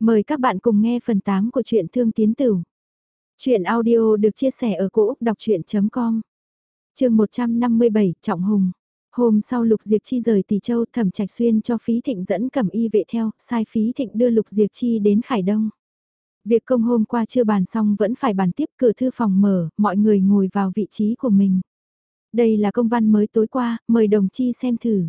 Mời các bạn cùng nghe phần 8 của truyện Thương Tiến Tử. Chuyện audio được chia sẻ ở cỗ đọc chuyện.com Trường 157 Trọng Hùng Hôm sau Lục Diệp Chi rời Tỷ Châu thẩm trạch xuyên cho Phí Thịnh dẫn cầm y vệ theo, sai Phí Thịnh đưa Lục Diệp Chi đến Khải Đông. Việc công hôm qua chưa bàn xong vẫn phải bàn tiếp cửa thư phòng mở, mọi người ngồi vào vị trí của mình. Đây là công văn mới tối qua, mời đồng chi xem thử.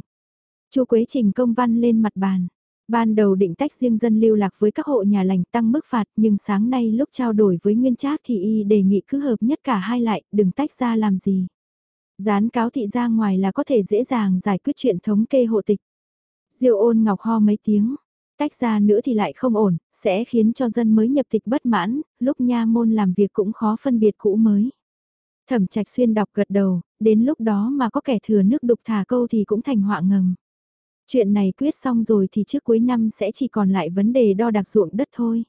Chu Quế trình công văn lên mặt bàn. Ban đầu định tách riêng dân lưu lạc với các hộ nhà lành tăng mức phạt nhưng sáng nay lúc trao đổi với Nguyên Trác thì y đề nghị cứ hợp nhất cả hai lại, đừng tách ra làm gì. Dán cáo thị ra ngoài là có thể dễ dàng giải quyết chuyện thống kê hộ tịch. Diêu ôn ngọc ho mấy tiếng, tách ra nữa thì lại không ổn, sẽ khiến cho dân mới nhập tịch bất mãn, lúc nha môn làm việc cũng khó phân biệt cũ mới. Thẩm trạch xuyên đọc gật đầu, đến lúc đó mà có kẻ thừa nước đục thả câu thì cũng thành họa ngầm. Chuyện này quyết xong rồi thì trước cuối năm sẽ chỉ còn lại vấn đề đo đạc ruộng đất thôi.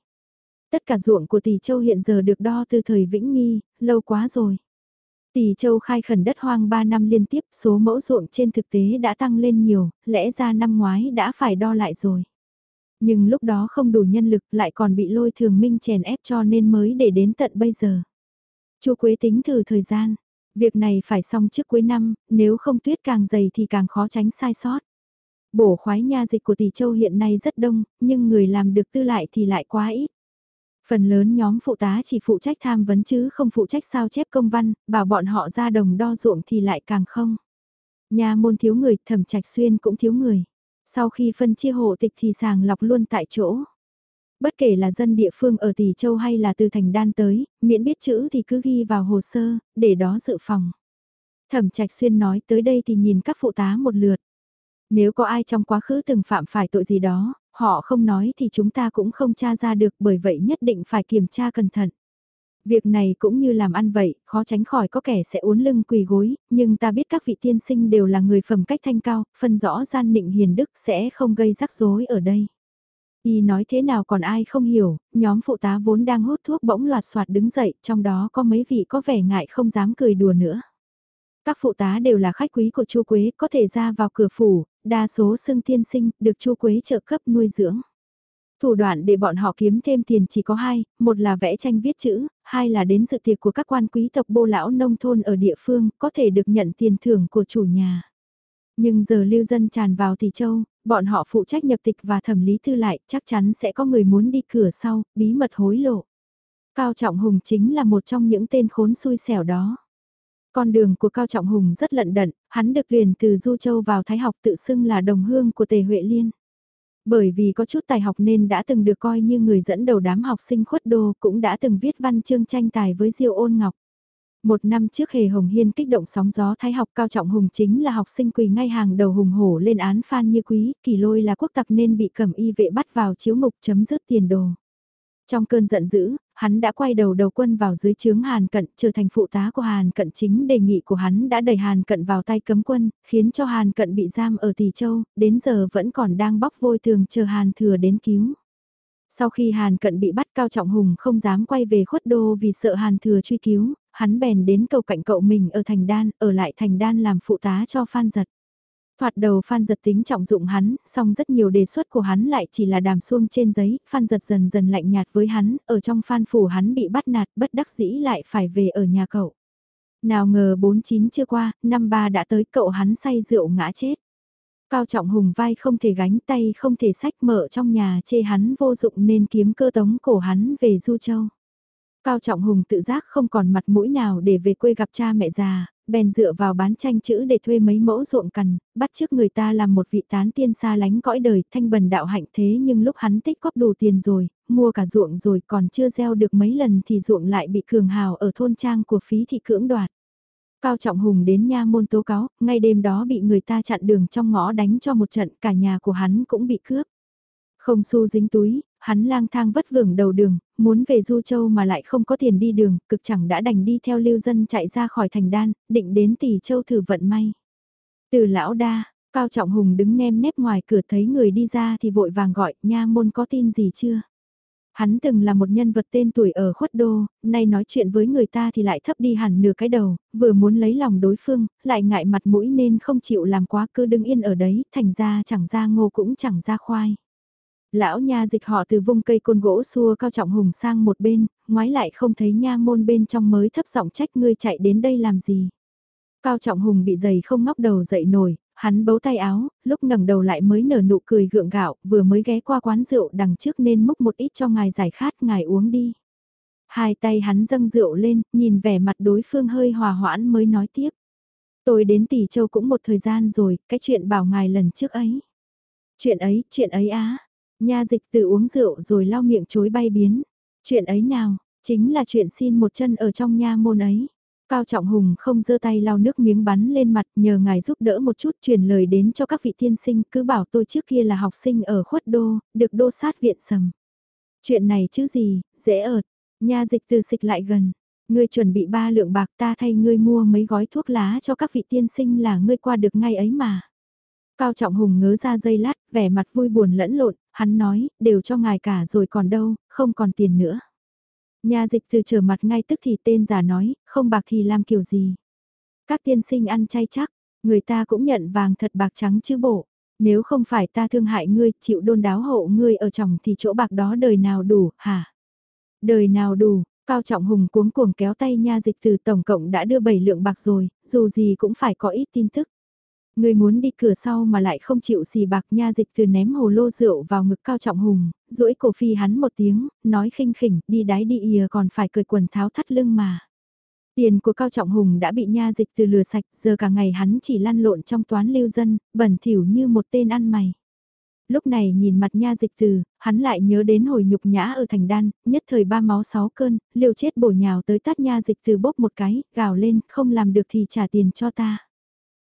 Tất cả ruộng của Tỷ Châu hiện giờ được đo từ thời Vĩnh Nghi, lâu quá rồi. Tỷ Châu khai khẩn đất hoang 3 năm liên tiếp, số mẫu ruộng trên thực tế đã tăng lên nhiều, lẽ ra năm ngoái đã phải đo lại rồi. Nhưng lúc đó không đủ nhân lực lại còn bị lôi thường minh chèn ép cho nên mới để đến tận bây giờ. Chu Quế tính thử thời gian, việc này phải xong trước cuối năm, nếu không tuyết càng dày thì càng khó tránh sai sót. Bổ khoái nha dịch của Tỷ Châu hiện nay rất đông, nhưng người làm được tư lại thì lại quá ít. Phần lớn nhóm phụ tá chỉ phụ trách tham vấn chứ không phụ trách sao chép công văn, bảo bọn họ ra đồng đo ruộng thì lại càng không. Nhà môn thiếu người, thẩm trạch xuyên cũng thiếu người. Sau khi phân chia hộ tịch thì sàng lọc luôn tại chỗ. Bất kể là dân địa phương ở Tỷ Châu hay là từ thành đan tới, miễn biết chữ thì cứ ghi vào hồ sơ, để đó dự phòng. Thẩm trạch xuyên nói tới đây thì nhìn các phụ tá một lượt. Nếu có ai trong quá khứ từng phạm phải tội gì đó, họ không nói thì chúng ta cũng không tra ra được bởi vậy nhất định phải kiểm tra cẩn thận. Việc này cũng như làm ăn vậy, khó tránh khỏi có kẻ sẽ uốn lưng quỳ gối, nhưng ta biết các vị tiên sinh đều là người phẩm cách thanh cao, phân rõ gian nịnh hiền đức sẽ không gây rắc rối ở đây. Y nói thế nào còn ai không hiểu, nhóm phụ tá vốn đang hút thuốc bỗng loạt soạt đứng dậy, trong đó có mấy vị có vẻ ngại không dám cười đùa nữa. Các phụ tá đều là khách quý của Chu Quế, có thể ra vào cửa phủ, đa số xưng tiên sinh, được Chu Quế trợ cấp nuôi dưỡng. Thủ đoạn để bọn họ kiếm thêm tiền chỉ có hai, một là vẽ tranh viết chữ, hai là đến dự tiệc của các quan quý tộc bô lão nông thôn ở địa phương, có thể được nhận tiền thưởng của chủ nhà. Nhưng giờ lưu dân tràn vào Tỷ Châu, bọn họ phụ trách nhập tịch và thẩm lý thư lại, chắc chắn sẽ có người muốn đi cửa sau, bí mật hối lộ. Cao Trọng Hùng chính là một trong những tên khốn xui xẻo đó. Con đường của Cao Trọng Hùng rất lận đận, hắn được tuyển từ Du Châu vào Thái học tự xưng là đồng hương của Tề Huệ Liên. Bởi vì có chút tài học nên đã từng được coi như người dẫn đầu đám học sinh khuất đô cũng đã từng viết văn chương tranh tài với Diêu Ôn Ngọc. Một năm trước Hề Hồng Hiên kích động sóng gió Thái học Cao Trọng Hùng chính là học sinh quỳ ngay hàng đầu hùng hổ lên án Phan Như Quý, kỳ lôi là quốc tặc nên bị cẩm y vệ bắt vào chiếu ngục chấm dứt tiền đồ. Trong cơn giận dữ, hắn đã quay đầu đầu quân vào dưới trướng Hàn Cận trở thành phụ tá của Hàn Cận chính đề nghị của hắn đã đẩy Hàn Cận vào tay cấm quân, khiến cho Hàn Cận bị giam ở Tỷ Châu, đến giờ vẫn còn đang bóc vôi tường chờ Hàn Thừa đến cứu. Sau khi Hàn Cận bị bắt Cao Trọng Hùng không dám quay về khuất đô vì sợ Hàn Thừa truy cứu, hắn bèn đến cầu cạnh cậu mình ở Thành Đan, ở lại Thành Đan làm phụ tá cho Phan Giật. Thoạt đầu Phan giật tính trọng dụng hắn, song rất nhiều đề xuất của hắn lại chỉ là đàm xuông trên giấy, Phan giật dần dần lạnh nhạt với hắn, ở trong Phan phủ hắn bị bắt nạt bất đắc dĩ lại phải về ở nhà cậu. Nào ngờ 49 chưa qua, năm ba đã tới cậu hắn say rượu ngã chết. Cao trọng hùng vai không thể gánh tay không thể sách mở trong nhà chê hắn vô dụng nên kiếm cơ tống cổ hắn về Du Châu. Cao Trọng Hùng tự giác không còn mặt mũi nào để về quê gặp cha mẹ già, bèn dựa vào bán tranh chữ để thuê mấy mẫu ruộng cằn, bắt trước người ta làm một vị tán tiên xa lánh cõi đời thanh bần đạo hạnh thế nhưng lúc hắn tích góp đủ tiền rồi, mua cả ruộng rồi còn chưa gieo được mấy lần thì ruộng lại bị cường hào ở thôn trang của phí thị cưỡng đoạt. Cao Trọng Hùng đến nha môn tố cáo, ngay đêm đó bị người ta chặn đường trong ngõ đánh cho một trận cả nhà của hắn cũng bị cướp. Không xu dính túi, hắn lang thang vất vưởng đầu đường, muốn về Du Châu mà lại không có tiền đi đường, cực chẳng đã đành đi theo lưu dân chạy ra khỏi thành đan, định đến tỷ châu thử vận may. Từ lão đa, Cao Trọng Hùng đứng nem nép ngoài cửa thấy người đi ra thì vội vàng gọi, nha môn có tin gì chưa? Hắn từng là một nhân vật tên tuổi ở khuất đô, nay nói chuyện với người ta thì lại thấp đi hẳn nửa cái đầu, vừa muốn lấy lòng đối phương, lại ngại mặt mũi nên không chịu làm quá cứ đứng yên ở đấy, thành ra chẳng ra ngô cũng chẳng ra khoai. Lão nha dịch họ từ vung cây côn gỗ xua cao trọng hùng sang một bên, ngoái lại không thấy nha môn bên trong mới thấp giọng trách ngươi chạy đến đây làm gì. Cao trọng hùng bị giày không ngóc đầu dậy nổi, hắn bấu tay áo, lúc ngẩng đầu lại mới nở nụ cười gượng gạo, vừa mới ghé qua quán rượu đằng trước nên múc một ít cho ngài giải khát ngài uống đi. Hai tay hắn dâng rượu lên, nhìn vẻ mặt đối phương hơi hòa hoãn mới nói tiếp. Tôi đến Tỷ Châu cũng một thời gian rồi, cái chuyện bảo ngài lần trước ấy. Chuyện ấy, chuyện ấy á. Nha dịch tự uống rượu rồi lau miệng chối bay biến. Chuyện ấy nào, chính là chuyện xin một chân ở trong nha môn ấy. Cao Trọng Hùng không giơ tay lau nước miếng bắn lên mặt nhờ ngài giúp đỡ một chút truyền lời đến cho các vị tiên sinh cứ bảo tôi trước kia là học sinh ở khuất đô, được đô sát viện sầm. Chuyện này chứ gì, dễ ợt, nha dịch từ xịch lại gần. Ngươi chuẩn bị ba lượng bạc ta thay ngươi mua mấy gói thuốc lá cho các vị tiên sinh là ngươi qua được ngay ấy mà. Cao Trọng Hùng ngớ ra dây lát, vẻ mặt vui buồn lẫn lộn, hắn nói, đều cho ngài cả rồi còn đâu, không còn tiền nữa. Nhà dịch từ trở mặt ngay tức thì tên giả nói, không bạc thì làm kiểu gì. Các tiên sinh ăn chay chắc, người ta cũng nhận vàng thật bạc trắng chứ bộ. Nếu không phải ta thương hại ngươi, chịu đôn đáo hộ ngươi ở chồng thì chỗ bạc đó đời nào đủ, hả? Đời nào đủ, Cao Trọng Hùng cuống cuồng kéo tay nha dịch từ tổng cộng đã đưa 7 lượng bạc rồi, dù gì cũng phải có ít tin tức. Người muốn đi cửa sau mà lại không chịu xì bạc nha dịch từ ném hồ lô rượu vào ngực Cao Trọng Hùng, duỗi cổ phi hắn một tiếng, nói khinh khỉnh, đi đái đi ìa còn phải cười quần tháo thắt lưng mà. Tiền của Cao Trọng Hùng đã bị nha dịch từ lừa sạch, giờ cả ngày hắn chỉ lăn lộn trong toán lưu dân, bẩn thỉu như một tên ăn mày. Lúc này nhìn mặt nha dịch từ, hắn lại nhớ đến hồi nhục nhã ở thành đan, nhất thời ba máu sáu cơn, liều chết bổ nhào tới tát nha dịch từ bóp một cái, gào lên, không làm được thì trả tiền cho ta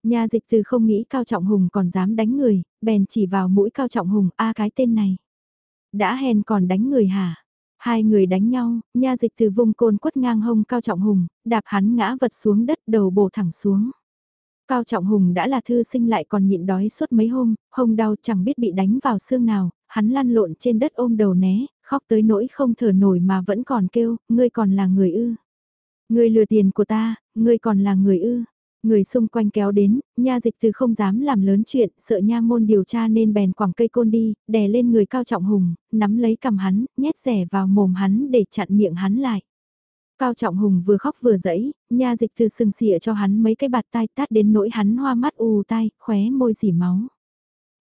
nhà dịch từ không nghĩ Cao Trọng Hùng còn dám đánh người, bèn chỉ vào mũi Cao Trọng Hùng, a cái tên này. Đã hèn còn đánh người hả? Hai người đánh nhau, nha dịch từ vùng côn quất ngang hông Cao Trọng Hùng, đạp hắn ngã vật xuống đất đầu bổ thẳng xuống. Cao Trọng Hùng đã là thư sinh lại còn nhịn đói suốt mấy hôm, hông đau chẳng biết bị đánh vào xương nào, hắn lăn lộn trên đất ôm đầu né, khóc tới nỗi không thở nổi mà vẫn còn kêu, ngươi còn là người ư. Ngươi lừa tiền của ta, ngươi còn là người ư. Người xung quanh kéo đến, nha dịch từ không dám làm lớn chuyện, sợ nha môn điều tra nên bèn quẳng cây côn đi, đè lên người cao trọng hùng, nắm lấy cầm hắn, nhét rẻ vào mồm hắn để chặn miệng hắn lại. Cao Trọng Hùng vừa khóc vừa dẫy, nha dịch từ sừng xỉa cho hắn mấy cái bạt tai tát đến nỗi hắn hoa mắt ù tai, khóe môi dỉ máu.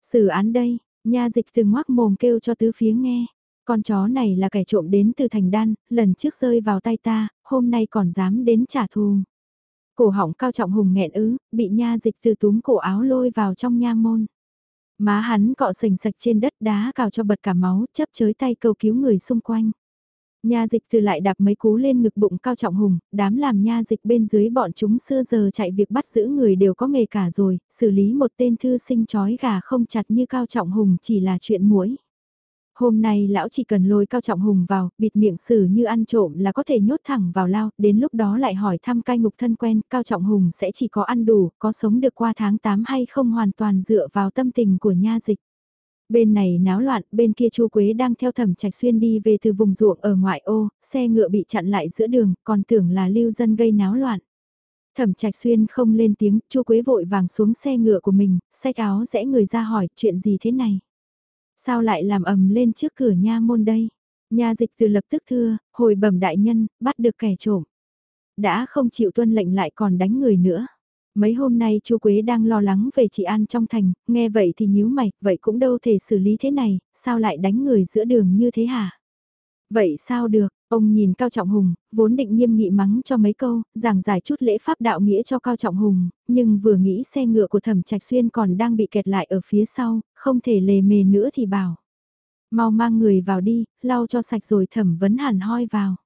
Xử án đây, nha dịch từ ngoác mồm kêu cho tứ phía nghe. Con chó này là kẻ trộm đến từ thành đan, lần trước rơi vào tay ta, hôm nay còn dám đến trả thù. Cổ họng cao trọng hùng nghẹn ứ, bị nha dịch từ túm cổ áo lôi vào trong nha môn. Má hắn cọ sình sạch trên đất đá cào cho bật cả máu, chấp chới tay cầu cứu người xung quanh. Nha dịch từ lại đạp mấy cú lên ngực bụng cao trọng hùng, đám làm nha dịch bên dưới bọn chúng xưa giờ chạy việc bắt giữ người đều có nghề cả rồi, xử lý một tên thư sinh chói gà không chặt như cao trọng hùng chỉ là chuyện muỗi. Hôm nay lão chỉ cần lôi Cao Trọng Hùng vào, bịt miệng xử như ăn trộm là có thể nhốt thẳng vào lao, đến lúc đó lại hỏi thăm cai ngục thân quen, Cao Trọng Hùng sẽ chỉ có ăn đủ, có sống được qua tháng 8 hay không hoàn toàn dựa vào tâm tình của nha dịch. Bên này náo loạn, bên kia Chu Quế đang theo thẩm trạch xuyên đi về từ vùng ruộng ở ngoại ô, xe ngựa bị chặn lại giữa đường, còn tưởng là lưu dân gây náo loạn. Thẩm trạch xuyên không lên tiếng, Chu Quế vội vàng xuống xe ngựa của mình, xách áo rẽ người ra hỏi chuyện gì thế này. Sao lại làm ầm lên trước cửa nha môn đây? Nha dịch từ lập tức thưa, hồi bẩm đại nhân, bắt được kẻ trộm. Đã không chịu tuân lệnh lại còn đánh người nữa. Mấy hôm nay chú Quế đang lo lắng về chị An trong thành, nghe vậy thì nhíu mày, vậy cũng đâu thể xử lý thế này, sao lại đánh người giữa đường như thế hả? Vậy sao được, ông nhìn Cao Trọng Hùng, vốn định nghiêm nghị mắng cho mấy câu, giảng giải chút lễ pháp đạo nghĩa cho Cao Trọng Hùng, nhưng vừa nghĩ xe ngựa của thẩm trạch xuyên còn đang bị kẹt lại ở phía sau, không thể lề mề nữa thì bảo. Mau mang người vào đi, lau cho sạch rồi thẩm vấn hẳn hoi vào.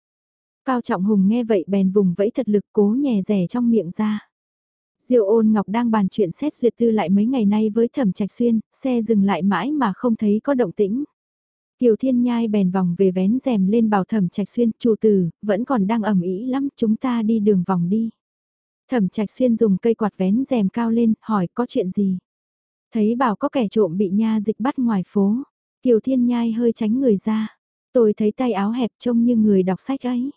Cao Trọng Hùng nghe vậy bèn vùng vẫy thật lực cố nhè rẻ trong miệng ra. diêu ôn ngọc đang bàn chuyện xét duyệt tư lại mấy ngày nay với thẩm trạch xuyên, xe dừng lại mãi mà không thấy có động tĩnh. Kiều Thiên Nhai bèn vòng về vén rèm lên bảo thẩm trạch xuyên, chủ tử, vẫn còn đang ẩm ý lắm, chúng ta đi đường vòng đi. Thẩm trạch xuyên dùng cây quạt vén rèm cao lên, hỏi có chuyện gì. Thấy bảo có kẻ trộm bị nha dịch bắt ngoài phố. Kiều Thiên Nhai hơi tránh người ra. Tôi thấy tay áo hẹp trông như người đọc sách ấy.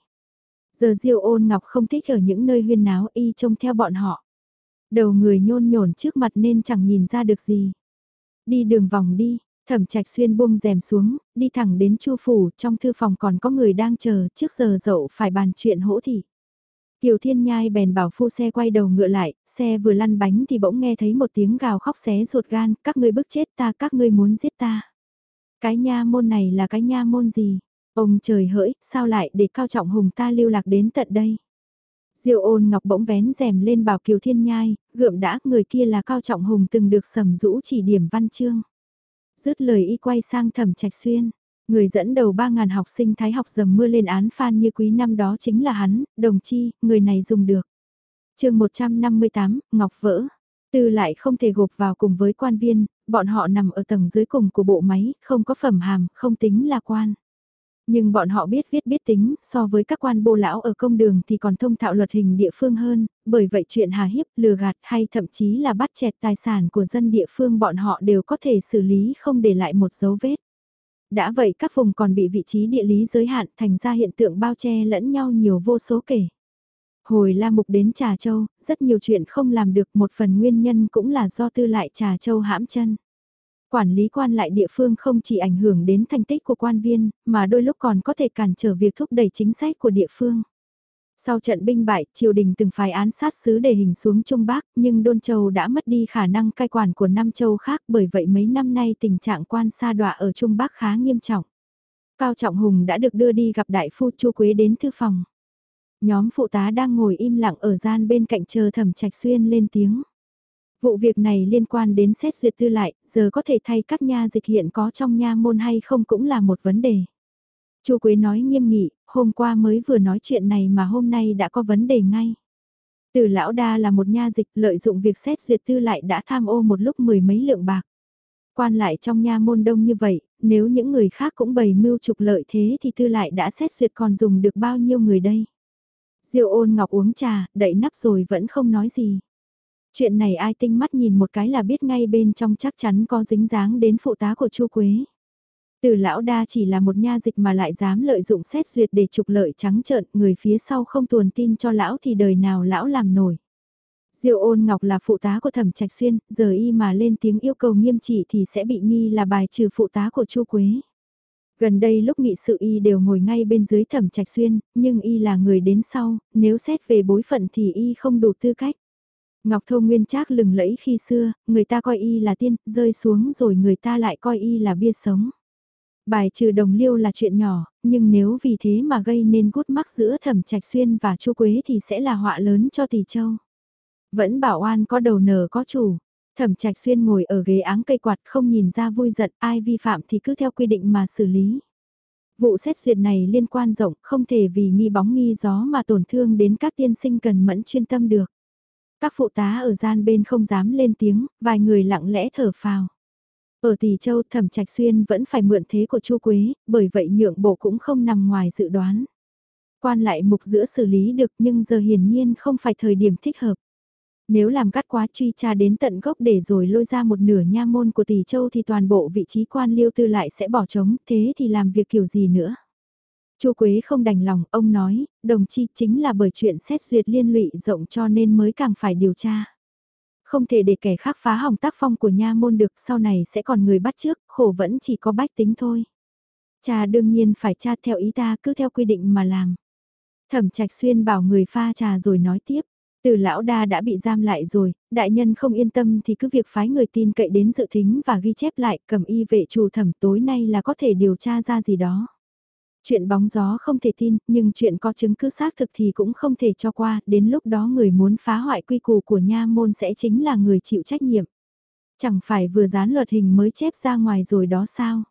Giờ Diêu ôn ngọc không thích ở những nơi huyên náo y trông theo bọn họ. Đầu người nhôn nhổn trước mặt nên chẳng nhìn ra được gì. Đi đường vòng đi, Thẩm Trạch Xuyên buông rèm xuống, đi thẳng đến Chu phủ, trong thư phòng còn có người đang chờ, trước giờ dậu phải bàn chuyện hỗ thị. Kiều Thiên Nhai bèn bảo phu xe quay đầu ngựa lại, xe vừa lăn bánh thì bỗng nghe thấy một tiếng gào khóc xé ruột gan, các ngươi bức chết ta, các ngươi muốn giết ta. Cái nha môn này là cái nha môn gì? Ông trời hỡi, sao lại để cao trọng hùng ta lưu lạc đến tận đây? Diêu ôn ngọc bỗng vén rèm lên bảo Kiều Thiên Nhai, gượm đã, người kia là cao trọng hùng từng được sầm rũ chỉ điểm văn chương. Dứt lời y quay sang thẩm trạch xuyên. Người dẫn đầu 3.000 học sinh thái học dầm mưa lên án phan như quý năm đó chính là hắn, đồng chi, người này dùng được. chương 158, Ngọc Vỡ. Tư lại không thể gộp vào cùng với quan viên, bọn họ nằm ở tầng dưới cùng của bộ máy, không có phẩm hàm, không tính là quan. Nhưng bọn họ biết viết biết tính, so với các quan bô lão ở công đường thì còn thông thạo luật hình địa phương hơn, bởi vậy chuyện hà hiếp, lừa gạt hay thậm chí là bắt chẹt tài sản của dân địa phương bọn họ đều có thể xử lý không để lại một dấu vết. Đã vậy các vùng còn bị vị trí địa lý giới hạn thành ra hiện tượng bao che lẫn nhau nhiều vô số kể. Hồi La Mục đến Trà Châu, rất nhiều chuyện không làm được một phần nguyên nhân cũng là do tư lại Trà Châu hãm chân. Quản lý quan lại địa phương không chỉ ảnh hưởng đến thành tích của quan viên, mà đôi lúc còn có thể cản trở việc thúc đẩy chính sách của địa phương. Sau trận binh bại, triều đình từng phái án sát sứ để hình xuống Trung Bắc, nhưng Đôn Châu đã mất đi khả năng cai quản của năm châu khác bởi vậy mấy năm nay tình trạng quan sa đọa ở Trung Bắc khá nghiêm trọng. Cao Trọng Hùng đã được đưa đi gặp đại phu Chu Quế đến thư phòng. Nhóm phụ tá đang ngồi im lặng ở gian bên cạnh chờ thẩm trạch xuyên lên tiếng. Vụ việc này liên quan đến xét duyệt tư lại, giờ có thể thay các nha dịch hiện có trong nha môn hay không cũng là một vấn đề. Chu Quế nói nghiêm nghị, hôm qua mới vừa nói chuyện này mà hôm nay đã có vấn đề ngay. Từ lão đa là một nha dịch lợi dụng việc xét duyệt tư lại đã tham ô một lúc mười mấy lượng bạc. Quan lại trong nha môn đông như vậy, nếu những người khác cũng bày mưu trục lợi thế thì tư lại đã xét duyệt còn dùng được bao nhiêu người đây. Diêu ôn ngọc uống trà, đậy nắp rồi vẫn không nói gì. Chuyện này ai tinh mắt nhìn một cái là biết ngay bên trong chắc chắn có dính dáng đến phụ tá của Chu Quế. Từ lão đa chỉ là một nha dịch mà lại dám lợi dụng xét duyệt để trục lợi trắng trợn, người phía sau không tuồn tin cho lão thì đời nào lão làm nổi. diêu ôn ngọc là phụ tá của thẩm trạch xuyên, giờ y mà lên tiếng yêu cầu nghiêm trị thì sẽ bị nghi là bài trừ phụ tá của chu Quế. Gần đây lúc nghị sự y đều ngồi ngay bên dưới thẩm trạch xuyên, nhưng y là người đến sau, nếu xét về bối phận thì y không đủ tư cách. Ngọc Thâu Nguyên Trác lừng lẫy khi xưa, người ta coi y là tiên, rơi xuống rồi người ta lại coi y là bia sống. Bài trừ đồng liêu là chuyện nhỏ, nhưng nếu vì thế mà gây nên gút mắc giữa Thẩm Trạch Xuyên và Chu Quế thì sẽ là họa lớn cho Tỷ Châu. Vẫn bảo oan có đầu nở có chủ. Thẩm Trạch Xuyên ngồi ở ghế áng cây quạt không nhìn ra vui giận, ai vi phạm thì cứ theo quy định mà xử lý. Vụ xét duyệt này liên quan rộng, không thể vì nghi bóng nghi gió mà tổn thương đến các tiên sinh cần mẫn chuyên tâm được. Các phụ tá ở gian bên không dám lên tiếng, vài người lặng lẽ thở phào. Ở Tỷ Châu Thẩm Trạch Xuyên vẫn phải mượn thế của Chu Quế, bởi vậy nhượng bộ cũng không nằm ngoài dự đoán. Quan lại mục giữa xử lý được nhưng giờ hiển nhiên không phải thời điểm thích hợp. Nếu làm cắt quá truy tra đến tận gốc để rồi lôi ra một nửa nha môn của Tỷ Châu thì toàn bộ vị trí quan liêu tư lại sẽ bỏ trống, thế thì làm việc kiểu gì nữa. Chu Quế không đành lòng, ông nói, đồng chi chính là bởi chuyện xét duyệt liên lụy rộng cho nên mới càng phải điều tra. Không thể để kẻ khác phá hỏng tác phong của nha môn được, sau này sẽ còn người bắt trước, khổ vẫn chỉ có bách tính thôi. Cha đương nhiên phải tra theo ý ta cứ theo quy định mà làm. Thẩm trạch xuyên bảo người pha trà rồi nói tiếp. Từ lão đa đã bị giam lại rồi, đại nhân không yên tâm thì cứ việc phái người tin cậy đến dự thính và ghi chép lại cầm y vệ chủ thẩm tối nay là có thể điều tra ra gì đó. Chuyện bóng gió không thể tin, nhưng chuyện có chứng cứ xác thực thì cũng không thể cho qua, đến lúc đó người muốn phá hoại quy củ của nha môn sẽ chính là người chịu trách nhiệm. Chẳng phải vừa dán luật hình mới chép ra ngoài rồi đó sao?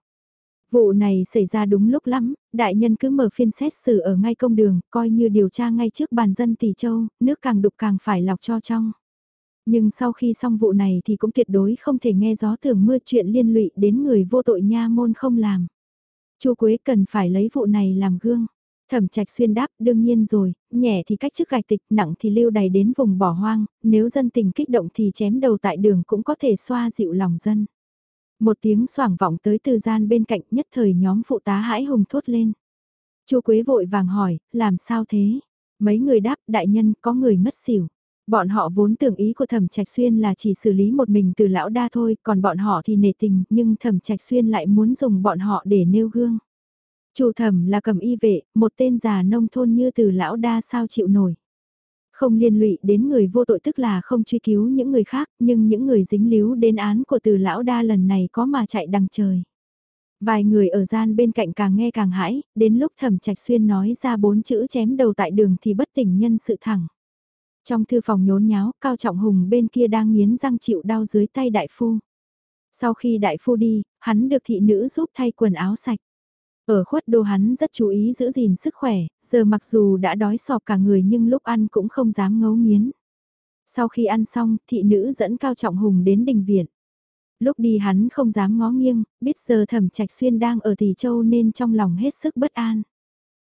Vụ này xảy ra đúng lúc lắm, đại nhân cứ mở phiên xét xử ở ngay công đường, coi như điều tra ngay trước bàn dân tỷ châu, nước càng đục càng phải lọc cho trong. Nhưng sau khi xong vụ này thì cũng tuyệt đối không thể nghe gió tưởng mưa chuyện liên lụy đến người vô tội nha môn không làm. Chu Quế cần phải lấy vụ này làm gương. Thẩm trạch xuyên đáp đương nhiên rồi, nhẹ thì cách chức gạch tịch, nặng thì lưu đầy đến vùng bỏ hoang, nếu dân tình kích động thì chém đầu tại đường cũng có thể xoa dịu lòng dân. Một tiếng xoảng vọng tới từ gian bên cạnh nhất thời nhóm phụ tá hãi hùng thốt lên. Chu Quế vội vàng hỏi, làm sao thế? Mấy người đáp đại nhân có người ngất xỉu. Bọn họ vốn tưởng ý của thẩm trạch xuyên là chỉ xử lý một mình từ lão đa thôi, còn bọn họ thì nề tình, nhưng thẩm trạch xuyên lại muốn dùng bọn họ để nêu gương. Chủ thẩm là cầm y vệ, một tên già nông thôn như từ lão đa sao chịu nổi. Không liên lụy đến người vô tội tức là không truy cứu những người khác, nhưng những người dính líu đến án của từ lão đa lần này có mà chạy đằng trời. Vài người ở gian bên cạnh càng nghe càng hãi, đến lúc thẩm trạch xuyên nói ra bốn chữ chém đầu tại đường thì bất tỉnh nhân sự thẳng. Trong thư phòng nhốn nháo, Cao Trọng Hùng bên kia đang nghiến răng chịu đau dưới tay đại phu. Sau khi đại phu đi, hắn được thị nữ giúp thay quần áo sạch. Ở khuất đô hắn rất chú ý giữ gìn sức khỏe, giờ mặc dù đã đói sọp cả người nhưng lúc ăn cũng không dám ngấu nghiến. Sau khi ăn xong, thị nữ dẫn Cao Trọng Hùng đến đình viện. Lúc đi hắn không dám ngó nghiêng, biết giờ thẩm trạch xuyên đang ở Tỷ Châu nên trong lòng hết sức bất an.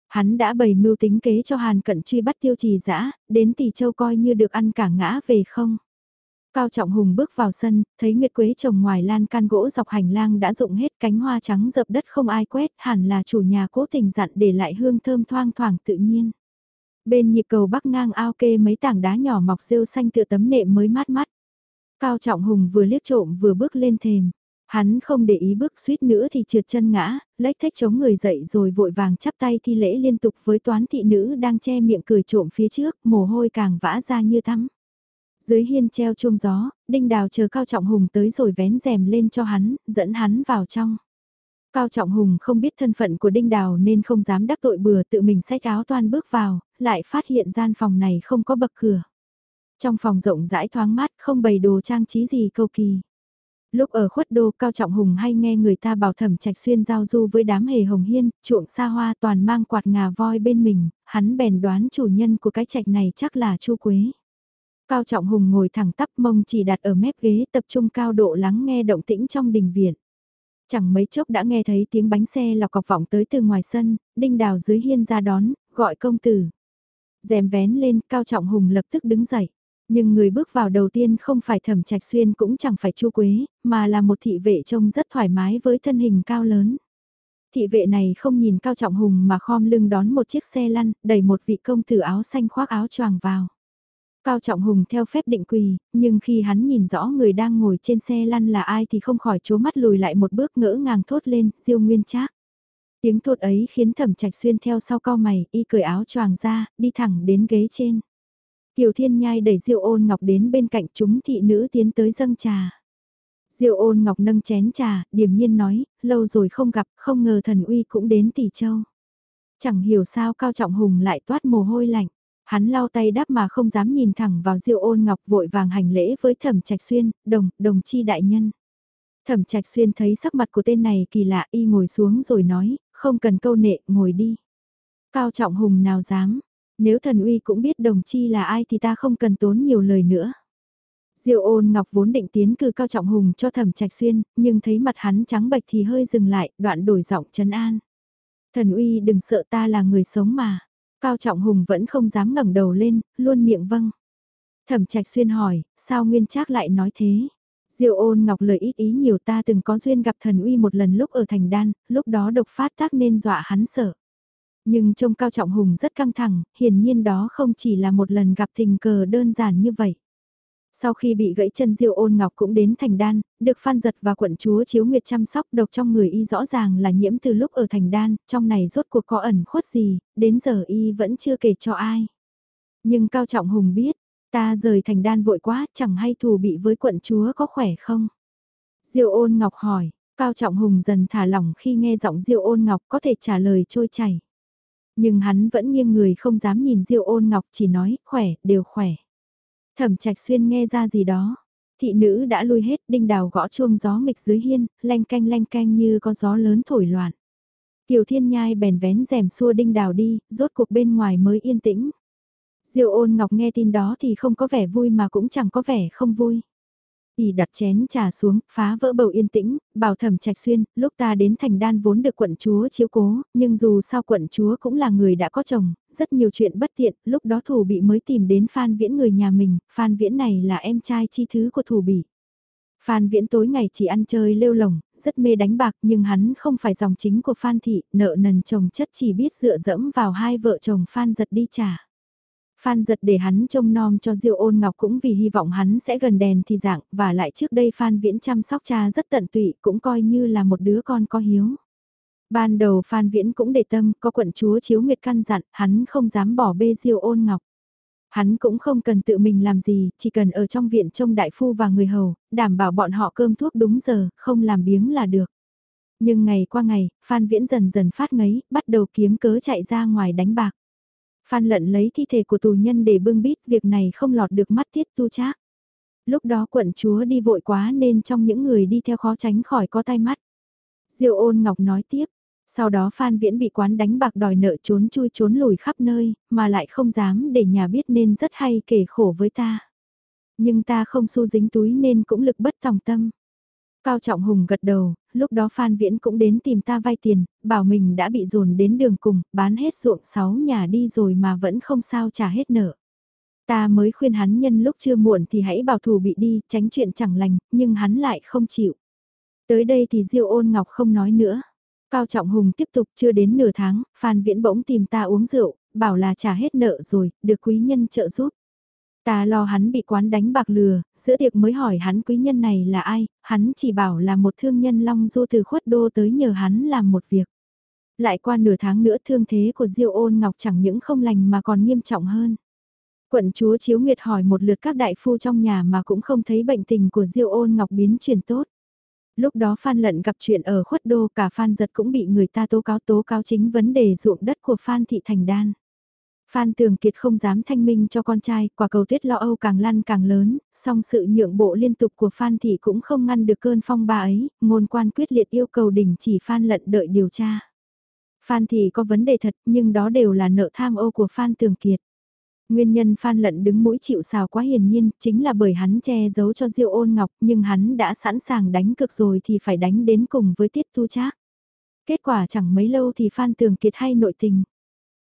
Hắn đã bày mưu tính kế cho Hàn Cận truy bắt tiêu trì dã đến Tỷ Châu coi như được ăn cả ngã về không. Cao Trọng Hùng bước vào sân, thấy Nguyệt Quế trồng ngoài lan can gỗ dọc hành lang đã rụng hết cánh hoa trắng dập đất không ai quét, hẳn là chủ nhà cố tình dặn để lại hương thơm thoang thoảng tự nhiên. Bên nhịp cầu bắc ngang ao kê mấy tảng đá nhỏ mọc rêu xanh tựa tấm nệm mới mát mắt. Cao Trọng Hùng vừa liếc trộm vừa bước lên thềm. Hắn không để ý bước suýt nữa thì trượt chân ngã, lách thách chống người dậy rồi vội vàng chắp tay thi lễ liên tục với toán thị nữ đang che miệng cười trộm phía trước, mồ hôi càng vã ra như tắm. Dưới hiên treo chuông gió, Đinh Đào chờ Cao Trọng Hùng tới rồi vén rèm lên cho hắn, dẫn hắn vào trong. Cao Trọng Hùng không biết thân phận của Đinh Đào nên không dám đắc tội bừa tự mình xách áo toan bước vào, lại phát hiện gian phòng này không có bậc cửa. Trong phòng rộng rãi thoáng mát không bày đồ trang trí gì cầu kỳ. Lúc ở khuất đô Cao Trọng Hùng hay nghe người ta bảo thẩm trạch xuyên giao du với đám hề hồng hiên, chuộng xa hoa toàn mang quạt ngà voi bên mình, hắn bèn đoán chủ nhân của cái trạch này chắc là Chu Quế. Cao Trọng Hùng ngồi thẳng tắp mông chỉ đặt ở mép ghế tập trung cao độ lắng nghe động tĩnh trong đình viện. Chẳng mấy chốc đã nghe thấy tiếng bánh xe lọc cọc vọng tới từ ngoài sân, đinh đào dưới hiên ra đón, gọi công tử. Dèm vén lên, Cao Trọng Hùng lập tức đứng dậy. Nhưng người bước vào đầu tiên không phải thẩm trạch xuyên cũng chẳng phải chu quế, mà là một thị vệ trông rất thoải mái với thân hình cao lớn. Thị vệ này không nhìn Cao Trọng Hùng mà khom lưng đón một chiếc xe lăn, đẩy một vị công tử áo xanh khoác áo choàng vào. Cao Trọng Hùng theo phép định quỳ, nhưng khi hắn nhìn rõ người đang ngồi trên xe lăn là ai thì không khỏi chố mắt lùi lại một bước ngỡ ngàng thốt lên, diêu nguyên trác. Tiếng thốt ấy khiến thẩm trạch xuyên theo sau cao mày, y cởi áo choàng ra, đi thẳng đến ghế trên. Kiều Thiên Nhai đẩy Diêu ôn ngọc đến bên cạnh chúng thị nữ tiến tới dâng trà. Diêu ôn ngọc nâng chén trà, điềm nhiên nói, lâu rồi không gặp, không ngờ thần uy cũng đến tỷ châu. Chẳng hiểu sao Cao Trọng Hùng lại toát mồ hôi lạnh. Hắn lau tay đáp mà không dám nhìn thẳng vào Diêu Ôn Ngọc vội vàng hành lễ với Thẩm Trạch Xuyên, "Đồng, đồng chi đại nhân." Thẩm Trạch Xuyên thấy sắc mặt của tên này kỳ lạ, y ngồi xuống rồi nói, "Không cần câu nệ, ngồi đi." Cao Trọng Hùng nào dám, nếu thần uy cũng biết đồng chi là ai thì ta không cần tốn nhiều lời nữa. Diêu ôn ngọc vốn định tiến cử cao trọng hùng cho thẩm trạch xuyên, nhưng thấy mặt hắn trắng bệch thì hơi dừng lại, đoạn đổi giọng trấn an. Thần uy đừng sợ ta là người sống mà. Cao Trọng Hùng vẫn không dám ngẩng đầu lên, luôn miệng vâng. Thẩm Trạch Xuyên hỏi, sao Nguyên Trác lại nói thế? Diêu ôn ngọc lời ít ý nhiều ta từng có duyên gặp thần uy một lần lúc ở thành đan, lúc đó độc phát tác nên dọa hắn sợ. Nhưng trông Cao Trọng Hùng rất căng thẳng, hiển nhiên đó không chỉ là một lần gặp tình cờ đơn giản như vậy. Sau khi bị gãy chân Diêu Ôn Ngọc cũng đến thành đan, được Phan Giật và quận chúa Chiếu Nguyệt chăm sóc độc trong người y rõ ràng là nhiễm từ lúc ở thành đan, trong này rốt cuộc có ẩn khuất gì, đến giờ y vẫn chưa kể cho ai. Nhưng Cao Trọng Hùng biết, ta rời thành đan vội quá, chẳng hay thù bị với quận chúa có khỏe không? Diêu Ôn Ngọc hỏi, Cao Trọng Hùng dần thả lỏng khi nghe giọng Diêu Ôn Ngọc có thể trả lời trôi chảy. Nhưng hắn vẫn nghiêng người không dám nhìn Diêu Ôn Ngọc chỉ nói, khỏe, đều khỏe. Thẩm trạch xuyên nghe ra gì đó. Thị nữ đã lui hết đinh đào gõ chuông gió nghịch dưới hiên, lanh canh lanh canh như có gió lớn thổi loạn. Kiều Thiên Nhai bèn vén rèm xua đinh đào đi, rốt cuộc bên ngoài mới yên tĩnh. Diêu ôn ngọc nghe tin đó thì không có vẻ vui mà cũng chẳng có vẻ không vui y đặt chén trà xuống, phá vỡ bầu yên tĩnh, bảo thẩm trạch xuyên, lúc ta đến thành đan vốn được quận chúa chiếu cố, nhưng dù sao quận chúa cũng là người đã có chồng, rất nhiều chuyện bất tiện, lúc đó thủ bị mới tìm đến Phan Viễn người nhà mình, Phan Viễn này là em trai chi thứ của thủ bị. Phan Viễn tối ngày chỉ ăn chơi lêu lồng, rất mê đánh bạc nhưng hắn không phải dòng chính của Phan Thị, nợ nần chồng chất chỉ biết dựa dẫm vào hai vợ chồng Phan giật đi trả. Phan giật để hắn trông nom cho Diêu ôn ngọc cũng vì hy vọng hắn sẽ gần đèn thì dạng, và lại trước đây Phan Viễn chăm sóc cha rất tận tụy, cũng coi như là một đứa con có hiếu. Ban đầu Phan Viễn cũng để tâm, có quận chúa chiếu nguyệt căn dặn, hắn không dám bỏ bê Diêu ôn ngọc. Hắn cũng không cần tự mình làm gì, chỉ cần ở trong viện trông đại phu và người hầu, đảm bảo bọn họ cơm thuốc đúng giờ, không làm biếng là được. Nhưng ngày qua ngày, Phan Viễn dần dần phát ngấy, bắt đầu kiếm cớ chạy ra ngoài đánh bạc. Phan lận lấy thi thể của tù nhân để bưng bít, việc này không lọt được mắt tiết tu trác. Lúc đó quận chúa đi vội quá nên trong những người đi theo khó tránh khỏi có tai mắt. Diêu ôn ngọc nói tiếp, sau đó Phan Viễn bị quán đánh bạc đòi nợ trốn chui trốn lùi khắp nơi, mà lại không dám để nhà biết nên rất hay kể khổ với ta. Nhưng ta không xu dính túi nên cũng lực bất tòng tâm. Cao Trọng Hùng gật đầu, lúc đó Phan Viễn cũng đến tìm ta vay tiền, bảo mình đã bị dồn đến đường cùng, bán hết ruộng sáu nhà đi rồi mà vẫn không sao trả hết nợ. Ta mới khuyên hắn nhân lúc chưa muộn thì hãy bảo thủ bị đi, tránh chuyện chẳng lành, nhưng hắn lại không chịu. Tới đây thì Diêu ôn ngọc không nói nữa. Cao Trọng Hùng tiếp tục chưa đến nửa tháng, Phan Viễn bỗng tìm ta uống rượu, bảo là trả hết nợ rồi, được quý nhân trợ giúp. Ta lo hắn bị quán đánh bạc lừa, giữa tiệc mới hỏi hắn quý nhân này là ai, hắn chỉ bảo là một thương nhân long du từ khuất đô tới nhờ hắn làm một việc. Lại qua nửa tháng nữa thương thế của Diêu ôn ngọc chẳng những không lành mà còn nghiêm trọng hơn. Quận chúa Chiếu Nguyệt hỏi một lượt các đại phu trong nhà mà cũng không thấy bệnh tình của Diêu ôn ngọc biến chuyển tốt. Lúc đó Phan Lận gặp chuyện ở khuất đô cả Phan Giật cũng bị người ta tố cáo tố cáo chính vấn đề ruộng đất của Phan Thị Thành Đan. Phan Tường Kiệt không dám thanh minh cho con trai, quả cầu tuyết lo âu càng lăn càng lớn, song sự nhượng bộ liên tục của Phan Thị cũng không ngăn được cơn phong ba ấy, ngôn quan quyết liệt yêu cầu đình chỉ Phan Lận đợi điều tra. Phan Thị có vấn đề thật nhưng đó đều là nợ tham ô của Phan Tường Kiệt. Nguyên nhân Phan Lận đứng mũi chịu sào quá hiển nhiên chính là bởi hắn che giấu cho Diêu ôn ngọc nhưng hắn đã sẵn sàng đánh cực rồi thì phải đánh đến cùng với Tiết Tu Trác. Kết quả chẳng mấy lâu thì Phan Tường Kiệt hay nội tình.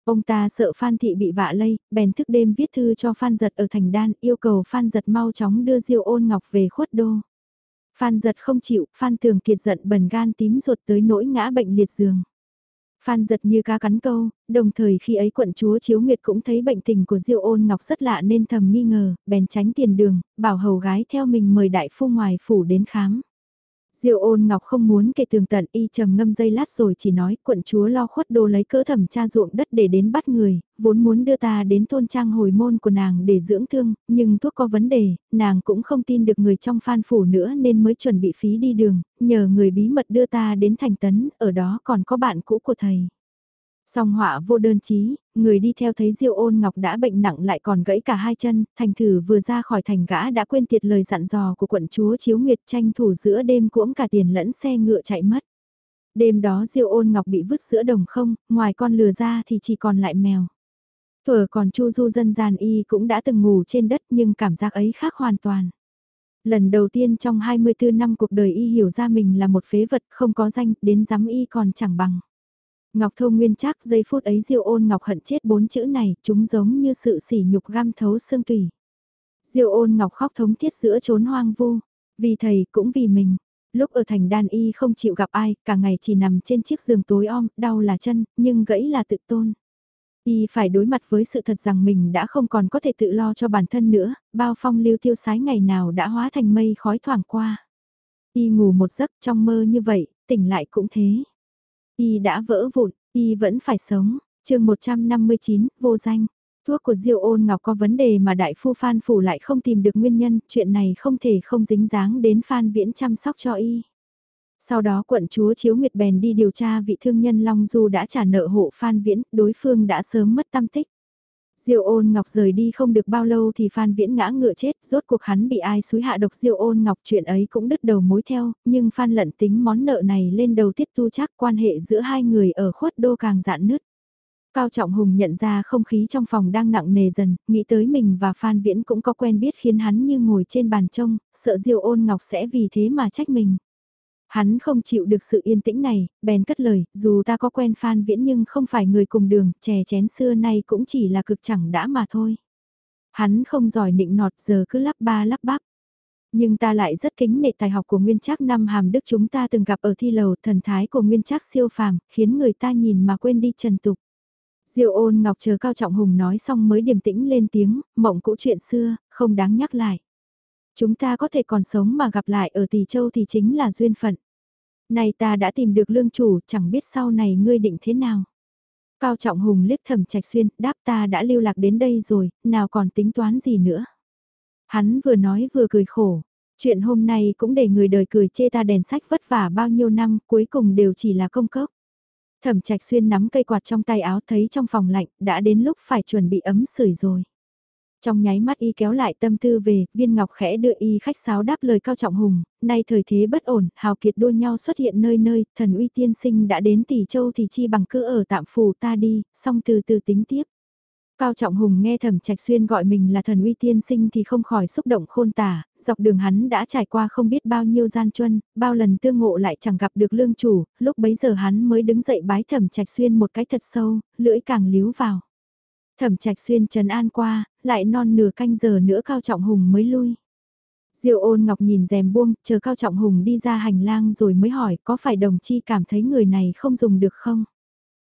Ông ta sợ Phan Thị bị vạ lây, bèn thức đêm viết thư cho Phan Giật ở thành đan yêu cầu Phan Giật mau chóng đưa Diêu ôn ngọc về khuất đô. Phan Giật không chịu, Phan Tường Kiệt giận bần gan tím ruột tới nỗi ngã bệnh liệt giường. Phan giật như cá cắn câu, đồng thời khi ấy quận chúa Chiếu Nguyệt cũng thấy bệnh tình của Diêu ôn ngọc rất lạ nên thầm nghi ngờ, bèn tránh tiền đường, bảo hầu gái theo mình mời đại phu ngoài phủ đến khám. Diêu ôn ngọc không muốn kể tường tận y trầm ngâm dây lát rồi chỉ nói quận chúa lo khuất đồ lấy cỡ thẩm tra ruộng đất để đến bắt người, vốn muốn đưa ta đến thôn trang hồi môn của nàng để dưỡng thương, nhưng thuốc có vấn đề, nàng cũng không tin được người trong phan phủ nữa nên mới chuẩn bị phí đi đường, nhờ người bí mật đưa ta đến thành tấn, ở đó còn có bạn cũ của thầy. Song họa vô đơn chí, người đi theo thấy Diêu ôn ngọc đã bệnh nặng lại còn gãy cả hai chân, thành thử vừa ra khỏi thành gã đã quên tiệt lời dặn dò của quận chúa Chiếu Nguyệt tranh thủ giữa đêm cuỗng cả tiền lẫn xe ngựa chạy mất. Đêm đó Diêu ôn ngọc bị vứt giữa đồng không, ngoài con lừa ra thì chỉ còn lại mèo. Thuở còn chu du dân gian y cũng đã từng ngủ trên đất nhưng cảm giác ấy khác hoàn toàn. Lần đầu tiên trong 24 năm cuộc đời y hiểu ra mình là một phế vật không có danh, đến giám y còn chẳng bằng. Ngọc Thô Nguyên chắc giây phút ấy Diêu ôn Ngọc hận chết bốn chữ này, chúng giống như sự sỉ nhục găm thấu xương tủy. Diêu ôn Ngọc khóc thống thiết giữa chốn hoang vu, vì thầy cũng vì mình. Lúc ở thành đan y không chịu gặp ai, cả ngày chỉ nằm trên chiếc giường tối om, đau là chân, nhưng gãy là tự tôn. Y phải đối mặt với sự thật rằng mình đã không còn có thể tự lo cho bản thân nữa, bao phong lưu tiêu sái ngày nào đã hóa thành mây khói thoảng qua. Y ngủ một giấc trong mơ như vậy, tỉnh lại cũng thế. Y đã vỡ vụn, Y vẫn phải sống. chương 159, vô danh. Thuốc của Diêu ôn ngọc có vấn đề mà đại phu Phan Phủ lại không tìm được nguyên nhân, chuyện này không thể không dính dáng đến Phan Viễn chăm sóc cho Y. Sau đó quận chúa Chiếu Nguyệt bèn đi điều tra vị thương nhân Long Du đã trả nợ hộ Phan Viễn, đối phương đã sớm mất tâm tích. Diêu ôn ngọc rời đi không được bao lâu thì Phan Viễn ngã ngựa chết, rốt cuộc hắn bị ai xúi hạ độc Diêu ôn ngọc chuyện ấy cũng đứt đầu mối theo, nhưng Phan lận tính món nợ này lên đầu tiết tu chắc quan hệ giữa hai người ở khuất đô càng dạn nứt. Cao Trọng Hùng nhận ra không khí trong phòng đang nặng nề dần, nghĩ tới mình và Phan Viễn cũng có quen biết khiến hắn như ngồi trên bàn trông, sợ Diêu ôn ngọc sẽ vì thế mà trách mình. Hắn không chịu được sự yên tĩnh này, bèn cất lời, dù ta có quen Phan Viễn nhưng không phải người cùng đường, chè chén xưa nay cũng chỉ là cực chẳng đã mà thôi. Hắn không giỏi nịnh nọt giờ cứ lắp ba lắp bắp. Nhưng ta lại rất kính nệ tài học của Nguyên Trác năm hàm đức chúng ta từng gặp ở thi lầu thần thái của Nguyên Trác siêu phàm, khiến người ta nhìn mà quên đi trần tục. Diệu ôn ngọc chờ Cao Trọng Hùng nói xong mới điềm tĩnh lên tiếng, mộng cũ chuyện xưa, không đáng nhắc lại. Chúng ta có thể còn sống mà gặp lại ở Tỷ Châu thì chính là duyên phận. Này ta đã tìm được lương chủ, chẳng biết sau này ngươi định thế nào. Cao Trọng Hùng liếc thầm trạch xuyên, đáp ta đã lưu lạc đến đây rồi, nào còn tính toán gì nữa. Hắn vừa nói vừa cười khổ, chuyện hôm nay cũng để người đời cười chê ta đèn sách vất vả bao nhiêu năm, cuối cùng đều chỉ là công cốc. Thẩm trạch xuyên nắm cây quạt trong tay áo thấy trong phòng lạnh, đã đến lúc phải chuẩn bị ấm sưởi rồi. Trong nháy mắt y kéo lại tâm tư về, viên ngọc khẽ đưa y khách sáo đáp lời cao trọng hùng, nay thời thế bất ổn, hào kiệt đua nhau xuất hiện nơi nơi, thần uy tiên sinh đã đến tỷ châu thì chi bằng cứ ở tạm phù ta đi, xong từ từ tính tiếp. Cao Trọng Hùng nghe Thẩm Trạch Xuyên gọi mình là thần uy tiên sinh thì không khỏi xúc động khôn tả, dọc đường hắn đã trải qua không biết bao nhiêu gian truân, bao lần tương ngộ lại chẳng gặp được lương chủ, lúc bấy giờ hắn mới đứng dậy bái Thẩm Trạch Xuyên một cái thật sâu, lưỡi càng líu vào. Thẩm Trạch Xuyên trần an qua, lại non nửa canh giờ nữa Cao Trọng Hùng mới lui. Diệu ôn ngọc nhìn rèm buông, chờ Cao Trọng Hùng đi ra hành lang rồi mới hỏi có phải đồng chi cảm thấy người này không dùng được không?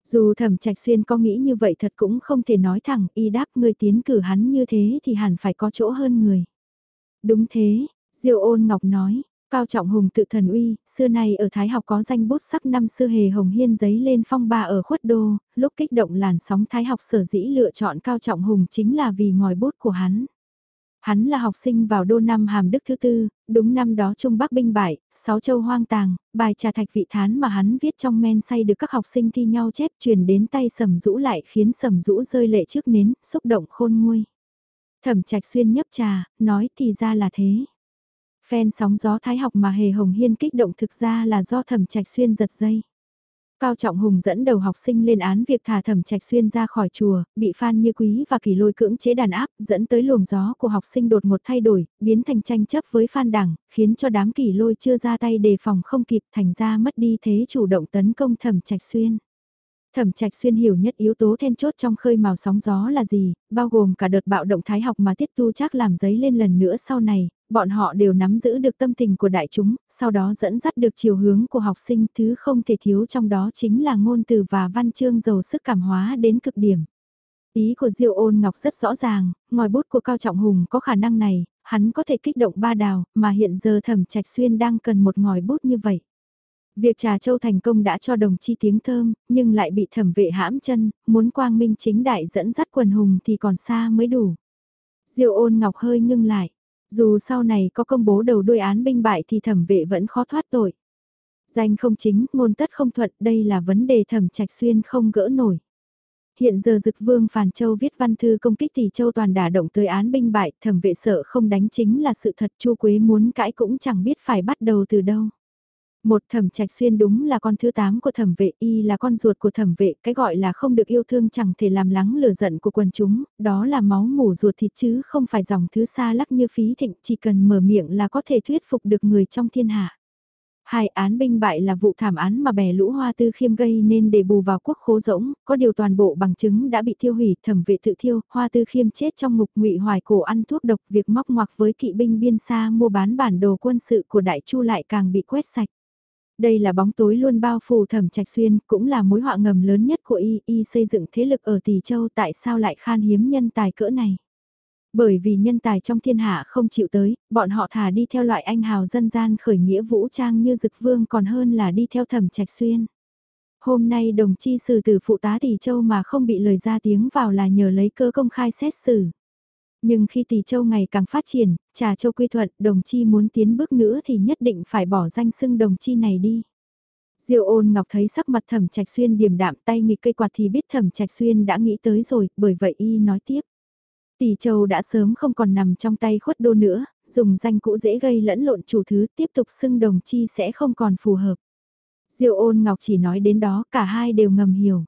Dù thẩm trạch xuyên có nghĩ như vậy thật cũng không thể nói thẳng, y đáp người tiến cử hắn như thế thì hẳn phải có chỗ hơn người. Đúng thế, Diệu ôn ngọc nói, Cao Trọng Hùng tự thần uy, xưa nay ở Thái học có danh bút sắc năm xưa hề hồng hiên giấy lên phong ba ở khuất đô, lúc kích động làn sóng Thái học sở dĩ lựa chọn Cao Trọng Hùng chính là vì ngòi bút của hắn. Hắn là học sinh vào đô năm hàm đức thứ tư, đúng năm đó Trung Bắc binh bại, sáu châu hoang tàng, bài trà thạch vị thán mà hắn viết trong men say được các học sinh thi nhau chép truyền đến tay sầm rũ lại khiến sầm rũ rơi lệ trước nến, xúc động khôn nguôi. Thẩm trạch xuyên nhấp trà, nói thì ra là thế. Phen sóng gió thái học mà hề hồng hiên kích động thực ra là do thẩm trạch xuyên giật dây. Cao Trọng Hùng dẫn đầu học sinh lên án việc thả thẩm trạch xuyên ra khỏi chùa, bị Phan Như Quý và Kỳ Lôi cưỡng chế đàn áp, dẫn tới luồng gió của học sinh đột một thay đổi, biến thành tranh chấp với Phan Đẳng, khiến cho đám Kỳ Lôi chưa ra tay đề phòng không kịp thành ra mất đi thế chủ động tấn công thẩm trạch xuyên. Thẩm Trạch Xuyên hiểu nhất yếu tố then chốt trong khơi màu sóng gió là gì, bao gồm cả đợt bạo động thái học mà Tiết Tu chắc làm giấy lên lần nữa sau này, bọn họ đều nắm giữ được tâm tình của đại chúng, sau đó dẫn dắt được chiều hướng của học sinh, thứ không thể thiếu trong đó chính là ngôn từ và văn chương giàu sức cảm hóa đến cực điểm. Ý của Diêu Ôn Ngọc rất rõ ràng, ngòi bút của Cao Trọng Hùng có khả năng này, hắn có thể kích động ba đào, mà hiện giờ Thẩm Trạch Xuyên đang cần một ngòi bút như vậy. Việc trà châu thành công đã cho đồng chi tiếng thơm, nhưng lại bị thẩm vệ hãm chân, muốn quang minh chính đại dẫn dắt quần hùng thì còn xa mới đủ. Diêu ôn ngọc hơi ngưng lại, dù sau này có công bố đầu đuôi án binh bại thì thẩm vệ vẫn khó thoát tội. Danh không chính, ngôn tất không thuận, đây là vấn đề thẩm trạch xuyên không gỡ nổi. Hiện giờ dực vương Phàn Châu viết văn thư công kích thì châu toàn đả động tới án binh bại, thẩm vệ sợ không đánh chính là sự thật chu quế muốn cãi cũng chẳng biết phải bắt đầu từ đâu. Một thẩm trạch xuyên đúng là con thứ tám của thẩm vệ y là con ruột của thẩm vệ, cái gọi là không được yêu thương chẳng thể làm lắng lửa giận của quần chúng, đó là máu mủ ruột thịt chứ không phải dòng thứ xa lắc như phí thịnh, chỉ cần mở miệng là có thể thuyết phục được người trong thiên hạ. Hai án binh bại là vụ thảm án mà bè lũ hoa tư khiêm gây nên để bù vào quốc khố rỗng, có điều toàn bộ bằng chứng đã bị thiêu hủy, thẩm vệ tự thiêu, hoa tư khiêm chết trong ngục ngụy hoài cổ ăn thuốc độc, việc móc ngoặc với kỵ binh biên xa mua bán bản đồ quân sự của đại chu lại càng bị quét sạch. Đây là bóng tối luôn bao phủ thẩm trạch xuyên, cũng là mối họa ngầm lớn nhất của y, y xây dựng thế lực ở Tỷ Châu tại sao lại khan hiếm nhân tài cỡ này. Bởi vì nhân tài trong thiên hạ không chịu tới, bọn họ thả đi theo loại anh hào dân gian khởi nghĩa vũ trang như dực vương còn hơn là đi theo thẩm trạch xuyên. Hôm nay đồng chi sử từ phụ tá Tỷ Châu mà không bị lời ra tiếng vào là nhờ lấy cơ công khai xét xử. Nhưng khi Tỷ Châu ngày càng phát triển, Trà Châu quy thuận, đồng chi muốn tiến bước nữa thì nhất định phải bỏ danh xưng đồng chi này đi. diêu ôn ngọc thấy sắc mặt thẩm trạch xuyên điềm đạm tay nghịch cây quạt thì biết thẩm trạch xuyên đã nghĩ tới rồi, bởi vậy y nói tiếp. Tỷ châu đã sớm không còn nằm trong tay khuất đô nữa, dùng danh cũ dễ gây lẫn lộn chủ thứ tiếp tục xưng đồng chi sẽ không còn phù hợp. diêu ôn ngọc chỉ nói đến đó cả hai đều ngầm hiểu.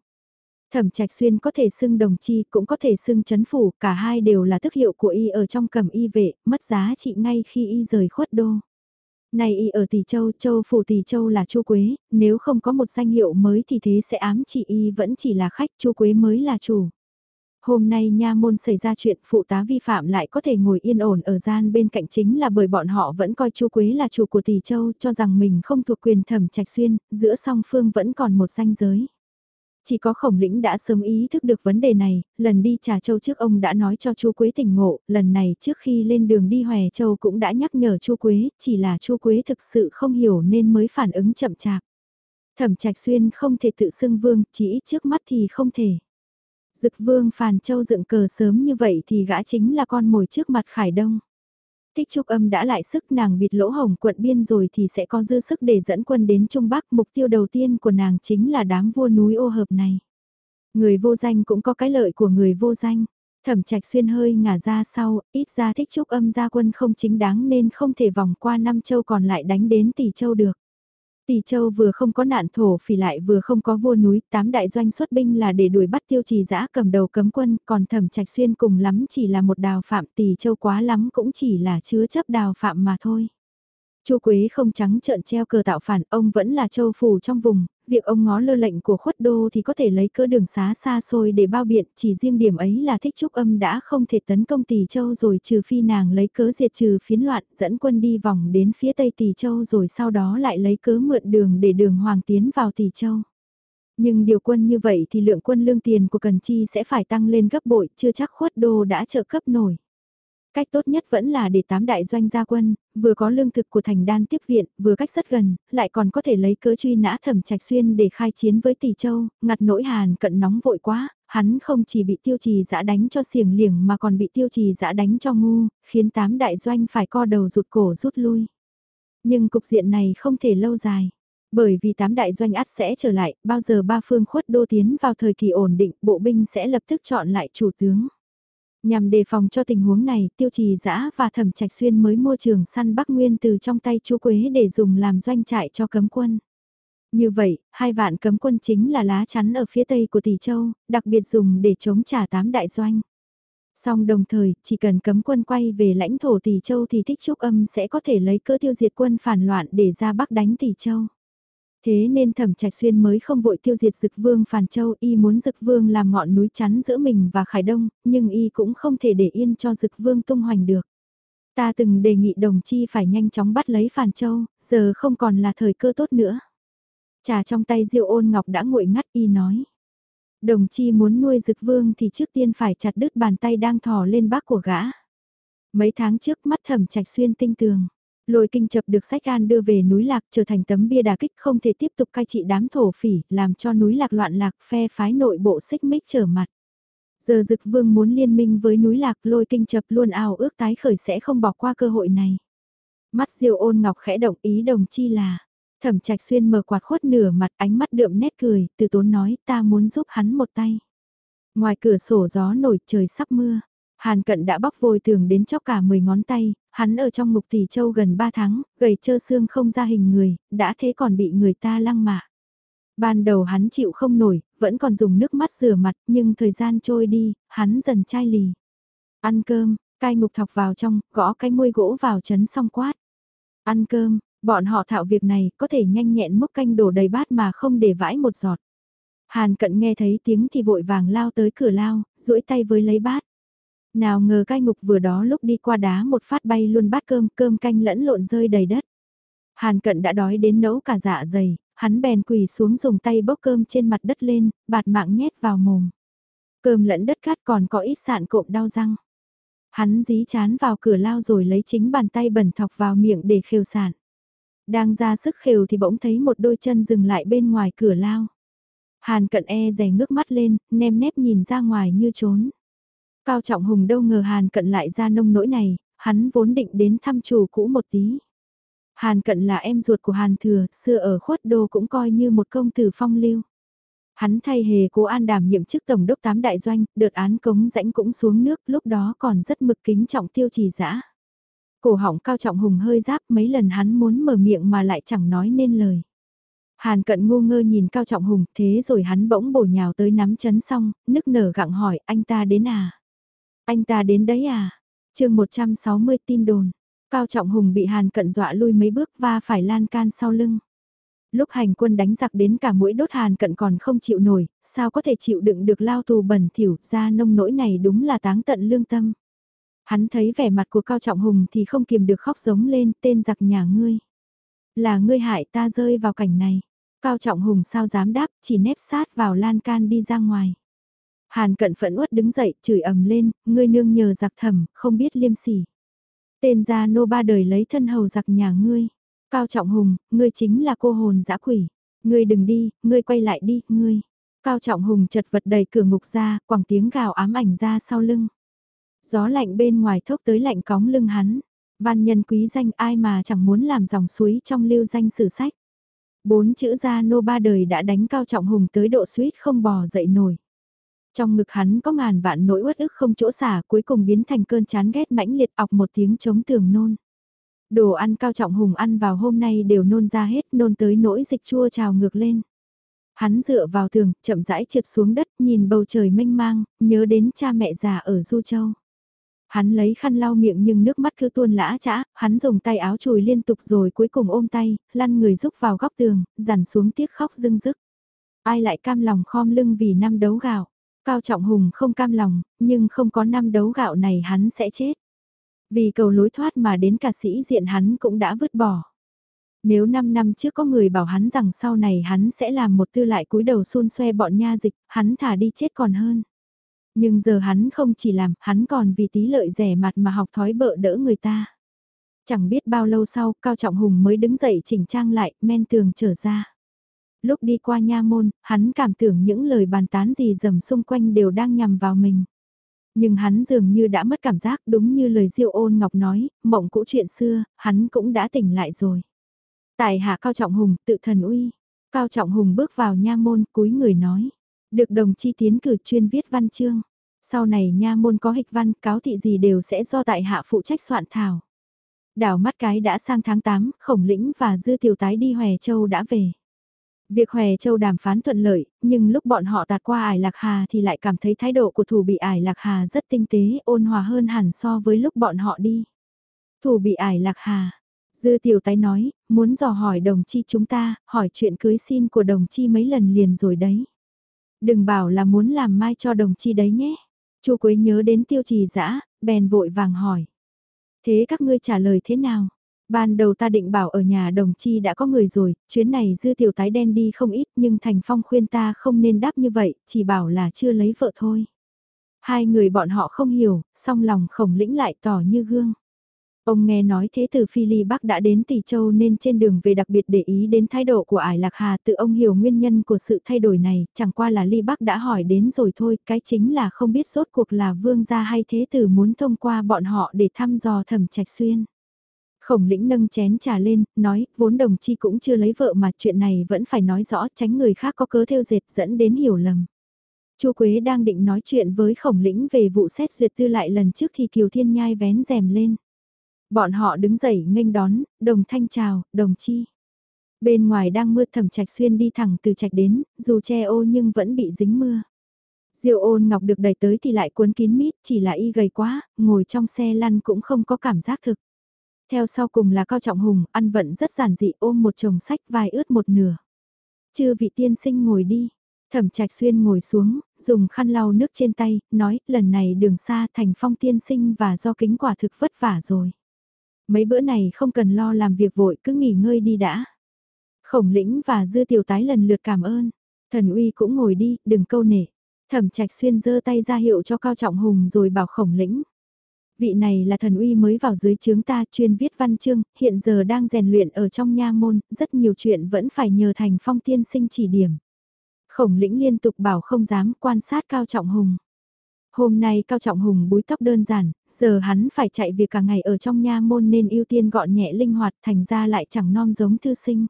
Thẩm Trạch Xuyên có thể xưng đồng chi cũng có thể xưng chấn phủ, cả hai đều là tức hiệu của y ở trong cầm y vệ, mất giá trị ngay khi y rời khuất đô. Này y ở Tỷ Châu, Châu phủ Tỷ Châu là Chu Quế, nếu không có một danh hiệu mới thì thế sẽ ám chỉ y vẫn chỉ là khách, Chu Quế mới là chủ. Hôm nay nha môn xảy ra chuyện phụ tá vi phạm lại có thể ngồi yên ổn ở gian bên cạnh chính là bởi bọn họ vẫn coi Chu Quế là chủ của Tỷ Châu cho rằng mình không thuộc quyền thẩm trạch xuyên, giữa song phương vẫn còn một danh giới. Chỉ có khổng lĩnh đã sớm ý thức được vấn đề này, lần đi trà châu trước ông đã nói cho chu Quế tỉnh ngộ, lần này trước khi lên đường đi Hòe Châu cũng đã nhắc nhở chu Quế, chỉ là chu Quế thực sự không hiểu nên mới phản ứng chậm chạp. Thẩm Trạch Xuyên không thể tự xưng vương, chỉ ít trước mắt thì không thể. Dực vương Phàn Châu dựng cờ sớm như vậy thì gã chính là con mồi trước mặt Khải Đông. Tích trúc âm đã lại sức nàng bịt lỗ hồng quận biên rồi thì sẽ có dư sức để dẫn quân đến Trung Bắc. Mục tiêu đầu tiên của nàng chính là đám vua núi ô hợp này. Người vô danh cũng có cái lợi của người vô danh. Thẩm trạch xuyên hơi ngả ra sau, ít ra thích trúc âm gia quân không chính đáng nên không thể vòng qua năm châu còn lại đánh đến tỷ châu được. Tỷ Châu vừa không có nạn thổ phỉ lại vừa không có vua núi, tám đại doanh xuất binh là để đuổi bắt tiêu trì giã cầm đầu cấm quân, còn thẩm trạch xuyên cùng lắm chỉ là một đào phạm Tỷ Châu quá lắm cũng chỉ là chứa chấp đào phạm mà thôi. Chu Quế không trắng trợn treo cờ tạo phản, ông vẫn là châu phủ trong vùng, việc ông ngó lơ lệnh của khuất đô thì có thể lấy cơ đường xá xa xôi để bao biện, chỉ riêng điểm ấy là thích trúc âm đã không thể tấn công tỷ châu rồi trừ phi nàng lấy cớ diệt trừ phiến loạn, dẫn quân đi vòng đến phía tây tỷ châu rồi sau đó lại lấy cớ mượn đường để đường hoàng tiến vào tỷ châu. Nhưng điều quân như vậy thì lượng quân lương tiền của Cần Chi sẽ phải tăng lên gấp bội, chưa chắc khuất đô đã trợ cấp nổi. Cách tốt nhất vẫn là để tám đại doanh gia quân, vừa có lương thực của thành đan tiếp viện, vừa cách rất gần, lại còn có thể lấy cớ truy nã thẩm trạch xuyên để khai chiến với tỷ châu, ngặt nỗi hàn cận nóng vội quá, hắn không chỉ bị tiêu trì giã đánh cho xiềng liềng mà còn bị tiêu trì giã đánh cho ngu, khiến tám đại doanh phải co đầu rụt cổ rút lui. Nhưng cục diện này không thể lâu dài. Bởi vì tám đại doanh ắt sẽ trở lại, bao giờ ba phương khuất đô tiến vào thời kỳ ổn định, bộ binh sẽ lập tức chọn lại chủ tướng. Nhằm đề phòng cho tình huống này, tiêu trì giã và thẩm trạch xuyên mới mua trường săn Bắc Nguyên từ trong tay chú Quế để dùng làm doanh trại cho cấm quân. Như vậy, hai vạn cấm quân chính là lá chắn ở phía tây của Tỷ Châu, đặc biệt dùng để chống trả tám đại doanh. Song đồng thời, chỉ cần cấm quân quay về lãnh thổ Tỷ Châu thì Thích Trúc Âm sẽ có thể lấy cơ tiêu diệt quân phản loạn để ra Bắc đánh Tỷ Châu. Thế nên thẩm trạch xuyên mới không vội tiêu diệt dực vương Phàn Châu y muốn dực vương làm ngọn núi chắn giữa mình và Khải Đông, nhưng y cũng không thể để yên cho dực vương tung hoành được. Ta từng đề nghị đồng chi phải nhanh chóng bắt lấy Phàn Châu, giờ không còn là thời cơ tốt nữa. Trà trong tay diêu ôn ngọc đã nguội ngắt y nói. Đồng chi muốn nuôi dực vương thì trước tiên phải chặt đứt bàn tay đang thò lên bác của gã. Mấy tháng trước mắt thẩm trạch xuyên tinh tường. Lôi kinh chập được sách an đưa về núi lạc trở thành tấm bia đà kích không thể tiếp tục cai trị đám thổ phỉ, làm cho núi lạc loạn lạc phe phái nội bộ xích mích trở mặt. Giờ dực vương muốn liên minh với núi lạc lôi kinh chập luôn ao ước tái khởi sẽ không bỏ qua cơ hội này. Mắt diêu ôn ngọc khẽ động ý đồng chi là, thẩm trạch xuyên mở quạt khuất nửa mặt ánh mắt đượm nét cười, từ tốn nói ta muốn giúp hắn một tay. Ngoài cửa sổ gió nổi trời sắp mưa, Hàn cận đã bóc vôi tường đến chóc cả 10 ngón tay, hắn ở trong mục tỷ châu gần 3 tháng, gầy trơ xương không ra hình người, đã thế còn bị người ta lăng mạ. Ban đầu hắn chịu không nổi, vẫn còn dùng nước mắt rửa mặt, nhưng thời gian trôi đi, hắn dần chai lì. Ăn cơm, cai ngục thọc vào trong, gõ cái môi gỗ vào chấn xong quát. Ăn cơm, bọn họ thạo việc này, có thể nhanh nhẹn múc canh đổ đầy bát mà không để vãi một giọt. Hàn cận nghe thấy tiếng thì vội vàng lao tới cửa lao, duỗi tay với lấy bát. Nào ngờ cai ngục vừa đó lúc đi qua đá một phát bay luôn bát cơm, cơm canh lẫn lộn rơi đầy đất. Hàn cận đã đói đến nấu cả dạ dày, hắn bèn quỳ xuống dùng tay bốc cơm trên mặt đất lên, bạt mạng nhét vào mồm. Cơm lẫn đất cát còn có ít sạn cộm đau răng. Hắn dí chán vào cửa lao rồi lấy chính bàn tay bẩn thọc vào miệng để khều sạn. Đang ra sức khều thì bỗng thấy một đôi chân dừng lại bên ngoài cửa lao. Hàn cận e rè ngước mắt lên, nem nép nhìn ra ngoài như trốn. Cao Trọng Hùng đâu ngờ Hàn Cận lại ra nông nỗi này, hắn vốn định đến thăm chủ cũ một tí. Hàn Cận là em ruột của Hàn Thừa, xưa ở khuất đô cũng coi như một công tử phong lưu. Hắn thay hề cố an đảm nhiệm chức tổng đốc tám đại doanh, đợt án cống rãnh cũng xuống nước, lúc đó còn rất mực kính trọng tiêu trì dã Cổ họng cao trọng hùng hơi giáp mấy lần hắn muốn mở miệng mà lại chẳng nói nên lời. Hàn cận ngu ngơ nhìn cao trọng hùng, thế rồi hắn bỗng bổ nhào tới nắm chấn xong, nức nở gặng hỏi, anh ta đến à? Anh ta đến đấy à? chương 160 tin đồn. Cao Trọng Hùng bị Hàn cận dọa lui mấy bước và phải lan can sau lưng. Lúc hành quân đánh giặc đến cả mũi đốt Hàn cận còn không chịu nổi, sao có thể chịu đựng được lao tù bẩn thỉu ra nông nỗi này đúng là táng tận lương tâm. Hắn thấy vẻ mặt của Cao Trọng Hùng thì không kiềm được khóc giống lên tên giặc nhà ngươi. Là ngươi hại ta rơi vào cảnh này. Cao Trọng Hùng sao dám đáp, chỉ nép sát vào lan can đi ra ngoài. Hàn cận phẫn uất đứng dậy, chửi ầm lên, ngươi nương nhờ giặc thầm, không biết liêm sỉ. Tên gia nô ba đời lấy thân hầu giặc nhà ngươi. Cao Trọng Hùng, ngươi chính là cô hồn dã quỷ. Ngươi đừng đi, ngươi quay lại đi, ngươi. Cao Trọng Hùng chật vật đầy cửa ngục ra, quẳng tiếng gào ám ảnh ra sau lưng. Gió lạnh bên ngoài thốc tới lạnh cóng lưng hắn. Văn nhân quý danh ai mà chẳng muốn làm dòng suối trong lưu danh sử sách. Bốn chữ gia nô ba đời đã đánh Cao Trọng Hùng tới độ suýt không bò dậy nổi. Trong ngực hắn có ngàn vạn nỗi uất ức không chỗ xả cuối cùng biến thành cơn chán ghét mãnh liệt ọc một tiếng chống tường nôn. Đồ ăn cao trọng hùng ăn vào hôm nay đều nôn ra hết nôn tới nỗi dịch chua trào ngược lên. Hắn dựa vào tường, chậm rãi trượt xuống đất, nhìn bầu trời mênh mang, nhớ đến cha mẹ già ở Du Châu. Hắn lấy khăn lau miệng nhưng nước mắt cứ tuôn lã chã, hắn dùng tay áo chùi liên tục rồi cuối cùng ôm tay, lăn người rúc vào góc tường, dằn xuống tiếc khóc dưng dứt. Ai lại cam lòng khom lưng vì năm đấu gạo. Cao Trọng Hùng không cam lòng, nhưng không có năm đấu gạo này hắn sẽ chết. Vì cầu lối thoát mà đến cả sĩ diện hắn cũng đã vứt bỏ. Nếu 5 năm trước có người bảo hắn rằng sau này hắn sẽ làm một tư lại cúi đầu xôn xoe bọn nha dịch, hắn thả đi chết còn hơn. Nhưng giờ hắn không chỉ làm, hắn còn vì tí lợi rẻ mặt mà học thói bợ đỡ người ta. Chẳng biết bao lâu sau, Cao Trọng Hùng mới đứng dậy chỉnh trang lại, men tường trở ra. Lúc đi qua nha môn, hắn cảm tưởng những lời bàn tán gì dầm xung quanh đều đang nhằm vào mình. Nhưng hắn dường như đã mất cảm giác đúng như lời Diêu ôn ngọc nói, mộng cũ chuyện xưa, hắn cũng đã tỉnh lại rồi. Tại hạ Cao Trọng Hùng, tự thần uy. Cao Trọng Hùng bước vào nha môn, cúi người nói. Được đồng chi tiến cử chuyên viết văn chương. Sau này nha môn có hịch văn, cáo thị gì đều sẽ do tại hạ phụ trách soạn thảo. Đảo mắt cái đã sang tháng 8, khổng lĩnh và dư tiểu tái đi Hòe Châu đã về. Việc Hòe Châu đàm phán thuận lợi, nhưng lúc bọn họ tạt qua ải Lạc Hà thì lại cảm thấy thái độ của thủ bị ải Lạc Hà rất tinh tế, ôn hòa hơn hẳn so với lúc bọn họ đi. Thủ bị ải Lạc Hà, Dư tiểu tái nói, muốn dò hỏi đồng chi chúng ta, hỏi chuyện cưới xin của đồng chi mấy lần liền rồi đấy. Đừng bảo là muốn làm mai cho đồng chi đấy nhé. Chu Quế nhớ đến tiêu trì dã bèn vội vàng hỏi. Thế các ngươi trả lời thế nào? Ban đầu ta định bảo ở nhà đồng chi đã có người rồi, chuyến này dư tiểu tái đen đi không ít nhưng Thành Phong khuyên ta không nên đáp như vậy, chỉ bảo là chưa lấy vợ thôi. Hai người bọn họ không hiểu, song lòng khổng lĩnh lại tỏ như gương. Ông nghe nói thế từ Phi Ly Bắc đã đến Tỷ Châu nên trên đường về đặc biệt để ý đến thái độ của Ải Lạc Hà tự ông hiểu nguyên nhân của sự thay đổi này, chẳng qua là Ly Bắc đã hỏi đến rồi thôi, cái chính là không biết rốt cuộc là vương gia hay thế tử muốn thông qua bọn họ để thăm dò thẩm trạch xuyên. Khổng lĩnh nâng chén trà lên, nói, vốn đồng chi cũng chưa lấy vợ mà chuyện này vẫn phải nói rõ tránh người khác có cớ theo dệt dẫn đến hiểu lầm. Chu Quế đang định nói chuyện với khổng lĩnh về vụ xét duyệt tư lại lần trước thì Kiều Thiên Nhai vén rèm lên. Bọn họ đứng dậy nghênh đón, đồng thanh chào, đồng chi. Bên ngoài đang mưa thầm trạch xuyên đi thẳng từ trạch đến, dù che ô nhưng vẫn bị dính mưa. Diệu ôn ngọc được đẩy tới thì lại cuốn kín mít, chỉ là y gầy quá, ngồi trong xe lăn cũng không có cảm giác thực. Theo sau cùng là Cao Trọng Hùng, ăn vận rất giản dị ôm một chồng sách vai ướt một nửa. Chư vị tiên sinh ngồi đi. Thẩm trạch xuyên ngồi xuống, dùng khăn lau nước trên tay, nói lần này đường xa thành phong tiên sinh và do kính quả thực vất vả rồi. Mấy bữa này không cần lo làm việc vội cứ nghỉ ngơi đi đã. Khổng lĩnh và dư tiểu tái lần lượt cảm ơn. Thần uy cũng ngồi đi, đừng câu nể. Thẩm trạch xuyên giơ tay ra hiệu cho Cao Trọng Hùng rồi bảo khổng lĩnh. Vị này là thần uy mới vào dưới chướng ta chuyên viết văn chương, hiện giờ đang rèn luyện ở trong nha môn, rất nhiều chuyện vẫn phải nhờ thành phong tiên sinh chỉ điểm. Khổng lĩnh liên tục bảo không dám quan sát Cao Trọng Hùng. Hôm nay Cao Trọng Hùng búi tóc đơn giản, giờ hắn phải chạy việc cả ngày ở trong nha môn nên ưu tiên gọn nhẹ linh hoạt thành ra lại chẳng non giống thư sinh.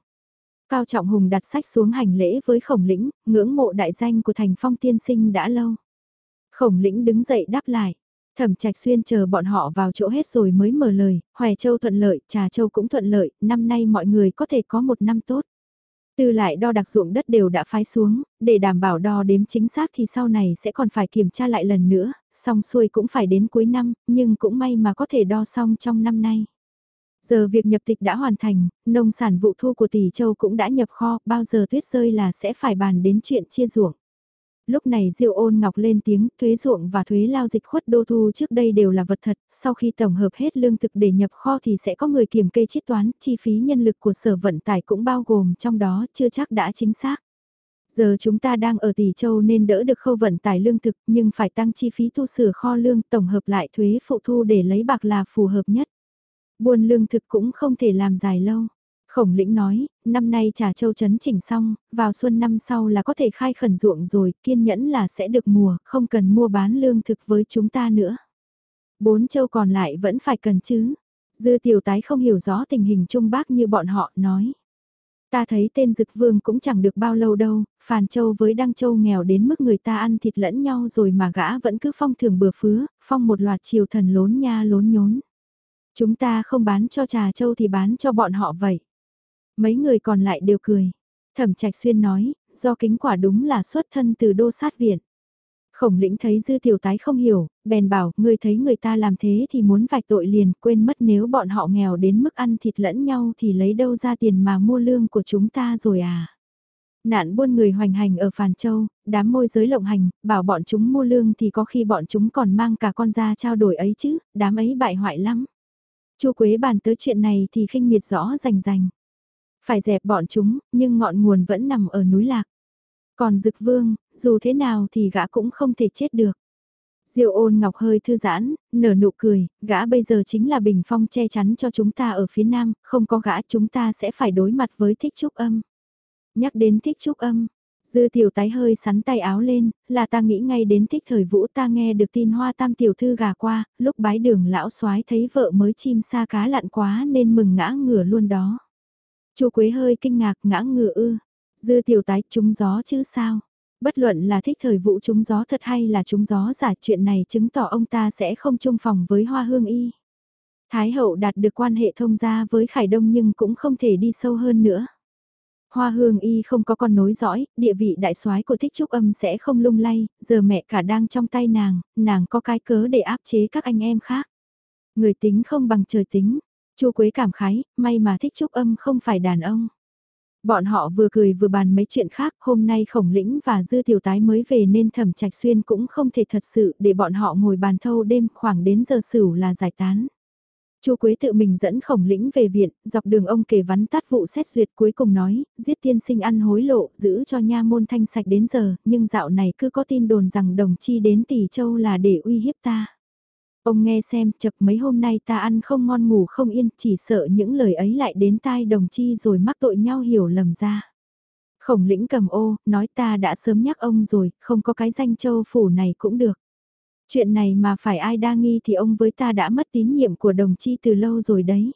Cao Trọng Hùng đặt sách xuống hành lễ với khổng lĩnh, ngưỡng mộ đại danh của thành phong tiên sinh đã lâu. Khổng lĩnh đứng dậy đáp lại. Thẩm Trạch Xuyên chờ bọn họ vào chỗ hết rồi mới mở lời, Hoè Châu thuận lợi, Trà Châu cũng thuận lợi, năm nay mọi người có thể có một năm tốt. Từ lại đo đặc ruộng đất đều đã phái xuống, để đảm bảo đo đếm chính xác thì sau này sẽ còn phải kiểm tra lại lần nữa, xong xuôi cũng phải đến cuối năm, nhưng cũng may mà có thể đo xong trong năm nay. Giờ việc nhập tịch đã hoàn thành, nông sản vụ thu của tỷ châu cũng đã nhập kho, bao giờ tuyết rơi là sẽ phải bàn đến chuyện chia ruộng. Lúc này Diêu ôn ngọc lên tiếng, thuế ruộng và thuế lao dịch khuất đô thu trước đây đều là vật thật, sau khi tổng hợp hết lương thực để nhập kho thì sẽ có người kiểm kê chiết toán, chi phí nhân lực của sở vận tải cũng bao gồm trong đó chưa chắc đã chính xác. Giờ chúng ta đang ở tỷ châu nên đỡ được khâu vận tải lương thực nhưng phải tăng chi phí tu sửa kho lương tổng hợp lại thuế phụ thu để lấy bạc là phù hợp nhất. Buôn lương thực cũng không thể làm dài lâu. Khổng lĩnh nói, năm nay trà châu chấn chỉnh xong, vào xuân năm sau là có thể khai khẩn ruộng rồi, kiên nhẫn là sẽ được mùa, không cần mua bán lương thực với chúng ta nữa. Bốn châu còn lại vẫn phải cần chứ. Dư tiểu tái không hiểu rõ tình hình Trung Bắc như bọn họ nói. Ta thấy tên Dực Vương cũng chẳng được bao lâu đâu, Phàn Châu với Đăng Châu nghèo đến mức người ta ăn thịt lẫn nhau rồi mà gã vẫn cứ phong thường bừa phứa, phong một loạt triều thần lốn nha lốn nhốn. Chúng ta không bán cho trà châu thì bán cho bọn họ vậy. Mấy người còn lại đều cười. Thẩm Trạch Xuyên nói, do kính quả đúng là xuất thân từ đô sát viện. Khổng lĩnh thấy dư tiểu tái không hiểu, bèn bảo, ngươi thấy người ta làm thế thì muốn vạch tội liền, quên mất nếu bọn họ nghèo đến mức ăn thịt lẫn nhau thì lấy đâu ra tiền mà mua lương của chúng ta rồi à. Nạn buôn người hoành hành ở Phàn Châu, đám môi giới lộng hành, bảo bọn chúng mua lương thì có khi bọn chúng còn mang cả con ra trao đổi ấy chứ, đám ấy bại hoại lắm. Chu Quế bàn tới chuyện này thì khinh miệt rõ rành rành. Phải dẹp bọn chúng, nhưng ngọn nguồn vẫn nằm ở núi lạc. Còn Dực Vương, dù thế nào thì gã cũng không thể chết được. diêu ôn ngọc hơi thư giãn, nở nụ cười, gã bây giờ chính là bình phong che chắn cho chúng ta ở phía nam, không có gã chúng ta sẽ phải đối mặt với thích trúc âm. Nhắc đến thích trúc âm, dư tiểu tái hơi sắn tay áo lên, là ta nghĩ ngay đến thích thời vũ ta nghe được tin hoa tam tiểu thư gà qua, lúc bái đường lão soái thấy vợ mới chim xa cá lặn quá nên mừng ngã ngửa luôn đó. Chu Quế hơi kinh ngạc ngã ngửa ư, Dư tiểu tái trúng gió chứ sao? Bất luận là thích thời vụ trúng gió thật hay là trúng gió giả chuyện này chứng tỏ ông ta sẽ không chung phòng với hoa hương y. Thái hậu đạt được quan hệ thông gia với Khải Đông nhưng cũng không thể đi sâu hơn nữa. Hoa hương y không có con nối dõi, địa vị đại soái của thích trúc âm sẽ không lung lay, giờ mẹ cả đang trong tay nàng, nàng có cái cớ để áp chế các anh em khác. Người tính không bằng trời tính, chu Quế cảm khái, may mà thích trúc âm không phải đàn ông. Bọn họ vừa cười vừa bàn mấy chuyện khác, hôm nay khổng lĩnh và dư tiểu tái mới về nên thẩm trạch xuyên cũng không thể thật sự để bọn họ ngồi bàn thâu đêm khoảng đến giờ sửu là giải tán. Chu Quế tự mình dẫn khổng lĩnh về viện, dọc đường ông kể vắn tát vụ xét duyệt cuối cùng nói, giết tiên sinh ăn hối lộ, giữ cho nha môn thanh sạch đến giờ, nhưng dạo này cứ có tin đồn rằng đồng chi đến tỷ châu là để uy hiếp ta. Ông nghe xem, chật mấy hôm nay ta ăn không ngon ngủ không yên, chỉ sợ những lời ấy lại đến tai đồng chi rồi mắc tội nhau hiểu lầm ra. Khổng lĩnh cầm ô, nói ta đã sớm nhắc ông rồi, không có cái danh châu phủ này cũng được. Chuyện này mà phải ai đa nghi thì ông với ta đã mất tín nhiệm của đồng chi từ lâu rồi đấy.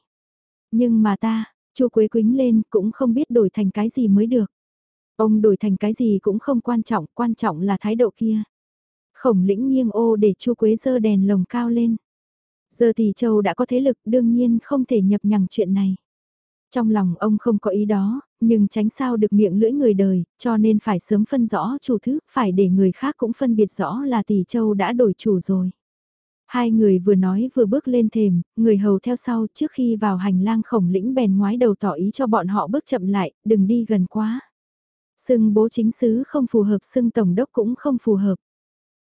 Nhưng mà ta, chu Quế Quýnh lên cũng không biết đổi thành cái gì mới được. Ông đổi thành cái gì cũng không quan trọng, quan trọng là thái độ kia. Khổng lĩnh nghiêng ô để chu quế dơ đèn lồng cao lên. Giờ thì châu đã có thế lực đương nhiên không thể nhập nhằng chuyện này. Trong lòng ông không có ý đó, nhưng tránh sao được miệng lưỡi người đời, cho nên phải sớm phân rõ chủ thứ, phải để người khác cũng phân biệt rõ là tỷ châu đã đổi chủ rồi. Hai người vừa nói vừa bước lên thềm, người hầu theo sau trước khi vào hành lang khổng lĩnh bèn ngoái đầu tỏ ý cho bọn họ bước chậm lại, đừng đi gần quá. Sưng bố chính sứ không phù hợp, sưng tổng đốc cũng không phù hợp.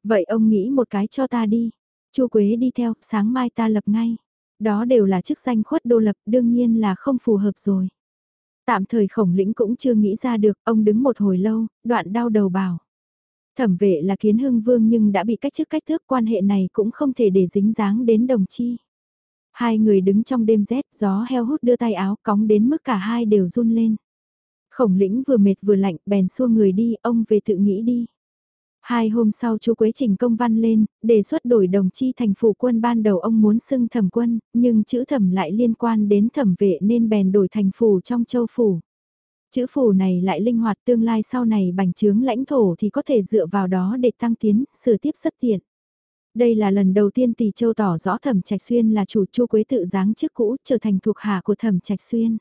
Vậy ông nghĩ một cái cho ta đi. Chu Quế đi theo, sáng mai ta lập ngay. Đó đều là chức danh khuất đô lập, đương nhiên là không phù hợp rồi. Tạm thời khổng lĩnh cũng chưa nghĩ ra được, ông đứng một hồi lâu, đoạn đau đầu bảo. Thẩm vệ là kiến hưng vương nhưng đã bị cách chức cách thước quan hệ này cũng không thể để dính dáng đến đồng chi. Hai người đứng trong đêm rét, gió heo hút đưa tay áo cóng đến mức cả hai đều run lên. Khổng lĩnh vừa mệt vừa lạnh, bèn xua người đi, ông về tự nghĩ đi. Hai hôm sau chú Quế Trình công văn lên, đề xuất đổi đồng chi thành phủ quân ban đầu ông muốn xưng thẩm quân, nhưng chữ thẩm lại liên quan đến thẩm vệ nên bèn đổi thành phủ trong châu phủ. Chữ phủ này lại linh hoạt tương lai sau này bành trướng lãnh thổ thì có thể dựa vào đó để tăng tiến, sửa tiếp rất tiện. Đây là lần đầu tiên Tỷ Châu tỏ rõ Thẩm Trạch Xuyên là chủ Chu Quế tự giáng chức cũ, trở thành thuộc hạ của Thẩm Trạch Xuyên.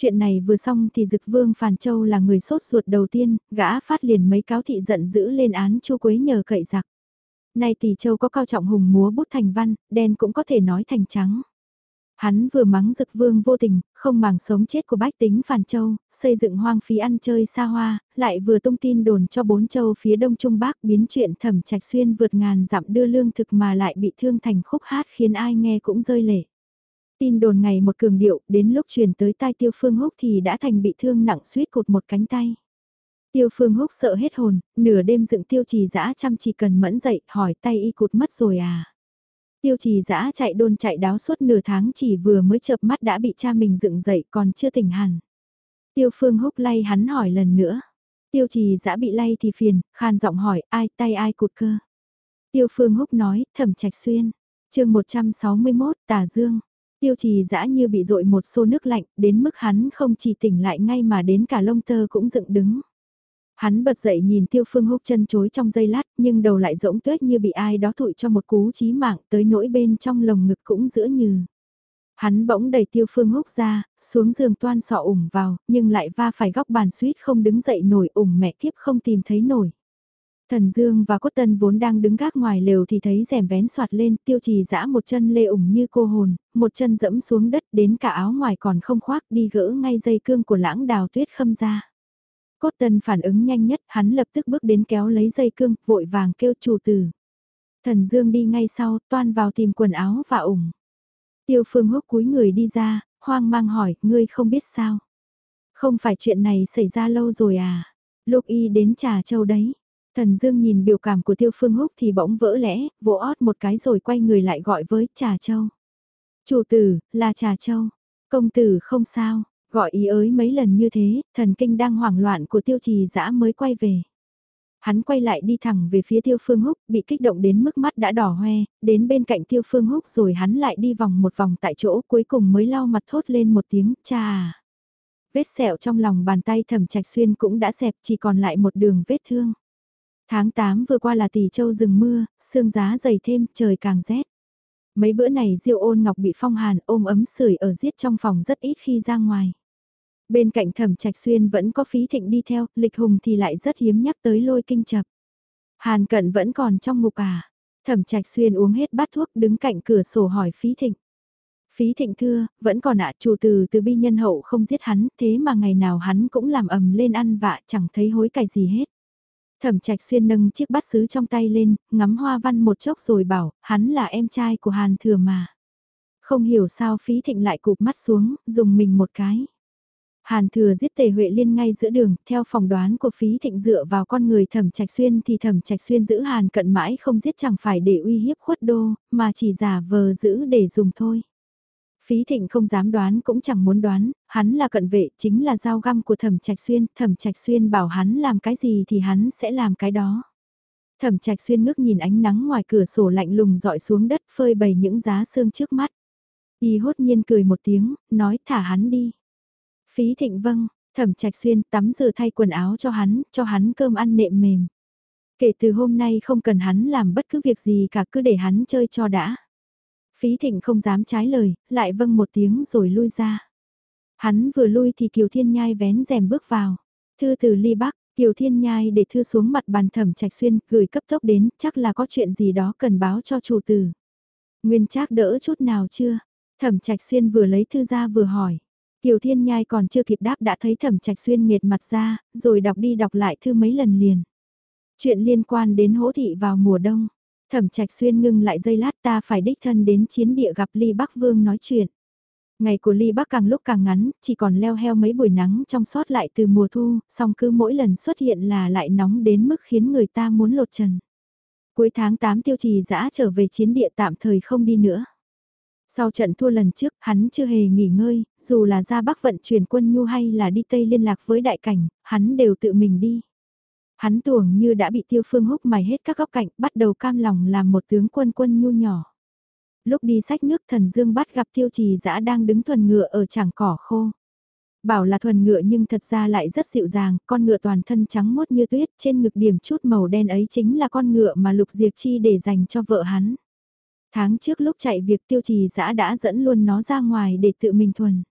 Chuyện này vừa xong thì Dực Vương Phàn Châu là người sốt ruột đầu tiên, gã phát liền mấy cáo thị giận dữ lên án Chu Quế nhờ cậy giặc. Nay tỷ châu có cao trọng hùng múa bút thành văn, đen cũng có thể nói thành trắng. Hắn vừa mắng dực vương vô tình, không màng sống chết của bách tính Phàn Châu, xây dựng hoang phí ăn chơi xa hoa, lại vừa tung tin đồn cho bốn châu phía đông trung bắc biến chuyện thẩm trạch xuyên vượt ngàn dặm đưa lương thực mà lại bị thương thành khúc hát khiến ai nghe cũng rơi lệ. Tin đồn ngày một cường điệu, đến lúc truyền tới tai tiêu phương húc thì đã thành bị thương nặng suýt cụt một cánh tay. Tiêu phương húc sợ hết hồn, nửa đêm dựng tiêu trì dã chăm chỉ cần mẫn dậy, hỏi tay y cụt mất rồi à. Tiêu trì dã chạy đôn chạy đáo suốt nửa tháng chỉ vừa mới chợp mắt đã bị cha mình dựng dậy còn chưa tỉnh hẳn. Tiêu phương húc lay hắn hỏi lần nữa. Tiêu trì dã bị lay thì phiền, khan giọng hỏi ai tay ai cụt cơ. Tiêu phương húc nói thẩm trạch xuyên. chương 161 tà dương. Tiêu trì dã như bị dội một xô nước lạnh, đến mức hắn không chỉ tỉnh lại ngay mà đến cả lông tơ cũng dựng đứng. Hắn bật dậy nhìn tiêu phương húc chân chối trong giây lát, nhưng đầu lại rỗng tuyết như bị ai đó thụi cho một cú chí mạng tới nỗi bên trong lồng ngực cũng giữa như. Hắn bỗng đẩy tiêu phương húc ra, xuống giường toan sọ ủng vào, nhưng lại va phải góc bàn suýt không đứng dậy nổi ủng mẹ kiếp không tìm thấy nổi. Thần Dương và Cốt Tân vốn đang đứng gác ngoài lều thì thấy rèm vén soạt lên, tiêu trì dã một chân lê ủng như cô hồn, một chân dẫm xuống đất đến cả áo ngoài còn không khoác đi gỡ ngay dây cương của lãng đào tuyết khâm ra. Cốt Tân phản ứng nhanh nhất, hắn lập tức bước đến kéo lấy dây cương, vội vàng kêu chủ tử. Thần Dương đi ngay sau, toan vào tìm quần áo và ủng. Tiêu phương húc cúi người đi ra, hoang mang hỏi, ngươi không biết sao. Không phải chuyện này xảy ra lâu rồi à? Lúc y đến trà châu đấy. Thần Dương nhìn biểu cảm của Tiêu Phương Húc thì bỗng vỡ lẽ, vỗ ót một cái rồi quay người lại gọi với Trà Châu. Chủ tử, là Trà Châu. Công tử không sao, gọi ý ới mấy lần như thế, thần kinh đang hoảng loạn của Tiêu Trì dã mới quay về. Hắn quay lại đi thẳng về phía Tiêu Phương Húc, bị kích động đến mức mắt đã đỏ hoe, đến bên cạnh Tiêu Phương Húc rồi hắn lại đi vòng một vòng tại chỗ cuối cùng mới lau mặt thốt lên một tiếng, cha. À. Vết sẹo trong lòng bàn tay thẩm trạch xuyên cũng đã xẹp chỉ còn lại một đường vết thương. Tháng 8 vừa qua là tỷ châu rừng mưa, sương giá dày thêm, trời càng rét. Mấy bữa này Diêu ôn ngọc bị phong hàn ôm ấm sưởi ở giết trong phòng rất ít khi ra ngoài. Bên cạnh thẩm trạch xuyên vẫn có phí thịnh đi theo, lịch hùng thì lại rất hiếm nhắc tới lôi kinh chập. Hàn cận vẫn còn trong ngục à. Thẩm trạch xuyên uống hết bát thuốc đứng cạnh cửa sổ hỏi phí thịnh. Phí thịnh thưa, vẫn còn ạ chủ từ từ bi nhân hậu không giết hắn, thế mà ngày nào hắn cũng làm ầm lên ăn vạ chẳng thấy hối cải gì hết. Thẩm trạch xuyên nâng chiếc bát sứ trong tay lên, ngắm hoa văn một chốc rồi bảo, hắn là em trai của Hàn thừa mà. Không hiểu sao phí thịnh lại cụp mắt xuống, dùng mình một cái. Hàn thừa giết tề Huệ Liên ngay giữa đường, theo phỏng đoán của phí thịnh dựa vào con người thẩm trạch xuyên thì thẩm trạch xuyên giữ Hàn cận mãi không giết chẳng phải để uy hiếp khuất đô, mà chỉ giả vờ giữ để dùng thôi. Phí thịnh không dám đoán cũng chẳng muốn đoán, hắn là cận vệ chính là dao găm của thẩm trạch xuyên, thẩm trạch xuyên bảo hắn làm cái gì thì hắn sẽ làm cái đó. Thẩm trạch xuyên ngước nhìn ánh nắng ngoài cửa sổ lạnh lùng dọi xuống đất phơi bày những giá xương trước mắt. Y hốt nhiên cười một tiếng, nói thả hắn đi. Phí thịnh vâng, thẩm trạch xuyên tắm rửa thay quần áo cho hắn, cho hắn cơm ăn nệm mềm. Kể từ hôm nay không cần hắn làm bất cứ việc gì cả cứ để hắn chơi cho đã. Phí thịnh không dám trái lời, lại vâng một tiếng rồi lui ra. Hắn vừa lui thì Kiều Thiên Nhai vén rèm bước vào. Thư từ ly bắc, Kiều Thiên Nhai để thư xuống mặt bàn thẩm trạch xuyên, gửi cấp tốc đến, chắc là có chuyện gì đó cần báo cho chủ tử. Nguyên Trác đỡ chút nào chưa? Thẩm trạch xuyên vừa lấy thư ra vừa hỏi. Kiều Thiên Nhai còn chưa kịp đáp đã thấy thẩm trạch xuyên nghiệt mặt ra, rồi đọc đi đọc lại thư mấy lần liền. Chuyện liên quan đến hỗ thị vào mùa đông. Thẩm trạch xuyên ngưng lại giây lát ta phải đích thân đến chiến địa gặp Ly Bắc Vương nói chuyện. Ngày của Ly Bắc càng lúc càng ngắn, chỉ còn leo heo mấy buổi nắng trong sót lại từ mùa thu, song cứ mỗi lần xuất hiện là lại nóng đến mức khiến người ta muốn lột trần. Cuối tháng 8 tiêu trì dã trở về chiến địa tạm thời không đi nữa. Sau trận thua lần trước, hắn chưa hề nghỉ ngơi, dù là ra Bắc vận chuyển quân nhu hay là đi Tây liên lạc với đại cảnh, hắn đều tự mình đi. Hắn tuồng như đã bị tiêu phương húc mài hết các góc cạnh, bắt đầu cam lòng làm một tướng quân quân nhu nhỏ. Lúc đi sách nước thần dương bắt gặp tiêu trì dã đang đứng thuần ngựa ở chẳng cỏ khô. Bảo là thuần ngựa nhưng thật ra lại rất dịu dàng, con ngựa toàn thân trắng mốt như tuyết, trên ngực điểm chút màu đen ấy chính là con ngựa mà Lục Diệp Chi để dành cho vợ hắn. Tháng trước lúc chạy việc tiêu trì dã đã dẫn luôn nó ra ngoài để tự mình thuần.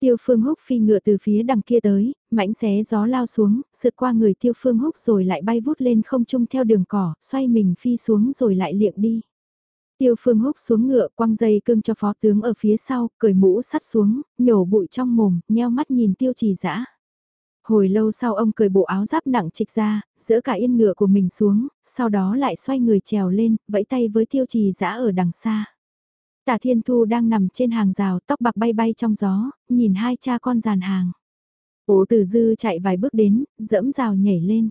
Tiêu Phương Húc phi ngựa từ phía đằng kia tới, mảnh xé gió lao xuống, sượt qua người Tiêu Phương Húc rồi lại bay vút lên không trung theo đường cỏ, xoay mình phi xuống rồi lại liệng đi. Tiêu Phương húc xuống ngựa quăng dây cương cho phó tướng ở phía sau, cởi mũ sắt xuống, nhổ bụi trong mồm, nheo mắt nhìn tiêu trì dã Hồi lâu sau ông cởi bộ áo giáp nặng trịch ra, dỡ cả yên ngựa của mình xuống, sau đó lại xoay người trèo lên, vẫy tay với tiêu trì dã ở đằng xa. Tạ Thiên Thu đang nằm trên hàng rào, tóc bạc bay bay trong gió, nhìn hai cha con dàn hàng. Ố Tử Dư chạy vài bước đến, dẫm rào nhảy lên.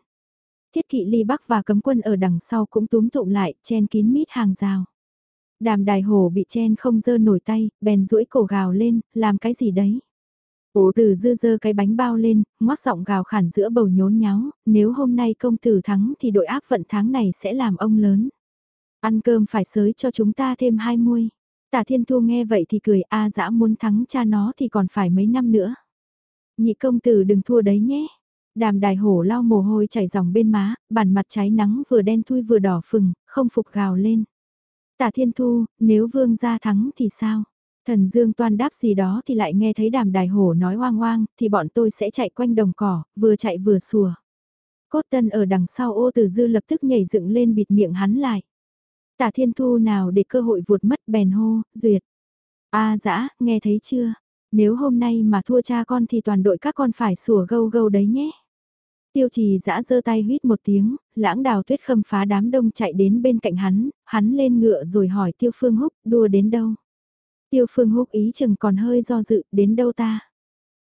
Thiết kỵ ly bắc và cấm quân ở đằng sau cũng túm tụm lại, chen kín mít hàng rào. Đàm đài hổ bị chen không dơ nổi tay, bèn duỗi cổ gào lên, làm cái gì đấy. Ố Tử Dư dơ cái bánh bao lên, ngoác giọng gào khản giữa bầu nhốn nháo, nếu hôm nay công tử thắng thì đội áp vận tháng này sẽ làm ông lớn. Ăn cơm phải sới cho chúng ta thêm hai muôi. Tả Thiên Thu nghe vậy thì cười a dã muốn thắng cha nó thì còn phải mấy năm nữa. Nhị công tử đừng thua đấy nhé. Đàm đài hổ lau mồ hôi chảy dòng bên má, bản mặt cháy nắng vừa đen thui vừa đỏ phừng, không phục gào lên. Tả Thiên Thu, nếu vương gia thắng thì sao? Thần Dương toan đáp gì đó thì lại nghe thấy đàm đài hổ nói hoang hoang, thì bọn tôi sẽ chạy quanh đồng cỏ, vừa chạy vừa sùa. Cốt tân ở đằng sau ô tử dư lập tức nhảy dựng lên bịt miệng hắn lại. Tả thiên thu nào để cơ hội vụt mất bèn hô, duyệt. a dã, nghe thấy chưa? Nếu hôm nay mà thua cha con thì toàn đội các con phải sủa gâu gâu đấy nhé. Tiêu trì dã giơ tay huýt một tiếng, lãng đào tuyết khâm phá đám đông chạy đến bên cạnh hắn, hắn lên ngựa rồi hỏi tiêu phương húc đua đến đâu. Tiêu phương húc ý chừng còn hơi do dự đến đâu ta.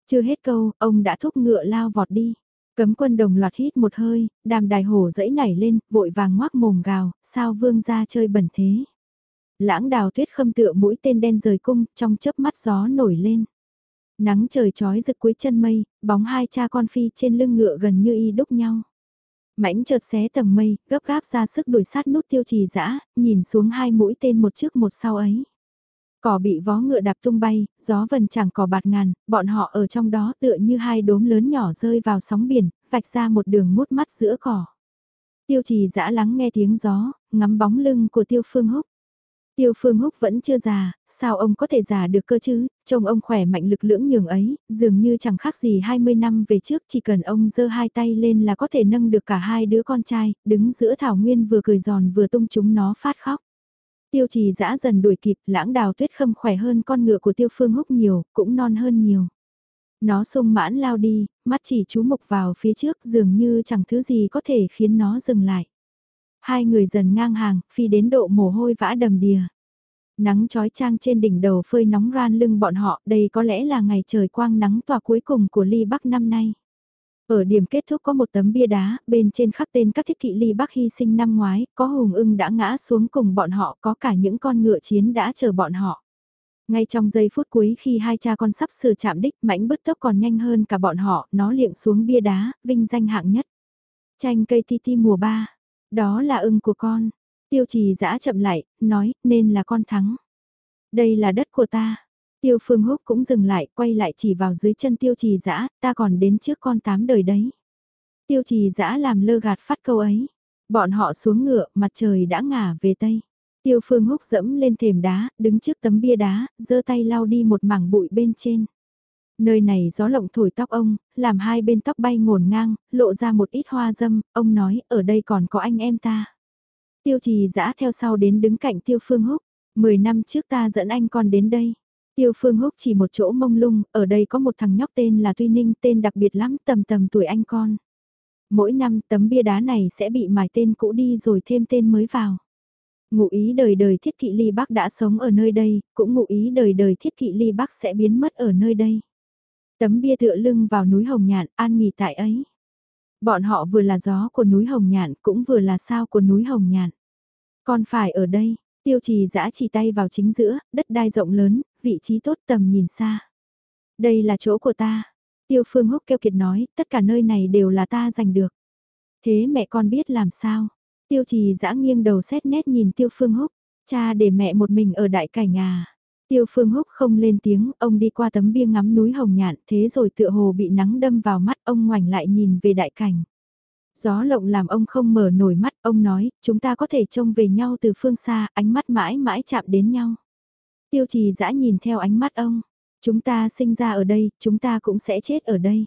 Chưa hết câu, ông đã thúc ngựa lao vọt đi. Cấm quân đồng loạt hít một hơi, đàm đài hổ dẫy nảy lên, vội vàng ngoác mồm gào, sao vương ra chơi bẩn thế. Lãng đào tuyết khâm tựa mũi tên đen rời cung, trong chớp mắt gió nổi lên. Nắng trời trói rực cuối chân mây, bóng hai cha con phi trên lưng ngựa gần như y đúc nhau. Mãnh chợt xé tầng mây, gấp gáp ra sức đuổi sát nút tiêu trì dã nhìn xuống hai mũi tên một trước một sau ấy. Cỏ bị vó ngựa đạp tung bay, gió vần chẳng cỏ bạt ngàn, bọn họ ở trong đó tựa như hai đốm lớn nhỏ rơi vào sóng biển, vạch ra một đường mút mắt giữa cỏ. Tiêu trì dã lắng nghe tiếng gió, ngắm bóng lưng của tiêu phương húc. Tiêu phương húc vẫn chưa già, sao ông có thể già được cơ chứ, trông ông khỏe mạnh lực lưỡng nhường ấy, dường như chẳng khác gì 20 năm về trước chỉ cần ông giơ hai tay lên là có thể nâng được cả hai đứa con trai, đứng giữa thảo nguyên vừa cười giòn vừa tung chúng nó phát khóc. Tiêu trì dã dần đuổi kịp, lãng đào tuyết khâm khỏe hơn con ngựa của tiêu phương húc nhiều, cũng non hơn nhiều. Nó sung mãn lao đi, mắt chỉ chú mục vào phía trước dường như chẳng thứ gì có thể khiến nó dừng lại. Hai người dần ngang hàng, phi đến độ mồ hôi vã đầm đìa. Nắng trói trang trên đỉnh đầu phơi nóng ran lưng bọn họ, đây có lẽ là ngày trời quang nắng tỏa cuối cùng của ly bắc năm nay. Ở điểm kết thúc có một tấm bia đá, bên trên khắc tên các thiết kỵ ly bắc hy sinh năm ngoái, có hùng ưng đã ngã xuống cùng bọn họ, có cả những con ngựa chiến đã chờ bọn họ. Ngay trong giây phút cuối khi hai cha con sắp sửa chạm đích mãnh bứt tốc còn nhanh hơn cả bọn họ, nó liệng xuống bia đá, vinh danh hạng nhất. Tranh cây ti ti mùa ba, đó là ưng của con. Tiêu trì giã chậm lại, nói, nên là con thắng. Đây là đất của ta. Tiêu phương húc cũng dừng lại, quay lại chỉ vào dưới chân tiêu trì dã ta còn đến trước con tám đời đấy. Tiêu trì dã làm lơ gạt phát câu ấy. Bọn họ xuống ngựa, mặt trời đã ngả về tây. Tiêu phương húc dẫm lên thềm đá, đứng trước tấm bia đá, giơ tay lau đi một mảng bụi bên trên. Nơi này gió lộng thổi tóc ông, làm hai bên tóc bay ngổn ngang, lộ ra một ít hoa dâm, ông nói, ở đây còn có anh em ta. Tiêu trì dã theo sau đến đứng cạnh tiêu phương húc, mười năm trước ta dẫn anh con đến đây. Tiêu Phương Húc chỉ một chỗ mông lung, ở đây có một thằng nhóc tên là Tuy Ninh, tên đặc biệt lắm, tầm tầm tuổi anh con. Mỗi năm tấm bia đá này sẽ bị mài tên cũ đi rồi thêm tên mới vào. Ngụ ý đời đời thiết kỵ ly bắc đã sống ở nơi đây, cũng ngụ ý đời đời thiết kỵ ly bắc sẽ biến mất ở nơi đây. Tấm bia tựa lưng vào núi Hồng Nhạn, an nghỉ tại ấy. Bọn họ vừa là gió của núi Hồng Nhạn, cũng vừa là sao của núi Hồng Nhạn. Còn phải ở đây, tiêu trì giã chỉ tay vào chính giữa, đất đai rộng lớn, vị trí tốt tầm nhìn xa. Đây là chỗ của ta. Tiêu Phương Húc kêu kiệt nói, tất cả nơi này đều là ta giành được. Thế mẹ con biết làm sao? Tiêu trì giã nghiêng đầu xét nét nhìn Tiêu Phương Húc, cha để mẹ một mình ở đại cảnh à. Tiêu Phương Húc không lên tiếng, ông đi qua tấm bia ngắm núi hồng nhạn, thế rồi tựa hồ bị nắng đâm vào mắt, ông ngoảnh lại nhìn về đại cảnh. Gió lộng làm ông không mở nổi mắt, ông nói, chúng ta có thể trông về nhau từ phương xa, ánh mắt mãi mãi chạm đến nhau. Tiêu trì dã nhìn theo ánh mắt ông. Chúng ta sinh ra ở đây, chúng ta cũng sẽ chết ở đây.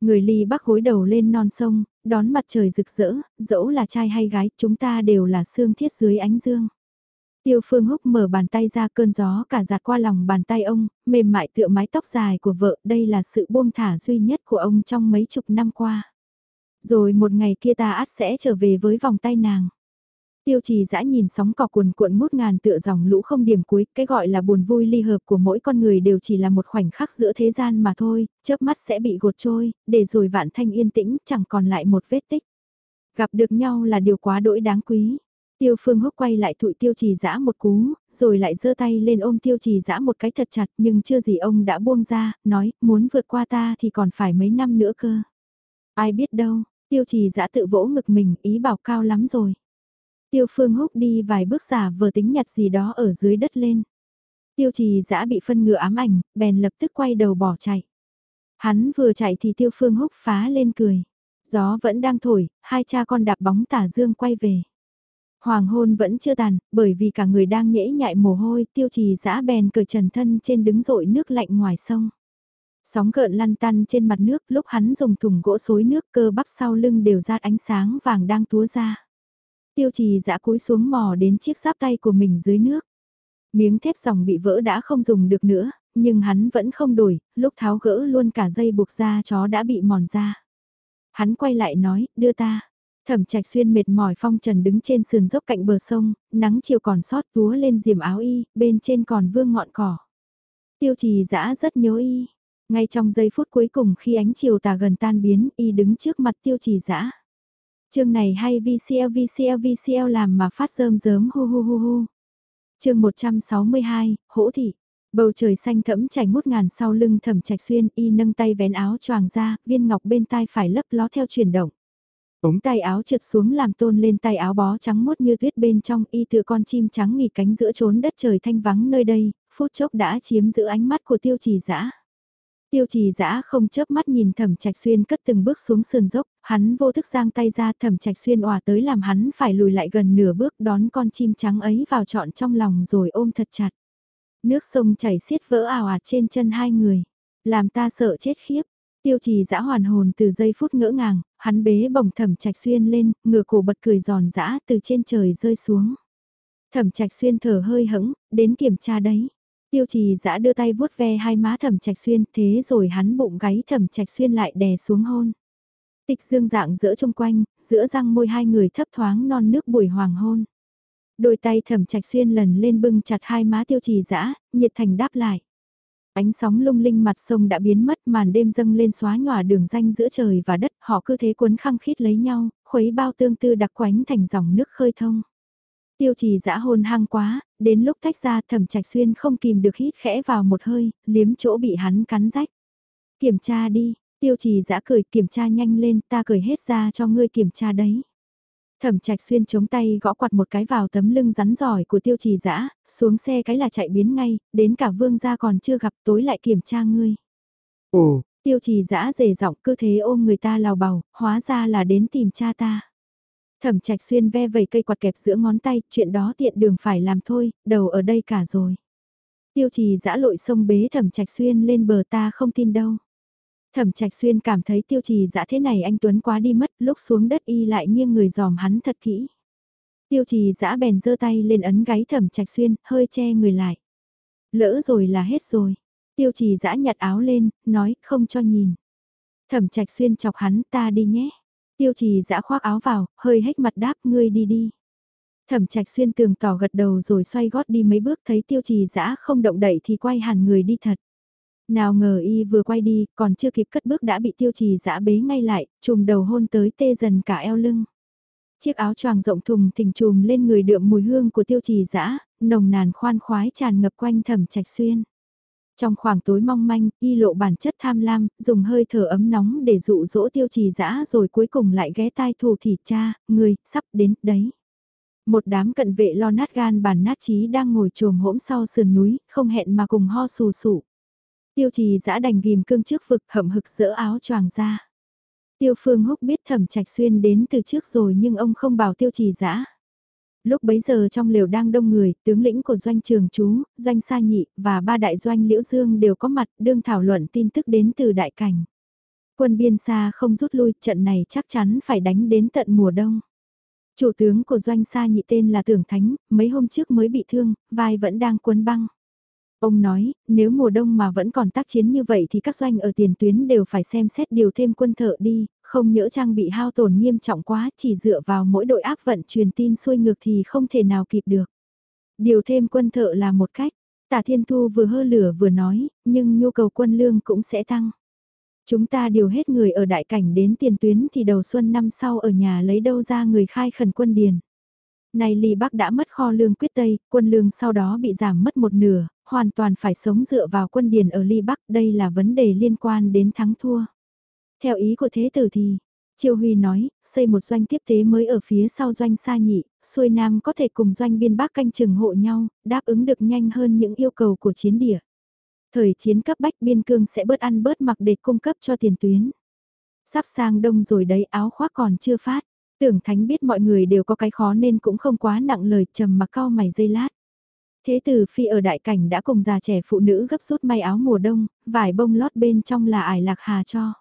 Người ly bắc gối đầu lên non sông, đón mặt trời rực rỡ, dẫu là trai hay gái, chúng ta đều là xương thiết dưới ánh dương. Tiêu Phương Húc mở bàn tay ra cơn gió cả giạt qua lòng bàn tay ông, mềm mại tựa mái tóc dài của vợ, đây là sự buông thả duy nhất của ông trong mấy chục năm qua. Rồi một ngày kia ta át sẽ trở về với vòng tay nàng. Tiêu trì dã nhìn sóng cỏ cuồn cuộn mút ngàn tựa dòng lũ không điểm cuối, cái gọi là buồn vui ly hợp của mỗi con người đều chỉ là một khoảnh khắc giữa thế gian mà thôi, chớp mắt sẽ bị gột trôi, để rồi vạn thanh yên tĩnh, chẳng còn lại một vết tích. Gặp được nhau là điều quá đỗi đáng quý. Tiêu phương húc quay lại thụi tiêu trì dã một cú, rồi lại giơ tay lên ôm tiêu trì dã một cái thật chặt nhưng chưa gì ông đã buông ra, nói muốn vượt qua ta thì còn phải mấy năm nữa cơ. Ai biết đâu, tiêu trì giã tự vỗ ngực mình ý bảo cao lắm rồi. Tiêu phương húc đi vài bước giả vừa tính nhặt gì đó ở dưới đất lên. Tiêu trì giã bị phân ngựa ám ảnh, bèn lập tức quay đầu bỏ chạy. Hắn vừa chạy thì tiêu phương húc phá lên cười. Gió vẫn đang thổi, hai cha con đạp bóng tả dương quay về. Hoàng hôn vẫn chưa tàn, bởi vì cả người đang nhễ nhại mồ hôi, tiêu trì giã bèn cởi trần thân trên đứng rội nước lạnh ngoài sông. Sóng gợn lăn tăn trên mặt nước lúc hắn dùng thùng gỗ xối nước cơ bắp sau lưng đều ra ánh sáng vàng đang túa ra. Tiêu trì dã cúi xuống mò đến chiếc giáp tay của mình dưới nước. Miếng thép dòng bị vỡ đã không dùng được nữa, nhưng hắn vẫn không đổi, lúc tháo gỡ luôn cả dây buộc da chó đã bị mòn ra. Hắn quay lại nói, đưa ta. Thẩm trạch xuyên mệt mỏi phong trần đứng trên sườn dốc cạnh bờ sông, nắng chiều còn sót túa lên diềm áo y, bên trên còn vương ngọn cỏ. Tiêu trì dã rất nhớ y. Ngay trong giây phút cuối cùng khi ánh chiều tà gần tan biến, y đứng trước mặt tiêu trì dã chương này hay VCL VCL VCL làm mà phát rơm rớm hu hu hu hu. chương 162, hỗ thị. Bầu trời xanh thẫm chảy ngút ngàn sau lưng thẩm trạch xuyên y nâng tay vén áo choàng ra, viên ngọc bên tai phải lấp ló theo chuyển động. Ống tay áo trượt xuống làm tôn lên tay áo bó trắng mốt như tuyết bên trong y tự con chim trắng nghỉ cánh giữa trốn đất trời thanh vắng nơi đây, phút chốc đã chiếm giữ ánh mắt của tiêu trì dã Tiêu trì dã không chớp mắt nhìn thẩm trạch xuyên cất từng bước xuống sườn dốc, hắn vô thức giang tay ra thẩm trạch xuyên òa tới làm hắn phải lùi lại gần nửa bước đón con chim trắng ấy vào trọn trong lòng rồi ôm thật chặt. Nước sông chảy xiết vỡ ào ạt trên chân hai người, làm ta sợ chết khiếp. Tiêu trì dã hoàn hồn từ giây phút ngỡ ngàng, hắn bế bổng thẩm trạch xuyên lên, ngửa cổ bật cười giòn giã từ trên trời rơi xuống. Thẩm trạch xuyên thở hơi hững, đến kiểm tra đấy. Tiêu trì dã đưa tay vuốt ve hai má thẩm trạch xuyên thế rồi hắn bụng gáy thẩm trạch xuyên lại đè xuống hôn. Tịch dương dạng giữa trong quanh, giữa răng môi hai người thấp thoáng non nước buổi hoàng hôn. Đôi tay thẩm trạch xuyên lần lên bưng chặt hai má tiêu trì dã nhiệt thành đáp lại. Ánh sóng lung linh mặt sông đã biến mất màn đêm dâng lên xóa nhòa đường ranh giữa trời và đất họ cứ thế cuốn khăng khít lấy nhau, khuấy bao tương tư đặc quánh thành dòng nước khơi thông. Tiêu trì dã hôn hăng quá, đến lúc tách ra thẩm trạch xuyên không kìm được hít khẽ vào một hơi, liếm chỗ bị hắn cắn rách. Kiểm tra đi, tiêu trì dã cười kiểm tra nhanh lên ta cười hết ra cho ngươi kiểm tra đấy. Thẩm trạch xuyên chống tay gõ quạt một cái vào tấm lưng rắn giỏi của tiêu trì dã xuống xe cái là chạy biến ngay, đến cả vương gia còn chưa gặp tối lại kiểm tra ngươi. Ồ, tiêu trì dã rề giọng cứ thế ôm người ta lào bầu, hóa ra là đến tìm cha ta. Thẩm trạch xuyên ve vẩy cây quạt kẹp giữa ngón tay, chuyện đó tiện đường phải làm thôi, đầu ở đây cả rồi. Tiêu trì Giã lội sông bế thẩm trạch xuyên lên bờ ta không tin đâu. Thẩm trạch xuyên cảm thấy tiêu trì Giã thế này anh Tuấn quá đi mất, lúc xuống đất y lại nghiêng người giòm hắn thật kỹ. Tiêu trì Giã bèn giơ tay lên ấn gáy thẩm trạch xuyên, hơi che người lại. Lỡ rồi là hết rồi. Tiêu trì Giã nhặt áo lên, nói không cho nhìn. Thẩm trạch xuyên chọc hắn ta đi nhé. Tiêu trì dã khoác áo vào, hơi hếch mặt đáp ngươi đi đi. Thẩm trạch xuyên tường tỏ gật đầu rồi xoay gót đi mấy bước thấy tiêu trì dã không động đậy thì quay hẳn người đi thật. Nào ngờ y vừa quay đi, còn chưa kịp cất bước đã bị tiêu trì dã bế ngay lại, chùm đầu hôn tới tê dần cả eo lưng. Chiếc áo choàng rộng thùng thình chùm lên người đượm mùi hương của tiêu trì dã nồng nàn khoan khoái tràn ngập quanh thẩm trạch xuyên. Trong khoảng tối mong manh, y lộ bản chất tham lam, dùng hơi thở ấm nóng để dụ dỗ tiêu trì dã rồi cuối cùng lại ghé tai thủ thì cha, người, sắp đến, đấy. Một đám cận vệ lo nát gan bản nát trí đang ngồi trồm hỗn sau sườn núi, không hẹn mà cùng ho sù sụ. Tiêu trì dã đành ghim cương trước vực hậm hực dỡ áo choàng ra. Tiêu phương húc biết thẩm trạch xuyên đến từ trước rồi nhưng ông không bảo tiêu trì dã Lúc bấy giờ trong lều đang đông người, tướng lĩnh của doanh trường chú, doanh sa nhị và ba đại doanh liễu dương đều có mặt đương thảo luận tin tức đến từ đại cảnh. Quân biên xa không rút lui, trận này chắc chắn phải đánh đến tận mùa đông. Chủ tướng của doanh Sa nhị tên là Tưởng Thánh, mấy hôm trước mới bị thương, vai vẫn đang quấn băng. Ông nói, nếu mùa đông mà vẫn còn tác chiến như vậy thì các doanh ở tiền tuyến đều phải xem xét điều thêm quân thợ đi, không nhỡ trang bị hao tổn nghiêm trọng quá, chỉ dựa vào mỗi đội áp vận truyền tin xuôi ngược thì không thể nào kịp được. Điều thêm quân thợ là một cách, tả thiên thu vừa hơ lửa vừa nói, nhưng nhu cầu quân lương cũng sẽ tăng. Chúng ta điều hết người ở đại cảnh đến tiền tuyến thì đầu xuân năm sau ở nhà lấy đâu ra người khai khẩn quân điền. Này Ly Bắc đã mất kho lương quyết Tây, quân lương sau đó bị giảm mất một nửa, hoàn toàn phải sống dựa vào quân điền ở Ly Bắc, đây là vấn đề liên quan đến thắng thua. Theo ý của thế tử thì, Triều Huy nói, xây một doanh tiếp tế mới ở phía sau doanh xa nhị, xuôi nam có thể cùng doanh biên bắc canh chừng hộ nhau, đáp ứng được nhanh hơn những yêu cầu của chiến địa. Thời chiến cấp bách biên cương sẽ bớt ăn bớt mặc để cung cấp cho tiền tuyến. Sắp sang đông rồi đấy áo khoác còn chưa phát. Tưởng Thánh biết mọi người đều có cái khó nên cũng không quá nặng lời trầm mặc cao mày dây lát. Thế tử phi ở đại cảnh đã cùng già trẻ phụ nữ gấp rút may áo mùa đông, vải bông lót bên trong là ải lạc hà cho.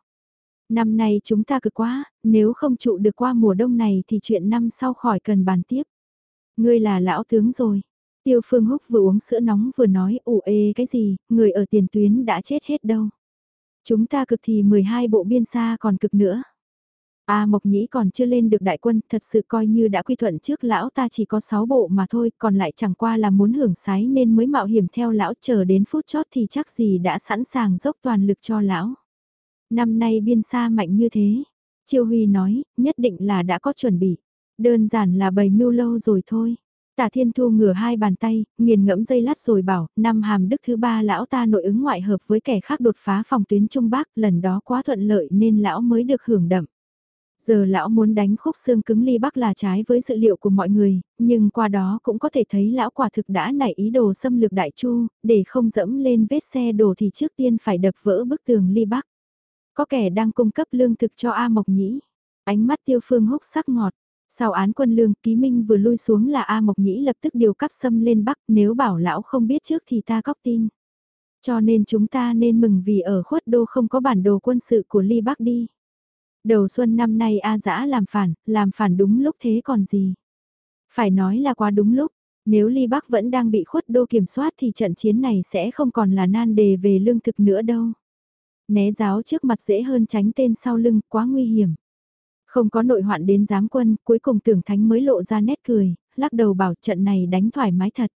Năm nay chúng ta cực quá, nếu không trụ được qua mùa đông này thì chuyện năm sau khỏi cần bàn tiếp. Ngươi là lão tướng rồi. Tiêu Phương Húc vừa uống sữa nóng vừa nói ủ ê cái gì, người ở tiền tuyến đã chết hết đâu. Chúng ta cực thì 12 bộ biên xa còn cực nữa. A Mộc Nhĩ còn chưa lên được đại quân, thật sự coi như đã quy thuận trước lão ta chỉ có 6 bộ mà thôi, còn lại chẳng qua là muốn hưởng sái nên mới mạo hiểm theo lão chờ đến phút chót thì chắc gì đã sẵn sàng dốc toàn lực cho lão. Năm nay biên xa mạnh như thế, Chiêu Huy nói, nhất định là đã có chuẩn bị, đơn giản là bày mưu lâu rồi thôi. Tả Thiên Thu ngửa hai bàn tay, nghiền ngẫm dây lát rồi bảo, năm hàm đức thứ ba lão ta nội ứng ngoại hợp với kẻ khác đột phá phòng tuyến Trung Bắc, lần đó quá thuận lợi nên lão mới được hưởng đậm. Giờ lão muốn đánh khúc xương cứng ly bắc là trái với dự liệu của mọi người, nhưng qua đó cũng có thể thấy lão quả thực đã nảy ý đồ xâm lược đại chu, để không dẫm lên vết xe đổ thì trước tiên phải đập vỡ bức tường ly bắc. Có kẻ đang cung cấp lương thực cho A Mộc Nhĩ. Ánh mắt tiêu phương húc sắc ngọt. Sau án quân lương, ký minh vừa lui xuống là A Mộc Nhĩ lập tức điều cắp xâm lên Bắc, nếu bảo lão không biết trước thì ta góp tin. Cho nên chúng ta nên mừng vì ở khuất đô không có bản đồ quân sự của Ly Bắc đi. Đầu xuân năm nay A Dã làm phản, làm phản đúng lúc thế còn gì. Phải nói là quá đúng lúc, nếu Ly Bắc vẫn đang bị khuất đô kiểm soát thì trận chiến này sẽ không còn là nan đề về lương thực nữa đâu. Né giáo trước mặt dễ hơn tránh tên sau lưng, quá nguy hiểm. Không có nội hoạn đến giám quân, cuối cùng tưởng thánh mới lộ ra nét cười, lắc đầu bảo trận này đánh thoải mái thật.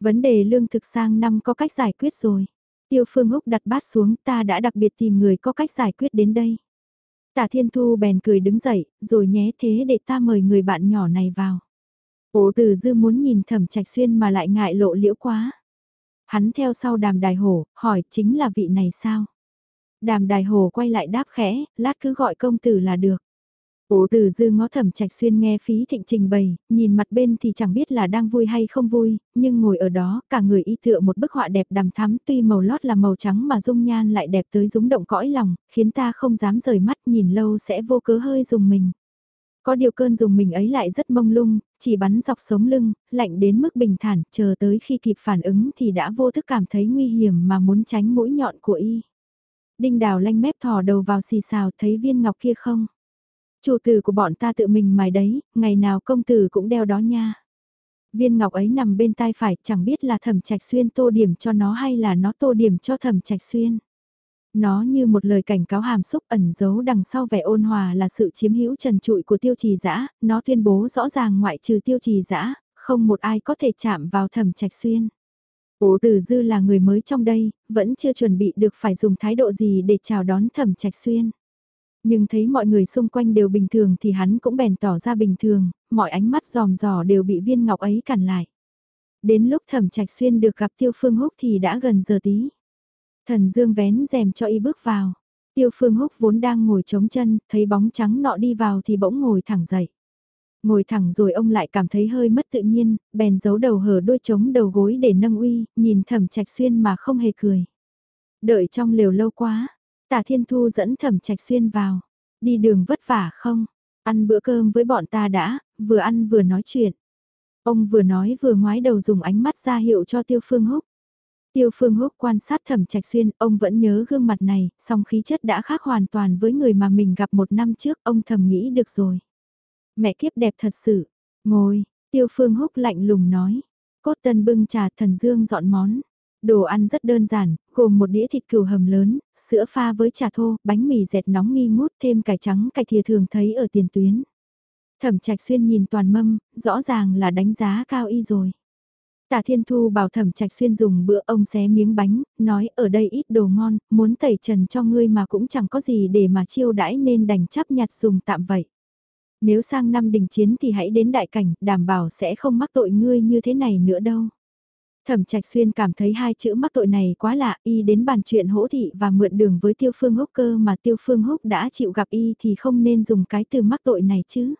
Vấn đề lương thực sang năm có cách giải quyết rồi. Tiêu Phương Húc đặt bát xuống ta đã đặc biệt tìm người có cách giải quyết đến đây. Tả Thiên Thu bèn cười đứng dậy, rồi nhé thế để ta mời người bạn nhỏ này vào. ổ từ dư muốn nhìn thẩm trạch xuyên mà lại ngại lộ liễu quá. Hắn theo sau đàm đài hổ, hỏi chính là vị này sao? Đàm đài hồ quay lại đáp khẽ, lát cứ gọi công tử là được. Ố từ dư ngó thẩm trạch xuyên nghe phí thịnh trình bày, nhìn mặt bên thì chẳng biết là đang vui hay không vui, nhưng ngồi ở đó, cả người y tựa một bức họa đẹp đằm thắm tuy màu lót là màu trắng mà dung nhan lại đẹp tới rúng động cõi lòng, khiến ta không dám rời mắt nhìn lâu sẽ vô cớ hơi dùng mình. Có điều cơn dùng mình ấy lại rất mông lung, chỉ bắn dọc sống lưng, lạnh đến mức bình thản, chờ tới khi kịp phản ứng thì đã vô thức cảm thấy nguy hiểm mà muốn tránh mũi nhọn của y. Đinh đào lanh mép thò đầu vào xì xào thấy viên ngọc kia không? Chủ tử của bọn ta tự mình mài đấy, ngày nào công tử cũng đeo đó nha. Viên ngọc ấy nằm bên tai phải, chẳng biết là thẩm trạch xuyên tô điểm cho nó hay là nó tô điểm cho thẩm trạch xuyên. Nó như một lời cảnh cáo hàm xúc ẩn giấu đằng sau vẻ ôn hòa là sự chiếm hữu trần trụi của tiêu trì dã nó tuyên bố rõ ràng ngoại trừ tiêu trì dã không một ai có thể chạm vào thẩm trạch xuyên. Cố Tử Dư là người mới trong đây, vẫn chưa chuẩn bị được phải dùng thái độ gì để chào đón Thẩm Trạch Xuyên. Nhưng thấy mọi người xung quanh đều bình thường thì hắn cũng bèn tỏ ra bình thường, mọi ánh mắt giòm giò đều bị viên ngọc ấy cản lại. Đến lúc Thẩm Trạch Xuyên được gặp Tiêu Phương Húc thì đã gần giờ tí. Thần Dương vén rèm cho y bước vào. Tiêu Phương Húc vốn đang ngồi chống chân, thấy bóng trắng nọ đi vào thì bỗng ngồi thẳng dậy. Ngồi thẳng rồi ông lại cảm thấy hơi mất tự nhiên, bèn giấu đầu hở đôi trống đầu gối để nâng uy, nhìn thẩm trạch xuyên mà không hề cười. Đợi trong lều lâu quá, tả thiên thu dẫn thẩm trạch xuyên vào. Đi đường vất vả không? Ăn bữa cơm với bọn ta đã, vừa ăn vừa nói chuyện. Ông vừa nói vừa ngoái đầu dùng ánh mắt ra hiệu cho Tiêu Phương Húc. Tiêu Phương Húc quan sát thẩm trạch xuyên, ông vẫn nhớ gương mặt này, song khí chất đã khác hoàn toàn với người mà mình gặp một năm trước, ông thầm nghĩ được rồi. Mẹ kiếp đẹp thật sự. Ngồi, Tiêu Phương Húc lạnh lùng nói. Cốt tân bưng trà thần dương dọn món. Đồ ăn rất đơn giản, gồm một đĩa thịt cừu hầm lớn, sữa pha với trà thô, bánh mì dẹt nóng nghi ngút thêm cải trắng cải thìa thường thấy ở tiền tuyến. Thẩm trạch xuyên nhìn toàn mâm, rõ ràng là đánh giá cao y rồi. Tả Thiên Thu bảo Thẩm Trạch Xuyên dùng bữa ông xé miếng bánh, nói ở đây ít đồ ngon, muốn tẩy trần cho ngươi mà cũng chẳng có gì để mà chiêu đãi nên đành chấp nhặt dùng tạm vậy. Nếu sang năm đình chiến thì hãy đến đại cảnh, đảm bảo sẽ không mắc tội ngươi như thế này nữa đâu. Thẩm Trạch Xuyên cảm thấy hai chữ mắc tội này quá lạ, y đến bàn chuyện hỗ thị và mượn đường với Tiêu Phương Húc cơ mà Tiêu Phương Húc đã chịu gặp y thì không nên dùng cái từ mắc tội này chứ.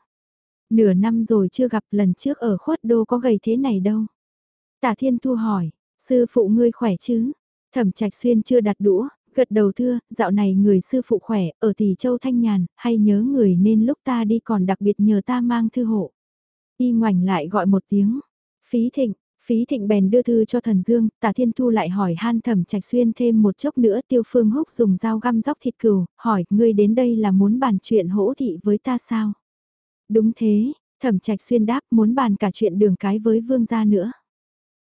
Nửa năm rồi chưa gặp lần trước ở khuất đô có gầy thế này đâu. Tả Thiên Thu hỏi, sư phụ ngươi khỏe chứ? Thẩm Trạch Xuyên chưa đặt đũa, gật đầu thưa, dạo này người sư phụ khỏe, ở Tỷ Châu Thanh Nhàn, hay nhớ người nên lúc ta đi còn đặc biệt nhờ ta mang thư hộ. Y ngoảnh lại gọi một tiếng, phí thịnh, phí thịnh bèn đưa thư cho thần dương, tả thiên thu lại hỏi han thẩm trạch xuyên thêm một chốc nữa tiêu phương húc dùng dao găm dóc thịt cừu, hỏi ngươi đến đây là muốn bàn chuyện hỗ thị với ta sao? Đúng thế, thẩm trạch xuyên đáp muốn bàn cả chuyện đường cái với vương gia nữa.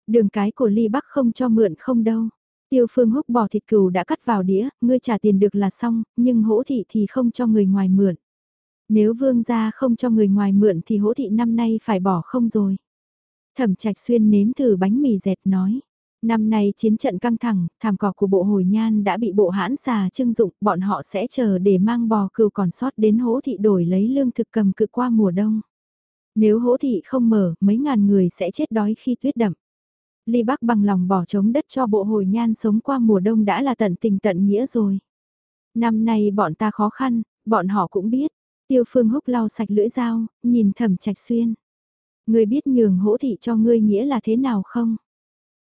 Đường cái của ly bắc không cho mượn không đâu. Tiêu phương húc bỏ thịt cừu đã cắt vào đĩa, ngươi trả tiền được là xong, nhưng hỗ thị thì không cho người ngoài mượn. Nếu vương gia không cho người ngoài mượn thì hỗ thị năm nay phải bỏ không rồi. Thẩm trạch xuyên nếm thử bánh mì dẹt nói. Năm nay chiến trận căng thẳng, thảm cỏ của bộ hồi nhan đã bị bộ hãn xà trưng dụng, bọn họ sẽ chờ để mang bò cừu còn sót đến hỗ thị đổi lấy lương thực cầm cự qua mùa đông. Nếu hỗ thị không mở, mấy ngàn người sẽ chết đói khi tuyết đậm. Ly Bắc bằng lòng bỏ trống đất cho bộ hồi nhan sống qua mùa đông đã là tận tình tận nghĩa rồi. Năm nay bọn ta khó khăn, bọn họ cũng biết. Tiêu Phương Húc lau sạch lưỡi dao, nhìn thẩm trạch xuyên. Ngươi biết nhường hỗ thị cho ngươi nghĩa là thế nào không?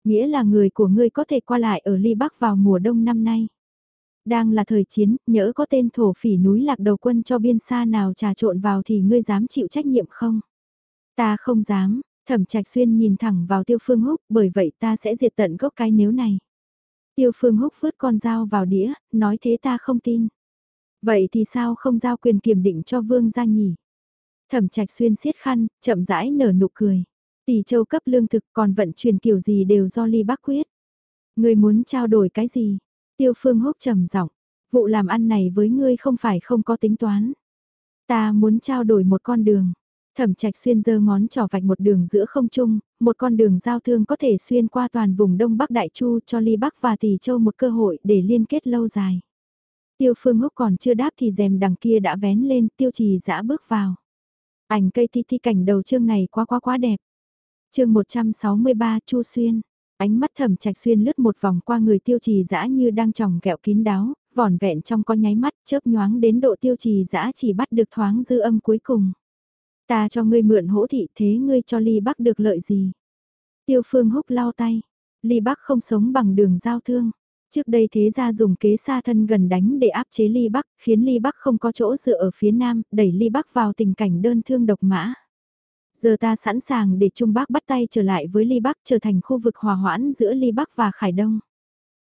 Nghĩa là người của ngươi có thể qua lại ở Ly Bắc vào mùa đông năm nay. Đang là thời chiến, nhỡ có tên thổ phỉ núi lạc đầu quân cho biên xa nào trà trộn vào thì ngươi dám chịu trách nhiệm không? Ta không dám, thẩm trạch xuyên nhìn thẳng vào tiêu phương húc, bởi vậy ta sẽ diệt tận gốc cái nếu này. Tiêu phương húc vứt con dao vào đĩa, nói thế ta không tin. Vậy thì sao không giao quyền kiểm định cho vương gia nhỉ? Thẩm trạch xuyên siết khăn, chậm rãi nở nụ cười. Tỷ châu cấp lương thực còn vận chuyển kiểu gì đều do ly bác quyết. Ngươi muốn trao đổi cái gì? Tiêu phương húc trầm giọng. Vụ làm ăn này với ngươi không phải không có tính toán. Ta muốn trao đổi một con đường. Thẩm trạch xuyên giơ ngón trỏ vạch một đường giữa không trung, một con đường giao thương có thể xuyên qua toàn vùng Đông Bắc Đại Chu cho Ly Bắc và Tỷ Châu một cơ hội để liên kết lâu dài. Tiêu Phương Húc còn chưa đáp thì rèm đằng kia đã vén lên, tiêu trì dã bước vào. Ảnh cây ti ti cảnh đầu chương này quá quá quá đẹp. chương 163 Chu Xuyên. Ánh mắt thẩm trạch xuyên lướt một vòng qua người tiêu trì dã như đang tròng kẹo kín đáo, vỏn vẹn trong có nháy mắt chớp nhoáng đến độ tiêu trì dã chỉ bắt được thoáng dư âm cuối cùng. Ta cho ngươi mượn hỗ thị thế ngươi cho ly bắc được lợi gì? Tiêu phương húc lao tay. Ly bắc không sống bằng đường giao thương. Trước đây thế gia dùng kế xa thân gần đánh để áp chế Ly Bắc, khiến Ly Bắc không có chỗ dựa ở phía Nam, đẩy Ly Bắc vào tình cảnh đơn thương độc mã. Giờ ta sẵn sàng để Trung Bắc bắt tay trở lại với Ly Bắc trở thành khu vực hòa hoãn giữa Ly Bắc và Khải Đông.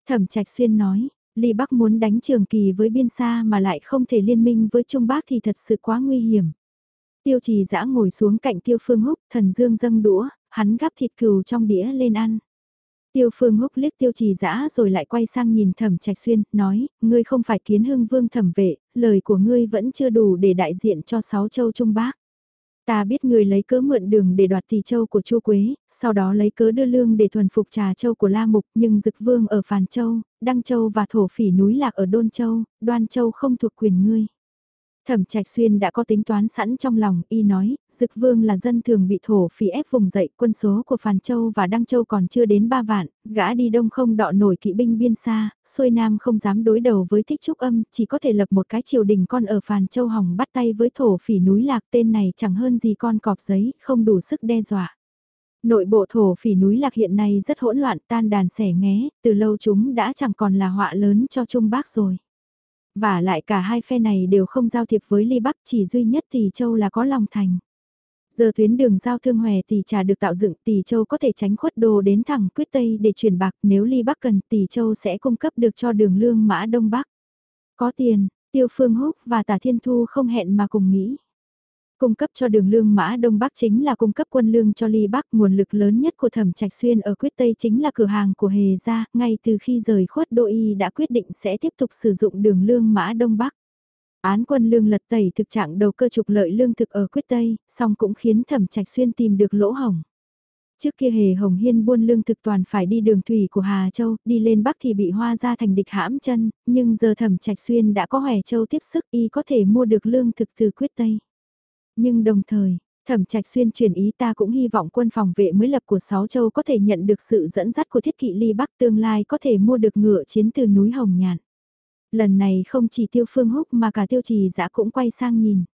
Thẩm Trạch Xuyên nói, Ly Bắc muốn đánh trường kỳ với biên xa mà lại không thể liên minh với Trung Bắc thì thật sự quá nguy hiểm. Tiêu trì dã ngồi xuống cạnh tiêu phương húc, thần dương dâng đũa, hắn gắp thịt cừu trong đĩa lên ăn. Tiêu phương húc liếc tiêu trì dã rồi lại quay sang nhìn thẩm trạch xuyên, nói, ngươi không phải kiến hưng vương thẩm vệ, lời của ngươi vẫn chưa đủ để đại diện cho sáu châu Trung Bắc. Ta biết người lấy cớ mượn đường để đoạt tỷ châu của Chu Quế, sau đó lấy cớ đưa lương để thuần phục trà châu của La Mục, nhưng Dực Vương ở Phàn Châu, Đăng Châu và thổ phỉ núi lạc ở Đôn Châu, Đoan Châu không thuộc quyền ngươi. Thẩm Trạch Xuyên đã có tính toán sẵn trong lòng, y nói, Dực Vương là dân thường bị thổ phỉ ép vùng dậy, quân số của Phàn Châu và Đăng Châu còn chưa đến 3 vạn, gã đi đông không đọ nổi kỵ binh biên xa, xuôi nam không dám đối đầu với Thích Trúc Âm, chỉ có thể lập một cái triều đình con ở Phàn Châu hỏng bắt tay với thổ phỉ núi lạc tên này chẳng hơn gì con cọp giấy, không đủ sức đe dọa. Nội bộ thổ phỉ núi lạc hiện nay rất hỗn loạn tan đàn xẻ nghé, từ lâu chúng đã chẳng còn là họa lớn cho Trung Bắc rồi. Và lại cả hai phe này đều không giao thiệp với Ly Bắc chỉ duy nhất Tỷ Châu là có lòng thành. Giờ tuyến đường giao thương hòe Tỷ Trà được tạo dựng Tỷ Châu có thể tránh khuất đồ đến thẳng quyết Tây để chuyển bạc nếu Ly Bắc cần Tỷ Châu sẽ cung cấp được cho đường lương mã Đông Bắc. Có tiền, Tiêu Phương Húc và Tả Thiên Thu không hẹn mà cùng nghĩ. Cung cấp cho đường lương mã Đông Bắc chính là cung cấp quân lương cho Ly Bắc, nguồn lực lớn nhất của Thẩm Trạch Xuyên ở Quyết Tây chính là cửa hàng của Hề gia, ngay từ khi rời khuất đô y đã quyết định sẽ tiếp tục sử dụng đường lương mã Đông Bắc. Án quân lương lật tẩy thực trạng đầu cơ trục lợi lương thực ở Quyết Tây, song cũng khiến Thẩm Trạch Xuyên tìm được lỗ hổng. Trước kia hề Hồng Hiên buôn lương thực toàn phải đi đường thủy của Hà Châu, đi lên Bắc thì bị hoa ra thành địch hãm chân, nhưng giờ thẩm trạch xuyên đã có Hòe Châu tiếp sức y có thể mua được lương thực từ quyết Tây. Nhưng đồng thời, thẩm trạch xuyên truyền ý ta cũng hy vọng quân phòng vệ mới lập của Sáu Châu có thể nhận được sự dẫn dắt của thiết kỵ ly Bắc tương lai có thể mua được ngựa chiến từ núi Hồng Nhạn. Lần này không chỉ tiêu phương húc mà cả tiêu trì giã cũng quay sang nhìn.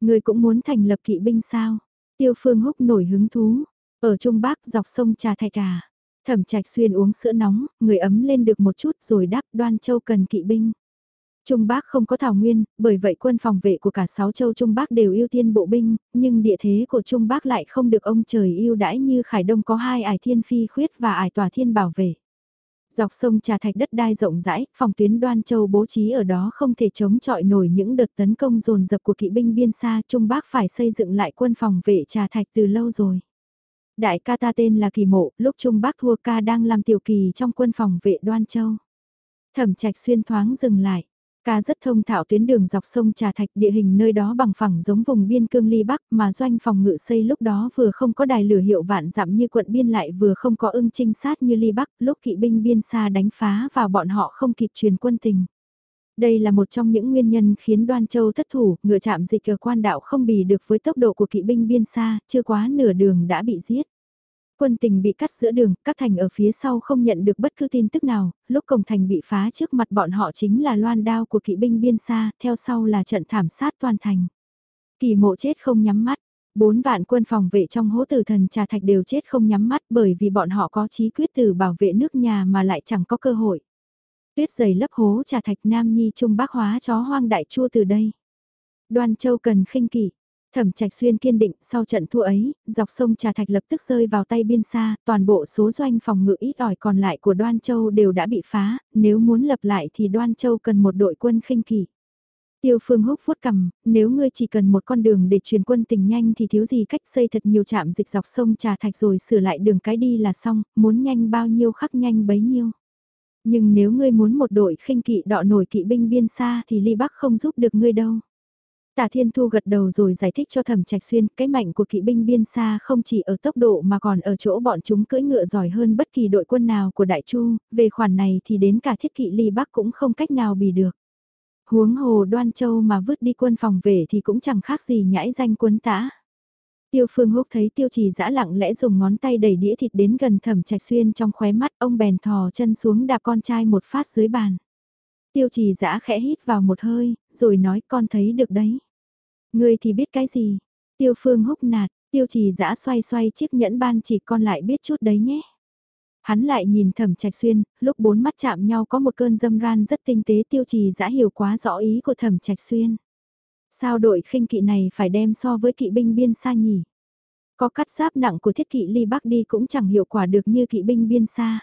Người cũng muốn thành lập kỵ binh sao? Tiêu phương húc nổi hứng thú, ở Trung Bắc dọc sông Trà Thạch Cà, thẩm trạch xuyên uống sữa nóng, người ấm lên được một chút rồi đáp đoan châu cần kỵ binh. Trung Bắc không có thảo nguyên, bởi vậy quân phòng vệ của cả sáu châu Trung Bắc đều ưu tiên bộ binh, nhưng địa thế của Trung Bắc lại không được ông trời ưu đãi như Khải Đông có hai ải thiên phi khuyết và ải tòa thiên bảo vệ. Dọc sông Trà Thạch đất đai rộng rãi, phòng tuyến đoan châu bố trí ở đó không thể chống chọi nổi những đợt tấn công dồn dập của kỵ binh biên xa Trung Bắc phải xây dựng lại quân phòng vệ Trà Thạch từ lâu rồi. Đại ca ta tên là Kỳ Mộ, lúc Trung Bắc thua ca đang làm tiểu kỳ trong quân phòng vệ Đoan Châu. Thẩm trạch xuyên thoáng dừng lại. Ca rất thông thạo tuyến đường dọc sông Trà Thạch địa hình nơi đó bằng phẳng giống vùng biên cương ly Bắc mà doanh phòng ngự xây lúc đó vừa không có đài lửa hiệu vạn dặm như quận biên lại vừa không có ưng trinh sát như ly Bắc lúc kỵ binh biên xa đánh phá vào bọn họ không kịp truyền quân tình. Đây là một trong những nguyên nhân khiến Đoan Châu thất thủ, ngựa chạm dịch ở quan đạo không bì được với tốc độ của kỵ binh biên xa, chưa quá nửa đường đã bị giết. Quân tình bị cắt giữa đường, các thành ở phía sau không nhận được bất cứ tin tức nào, lúc cổng thành bị phá trước mặt bọn họ chính là loan đao của kỵ binh biên xa, theo sau là trận thảm sát toàn thành. Kỳ mộ chết không nhắm mắt, bốn vạn quân phòng vệ trong hố tử thần trà thạch đều chết không nhắm mắt bởi vì bọn họ có chí quyết tử bảo vệ nước nhà mà lại chẳng có cơ hội. Tuyết dày lấp hố trà thạch Nam Nhi Trung Bắc hóa chó hoang đại chua từ đây. Đoan Châu cần khinh kỷ. Thẩm Trạch Xuyên kiên định, sau trận thua ấy, dọc sông Trà Thạch lập tức rơi vào tay biên xa, toàn bộ số doanh phòng ngự ít ỏi còn lại của Đoan Châu đều đã bị phá, nếu muốn lập lại thì Đoan Châu cần một đội quân khinh kỳ Tiêu Phương Húc vuốt cầm, nếu ngươi chỉ cần một con đường để truyền quân tình nhanh thì thiếu gì cách xây thật nhiều trạm dịch dọc sông Trà Thạch rồi sửa lại đường cái đi là xong, muốn nhanh bao nhiêu khắc nhanh bấy nhiêu. Nhưng nếu ngươi muốn một đội khinh kỵ đọ nổi kỵ binh biên xa thì Ly Bắc không giúp được ngươi đâu. Tả Thiên Thu gật đầu rồi giải thích cho Thẩm Trạch Xuyên, cái mạnh của kỵ binh biên xa không chỉ ở tốc độ mà còn ở chỗ bọn chúng cưỡi ngựa giỏi hơn bất kỳ đội quân nào của Đại Chu, về khoản này thì đến cả thiết kỵ ly Bắc cũng không cách nào bì được. Huống hồ đoan châu mà vứt đi quân phòng về thì cũng chẳng khác gì nhãi danh quân tã. Tiêu Phương Húc thấy Tiêu Trì dã lặng lẽ dùng ngón tay đẩy đĩa thịt đến gần Thẩm Trạch Xuyên trong khóe mắt, ông bèn thò chân xuống đạp con trai một phát dưới bàn. Tiêu Trì dã khẽ hít vào một hơi, rồi nói con thấy được đấy. Ngươi thì biết cái gì? Tiêu Phương Húc nạt, Tiêu Trì giã xoay xoay chiếc nhẫn ban chỉ con lại biết chút đấy nhé. Hắn lại nhìn Thẩm Trạch Xuyên, lúc bốn mắt chạm nhau có một cơn dâm ran rất tinh tế Tiêu Trì giã hiểu quá rõ ý của Thẩm Trạch Xuyên. Sao đội khinh kỵ này phải đem so với kỵ binh biên xa nhỉ? Có cắt giáp nặng của thiết kỵ ly bắc đi cũng chẳng hiệu quả được như kỵ binh biên xa.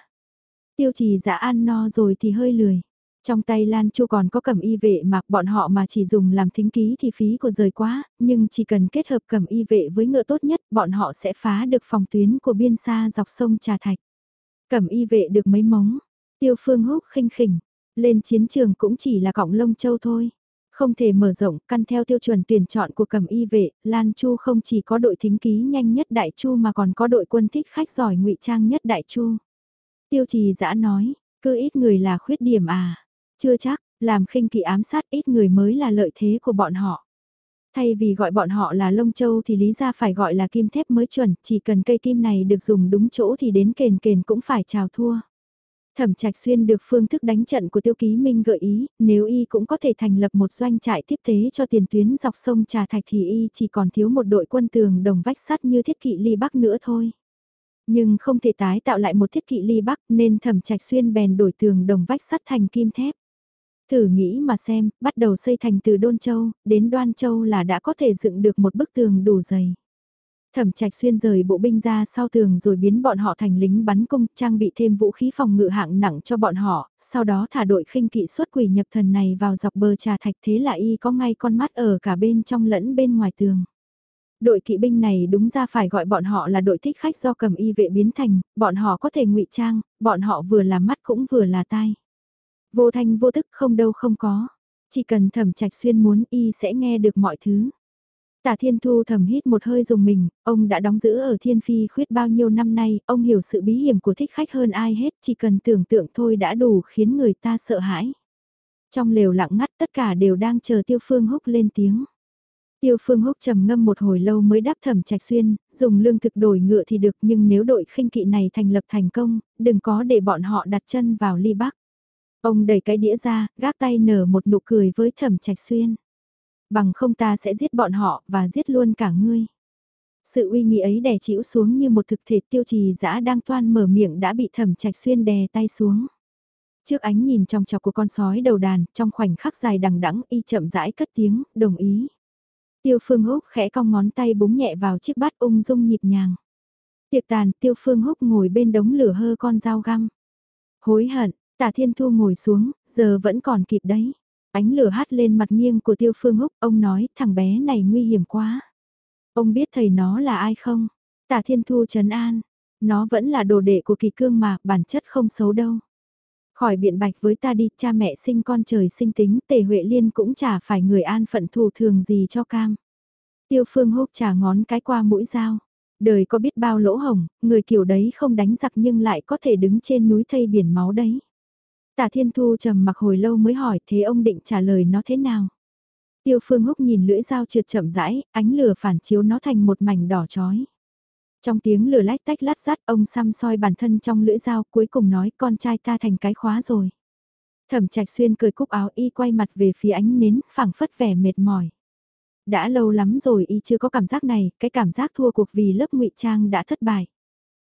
Tiêu trì giã ăn no rồi thì hơi lười. Trong tay Lan Chu còn có cầm y vệ mà bọn họ mà chỉ dùng làm thính ký thì phí của rời quá, nhưng chỉ cần kết hợp cầm y vệ với ngựa tốt nhất bọn họ sẽ phá được phòng tuyến của biên xa dọc sông Trà Thạch. Cầm y vệ được mấy móng tiêu phương húc khinh khỉnh, lên chiến trường cũng chỉ là cọng lông châu thôi. Không thể mở rộng, căn theo tiêu chuẩn tuyển chọn của cầm y vệ, Lan Chu không chỉ có đội thính ký nhanh nhất Đại Chu mà còn có đội quân thích khách giỏi ngụy trang nhất Đại Chu. Tiêu trì dã nói, cứ ít người là khuyết điểm à. Chưa chắc, làm khinh kỵ ám sát ít người mới là lợi thế của bọn họ. Thay vì gọi bọn họ là lông châu thì lý ra phải gọi là kim thép mới chuẩn, chỉ cần cây kim này được dùng đúng chỗ thì đến kền kền cũng phải chào thua. Thẩm Trạch Xuyên được phương thức đánh trận của Tiêu Ký Minh gợi ý, nếu y cũng có thể thành lập một doanh trại tiếp tế cho tiền tuyến dọc sông Trà Thạch thì y chỉ còn thiếu một đội quân tường đồng vách sắt như thiết kỵ ly bắc nữa thôi. Nhưng không thể tái tạo lại một thiết kỵ ly bắc nên Thẩm Trạch Xuyên bèn đổi tường đồng vách sắt thành kim thép. Thử nghĩ mà xem, bắt đầu xây thành từ Đôn Châu, đến Đoan Châu là đã có thể dựng được một bức tường đủ dày. Thẩm trạch xuyên rời bộ binh ra sau tường rồi biến bọn họ thành lính bắn cung, trang bị thêm vũ khí phòng ngự hạng nặng cho bọn họ, sau đó thả đội khinh kỵ xuất quỷ nhập thần này vào dọc bờ trà thạch thế là y có ngay con mắt ở cả bên trong lẫn bên ngoài tường. Đội kỵ binh này đúng ra phải gọi bọn họ là đội thích khách do cầm y vệ biến thành, bọn họ có thể ngụy trang, bọn họ vừa là mắt cũng vừa là tai. Vô thanh vô tức không đâu không có, chỉ cần thẩm trạch xuyên muốn y sẽ nghe được mọi thứ. Tả Thiên Thu thầm hít một hơi dùng mình, ông đã đóng giữ ở Thiên Phi khuyết bao nhiêu năm nay, ông hiểu sự bí hiểm của thích khách hơn ai hết, chỉ cần tưởng tượng thôi đã đủ khiến người ta sợ hãi. Trong lều lặng ngắt tất cả đều đang chờ Tiêu Phương Húc lên tiếng. Tiêu Phương Húc trầm ngâm một hồi lâu mới đáp thẩm trạch xuyên, dùng lương thực đổi ngựa thì được nhưng nếu đội khinh kỵ này thành lập thành công, đừng có để bọn họ đặt chân vào ly bắc. Ông đẩy cái đĩa ra, gác tay nở một nụ cười với thẩm trạch xuyên. Bằng không ta sẽ giết bọn họ và giết luôn cả ngươi. Sự uy nghi ấy đè chịu xuống như một thực thể tiêu trì dã đang toan mở miệng đã bị thẩm trạch xuyên đè tay xuống. Trước ánh nhìn trong chọc của con sói đầu đàn, trong khoảnh khắc dài đằng đẵng y chậm rãi cất tiếng, đồng ý. Tiêu Phương Húc khẽ cong ngón tay búng nhẹ vào chiếc bát ung dung nhịp nhàng. Tiệc tàn, Tiêu Phương Húc ngồi bên đống lửa hơ con dao găm. Hối hận, Tả Thiên Thu ngồi xuống, giờ vẫn còn kịp đấy. Ánh lửa hắt lên mặt nghiêng của Tiêu Phương Húc, ông nói thằng bé này nguy hiểm quá. Ông biết thầy nó là ai không? Tả Thiên Thu trấn an, nó vẫn là đồ đệ của kỳ cương mà, bản chất không xấu đâu. Khỏi biện bạch với ta đi, cha mẹ sinh con trời sinh tính, tề Huệ Liên cũng chả phải người an phận thù thường gì cho cam. Tiêu Phương Húc trả ngón cái qua mũi dao. Đời có biết bao lỗ hồng, người kiểu đấy không đánh giặc nhưng lại có thể đứng trên núi thây biển máu đấy. Tả Thiên Thu trầm mặc hồi lâu mới hỏi thế ông định trả lời nó thế nào? Tiêu Phương Húc nhìn lưỡi dao trượt chậm rãi, ánh lửa phản chiếu nó thành một mảnh đỏ chói. Trong tiếng lửa lách tách lát rát ông xăm soi bản thân trong lưỡi dao cuối cùng nói con trai ta thành cái khóa rồi. Thẩm trạch xuyên cười cúc áo y quay mặt về phía ánh nến phảng phất vẻ mệt mỏi. Đã lâu lắm rồi y chưa có cảm giác này, cái cảm giác thua cuộc vì lớp ngụy trang đã thất bại.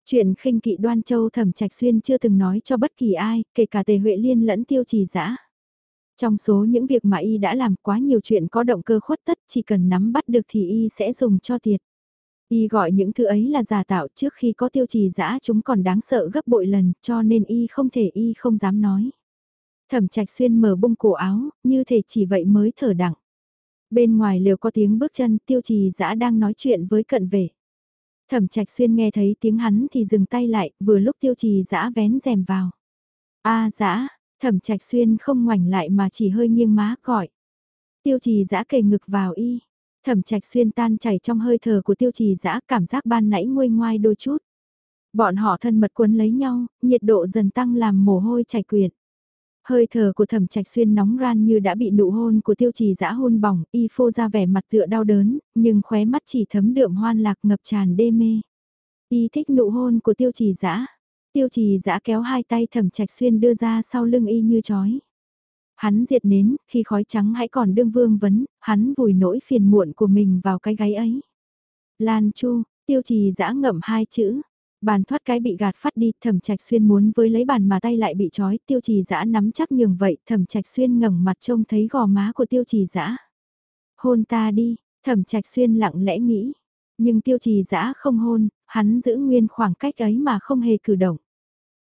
Chuyện khinh kỵ đoan châu thẩm trạch xuyên chưa từng nói cho bất kỳ ai, kể cả tề huệ liên lẫn tiêu trì dã Trong số những việc mà y đã làm quá nhiều chuyện có động cơ khuất tất chỉ cần nắm bắt được thì y sẽ dùng cho tiệt. Y gọi những thứ ấy là giả tạo trước khi có tiêu trì dã chúng còn đáng sợ gấp bội lần cho nên y không thể y không dám nói. Thẩm trạch xuyên mở bung cổ áo, như thể chỉ vậy mới thở đặng. Bên ngoài liều có tiếng bước chân tiêu trì dã đang nói chuyện với cận vệ. Thẩm trạch xuyên nghe thấy tiếng hắn thì dừng tay lại, vừa lúc tiêu trì dã vén rèm vào. a dã, thẩm trạch xuyên không ngoảnh lại mà chỉ hơi nghiêng má gọi. Tiêu trì dã kề ngực vào y. Thẩm trạch xuyên tan chảy trong hơi thở của tiêu trì dã cảm giác ban nãy nguôi ngoai đôi chút. Bọn họ thân mật quấn lấy nhau, nhiệt độ dần tăng làm mồ hôi chảy quyện. Hơi thở của thẩm trạch xuyên nóng ran như đã bị nụ hôn của tiêu trì dã hôn bỏng, y phô ra vẻ mặt tựa đau đớn, nhưng khóe mắt chỉ thấm đượm hoan lạc ngập tràn đê mê. Y thích nụ hôn của tiêu trì dã Tiêu trì dã kéo hai tay thẩm trạch xuyên đưa ra sau lưng y như chói. Hắn diệt nến, khi khói trắng hãy còn đương vương vấn, hắn vùi nỗi phiền muộn của mình vào cái gáy ấy. Lan Chu, tiêu trì dã ngậm hai chữ. Bàn thoát cái bị gạt phát đi, thẩm trạch xuyên muốn với lấy bàn mà tay lại bị trói, tiêu trì dã nắm chắc nhường vậy, thẩm trạch xuyên ngẩng mặt trông thấy gò má của tiêu trì dã Hôn ta đi, thẩm trạch xuyên lặng lẽ nghĩ. Nhưng tiêu trì dã không hôn, hắn giữ nguyên khoảng cách ấy mà không hề cử động.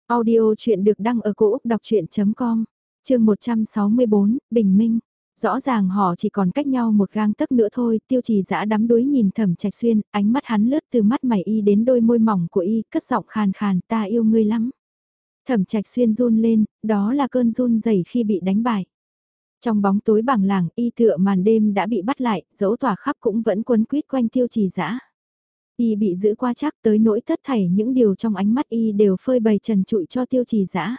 Audio chuyện được đăng ở cổ Úc đọc chuyện.com chương 164, Bình Minh. Rõ ràng họ chỉ còn cách nhau một gang tấc nữa thôi, tiêu trì dã đắm đuối nhìn thẩm trạch xuyên, ánh mắt hắn lướt từ mắt mày y đến đôi môi mỏng của y, cất giọng khàn khàn, ta yêu ngươi lắm. Thẩm trạch xuyên run lên, đó là cơn run rẩy khi bị đánh bại. Trong bóng tối bằng làng, y tựa màn đêm đã bị bắt lại, dấu tỏa khắp cũng vẫn quấn quýt quanh tiêu trì dã Y bị giữ qua chắc tới nỗi tất thảy những điều trong ánh mắt y đều phơi bày trần trụi cho tiêu trì dã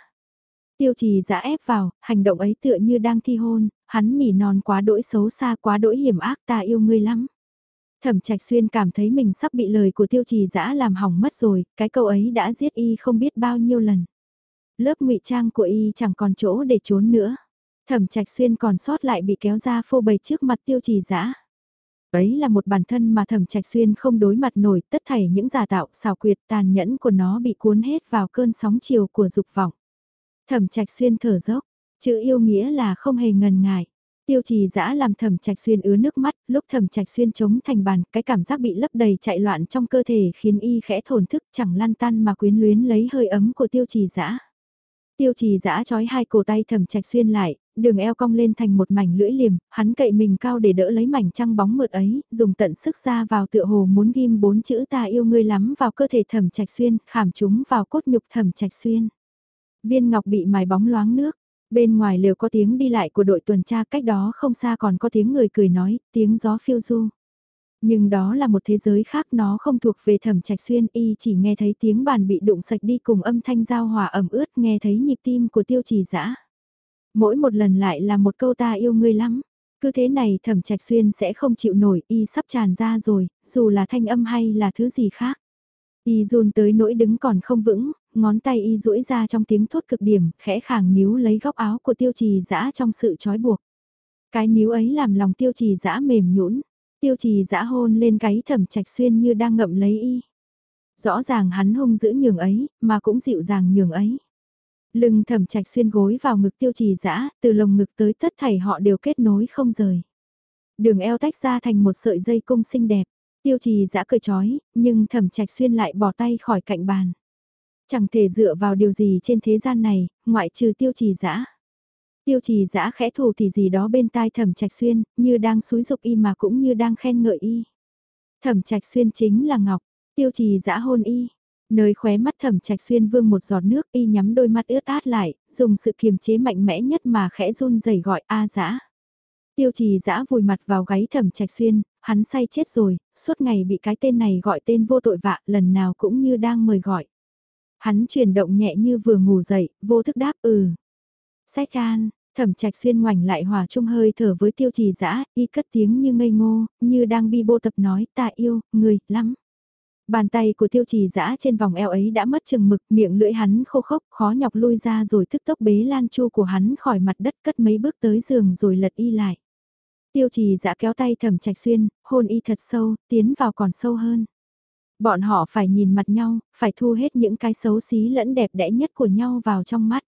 Tiêu trì giã ép vào, hành động ấy tựa như đang thi hôn, hắn nỉ non quá đỗi xấu xa quá đỗi hiểm ác ta yêu ngươi lắm. Thẩm trạch xuyên cảm thấy mình sắp bị lời của tiêu trì Dã làm hỏng mất rồi, cái câu ấy đã giết y không biết bao nhiêu lần. Lớp ngụy trang của y chẳng còn chỗ để trốn nữa. Thẩm trạch xuyên còn sót lại bị kéo ra phô bày trước mặt tiêu trì Dã. Ấy là một bản thân mà thẩm trạch xuyên không đối mặt nổi tất thảy những giả tạo xào quyệt tàn nhẫn của nó bị cuốn hết vào cơn sóng chiều của dục vọng. Thẩm trạch xuyên thở dốc, chữ yêu nghĩa là không hề ngần ngại. Tiêu trì dã làm thẩm trạch xuyên ứa nước mắt, lúc thẩm trạch xuyên chống thành bàn, cái cảm giác bị lấp đầy chạy loạn trong cơ thể khiến y khẽ thổn thức chẳng lăn tan mà quyến luyến lấy hơi ấm của tiêu trì dã Tiêu trì dã trói hai cổ tay thẩm trạch xuyên lại, đường eo cong lên thành một mảnh lưỡi liềm, hắn cậy mình cao để đỡ lấy mảnh trăng bóng mượt ấy, dùng tận sức ra vào tựa hồ muốn ghim bốn chữ ta yêu ngươi lắm vào cơ thể thẩm trạch xuyên, khảm chúng vào cốt nhục thẩm trạch xuyên. Viên ngọc bị mài bóng loáng nước, bên ngoài lều có tiếng đi lại của đội tuần tra cách đó không xa còn có tiếng người cười nói, tiếng gió phiêu du. Nhưng đó là một thế giới khác nó không thuộc về thẩm trạch xuyên y chỉ nghe thấy tiếng bàn bị đụng sạch đi cùng âm thanh giao hòa ẩm ướt nghe thấy nhịp tim của tiêu trì dã Mỗi một lần lại là một câu ta yêu ngươi lắm. Cứ thế này thẩm trạch xuyên sẽ không chịu nổi y sắp tràn ra rồi, dù là thanh âm hay là thứ gì khác. Y run tới nỗi đứng còn không vững, ngón tay y duỗi ra trong tiếng thốt cực điểm, khẽ khàng níu lấy góc áo của tiêu trì dã trong sự trói buộc. Cái níu ấy làm lòng tiêu trì dã mềm nhũn tiêu trì dã hôn lên cái thẩm trạch xuyên như đang ngậm lấy y. Rõ ràng hắn hung dữ nhường ấy, mà cũng dịu dàng nhường ấy. Lưng thẩm trạch xuyên gối vào ngực tiêu trì dã từ lồng ngực tới tất thảy họ đều kết nối không rời. Đường eo tách ra thành một sợi dây cung xinh đẹp. Tiêu trì giã cười chói, nhưng thẩm trạch xuyên lại bỏ tay khỏi cạnh bàn. Chẳng thể dựa vào điều gì trên thế gian này, ngoại trừ tiêu trì giã. Tiêu trì giã khẽ thù thì gì đó bên tai thẩm trạch xuyên, như đang xúi dục y mà cũng như đang khen ngợi y. Thẩm trạch xuyên chính là Ngọc, tiêu trì giã hôn y. Nơi khóe mắt thẩm trạch xuyên vương một giọt nước y nhắm đôi mắt ướt át lại, dùng sự kiềm chế mạnh mẽ nhất mà khẽ run rẩy gọi a dã Tiêu trì giã vùi mặt vào gáy thẩm trạch xuyên, hắn say chết rồi, suốt ngày bị cái tên này gọi tên vô tội vạ, lần nào cũng như đang mời gọi. Hắn chuyển động nhẹ như vừa ngủ dậy, vô thức đáp ừ. Sách can, thẩm trạch xuyên ngoảnh lại hòa chung hơi thở với tiêu trì dã y cất tiếng như ngây ngô, như đang bi bô tập nói ta yêu, người, lắm. Bàn tay của tiêu trì dã trên vòng eo ấy đã mất chừng mực, miệng lưỡi hắn khô khốc, khó nhọc lui ra rồi thức tốc bế lan chu của hắn khỏi mặt đất cất mấy bước tới giường rồi lật y lại. Tiêu trì dã kéo tay thẩm trạch xuyên, hôn y thật sâu, tiến vào còn sâu hơn. Bọn họ phải nhìn mặt nhau, phải thu hết những cái xấu xí lẫn đẹp đẽ nhất của nhau vào trong mắt.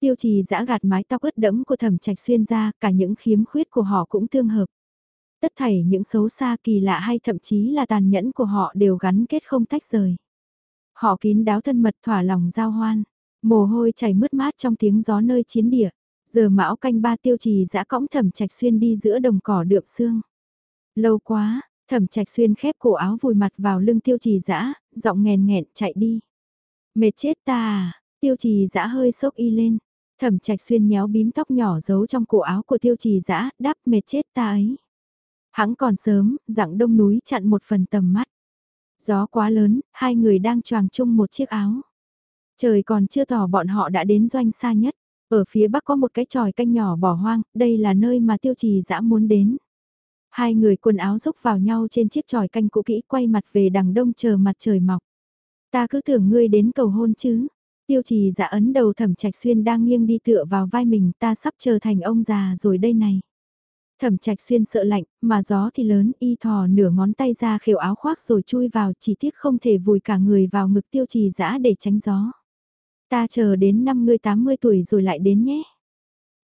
Tiêu trì giã gạt mái tóc ướt đẫm của thẩm trạch xuyên ra, cả những khiếm khuyết của họ cũng tương hợp. Tất thảy những xấu xa kỳ lạ hay thậm chí là tàn nhẫn của họ đều gắn kết không tách rời. Họ kín đáo thân mật thỏa lòng giao hoan, mồ hôi chảy mướt mát trong tiếng gió nơi chiến địa. Giờ mão canh ba tiêu trì giã cõng thẩm trạch xuyên đi giữa đồng cỏ đượm xương. Lâu quá, thẩm trạch xuyên khép cổ áo vùi mặt vào lưng tiêu trì giã, giọng nghèn nghẹn chạy đi. Mệt chết ta à, tiêu trì giã hơi sốc y lên. Thẩm trạch xuyên nhéo bím tóc nhỏ giấu trong cổ áo của tiêu trì dã đáp mệt chết ta ấy. Hãng còn sớm, dặng đông núi chặn một phần tầm mắt. Gió quá lớn, hai người đang choàng chung một chiếc áo. Trời còn chưa tỏ bọn họ đã đến doanh xa nhất. Ở phía bắc có một cái tròi canh nhỏ bỏ hoang, đây là nơi mà tiêu trì dã muốn đến. Hai người quần áo rúc vào nhau trên chiếc tròi canh cũ kỹ quay mặt về đằng đông chờ mặt trời mọc. Ta cứ tưởng ngươi đến cầu hôn chứ, Tiêu trì dạ ấn đầu thẩm trạch xuyên đang nghiêng đi tựa vào vai mình ta sắp trở thành ông già rồi đây này. Thẩm trạch xuyên sợ lạnh, mà gió thì lớn y thò nửa ngón tay ra khều áo khoác rồi chui vào chỉ tiếc không thể vùi cả người vào ngực tiêu trì dã để tránh gió. Ta chờ đến năm ngươi 80 tuổi rồi lại đến nhé.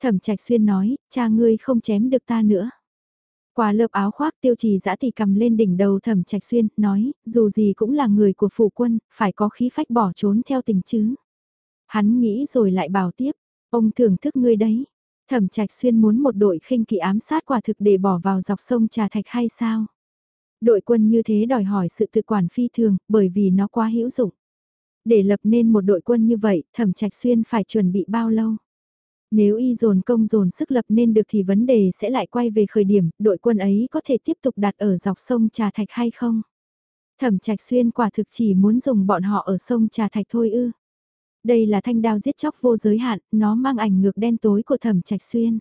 Thẩm trạch xuyên nói, cha ngươi không chém được ta nữa. Quả lợp áo khoác tiêu trì giã thì cầm lên đỉnh đầu thẩm trạch xuyên, nói, dù gì cũng là người của phủ quân, phải có khí phách bỏ trốn theo tình chứ. Hắn nghĩ rồi lại bảo tiếp, ông thưởng thức ngươi đấy. Thẩm trạch xuyên muốn một đội khinh kỳ ám sát quả thực để bỏ vào dọc sông Trà Thạch hay sao? Đội quân như thế đòi hỏi sự tự quản phi thường, bởi vì nó quá hữu dụng. Để lập nên một đội quân như vậy, thẩm trạch xuyên phải chuẩn bị bao lâu? Nếu y dồn công dồn sức lập nên được thì vấn đề sẽ lại quay về khởi điểm, đội quân ấy có thể tiếp tục đặt ở dọc sông Trà Thạch hay không? Thẩm Trạch Xuyên quả thực chỉ muốn dùng bọn họ ở sông Trà Thạch thôi ư. Đây là thanh đao giết chóc vô giới hạn, nó mang ảnh ngược đen tối của thẩm trạch xuyên.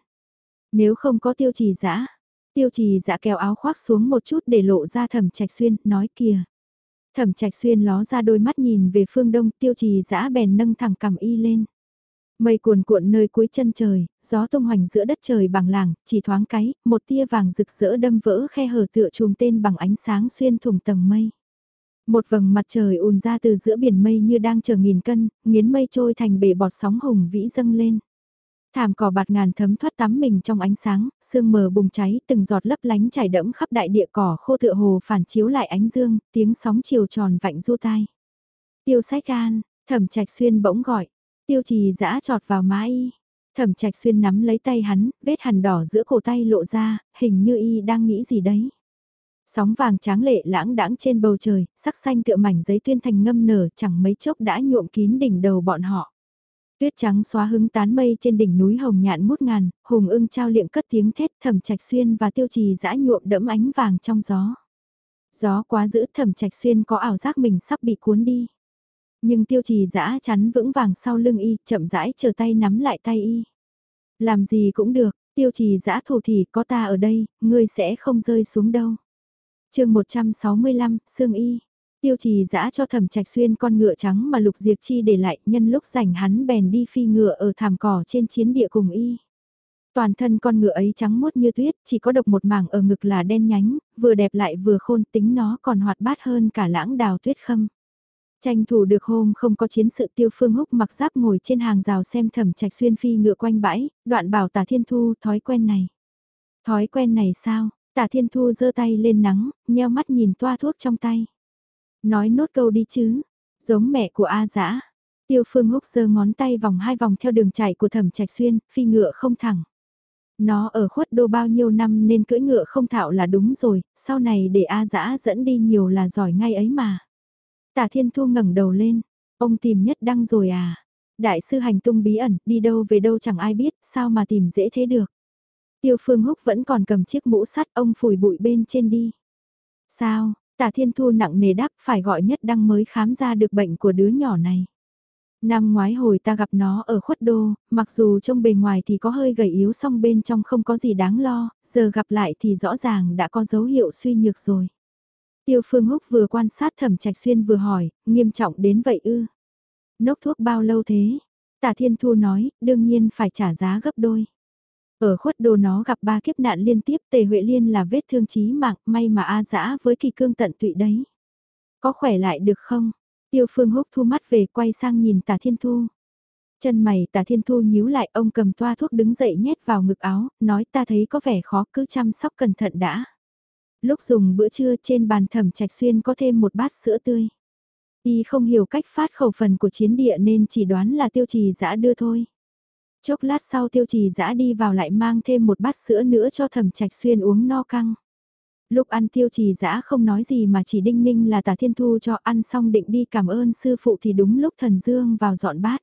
Nếu không có tiêu trì dã tiêu trì dã kéo áo khoác xuống một chút để lộ ra thẩm trạch xuyên, nói kìa. Thẩm trạch xuyên ló ra đôi mắt nhìn về phương đông, tiêu trì dã bèn nâng thẳng cầm y lên. Mây cuồn cuộn nơi cuối chân trời, gió tung hoành giữa đất trời bằng làng, chỉ thoáng cái, một tia vàng rực rỡ đâm vỡ khe hở tựa chùm tên bằng ánh sáng xuyên thủng tầng mây. Một vầng mặt trời ùn ra từ giữa biển mây như đang chờ nghìn cân, nghiến mây trôi thành bể bọt sóng hùng vĩ dâng lên. Thảm cỏ bạt ngàn thấm thoát tắm mình trong ánh sáng, sương mờ bùng cháy từng giọt lấp lánh chảy đẫm khắp đại địa cỏ khô tựa hồ phản chiếu lại ánh dương, tiếng sóng chiều tròn vạnh du tai. Tiêu sách an, thẩm trạch xuyên bỗng gọi. Tiêu trì dã trọt vào má y. Thẩm trạch xuyên nắm lấy tay hắn, vết hằn đỏ giữa cổ tay lộ ra, hình như y đang nghĩ gì đấy. Sóng vàng tráng lệ lãng đãng trên bầu trời, sắc xanh tựa mảnh giấy tuyên thành ngâm nở chẳng mấy chốc đã nhuộm kín đỉnh đầu bọn họ. Tuyết trắng xóa hứng tán mây trên đỉnh núi hồng nhạn mút ngàn, hùng ưng trao liệng cất tiếng thét thẩm trạch xuyên và tiêu trì dã nhuộm đẫm ánh vàng trong gió. Gió quá dữ thẩm trạch xuyên có ảo giác mình sắp bị cuốn đi. Nhưng tiêu trì dã chắn vững vàng sau lưng y, chậm rãi chờ tay nắm lại tay y. Làm gì cũng được, tiêu trì dã thủ thì có ta ở đây, ngươi sẽ không rơi xuống đâu. chương 165, Sương Y. Tiêu trì dã cho thẩm trạch xuyên con ngựa trắng mà lục diệt chi để lại nhân lúc rảnh hắn bèn đi phi ngựa ở thảm cỏ trên chiến địa cùng y. Toàn thân con ngựa ấy trắng mốt như tuyết, chỉ có độc một mảng ở ngực là đen nhánh, vừa đẹp lại vừa khôn tính nó còn hoạt bát hơn cả lãng đào tuyết khâm. Tranh thủ được hôm không có chiến sự tiêu phương húc mặc giáp ngồi trên hàng rào xem thẩm trạch xuyên phi ngựa quanh bãi, đoạn bảo tả thiên thu thói quen này. Thói quen này sao? Tả thiên thu giơ tay lên nắng, nheo mắt nhìn toa thuốc trong tay. Nói nốt câu đi chứ, giống mẹ của A dã Tiêu phương húc giơ ngón tay vòng hai vòng theo đường chạy của thẩm trạch xuyên, phi ngựa không thẳng. Nó ở khuất đô bao nhiêu năm nên cưỡi ngựa không thạo là đúng rồi, sau này để A dã dẫn đi nhiều là giỏi ngay ấy mà. Tả Thiên Thu ngẩng đầu lên, ông tìm nhất đăng rồi à? Đại sư hành tung bí ẩn, đi đâu về đâu chẳng ai biết, sao mà tìm dễ thế được. Tiêu Phương Húc vẫn còn cầm chiếc mũ sắt ông phủi bụi bên trên đi. Sao, Tả Thiên Thu nặng nề đáp phải gọi nhất đăng mới khám ra được bệnh của đứa nhỏ này. Năm ngoái hồi ta gặp nó ở khuất đô, mặc dù trông bề ngoài thì có hơi gầy yếu song bên trong không có gì đáng lo, giờ gặp lại thì rõ ràng đã có dấu hiệu suy nhược rồi. Tiêu Phương Húc vừa quan sát Thẩm Trạch Xuyên vừa hỏi, nghiêm trọng đến vậy ư? Nốc thuốc bao lâu thế? Tả Thiên Thu nói, đương nhiên phải trả giá gấp đôi. Ở khuất đồ nó gặp ba kiếp nạn liên tiếp tề Huệ Liên là vết thương chí mạng, may mà A dã với kỳ cương tận tụy đấy. Có khỏe lại được không? Tiêu Phương Húc thu mắt về quay sang nhìn Tả Thiên Thu. Chân mày Tả Thiên Thu nhíu lại ông cầm toa thuốc đứng dậy nhét vào ngực áo, nói ta thấy có vẻ khó cứ chăm sóc cẩn thận đã lúc dùng bữa trưa trên bàn thẩm trạch xuyên có thêm một bát sữa tươi. Y không hiểu cách phát khẩu phần của chiến địa nên chỉ đoán là tiêu trì dã đưa thôi. Chốc lát sau tiêu trì dã đi vào lại mang thêm một bát sữa nữa cho thẩm trạch xuyên uống no căng. Lúc ăn tiêu trì dã không nói gì mà chỉ đinh ninh là tả thiên thu cho ăn xong định đi cảm ơn sư phụ thì đúng lúc thần dương vào dọn bát.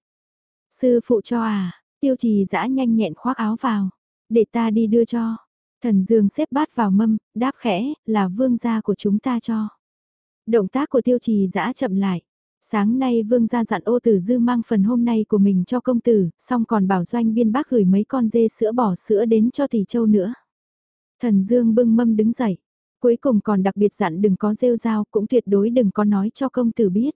Sư phụ cho à, tiêu trì dã nhanh nhẹn khoác áo vào, để ta đi đưa cho. Thần Dương xếp bát vào mâm, đáp khẽ, là vương gia của chúng ta cho. Động tác của tiêu trì giã chậm lại. Sáng nay vương gia dặn ô tử dư mang phần hôm nay của mình cho công tử, xong còn bảo doanh biên bác gửi mấy con dê sữa bỏ sữa đến cho tỷ châu nữa. Thần Dương bưng mâm đứng dậy. Cuối cùng còn đặc biệt dặn đừng có rêu rao, cũng tuyệt đối đừng có nói cho công tử biết.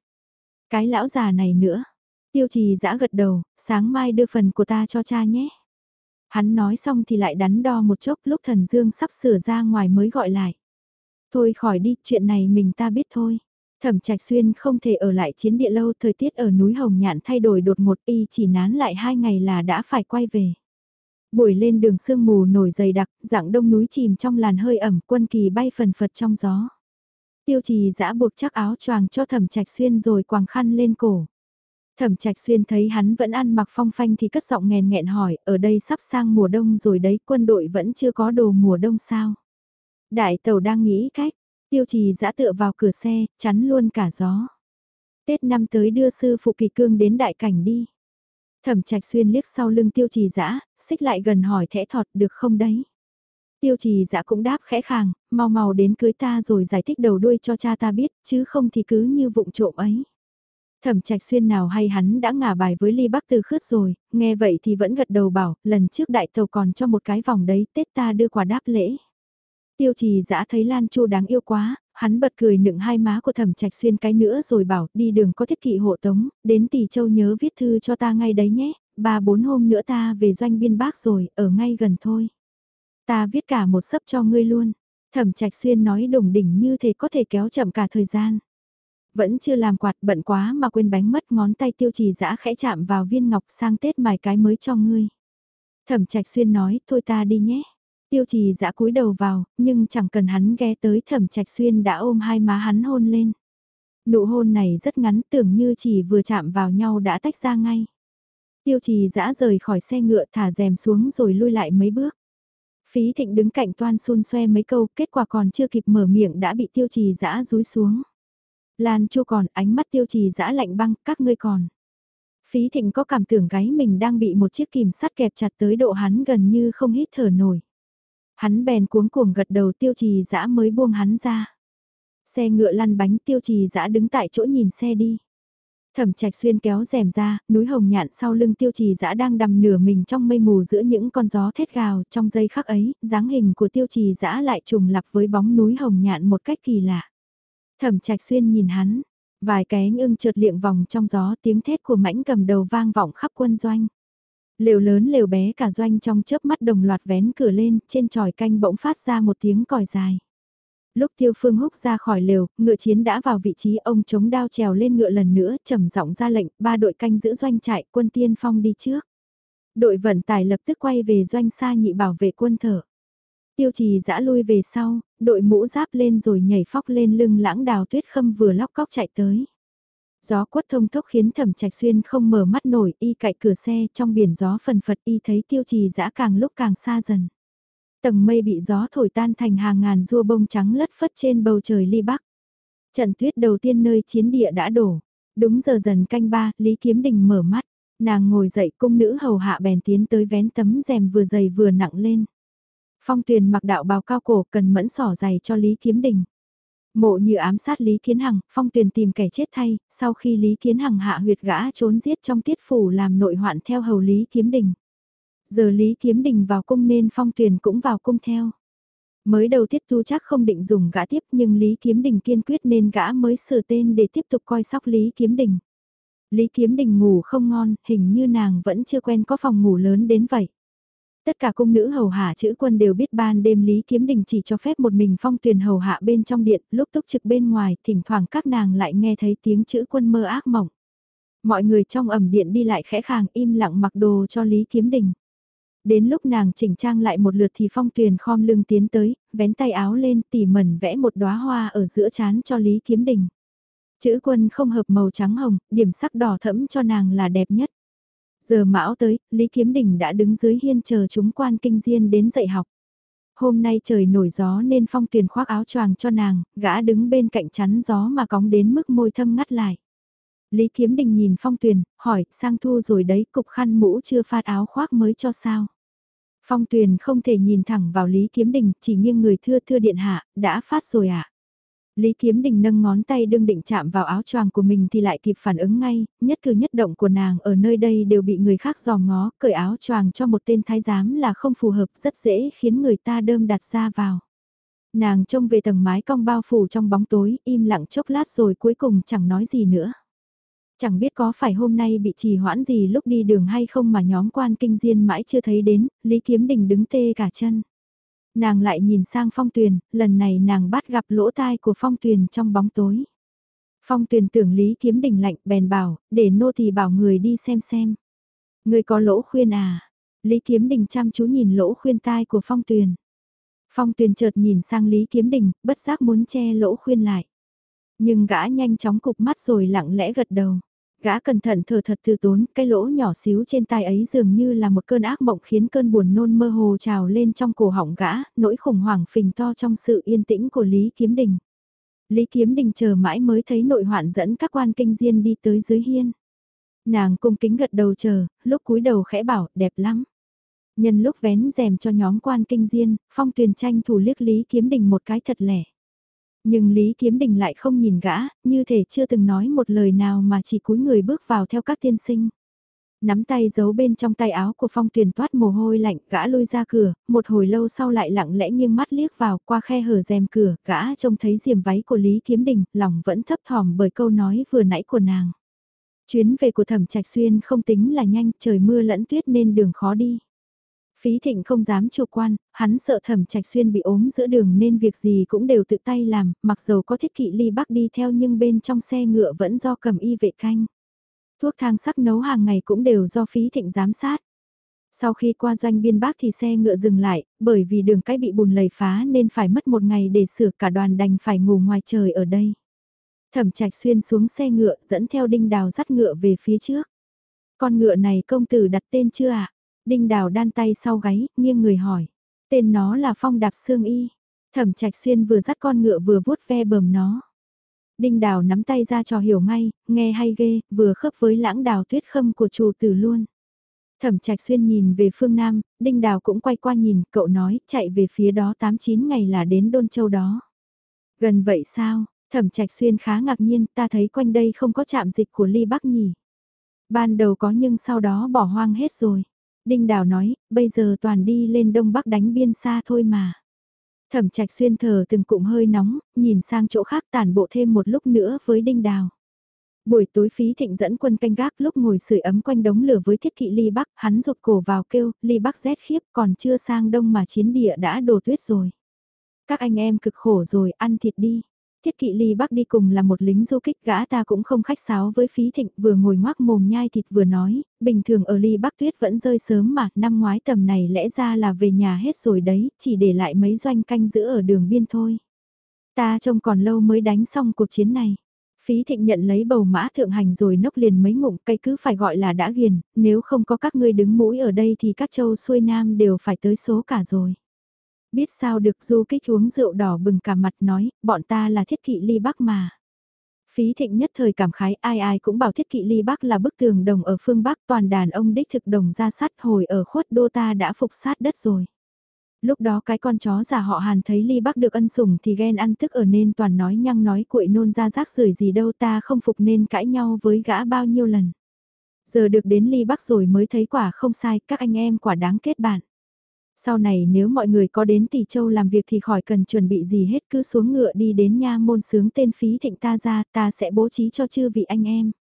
Cái lão già này nữa. Tiêu trì giã gật đầu, sáng mai đưa phần của ta cho cha nhé. Hắn nói xong thì lại đắn đo một chốc lúc thần dương sắp sửa ra ngoài mới gọi lại. Thôi khỏi đi, chuyện này mình ta biết thôi. Thẩm Trạch Xuyên không thể ở lại chiến địa lâu, thời tiết ở núi Hồng Nhạn thay đổi đột ngột y chỉ nán lại hai ngày là đã phải quay về. Buổi lên đường sương mù nổi dày đặc, dạng đông núi chìm trong làn hơi ẩm, quân kỳ bay phần phật trong gió. Tiêu trì giã buộc chắc áo choàng cho Thẩm Trạch Xuyên rồi quàng khăn lên cổ. Thẩm Trạch Xuyên thấy hắn vẫn ăn mặc phong phanh thì cất giọng nghèn nghẹn hỏi, ở đây sắp sang mùa đông rồi đấy, quân đội vẫn chưa có đồ mùa đông sao? Đại tàu đang nghĩ cách, tiêu trì giã tựa vào cửa xe, chắn luôn cả gió. Tết năm tới đưa sư phụ kỳ cương đến đại cảnh đi. Thẩm Trạch Xuyên liếc sau lưng tiêu trì giã, xích lại gần hỏi thẻ thọt được không đấy? Tiêu trì giã cũng đáp khẽ khàng, mau mau đến cưới ta rồi giải thích đầu đuôi cho cha ta biết, chứ không thì cứ như vụng trộm ấy. Thẩm trạch xuyên nào hay hắn đã ngả bài với ly bắc từ khước rồi, nghe vậy thì vẫn gật đầu bảo, lần trước đại tàu còn cho một cái vòng đấy, Tết ta đưa quà đáp lễ. Tiêu trì dã thấy Lan Chu đáng yêu quá, hắn bật cười nựng hai má của thẩm trạch xuyên cái nữa rồi bảo, đi đường có thiết kỵ hộ tống, đến tỷ châu nhớ viết thư cho ta ngay đấy nhé, ba bốn hôm nữa ta về doanh biên bác rồi, ở ngay gần thôi. Ta viết cả một sấp cho ngươi luôn. Thẩm trạch xuyên nói đồng đỉnh như thế có thể kéo chậm cả thời gian. Vẫn chưa làm quạt bận quá mà quên bánh mất ngón tay tiêu trì dã khẽ chạm vào viên ngọc sang Tết mài cái mới cho ngươi. Thẩm trạch xuyên nói thôi ta đi nhé. Tiêu trì dã cúi đầu vào, nhưng chẳng cần hắn ghé tới thẩm trạch xuyên đã ôm hai má hắn hôn lên. Nụ hôn này rất ngắn tưởng như chỉ vừa chạm vào nhau đã tách ra ngay. Tiêu trì dã rời khỏi xe ngựa thả rèm xuống rồi lui lại mấy bước. Phí thịnh đứng cạnh toan xun xoe mấy câu, kết quả còn chưa kịp mở miệng đã bị tiêu trì dã rúi xuống. Lan chu còn ánh mắt tiêu trì dã lạnh băng, các ngươi còn. Phí thịnh có cảm tưởng gáy mình đang bị một chiếc kìm sắt kẹp chặt tới độ hắn gần như không hít thở nổi. Hắn bèn cuống cuồng gật đầu tiêu trì dã mới buông hắn ra. Xe ngựa lăn bánh tiêu trì dã đứng tại chỗ nhìn xe đi. Thẩm trạch xuyên kéo rèm ra, núi hồng nhạn sau lưng tiêu trì dã đang đầm nửa mình trong mây mù giữa những con gió thét gào trong giây khắc ấy, dáng hình của tiêu trì dã lại trùng lập với bóng núi hồng nhạn một cách kỳ lạ. Thẩm trạch xuyên nhìn hắn, vài cái ưng trượt liệng vòng trong gió tiếng thét của mãnh cầm đầu vang vọng khắp quân doanh. Lều lớn lều bé cả doanh trong chớp mắt đồng loạt vén cửa lên, trên tròi canh bỗng phát ra một tiếng còi dài. Lúc Tiêu Phương Húc ra khỏi lều, ngựa chiến đã vào vị trí ông chống đao trèo lên ngựa lần nữa, trầm giọng ra lệnh, ba đội canh giữ doanh trại, quân tiên phong đi trước. Đội vận tải lập tức quay về doanh xa nhị bảo vệ quân thở. Tiêu trì dã lui về sau, đội mũ giáp lên rồi nhảy phóc lên lưng lãng đào tuyết khâm vừa lóc cóc chạy tới. Gió quất thông thốc khiến thẩm trạch xuyên không mở mắt nổi y cạnh cửa xe trong biển gió phần phật y thấy tiêu trì dã càng lúc càng xa dần. Tầng mây bị gió thổi tan thành hàng ngàn rua bông trắng lất phất trên bầu trời ly bắc. Trận tuyết đầu tiên nơi chiến địa đã đổ. Đúng giờ dần canh ba, Lý Kiếm Đình mở mắt. Nàng ngồi dậy cung nữ hầu hạ bèn tiến tới vén tấm rèm vừa dày vừa nặng lên. Phong tuyền mặc đạo bào cao cổ cần mẫn sỏ giày cho Lý Kiếm Đình. Mộ như ám sát Lý Kiến Hằng, phong tuyền tìm kẻ chết thay, sau khi Lý Kiến Hằng hạ huyệt gã trốn giết trong tiết phủ làm nội hoạn theo hầu Lý Kiếm Đình. Giờ Lý Kiếm Đình vào cung nên phong tuyền cũng vào cung theo. Mới đầu tiết tu chắc không định dùng gã tiếp nhưng Lý Kiếm Đình kiên quyết nên gã mới sửa tên để tiếp tục coi sóc Lý Kiếm Đình. Lý Kiếm Đình ngủ không ngon, hình như nàng vẫn chưa quen có phòng ngủ lớn đến vậy. Tất cả cung nữ hầu hạ chữ quân đều biết ban đêm Lý Kiếm Đình chỉ cho phép một mình phong tuyền hầu hạ bên trong điện, lúc túc trực bên ngoài, thỉnh thoảng các nàng lại nghe thấy tiếng chữ quân mơ ác mộng. Mọi người trong ẩm điện đi lại khẽ khàng im lặng mặc đồ cho Lý Kiếm Đình. Đến lúc nàng chỉnh trang lại một lượt thì phong tuyền khom lưng tiến tới, vén tay áo lên tỉ mẩn vẽ một đóa hoa ở giữa chán cho Lý Kiếm Đình. Chữ quân không hợp màu trắng hồng, điểm sắc đỏ thẫm cho nàng là đẹp nhất. Giờ mão tới, Lý Kiếm Đình đã đứng dưới hiên chờ chúng quan kinh diên đến dạy học. Hôm nay trời nổi gió nên phong tuyền khoác áo choàng cho nàng, gã đứng bên cạnh chắn gió mà cóng đến mức môi thâm ngắt lại. Lý Kiếm Đình nhìn Phong Tuyền, hỏi, sang thu rồi đấy, cục khăn mũ chưa phát áo khoác mới cho sao? Phong Tuyền không thể nhìn thẳng vào Lý Kiếm Đình, chỉ nghiêng người thưa thưa điện hạ, đã phát rồi ạ. À? Lý Kiếm Đình nâng ngón tay đương định chạm vào áo choàng của mình thì lại kịp phản ứng ngay, nhất cử nhất động của nàng ở nơi đây đều bị người khác dò ngó, cởi áo choàng cho một tên thái giám là không phù hợp, rất dễ khiến người ta đơm đặt ra vào. Nàng trông về tầng mái cong bao phủ trong bóng tối, im lặng chốc lát rồi cuối cùng chẳng nói gì nữa. Chẳng biết có phải hôm nay bị trì hoãn gì lúc đi đường hay không mà nhóm quan kinh diên mãi chưa thấy đến, Lý Kiếm Đình đứng tê cả chân. Nàng lại nhìn sang phong tuyền, lần này nàng bắt gặp lỗ tai của phong tuyền trong bóng tối. Phong tuyền tưởng Lý Kiếm Đình lạnh bèn bảo, để nô thì bảo người đi xem xem. Người có lỗ khuyên à? Lý Kiếm Đình chăm chú nhìn lỗ khuyên tai của phong tuyền. Phong tuyền chợt nhìn sang Lý Kiếm Đình, bất giác muốn che lỗ khuyên lại. Nhưng gã nhanh chóng cục mắt rồi lặng lẽ gật đầu. Gã cẩn thận thờ thật từ tốn, cái lỗ nhỏ xíu trên tai ấy dường như là một cơn ác mộng khiến cơn buồn nôn mơ hồ trào lên trong cổ họng gã, nỗi khủng hoảng phình to trong sự yên tĩnh của Lý Kiếm Đình. Lý Kiếm Đình chờ mãi mới thấy nội hoạn dẫn các quan kinh diên đi tới dưới hiên. Nàng cung kính gật đầu chờ, lúc cúi đầu khẽ bảo, đẹp lắm. Nhân lúc vén rèm cho nhóm quan kinh diên, phong tuyền tranh thủ liếc Lý Kiếm Đình một cái thật lẻ. Nhưng Lý Kiếm Đình lại không nhìn gã, như thể chưa từng nói một lời nào mà chỉ cúi người bước vào theo các tiên sinh. Nắm tay giấu bên trong tay áo của phong tuyền toát mồ hôi lạnh, gã lôi ra cửa, một hồi lâu sau lại lặng lẽ nghiêng mắt liếc vào qua khe hở rèm cửa, gã trông thấy diềm váy của Lý Kiếm Đình, lòng vẫn thấp thỏm bởi câu nói vừa nãy của nàng. Chuyến về của thẩm trạch xuyên không tính là nhanh, trời mưa lẫn tuyết nên đường khó đi. Phí thịnh không dám chủ quan, hắn sợ thẩm trạch xuyên bị ốm giữa đường nên việc gì cũng đều tự tay làm, mặc dầu có thiết kỵ ly bắc đi theo nhưng bên trong xe ngựa vẫn do cầm y vệ canh. Thuốc thang sắc nấu hàng ngày cũng đều do phí thịnh giám sát. Sau khi qua doanh biên bắc thì xe ngựa dừng lại, bởi vì đường cái bị bùn lầy phá nên phải mất một ngày để sửa cả đoàn đành phải ngủ ngoài trời ở đây. Thẩm trạch xuyên xuống xe ngựa dẫn theo đinh đào dắt ngựa về phía trước. Con ngựa này công tử đặt tên chưa ạ? Đinh đào đan tay sau gáy, nghiêng người hỏi. Tên nó là Phong Đạp Sương Y. Thẩm Trạch Xuyên vừa dắt con ngựa vừa vuốt ve bờm nó. Đinh đào nắm tay ra cho hiểu ngay, nghe hay ghê, vừa khớp với lãng đào tuyết khâm của chủ tử luôn. Thẩm Trạch Xuyên nhìn về phương Nam, Đinh Đào cũng quay qua nhìn, cậu nói, chạy về phía đó 8-9 ngày là đến Đôn Châu đó. Gần vậy sao, Thẩm Trạch Xuyên khá ngạc nhiên, ta thấy quanh đây không có trạm dịch của Ly Bắc nhỉ. Ban đầu có nhưng sau đó bỏ hoang hết rồi. Đinh Đào nói, bây giờ toàn đi lên Đông Bắc đánh biên xa thôi mà. Thẩm Trạch Xuyên thở từng cụm hơi nóng, nhìn sang chỗ khác tản bộ thêm một lúc nữa với Đinh Đào. Buổi tối phí thịnh dẫn quân canh gác lúc ngồi sưởi ấm quanh đống lửa với thiết kỵ ly bắc, hắn rụt cổ vào kêu, ly bắc rét khiếp còn chưa sang đông mà chiến địa đã đổ tuyết rồi. Các anh em cực khổ rồi, ăn thịt đi. Thiết kỵ ly bắc đi cùng là một lính du kích gã ta cũng không khách sáo với phí thịnh vừa ngồi ngoác mồm nhai thịt vừa nói, bình thường ở ly bắc tuyết vẫn rơi sớm mà năm ngoái tầm này lẽ ra là về nhà hết rồi đấy, chỉ để lại mấy doanh canh giữ ở đường biên thôi. Ta trông còn lâu mới đánh xong cuộc chiến này. Phí thịnh nhận lấy bầu mã thượng hành rồi nốc liền mấy ngụm cây cứ phải gọi là đã ghiền, nếu không có các ngươi đứng mũi ở đây thì các châu xuôi nam đều phải tới số cả rồi. Biết sao được du kích uống rượu đỏ bừng cả mặt nói, bọn ta là thiết kỵ ly bắc mà. Phí thịnh nhất thời cảm khái ai ai cũng bảo thiết kỵ ly bắc là bức tường đồng ở phương Bắc toàn đàn ông đích thực đồng ra sát hồi ở khuất đô ta đã phục sát đất rồi lúc đó cái con chó già họ hàn thấy ly bắc được ân sủng thì ghen ăn tức ở nên toàn nói nhăng nói cuội nôn ra rác rưởi gì đâu ta không phục nên cãi nhau với gã bao nhiêu lần. Giờ được đến ly bắc rồi mới thấy quả không sai, các anh em quả đáng kết bạn. Sau này nếu mọi người có đến tỷ châu làm việc thì khỏi cần chuẩn bị gì hết cứ xuống ngựa đi đến nha môn sướng tên phí thịnh ta ra ta sẽ bố trí cho chư vị anh em.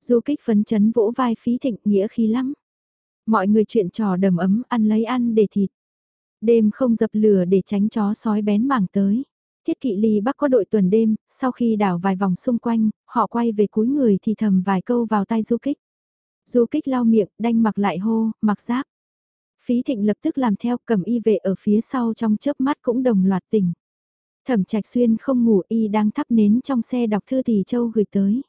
Du kích phấn chấn vỗ vai phí thịnh nghĩa khí lắm. Mọi người chuyện trò đầm ấm ăn lấy ăn để thịt. Đêm không dập lửa để tránh chó sói bén mảng tới. Thiết kỵ ly bắc có đội tuần đêm, sau khi đảo vài vòng xung quanh, họ quay về cúi người thì thầm vài câu vào tai du kích. Du kích lau miệng, đanh mặc lại hô, mặc giáp. Phí thịnh lập tức làm theo cầm y vệ ở phía sau trong chớp mắt cũng đồng loạt tỉnh. Thẩm trạch xuyên không ngủ y đang thắp nến trong xe đọc thư thì châu gửi tới.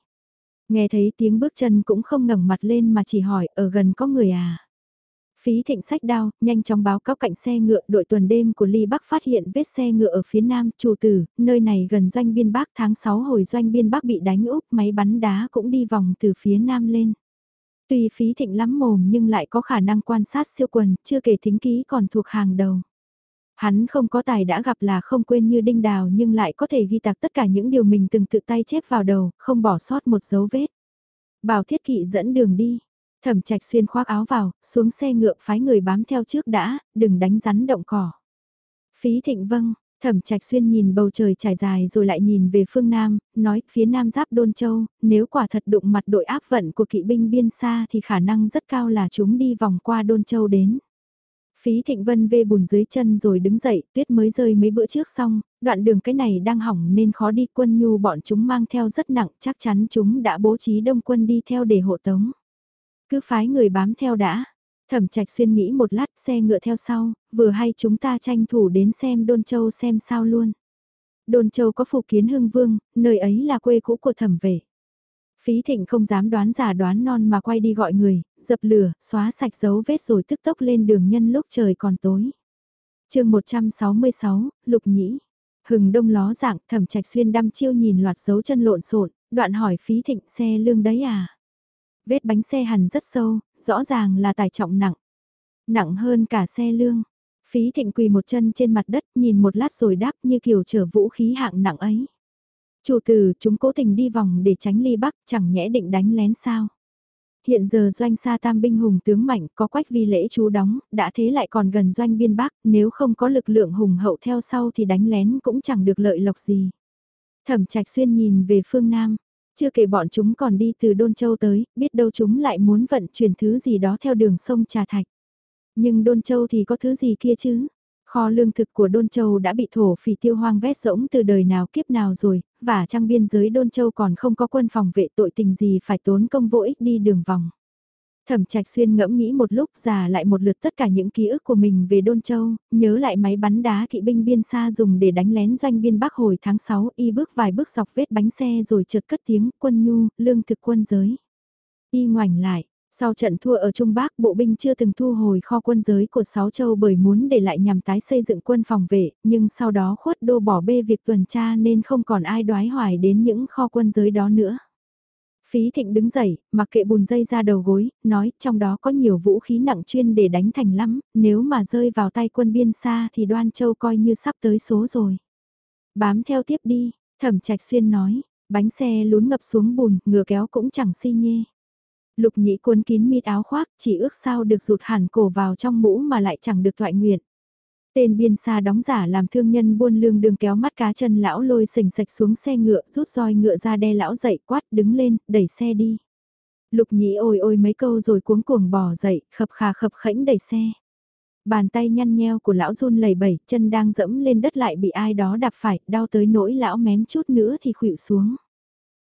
Nghe thấy tiếng bước chân cũng không ngẩng mặt lên mà chỉ hỏi ở gần có người à. Phí thịnh sách đao, nhanh chóng báo cáo cạnh xe ngựa đội tuần đêm của Ly Bắc phát hiện vết xe ngựa ở phía nam, chủ tử, nơi này gần doanh biên Bắc tháng 6 hồi doanh biên Bắc bị đánh úp, máy bắn đá cũng đi vòng từ phía nam lên. Tuy phí thịnh lắm mồm nhưng lại có khả năng quan sát siêu quần, chưa kể thính ký còn thuộc hàng đầu. Hắn không có tài đã gặp là không quên như đinh đào nhưng lại có thể ghi tạc tất cả những điều mình từng tự tay chép vào đầu, không bỏ sót một dấu vết. Bảo thiết kỵ dẫn đường đi, Thẩm trạch xuyên khoác áo vào, xuống xe ngựa phái người bám theo trước đã, đừng đánh rắn động cỏ. Phí thịnh vâng, thẩm trạch xuyên nhìn bầu trời trải dài rồi lại nhìn về phương Nam, nói phía Nam giáp Đôn Châu, nếu quả thật đụng mặt đội áp vận của kỵ binh biên xa thì khả năng rất cao là chúng đi vòng qua Đôn Châu đến. Phí Thịnh Vân vê bùn dưới chân rồi đứng dậy, tuyết mới rơi mấy bữa trước xong, đoạn đường cái này đang hỏng nên khó đi quân nhu bọn chúng mang theo rất nặng, chắc chắn chúng đã bố trí đông quân đi theo để hộ tống. Cứ phái người bám theo đã. Thẩm trạch xuyên nghĩ một lát xe ngựa theo sau, vừa hay chúng ta tranh thủ đến xem Đôn Châu xem sao luôn. Đôn Châu có phụ kiến hưng vương, nơi ấy là quê cũ của thẩm vệ. Phí thịnh không dám đoán giả đoán non mà quay đi gọi người, dập lửa, xóa sạch dấu vết rồi tức tốc lên đường nhân lúc trời còn tối. chương 166, Lục Nhĩ. Hừng đông ló dạng thẩm trạch xuyên đăm chiêu nhìn loạt dấu chân lộn xộn đoạn hỏi phí thịnh xe lương đấy à. Vết bánh xe hằn rất sâu, rõ ràng là tải trọng nặng. Nặng hơn cả xe lương. Phí thịnh quỳ một chân trên mặt đất nhìn một lát rồi đáp như kiểu chở vũ khí hạng nặng ấy. Chủ tử, chúng cố tình đi vòng để tránh ly bắc, chẳng nhẽ định đánh lén sao. Hiện giờ doanh xa tam binh hùng tướng mạnh có quách vi lễ chú đóng, đã thế lại còn gần doanh biên bắc, nếu không có lực lượng hùng hậu theo sau thì đánh lén cũng chẳng được lợi lộc gì. Thẩm trạch xuyên nhìn về phương Nam, chưa kể bọn chúng còn đi từ Đôn Châu tới, biết đâu chúng lại muốn vận chuyển thứ gì đó theo đường sông Trà Thạch. Nhưng Đôn Châu thì có thứ gì kia chứ? Kho lương thực của Đôn Châu đã bị thổ phỉ tiêu hoang vét rỗng từ đời nào kiếp nào rồi, và trang biên giới Đôn Châu còn không có quân phòng vệ tội tình gì phải tốn công vô ích đi đường vòng. Thẩm Trạch Xuyên ngẫm nghĩ một lúc già lại một lượt tất cả những ký ức của mình về Đôn Châu, nhớ lại máy bắn đá kỵ binh biên xa dùng để đánh lén doanh biên Bắc hồi tháng 6, y bước vài bước dọc vết bánh xe rồi chợt cất tiếng quân nhu, lương thực quân giới. Y ngoảnh lại, Sau trận thua ở Trung Bắc, bộ binh chưa từng thu hồi kho quân giới của Sáu Châu bởi muốn để lại nhằm tái xây dựng quân phòng vệ, nhưng sau đó khuất đô bỏ bê việc tuần tra nên không còn ai đoái hoài đến những kho quân giới đó nữa. Phí thịnh đứng dậy, mặc kệ bùn dây ra đầu gối, nói trong đó có nhiều vũ khí nặng chuyên để đánh thành lắm, nếu mà rơi vào tay quân biên xa thì đoan châu coi như sắp tới số rồi. Bám theo tiếp đi, thẩm trạch xuyên nói, bánh xe lún ngập xuống bùn, ngựa kéo cũng chẳng si nhê. Lục nhĩ cuốn kín mít áo khoác, chỉ ước sao được rụt hẳn cổ vào trong mũ mà lại chẳng được thoại nguyện. Tên biên xa đóng giả làm thương nhân buôn lương đường kéo mắt cá chân lão lôi sình sạch xuống xe ngựa, rút roi ngựa ra đe lão dậy quát đứng lên, đẩy xe đi. Lục nhĩ ôi ôi mấy câu rồi cuống cuồng bỏ dậy, khập khà khập khẽnh đẩy xe. Bàn tay nhăn nheo của lão run lẩy bẩy, chân đang dẫm lên đất lại bị ai đó đạp phải, đau tới nỗi lão mém chút nữa thì khuỵu xuống.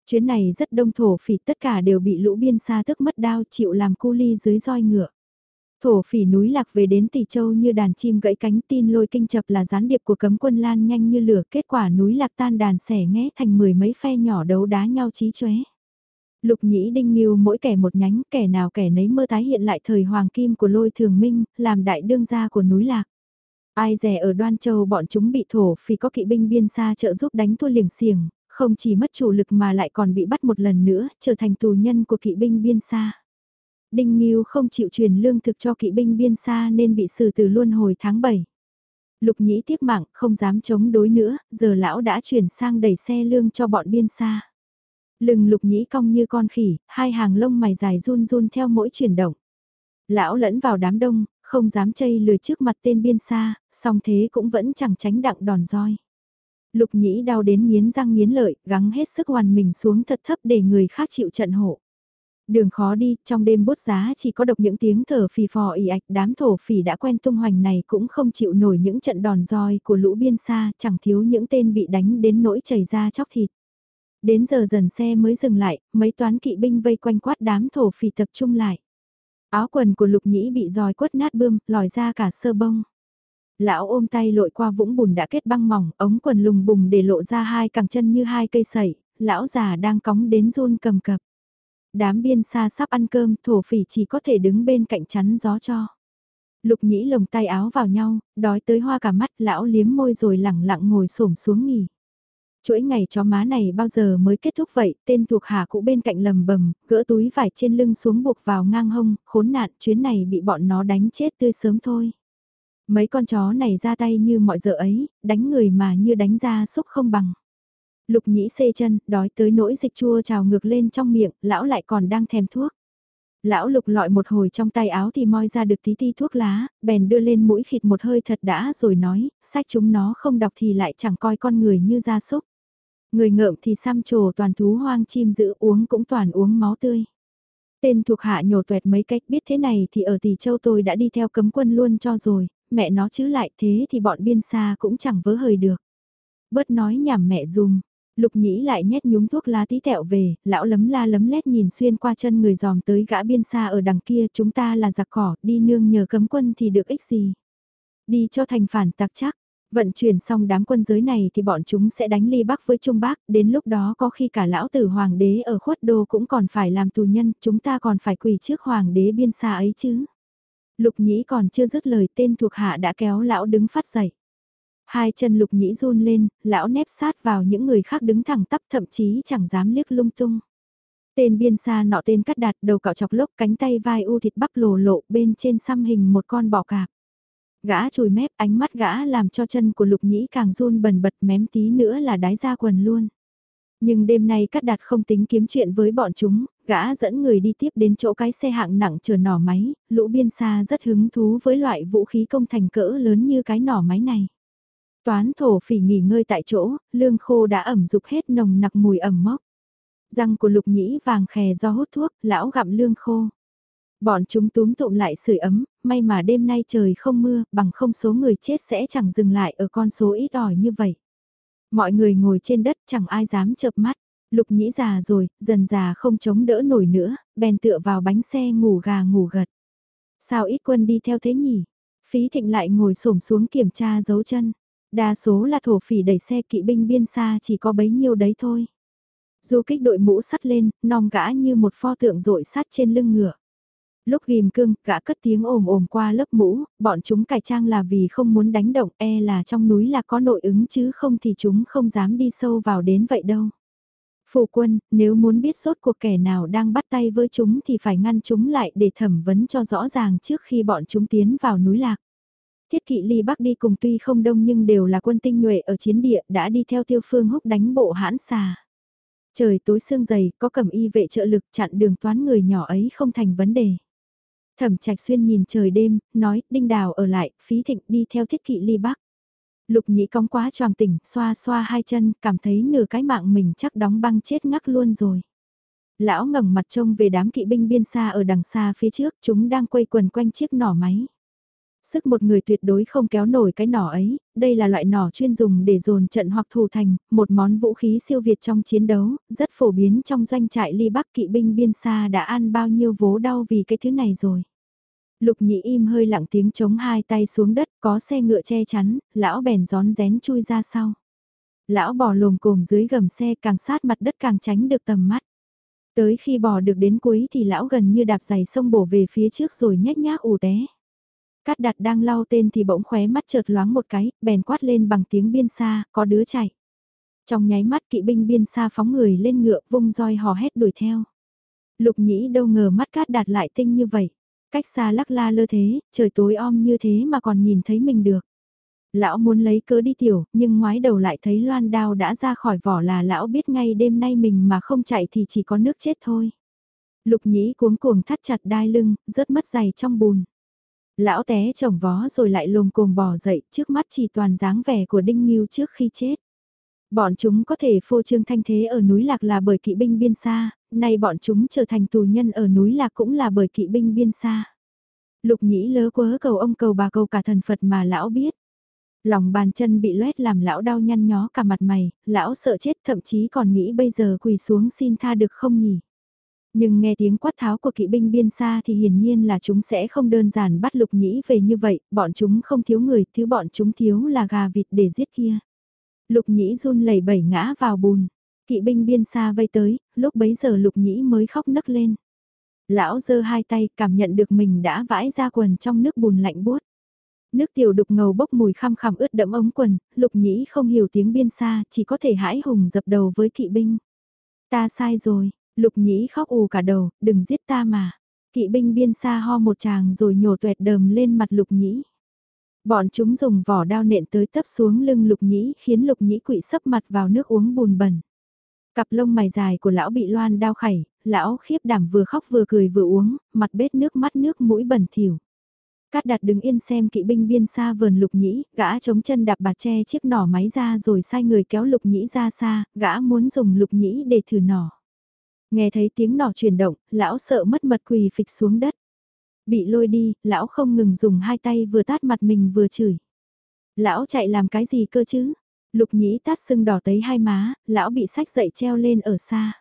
Chuyến này rất đông thổ phỉ tất cả đều bị lũ biên xa tức mất đau chịu làm cu ly dưới roi ngựa. Thổ phỉ núi lạc về đến Tỷ Châu như đàn chim gãy cánh tin lôi kinh chập là gián điệp của cấm quân lan nhanh như lửa kết quả núi lạc tan đàn xẻ nghe thành mười mấy phe nhỏ đấu đá nhau trí chóe. Lục nhĩ đinh nghiêu mỗi kẻ một nhánh kẻ nào kẻ nấy mơ tái hiện lại thời hoàng kim của lôi thường minh, làm đại đương gia của núi lạc. Ai rẻ ở Đoan Châu bọn chúng bị thổ phỉ có kỵ binh biên xa trợ giúp đánh thua liềng xiềng, không chỉ mất chủ lực mà lại còn bị bắt một lần nữa, trở thành tù nhân của kỵ binh biên xa. Đinh Nghiêu không chịu truyền lương thực cho kỵ binh biên xa nên bị xử từ luôn hồi tháng 7. Lục nhĩ tiếc mạng, không dám chống đối nữa, giờ lão đã chuyển sang đẩy xe lương cho bọn biên xa. Lưng lục nhĩ cong như con khỉ, hai hàng lông mày dài run run theo mỗi chuyển động. Lão lẫn vào đám đông, không dám chây lười trước mặt tên biên xa, song thế cũng vẫn chẳng tránh đặng đòn roi. Lục nhĩ đau đến nghiến răng nghiến lợi, gắng hết sức hoàn mình xuống thật thấp để người khác chịu trận hộ. Đường khó đi, trong đêm bút giá chỉ có độc những tiếng thở phì phò ỉ ạch đám thổ phỉ đã quen tung hoành này cũng không chịu nổi những trận đòn roi của lũ biên xa, chẳng thiếu những tên bị đánh đến nỗi chảy ra chóc thịt. Đến giờ dần xe mới dừng lại, mấy toán kỵ binh vây quanh quát đám thổ phỉ tập trung lại. Áo quần của lục nhĩ bị roi quất nát bươm, lòi ra cả sơ bông. Lão ôm tay lội qua vũng bùn đã kết băng mỏng, ống quần lùng bùng để lộ ra hai cẳng chân như hai cây sẩy, lão già đang cóng đến run cầm cập. Đám biên xa sắp ăn cơm, thổ phỉ chỉ có thể đứng bên cạnh chắn gió cho. Lục nhĩ lồng tay áo vào nhau, đói tới hoa cả mắt, lão liếm môi rồi lẳng lặng ngồi xổm xuống nghỉ. Chuỗi ngày chó má này bao giờ mới kết thúc vậy, tên thuộc hạ cũ bên cạnh lầm bầm, gỡ túi vải trên lưng xuống buộc vào ngang hông, khốn nạn, chuyến này bị bọn nó đánh chết tươi sớm thôi. Mấy con chó này ra tay như mọi giờ ấy, đánh người mà như đánh ra xúc không bằng. Lục nhĩ xê chân, đói tới nỗi dịch chua trào ngược lên trong miệng, lão lại còn đang thèm thuốc. Lão lục lọi một hồi trong tay áo thì moi ra được tí ti thuốc lá, bèn đưa lên mũi khịt một hơi thật đã rồi nói, sách chúng nó không đọc thì lại chẳng coi con người như gia súc. Người ngợm thì xăm trồ toàn thú hoang chim giữ uống cũng toàn uống máu tươi. Tên thuộc hạ nhổ tuẹt mấy cách biết thế này thì ở tỷ châu tôi đã đi theo cấm quân luôn cho rồi, mẹ nó chứ lại thế thì bọn biên xa cũng chẳng vớ hời được. Bớt nói nhảm mẹ dùm, lục nhĩ lại nhét nhúng thuốc lá tí tẹo về, lão lấm la lấm lét nhìn xuyên qua chân người dòm tới gã biên xa ở đằng kia chúng ta là giặc cỏ, đi nương nhờ cấm quân thì được ích gì. Đi cho thành phản tặc chắc, Vận chuyển xong đám quân giới này thì bọn chúng sẽ đánh ly bắc với Trung Bắc, đến lúc đó có khi cả lão tử hoàng đế ở khuất đô cũng còn phải làm tù nhân, chúng ta còn phải quỳ trước hoàng đế biên xa ấy chứ. Lục nhĩ còn chưa dứt lời tên thuộc hạ đã kéo lão đứng phát dậy. Hai chân lục nhĩ run lên, lão nép sát vào những người khác đứng thẳng tắp thậm chí chẳng dám liếc lung tung. Tên biên xa nọ tên cắt đạt đầu cạo chọc lốc cánh tay vai u thịt bắp lồ lộ bên trên xăm hình một con bọ cạp. Gã chùi mép ánh mắt gã làm cho chân của lục nhĩ càng run bần bật mém tí nữa là đái ra quần luôn. Nhưng đêm nay cắt đạt không tính kiếm chuyện với bọn chúng, gã dẫn người đi tiếp đến chỗ cái xe hạng nặng chờ nỏ máy, lũ biên xa rất hứng thú với loại vũ khí công thành cỡ lớn như cái nỏ máy này. Toán thổ phỉ nghỉ ngơi tại chỗ, lương khô đã ẩm dục hết nồng nặc mùi ẩm mốc. Răng của lục nhĩ vàng khè do hút thuốc, lão gặm lương khô. Bọn chúng túm tụm lại sưởi ấm, may mà đêm nay trời không mưa, bằng không số người chết sẽ chẳng dừng lại ở con số ít ỏi như vậy. Mọi người ngồi trên đất chẳng ai dám chợp mắt. Lục nhĩ già rồi, dần già không chống đỡ nổi nữa, bèn tựa vào bánh xe ngủ gà ngủ gật. Sao ít quân đi theo thế nhỉ? Phí thịnh lại ngồi xổm xuống kiểm tra dấu chân. Đa số là thổ phỉ đẩy xe kỵ binh biên xa chỉ có bấy nhiêu đấy thôi. Du kích đội mũ sắt lên, nòng gã như một pho tượng rội sắt trên lưng ngựa. Lúc ghim cương, gã cất tiếng ồm ồm qua lớp mũ, bọn chúng cải trang là vì không muốn đánh động e là trong núi là có nội ứng chứ không thì chúng không dám đi sâu vào đến vậy đâu. Phụ quân, nếu muốn biết sốt cuộc kẻ nào đang bắt tay với chúng thì phải ngăn chúng lại để thẩm vấn cho rõ ràng trước khi bọn chúng tiến vào núi lạc. Thiết kỵ ly bắc đi cùng tuy không đông nhưng đều là quân tinh nhuệ ở chiến địa đã đi theo tiêu phương húc đánh bộ hãn xà. Trời tối sương dày, có cầm y vệ trợ lực chặn đường toán người nhỏ ấy không thành vấn đề. Thẩm trạch xuyên nhìn trời đêm, nói, đinh đào ở lại, phí thịnh đi theo thiết kỵ ly bắc. Lục nhĩ cong quá tròn tỉnh, xoa xoa hai chân, cảm thấy nửa cái mạng mình chắc đóng băng chết ngắc luôn rồi. Lão ngẩng mặt trông về đám kỵ binh biên xa ở đằng xa phía trước, chúng đang quay quần quanh chiếc nỏ máy. Sức một người tuyệt đối không kéo nổi cái nỏ ấy, đây là loại nỏ chuyên dùng để dồn trận hoặc thủ thành, một món vũ khí siêu việt trong chiến đấu, rất phổ biến trong doanh trại ly bắc kỵ binh biên xa đã ăn bao nhiêu vố đau vì cái thứ này rồi. Lục nhị im hơi lặng tiếng chống hai tay xuống đất, có xe ngựa che chắn, lão bèn gión rén chui ra sau. Lão bò lồm cồm dưới gầm xe càng sát mặt đất càng tránh được tầm mắt. Tới khi bò được đến cuối thì lão gần như đạp giày sông bổ về phía trước rồi nhét nhác ù té. Cát đặt đang lau tên thì bỗng khóe mắt chợt loáng một cái, bèn quát lên bằng tiếng biên xa, có đứa chạy. Trong nháy mắt kỵ binh biên xa phóng người lên ngựa vung roi hò hét đuổi theo. Lục nhĩ đâu ngờ mắt cát đạt lại tinh như vậy. Cách xa lắc la lơ thế, trời tối om như thế mà còn nhìn thấy mình được. Lão muốn lấy cớ đi tiểu, nhưng ngoái đầu lại thấy loan đao đã ra khỏi vỏ là lão biết ngay đêm nay mình mà không chạy thì chỉ có nước chết thôi. Lục nhĩ cuống cuồng thắt chặt đai lưng, rớt mất giày trong bùn. Lão té chồng vó rồi lại lồm cồm bò dậy, trước mắt chỉ toàn dáng vẻ của Đinh Nghiêu trước khi chết. Bọn chúng có thể phô trương thanh thế ở núi Lạc là bởi kỵ binh biên xa, nay bọn chúng trở thành tù nhân ở núi Lạc cũng là bởi kỵ binh biên xa. Lục nhĩ lớ quớ cầu ông cầu bà cầu cả thần Phật mà lão biết. Lòng bàn chân bị loét làm lão đau nhăn nhó cả mặt mày, lão sợ chết thậm chí còn nghĩ bây giờ quỳ xuống xin tha được không nhỉ. Nhưng nghe tiếng quát tháo của kỵ binh biên xa thì hiển nhiên là chúng sẽ không đơn giản bắt lục nhĩ về như vậy, bọn chúng không thiếu người, thứ bọn chúng thiếu là gà vịt để giết kia. Lục nhĩ run lẩy bẩy ngã vào bùn, kỵ binh biên xa vây tới, lúc bấy giờ lục nhĩ mới khóc nấc lên. Lão giơ hai tay cảm nhận được mình đã vãi ra quần trong nước bùn lạnh buốt. Nước tiểu đục ngầu bốc mùi khăm khằm ướt đẫm ống quần, lục nhĩ không hiểu tiếng biên xa, chỉ có thể hãi hùng dập đầu với kỵ binh. Ta sai rồi, Lục nhĩ khóc ù cả đầu, đừng giết ta mà. Kỵ binh biên xa ho một chàng rồi nhổ tuẹt đờm lên mặt lục nhĩ. Bọn chúng dùng vỏ đao nện tới tấp xuống lưng lục nhĩ khiến lục nhĩ quỵ sấp mặt vào nước uống bùn bẩn. Cặp lông mày dài của lão bị loan đao khẩy, lão khiếp đảm vừa khóc vừa cười vừa uống, mặt bết nước mắt nước mũi bẩn thỉu. Cát đặt đứng yên xem kỵ binh biên xa vườn lục nhĩ, gã chống chân đạp bạt che chiếc nỏ máy ra rồi sai người kéo lục nhĩ ra xa, gã muốn dùng lục nhĩ để thử nỏ. Nghe thấy tiếng nỏ chuyển động, lão sợ mất mật quỳ phịch xuống đất. Bị lôi đi, lão không ngừng dùng hai tay vừa tát mặt mình vừa chửi. Lão chạy làm cái gì cơ chứ? Lục nhĩ tát sưng đỏ tới hai má, lão bị sách dậy treo lên ở xa.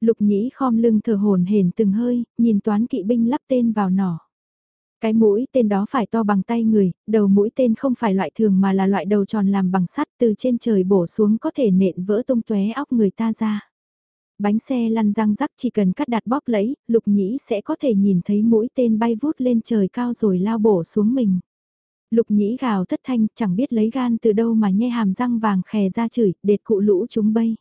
Lục nhĩ khom lưng thở hồn hển từng hơi, nhìn toán kỵ binh lắp tên vào nỏ. Cái mũi tên đó phải to bằng tay người, đầu mũi tên không phải loại thường mà là loại đầu tròn làm bằng sắt từ trên trời bổ xuống có thể nện vỡ tung tóe óc người ta ra. Bánh xe lăn răng rắc chỉ cần cắt đặt bóp lấy, lục nhĩ sẽ có thể nhìn thấy mũi tên bay vút lên trời cao rồi lao bổ xuống mình. Lục nhĩ gào thất thanh chẳng biết lấy gan từ đâu mà nhe hàm răng vàng khè ra chửi, đệt cụ lũ chúng bay.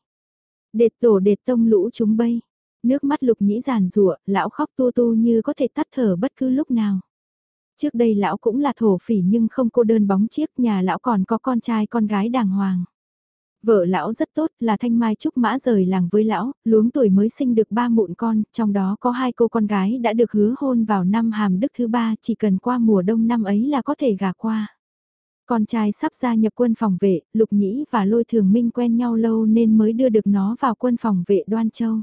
Đệt tổ đệt tông lũ chúng bay. Nước mắt lục nhĩ giàn rụa, lão khóc tu tu như có thể tắt thở bất cứ lúc nào. Trước đây lão cũng là thổ phỉ nhưng không cô đơn bóng chiếc nhà lão còn có con trai con gái đàng hoàng. Vợ lão rất tốt là Thanh Mai Trúc Mã rời làng với lão, luống tuổi mới sinh được ba mụn con, trong đó có hai cô con gái đã được hứa hôn vào năm hàm đức thứ ba, chỉ cần qua mùa đông năm ấy là có thể gả qua. Con trai sắp gia nhập quân phòng vệ, Lục Nhĩ và Lôi Thường Minh quen nhau lâu nên mới đưa được nó vào quân phòng vệ Đoan Châu.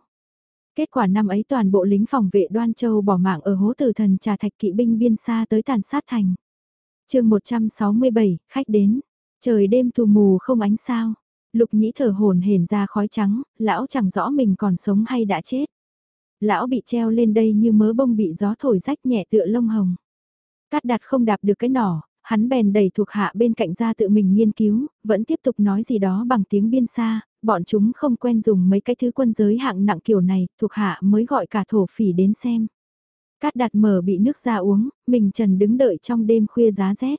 Kết quả năm ấy toàn bộ lính phòng vệ Đoan Châu bỏ mạng ở hố tử thần trà thạch kỵ binh biên xa tới tàn sát thành. chương 167, khách đến. Trời đêm thù mù không ánh sao. Lục nhĩ thở hồn hển ra khói trắng, lão chẳng rõ mình còn sống hay đã chết. Lão bị treo lên đây như mớ bông bị gió thổi rách nhẹ tựa lông hồng. Cát đặt không đạp được cái nỏ, hắn bèn đẩy thuộc hạ bên cạnh ra tự mình nghiên cứu, vẫn tiếp tục nói gì đó bằng tiếng biên xa, bọn chúng không quen dùng mấy cái thứ quân giới hạng nặng kiểu này, thuộc hạ mới gọi cả thổ phỉ đến xem. Cát đặt mở bị nước ra uống, mình trần đứng đợi trong đêm khuya giá rét.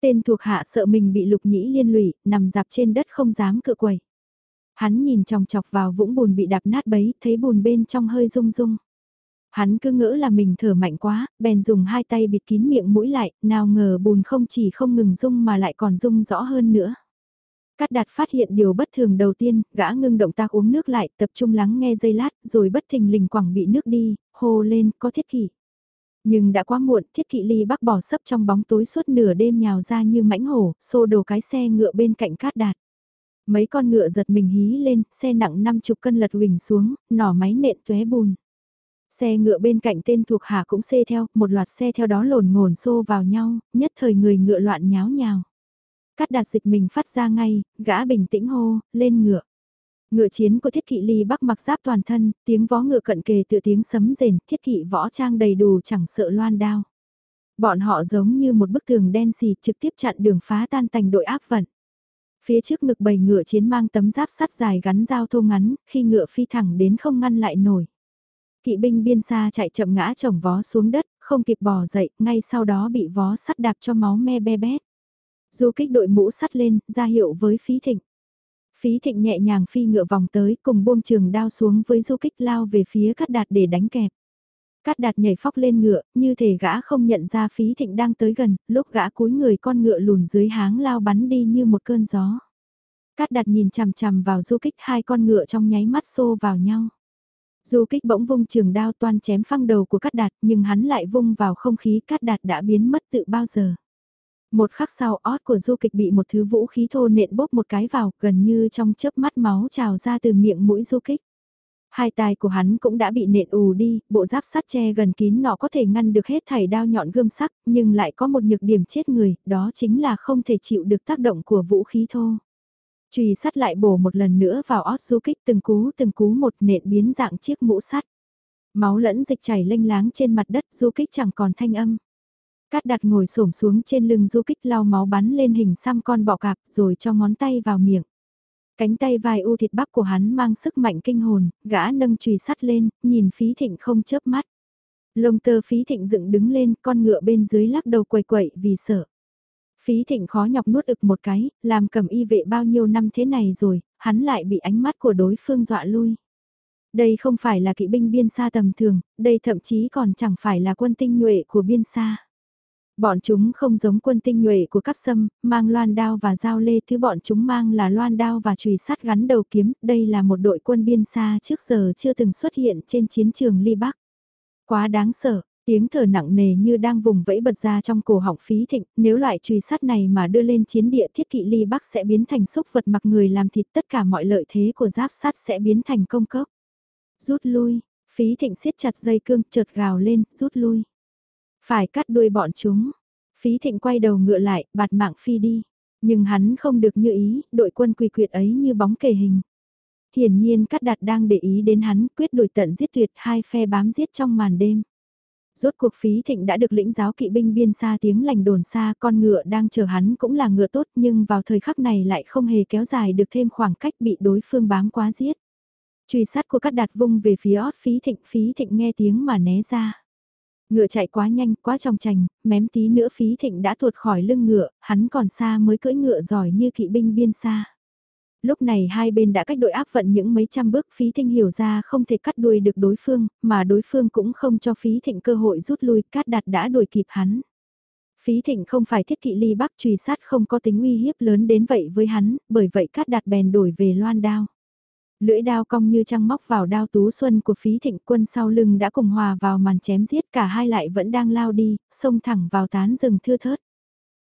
Tên thuộc hạ sợ mình bị lục nhĩ liên lụy, nằm dạp trên đất không dám cựa quẩy. Hắn nhìn chòng chọc vào vũng bùn bị đạp nát bấy, thấy bùn bên trong hơi rung rung. Hắn cứ ngỡ là mình thở mạnh quá, bèn dùng hai tay bịt kín miệng mũi lại, nào ngờ bùn không chỉ không ngừng rung mà lại còn rung rõ hơn nữa. Cát đạt phát hiện điều bất thường đầu tiên, gã ngưng động tác uống nước lại, tập trung lắng nghe giây lát, rồi bất thình lình quẳng bị nước đi, hô lên, có thiết kỷ. Nhưng đã quá muộn, thiết kỵ ly bắc bỏ sấp trong bóng tối suốt nửa đêm nhào ra như mãnh hổ, xô đổ cái xe ngựa bên cạnh cát đạt. Mấy con ngựa giật mình hí lên, xe nặng 50 cân lật huỳnh xuống, nỏ máy nện tué bùn. Xe ngựa bên cạnh tên thuộc hạ cũng xê theo, một loạt xe theo đó lồn ngồn xô vào nhau, nhất thời người ngựa loạn nháo nhào. Cát đạt dịch mình phát ra ngay, gã bình tĩnh hô, lên ngựa. Ngựa chiến của thiết kỵ ly bắc mặc giáp toàn thân, tiếng vó ngựa cận kề tựa tiếng sấm rền, thiết kỵ võ trang đầy đủ chẳng sợ loan đao. Bọn họ giống như một bức tường đen xì trực tiếp chặn đường phá tan tành đội áp vận. Phía trước ngực bầy ngựa chiến mang tấm giáp sắt dài gắn dao thô ngắn, khi ngựa phi thẳng đến không ngăn lại nổi. Kỵ binh biên xa chạy chậm ngã chồng vó xuống đất, không kịp bò dậy, ngay sau đó bị vó sắt đạp cho máu me be bét. Du kích đội mũ sắt lên, ra hiệu với phí thịnh. Phí thịnh nhẹ nhàng phi ngựa vòng tới cùng buông trường đao xuống với du kích lao về phía cắt đạt để đánh kẹp. Cát đạt nhảy phóc lên ngựa, như thể gã không nhận ra phí thịnh đang tới gần, lúc gã cúi người con ngựa lùn dưới háng lao bắn đi như một cơn gió. Cát đạt nhìn chằm chằm vào du kích hai con ngựa trong nháy mắt xô vào nhau. Du kích bỗng vung trường đao toan chém phăng đầu của Cát đạt nhưng hắn lại vung vào không khí Cát đạt đã biến mất tự bao giờ. Một khắc sau ót của du kịch bị một thứ vũ khí thô nện bóp một cái vào gần như trong chớp mắt máu trào ra từ miệng mũi du kích. Hai tai của hắn cũng đã bị nện ù đi, bộ giáp sắt che gần kín nọ có thể ngăn được hết thảy đao nhọn gươm sắc, nhưng lại có một nhược điểm chết người, đó chính là không thể chịu được tác động của vũ khí thô. Chùy sắt lại bổ một lần nữa vào ót du kích từng cú từng cú một nện biến dạng chiếc mũ sắt. Máu lẫn dịch chảy lênh láng trên mặt đất du kích chẳng còn thanh âm. Cát đặt ngồi xổm xuống trên lưng du kích lau máu bắn lên hình xăm con bọ cạp rồi cho ngón tay vào miệng. Cánh tay vai u thịt bắp của hắn mang sức mạnh kinh hồn, gã nâng chùy sắt lên, nhìn phí thịnh không chớp mắt. Lông tơ phí thịnh dựng đứng lên, con ngựa bên dưới lắc đầu quầy quậy vì sợ. Phí thịnh khó nhọc nuốt ực một cái, làm cầm y vệ bao nhiêu năm thế này rồi, hắn lại bị ánh mắt của đối phương dọa lui. Đây không phải là kỵ binh biên xa tầm thường, đây thậm chí còn chẳng phải là quân tinh nhuệ của biên xa. Bọn chúng không giống quân tinh nhuệ của các sâm, mang loan đao và dao lê thứ bọn chúng mang là loan đao và chùy sắt gắn đầu kiếm, đây là một đội quân biên xa trước giờ chưa từng xuất hiện trên chiến trường ly bắc. Quá đáng sợ, tiếng thở nặng nề như đang vùng vẫy bật ra trong cổ họng phí thịnh, nếu loại chùy sắt này mà đưa lên chiến địa thiết kỵ ly bắc sẽ biến thành xúc vật mặc người làm thịt tất cả mọi lợi thế của giáp sắt sẽ biến thành công cốc. Rút lui, phí thịnh siết chặt dây cương chợt gào lên, rút lui. Phải cắt đuôi bọn chúng. Phí thịnh quay đầu ngựa lại, bạt mạng phi đi. Nhưng hắn không được như ý, đội quân quỳ quyệt ấy như bóng kề hình. Hiển nhiên cắt đạt đang để ý đến hắn, quyết đuổi tận giết tuyệt hai phe bám giết trong màn đêm. Rốt cuộc phí thịnh đã được lĩnh giáo kỵ binh biên xa tiếng lành đồn xa, con ngựa đang chờ hắn cũng là ngựa tốt nhưng vào thời khắc này lại không hề kéo dài được thêm khoảng cách bị đối phương bám quá giết. Truy sát của cắt đạt vung về phía ót phí thịnh, phí thịnh nghe tiếng mà né ra. Ngựa chạy quá nhanh, quá trong trành, mém tí nữa phí thịnh đã tuột khỏi lưng ngựa, hắn còn xa mới cưỡi ngựa giỏi như kỵ binh biên xa. Lúc này hai bên đã cách đội áp vận những mấy trăm bước phí thịnh hiểu ra không thể cắt đuôi được đối phương, mà đối phương cũng không cho phí thịnh cơ hội rút lui, cát đạt đã đuổi kịp hắn. Phí thịnh không phải thiết kỵ ly bắc truy sát không có tính uy hiếp lớn đến vậy với hắn, bởi vậy cát đạt bèn đổi về loan đao. Lưỡi đao cong như trăng móc vào đao tú xuân của phí thịnh quân sau lưng đã cùng hòa vào màn chém giết cả hai lại vẫn đang lao đi, xông thẳng vào tán rừng thưa thớt.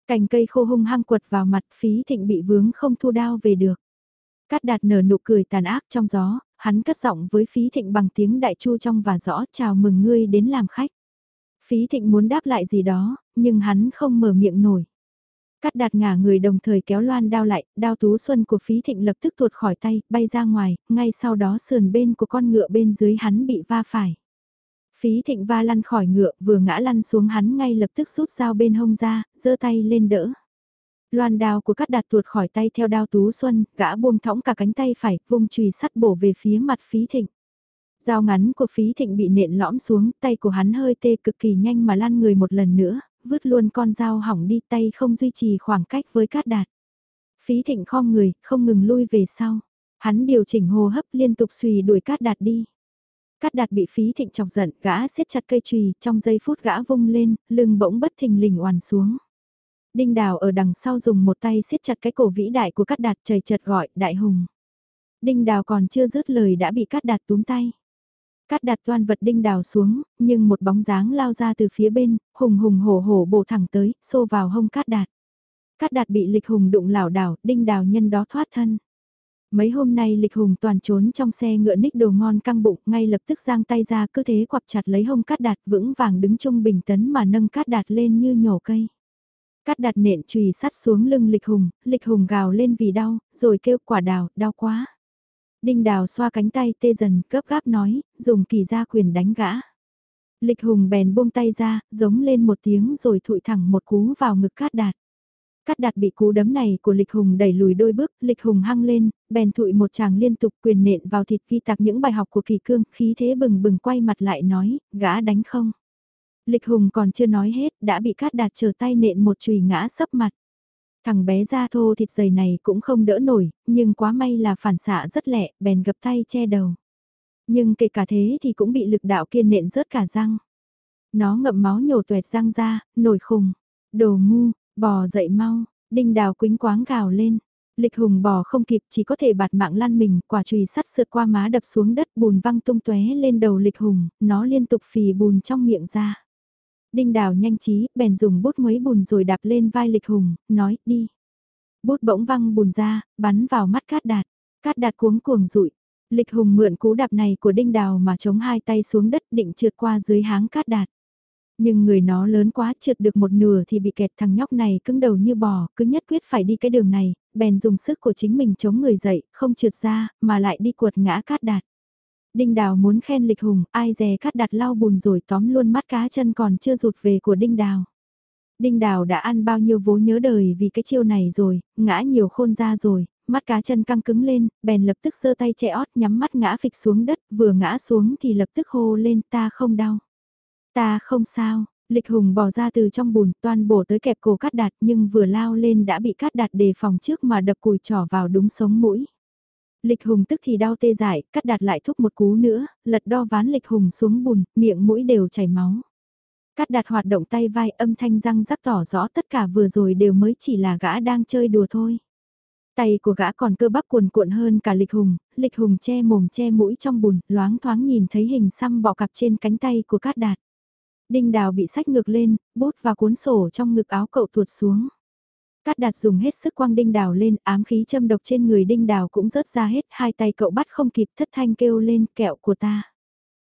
Cành cây khô hung hăng quật vào mặt phí thịnh bị vướng không thu đao về được. Cát đạt nở nụ cười tàn ác trong gió, hắn cất giọng với phí thịnh bằng tiếng đại chu trong và rõ chào mừng ngươi đến làm khách. Phí thịnh muốn đáp lại gì đó, nhưng hắn không mở miệng nổi. Cắt đạt ngả người đồng thời kéo loan đao lại, đao tú xuân của phí thịnh lập tức tuột khỏi tay, bay ra ngoài, ngay sau đó sườn bên của con ngựa bên dưới hắn bị va phải. Phí thịnh va lăn khỏi ngựa, vừa ngã lăn xuống hắn ngay lập tức rút dao bên hông ra, giơ tay lên đỡ. Loan đao của cắt đạt tuột khỏi tay theo đao tú xuân, gã buông thõng cả cánh tay phải, vung chùy sắt bổ về phía mặt phí thịnh. Dao ngắn của phí thịnh bị nện lõm xuống, tay của hắn hơi tê cực kỳ nhanh mà lăn người một lần nữa, vứt luôn con dao hỏng đi tay không duy trì khoảng cách với cát đạt. Phí thịnh khom người, không ngừng lui về sau. Hắn điều chỉnh hô hấp liên tục xùy đuổi cát đạt đi. Cát đạt bị phí thịnh chọc giận, gã siết chặt cây chùy trong giây phút gã vung lên, lưng bỗng bất thình lình oàn xuống. Đinh đào ở đằng sau dùng một tay siết chặt cái cổ vĩ đại của cát đạt trời chật gọi, đại hùng. Đinh đào còn chưa dứt lời đã bị cát đạt túm tay. Cát đặt toan vật đinh đào xuống, nhưng một bóng dáng lao ra từ phía bên, hùng hùng hổ hổ bổ thẳng tới, xô vào hông cát đạt. Cát đạt bị lịch hùng đụng lảo đảo, đinh đào nhân đó thoát thân. Mấy hôm nay lịch hùng toàn trốn trong xe ngựa ních đồ ngon căng bụng, ngay lập tức giang tay ra cứ thế quặp chặt lấy hông cát đạt vững vàng đứng trung bình tấn mà nâng cát đạt lên như nhổ cây. Cát đạt nện chùy sắt xuống lưng lịch hùng, lịch hùng gào lên vì đau, rồi kêu quả đào, đau quá. Đinh đào xoa cánh tay tê dần, gấp gáp nói, dùng kỳ gia quyền đánh gã. Lịch hùng bèn buông tay ra, giống lên một tiếng rồi thụi thẳng một cú vào ngực cát đạt. Cát đạt bị cú đấm này của lịch hùng đẩy lùi đôi bước, lịch hùng hăng lên, bèn thụi một chàng liên tục quyền nện vào thịt ghi tạc những bài học của kỳ cương, khí thế bừng bừng quay mặt lại nói, gã đánh không. Lịch hùng còn chưa nói hết, đã bị cát đạt trở tay nện một chùy ngã sấp mặt. Thằng bé da thô thịt dày này cũng không đỡ nổi, nhưng quá may là phản xạ rất lẹ, bèn gập tay che đầu. Nhưng kể cả thế thì cũng bị lực đạo kiên nện rớt cả răng. Nó ngậm máu nhổ tuẹt răng ra, nổi khùng. Đồ ngu, bò dậy mau, đinh đào quính quáng gào lên. Lịch hùng bò không kịp chỉ có thể bạt mạng lăn mình, quả chùy sắt sượt qua má đập xuống đất bùn văng tung tóe lên đầu lịch hùng, nó liên tục phì bùn trong miệng ra. Đinh đào nhanh trí, bèn dùng bút muối bùn rồi đạp lên vai lịch hùng, nói, đi. Bút bỗng văng bùn ra, bắn vào mắt cát đạt. Cát đạt cuống cuồng rụi. Lịch hùng mượn cú đạp này của đinh đào mà chống hai tay xuống đất định trượt qua dưới háng cát đạt. Nhưng người nó lớn quá trượt được một nửa thì bị kẹt thằng nhóc này cứng đầu như bò, cứ nhất quyết phải đi cái đường này, bèn dùng sức của chính mình chống người dậy, không trượt ra, mà lại đi cuột ngã cát đạt. Đinh Đào muốn khen lịch hùng, ai dè cắt đặt lau bùn rồi tóm luôn mắt cá chân còn chưa rụt về của Đinh Đào. Đinh Đào đã ăn bao nhiêu vố nhớ đời vì cái chiêu này rồi, ngã nhiều khôn ra rồi, mắt cá chân căng cứng lên, bèn lập tức giơ tay che ót nhắm mắt ngã phịch xuống đất, vừa ngã xuống thì lập tức hô lên ta không đau. Ta không sao, lịch hùng bỏ ra từ trong bùn toan bổ tới kẹp cổ cắt đạt nhưng vừa lao lên đã bị cắt đạt đề phòng trước mà đập cùi trỏ vào đúng sống mũi. Lịch hùng tức thì đau tê dại, cắt đạt lại thúc một cú nữa, lật đo ván lịch hùng xuống bùn, miệng mũi đều chảy máu. Cắt đạt hoạt động tay vai âm thanh răng rắc tỏ rõ tất cả vừa rồi đều mới chỉ là gã đang chơi đùa thôi. Tay của gã còn cơ bắp cuồn cuộn hơn cả lịch hùng, lịch hùng che mồm che mũi trong bùn, loáng thoáng nhìn thấy hình xăm bọ cặp trên cánh tay của cát đạt. Đinh đào bị sách ngược lên, bút và cuốn sổ trong ngực áo cậu tuột xuống. Cát đạt dùng hết sức quăng đinh đào lên, ám khí châm độc trên người đinh đào cũng rớt ra hết, hai tay cậu bắt không kịp thất thanh kêu lên kẹo của ta.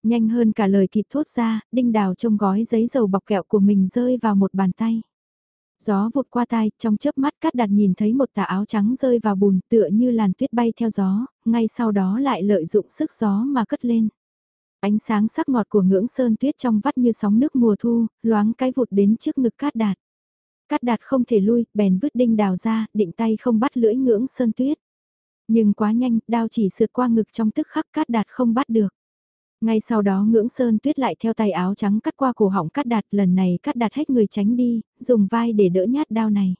Nhanh hơn cả lời kịp thốt ra, đinh đào trong gói giấy dầu bọc kẹo của mình rơi vào một bàn tay. Gió vụt qua tai, trong chớp mắt cát đạt nhìn thấy một tà áo trắng rơi vào bùn tựa như làn tuyết bay theo gió, ngay sau đó lại lợi dụng sức gió mà cất lên. Ánh sáng sắc ngọt của ngưỡng sơn tuyết trong vắt như sóng nước mùa thu, loáng cái vụt đến trước ngực cát đạt. Cát đạt không thể lui, bèn vứt đinh đào ra, định tay không bắt lưỡi ngưỡng sơn tuyết. Nhưng quá nhanh, đao chỉ sượt qua ngực trong tức khắc cát đạt không bắt được. Ngay sau đó ngưỡng sơn tuyết lại theo tay áo trắng cắt qua cổ họng cát đạt, lần này cát đạt hết người tránh đi, dùng vai để đỡ nhát đao này.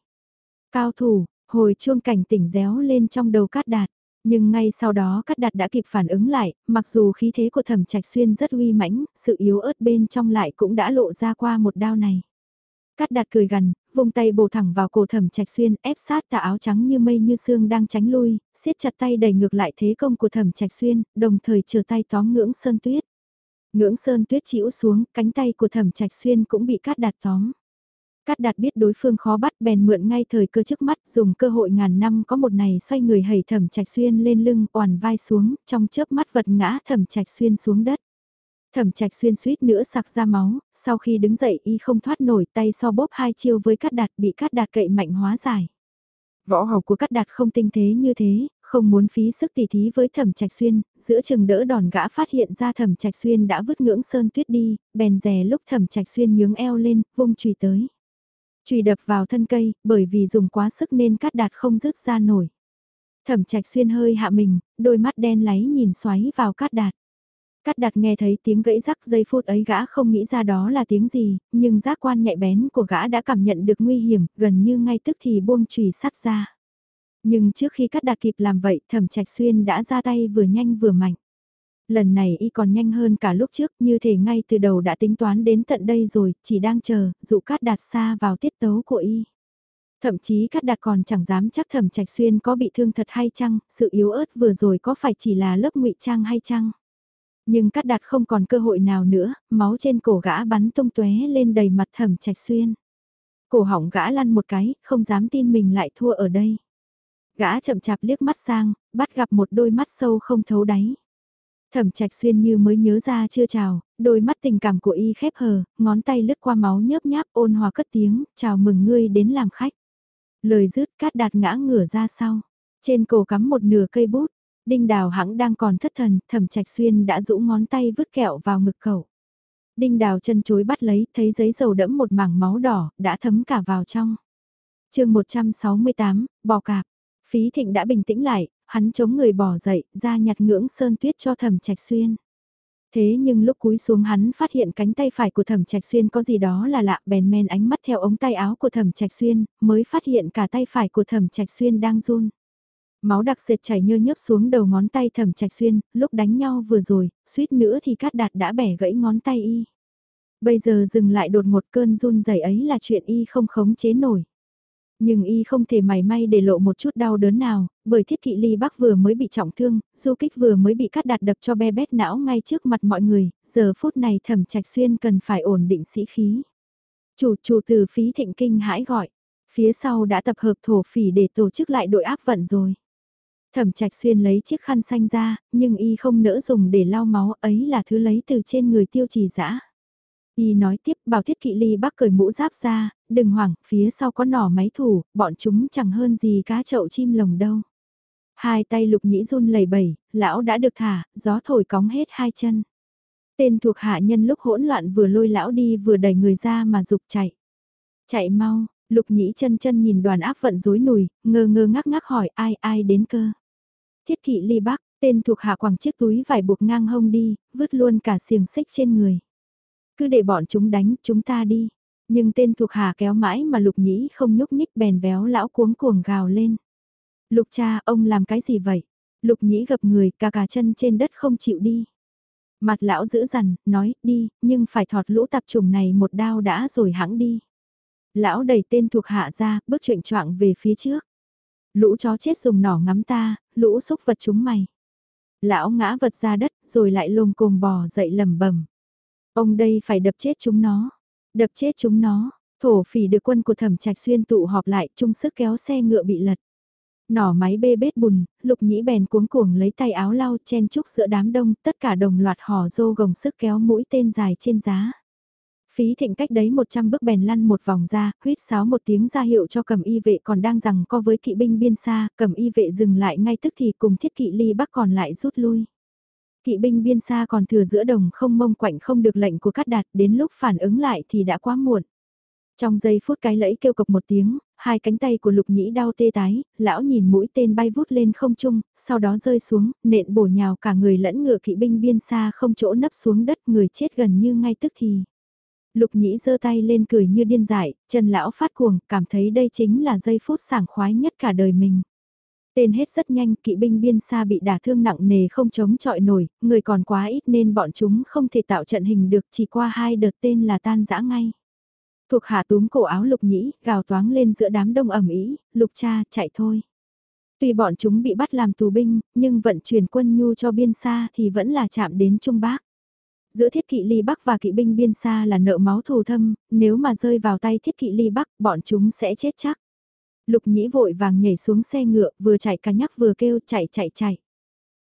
Cao thủ, hồi chuông cảnh tỉnh réo lên trong đầu cát đạt. Nhưng ngay sau đó Cát Đạt đã kịp phản ứng lại, mặc dù khí thế của Thẩm Trạch Xuyên rất uy mãnh, sự yếu ớt bên trong lại cũng đã lộ ra qua một đao này. Cát Đạt cười gần, vùng tay bổ thẳng vào cổ thẩm trạch xuyên ép sát tà áo trắng như mây như xương đang tránh lui, siết chặt tay đẩy ngược lại thế công của thẩm trạch xuyên, đồng thời chờ tay tóm ngưỡng sơn tuyết. Ngưỡng sơn tuyết chĩu xuống, cánh tay của thẩm trạch xuyên cũng bị cát đạt tóm. Cát đạt biết đối phương khó bắt bèn mượn ngay thời cơ trước mắt dùng cơ hội ngàn năm có một này xoay người hầy thẩm trạch xuyên lên lưng oàn vai xuống trong chớp mắt vật ngã thẩm trạch xuyên xuống đất. Thẩm trạch xuyên suýt nữa sặc ra máu, sau khi đứng dậy y không thoát nổi tay so bóp hai chiêu với cắt đạt bị cắt đạt cậy mạnh hóa giải. Võ học của cắt đạt không tinh thế như thế, không muốn phí sức tỉ thí với thẩm trạch xuyên, giữa chừng đỡ đòn gã phát hiện ra thẩm trạch xuyên đã vứt ngưỡng sơn tuyết đi, bèn rè lúc thẩm trạch xuyên nhướng eo lên, vung chùy tới. Chùy đập vào thân cây, bởi vì dùng quá sức nên cắt đạt không rứt ra nổi. Thẩm trạch xuyên hơi hạ mình, đôi mắt đen láy nhìn xoáy vào cát đạt. Cát đặt nghe thấy tiếng gãy rắc giây phút ấy gã không nghĩ ra đó là tiếng gì, nhưng giác quan nhạy bén của gã đã cảm nhận được nguy hiểm, gần như ngay tức thì buông chùy sắt ra. Nhưng trước khi Cát đạt kịp làm vậy, thẩm trạch xuyên đã ra tay vừa nhanh vừa mạnh. Lần này y còn nhanh hơn cả lúc trước, như thể ngay từ đầu đã tính toán đến tận đây rồi, chỉ đang chờ, dụ cát đạt xa vào tiết tấu của y. Thậm chí cát đạt còn chẳng dám chắc thẩm trạch xuyên có bị thương thật hay chăng, sự yếu ớt vừa rồi có phải chỉ là lớp ngụy trang hay chăng. Nhưng cát đạt không còn cơ hội nào nữa, máu trên cổ gã bắn tung tóe lên đầy mặt thẩm trạch xuyên. Cổ họng gã lăn một cái, không dám tin mình lại thua ở đây. Gã chậm chạp liếc mắt sang, bắt gặp một đôi mắt sâu không thấu đáy. Thẩm trạch xuyên như mới nhớ ra chưa chào, đôi mắt tình cảm của y khép hờ, ngón tay lướt qua máu nhớp nháp ôn hòa cất tiếng, chào mừng ngươi đến làm khách. Lời dứt cát đạt ngã ngửa ra sau, trên cổ cắm một nửa cây bút, đinh đào hãng đang còn thất thần, thẩm trạch xuyên đã rũ ngón tay vứt kẹo vào ngực cậu. Đinh đào chân chối bắt lấy, thấy giấy dầu đẫm một mảng máu đỏ, đã thấm cả vào trong. chương 168, bò cạp. Phí thịnh đã bình tĩnh lại, hắn chống người bỏ dậy, ra nhặt ngưỡng sơn tuyết cho thẩm trạch xuyên. Thế nhưng lúc cúi xuống hắn phát hiện cánh tay phải của thẩm trạch xuyên có gì đó là lạ bèn men ánh mắt theo ống tay áo của thẩm trạch xuyên, mới phát hiện cả tay phải của thẩm trạch xuyên đang run. Máu đặc sệt chảy nhơ nhớp xuống đầu ngón tay thẩm trạch xuyên, lúc đánh nhau vừa rồi, suýt nữa thì cát đạt đã bẻ gãy ngón tay y. Bây giờ dừng lại đột một cơn run rẩy ấy là chuyện y không khống chế nổi. Nhưng y không thể mảy may để lộ một chút đau đớn nào, bởi thiết kỵ ly bắc vừa mới bị trọng thương, du kích vừa mới bị cắt đặt đập cho be bét não ngay trước mặt mọi người, giờ phút này thẩm trạch xuyên cần phải ổn định sĩ khí. Chủ chủ từ phí thịnh kinh hãi gọi, phía sau đã tập hợp thổ phỉ để tổ chức lại đội áp vận rồi. Thẩm trạch xuyên lấy chiếc khăn xanh ra, nhưng y không nỡ dùng để lau máu ấy là thứ lấy từ trên người tiêu trì dã Y nói tiếp bảo thiết kỵ ly bắc cởi mũ giáp ra, đừng hoảng, phía sau có nỏ máy thủ, bọn chúng chẳng hơn gì cá chậu chim lồng đâu. Hai tay lục nhĩ run lẩy bẩy, lão đã được thả, gió thổi cóng hết hai chân. Tên thuộc hạ nhân lúc hỗn loạn vừa lôi lão đi vừa đẩy người ra mà dục chạy. Chạy mau, lục nhĩ chân chân nhìn đoàn áp vận rối nùi, ngơ ngơ ngắc ngắc hỏi ai ai đến cơ. Thiết kỵ ly bắc, tên thuộc hạ quẳng chiếc túi vải buộc ngang hông đi, vứt luôn cả xiềng xích trên người. Cứ để bọn chúng đánh, chúng ta đi. Nhưng tên thuộc hạ kéo mãi mà lục nhĩ không nhúc nhích bèn véo lão cuống cuồng gào lên. Lục cha, ông làm cái gì vậy? Lục nhĩ gập người, cả cả chân trên đất không chịu đi. Mặt lão giữ dằn, nói, đi, nhưng phải thọt lũ tạp trùng này một đao đã rồi hãng đi. Lão đẩy tên thuộc hạ ra, bước chuyện choạng về phía trước. Lũ chó chết dùng nỏ ngắm ta, lũ xúc vật chúng mày. Lão ngã vật ra đất, rồi lại lồm cồm bò dậy lầm bầm Ông đây phải đập chết chúng nó. Đập chết chúng nó. Thổ phỉ được quân của thẩm trạch xuyên tụ họp lại chung sức kéo xe ngựa bị lật. Nỏ máy bê bết bùn, lục nhĩ bèn cuống cuồng lấy tay áo lau chen chúc giữa đám đông, tất cả đồng loạt hò dô gồng sức kéo mũi tên dài trên giá. Phí thịnh cách đấy 100 bước bèn lăn một vòng ra, huyết sáo một tiếng ra hiệu cho cầm y vệ còn đang rằng co với kỵ binh biên xa, cầm y vệ dừng lại ngay tức thì cùng thiết kỵ ly bắc còn lại rút lui. Kỵ binh biên xa còn thừa giữa đồng không mông quạnh không được lệnh của cắt đạt đến lúc phản ứng lại thì đã quá muộn. Trong giây phút cái lẫy kêu cộc một tiếng, hai cánh tay của lục nhĩ đau tê tái, lão nhìn mũi tên bay vút lên không trung, sau đó rơi xuống, nện bổ nhào cả người lẫn ngựa kỵ binh biên xa không chỗ nấp xuống đất người chết gần như ngay tức thì. Lục nhĩ giơ tay lên cười như điên dại, chân lão phát cuồng, cảm thấy đây chính là giây phút sảng khoái nhất cả đời mình. Tên hết rất nhanh, kỵ binh biên xa bị đả thương nặng nề không chống chọi nổi, người còn quá ít nên bọn chúng không thể tạo trận hình được chỉ qua hai đợt tên là tan dã ngay. Thuộc hạ túm cổ áo lục nhĩ, gào toáng lên giữa đám đông ẩm ý, lục cha, chạy thôi. Tuy bọn chúng bị bắt làm tù binh, nhưng vận chuyển quân nhu cho biên xa thì vẫn là chạm đến Trung Bắc. Giữa thiết kỵ ly Bắc và kỵ binh biên xa là nợ máu thù thâm, nếu mà rơi vào tay thiết kỵ ly Bắc, bọn chúng sẽ chết chắc. Lục nhĩ vội vàng nhảy xuống xe ngựa, vừa chạy cả nhắc vừa kêu chạy chạy chạy.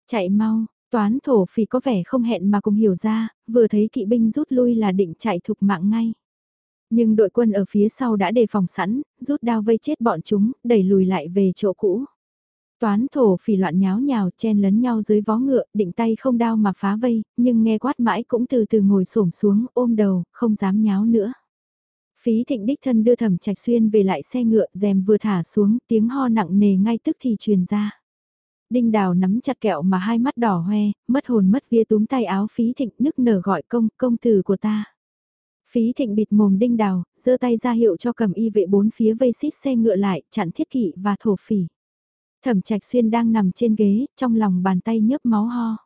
Chạy mau, toán thổ phỉ có vẻ không hẹn mà cùng hiểu ra, vừa thấy kỵ binh rút lui là định chạy thục mạng ngay. Nhưng đội quân ở phía sau đã đề phòng sẵn, rút đao vây chết bọn chúng, đẩy lùi lại về chỗ cũ. Toán thổ phỉ loạn nháo nhào chen lấn nhau dưới vó ngựa, định tay không đao mà phá vây, nhưng nghe quát mãi cũng từ từ ngồi xổm xuống, ôm đầu, không dám nháo nữa. Phí thịnh đích thân đưa thẩm trạch xuyên về lại xe ngựa, rèm vừa thả xuống, tiếng ho nặng nề ngay tức thì truyền ra. Đinh đào nắm chặt kẹo mà hai mắt đỏ hoe, mất hồn mất vía túm tay áo phí thịnh nức nở gọi công, công tử của ta. Phí thịnh bịt mồm đinh đào, giơ tay ra hiệu cho cầm y vệ bốn phía vây xít xe ngựa lại, chặn thiết kỵ và thổ phỉ. Thẩm trạch xuyên đang nằm trên ghế, trong lòng bàn tay nhớp máu ho.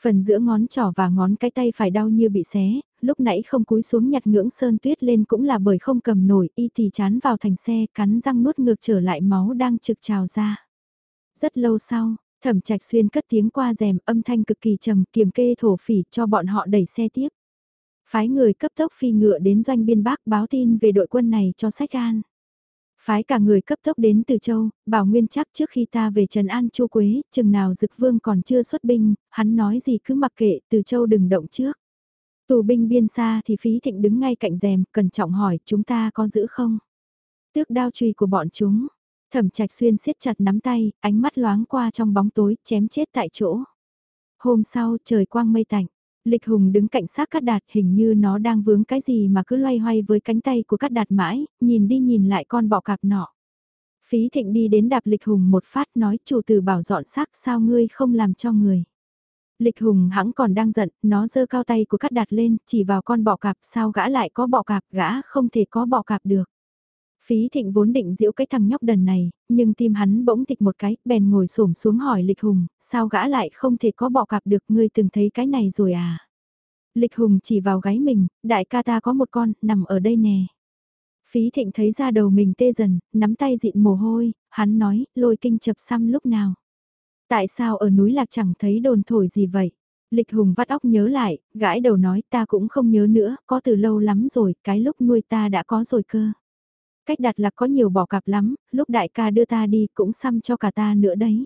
Phần giữa ngón trỏ và ngón cái tay phải đau như bị xé, lúc nãy không cúi xuống nhặt ngưỡng sơn tuyết lên cũng là bởi không cầm nổi, y thì chán vào thành xe, cắn răng nuốt ngược trở lại máu đang trực trào ra. Rất lâu sau, thẩm trạch xuyên cất tiếng qua rèm âm thanh cực kỳ trầm kiềm kê thổ phỉ cho bọn họ đẩy xe tiếp. Phái người cấp tốc phi ngựa đến doanh biên bắc báo tin về đội quân này cho sách an. Phái cả người cấp tốc đến từ châu, bảo nguyên chắc trước khi ta về Trần An Chu Quế, chừng nào dực vương còn chưa xuất binh, hắn nói gì cứ mặc kệ từ châu đừng động trước. Tù binh biên xa thì phí thịnh đứng ngay cạnh rèm, cẩn trọng hỏi chúng ta có giữ không? Tước đao trùy của bọn chúng, thẩm trạch xuyên siết chặt nắm tay, ánh mắt loáng qua trong bóng tối, chém chết tại chỗ. Hôm sau trời quang mây tạnh, Lịch Hùng đứng cạnh sát Cát Đạt hình như nó đang vướng cái gì mà cứ loay hoay với cánh tay của Cát Đạt mãi, nhìn đi nhìn lại con bọ cạp nọ. Phí Thịnh đi đến đạp Lịch Hùng một phát nói chủ tử bảo dọn xác sao ngươi không làm cho người. Lịch Hùng hãng còn đang giận, nó giơ cao tay của Cát Đạt lên, chỉ vào con bọ cạp sao gã lại có bọ cạp gã không thể có bọ cạp được. Phí thịnh vốn định giễu cái thằng nhóc đần này, nhưng tim hắn bỗng thịt một cái, bèn ngồi xổm xuống hỏi Lịch Hùng, sao gã lại không thể có bọ cạp được, ngươi từng thấy cái này rồi à? Lịch Hùng chỉ vào gáy mình, đại ca ta có một con, nằm ở đây nè. Phí thịnh thấy ra đầu mình tê dần, nắm tay dịn mồ hôi, hắn nói, lôi kinh chập xăm lúc nào. Tại sao ở núi lạc chẳng thấy đồn thổi gì vậy? Lịch Hùng vắt óc nhớ lại, gãi đầu nói ta cũng không nhớ nữa, có từ lâu lắm rồi, cái lúc nuôi ta đã có rồi cơ. Cách đặt lạc có nhiều bỏ cạp lắm, lúc đại ca đưa ta đi cũng xăm cho cả ta nữa đấy.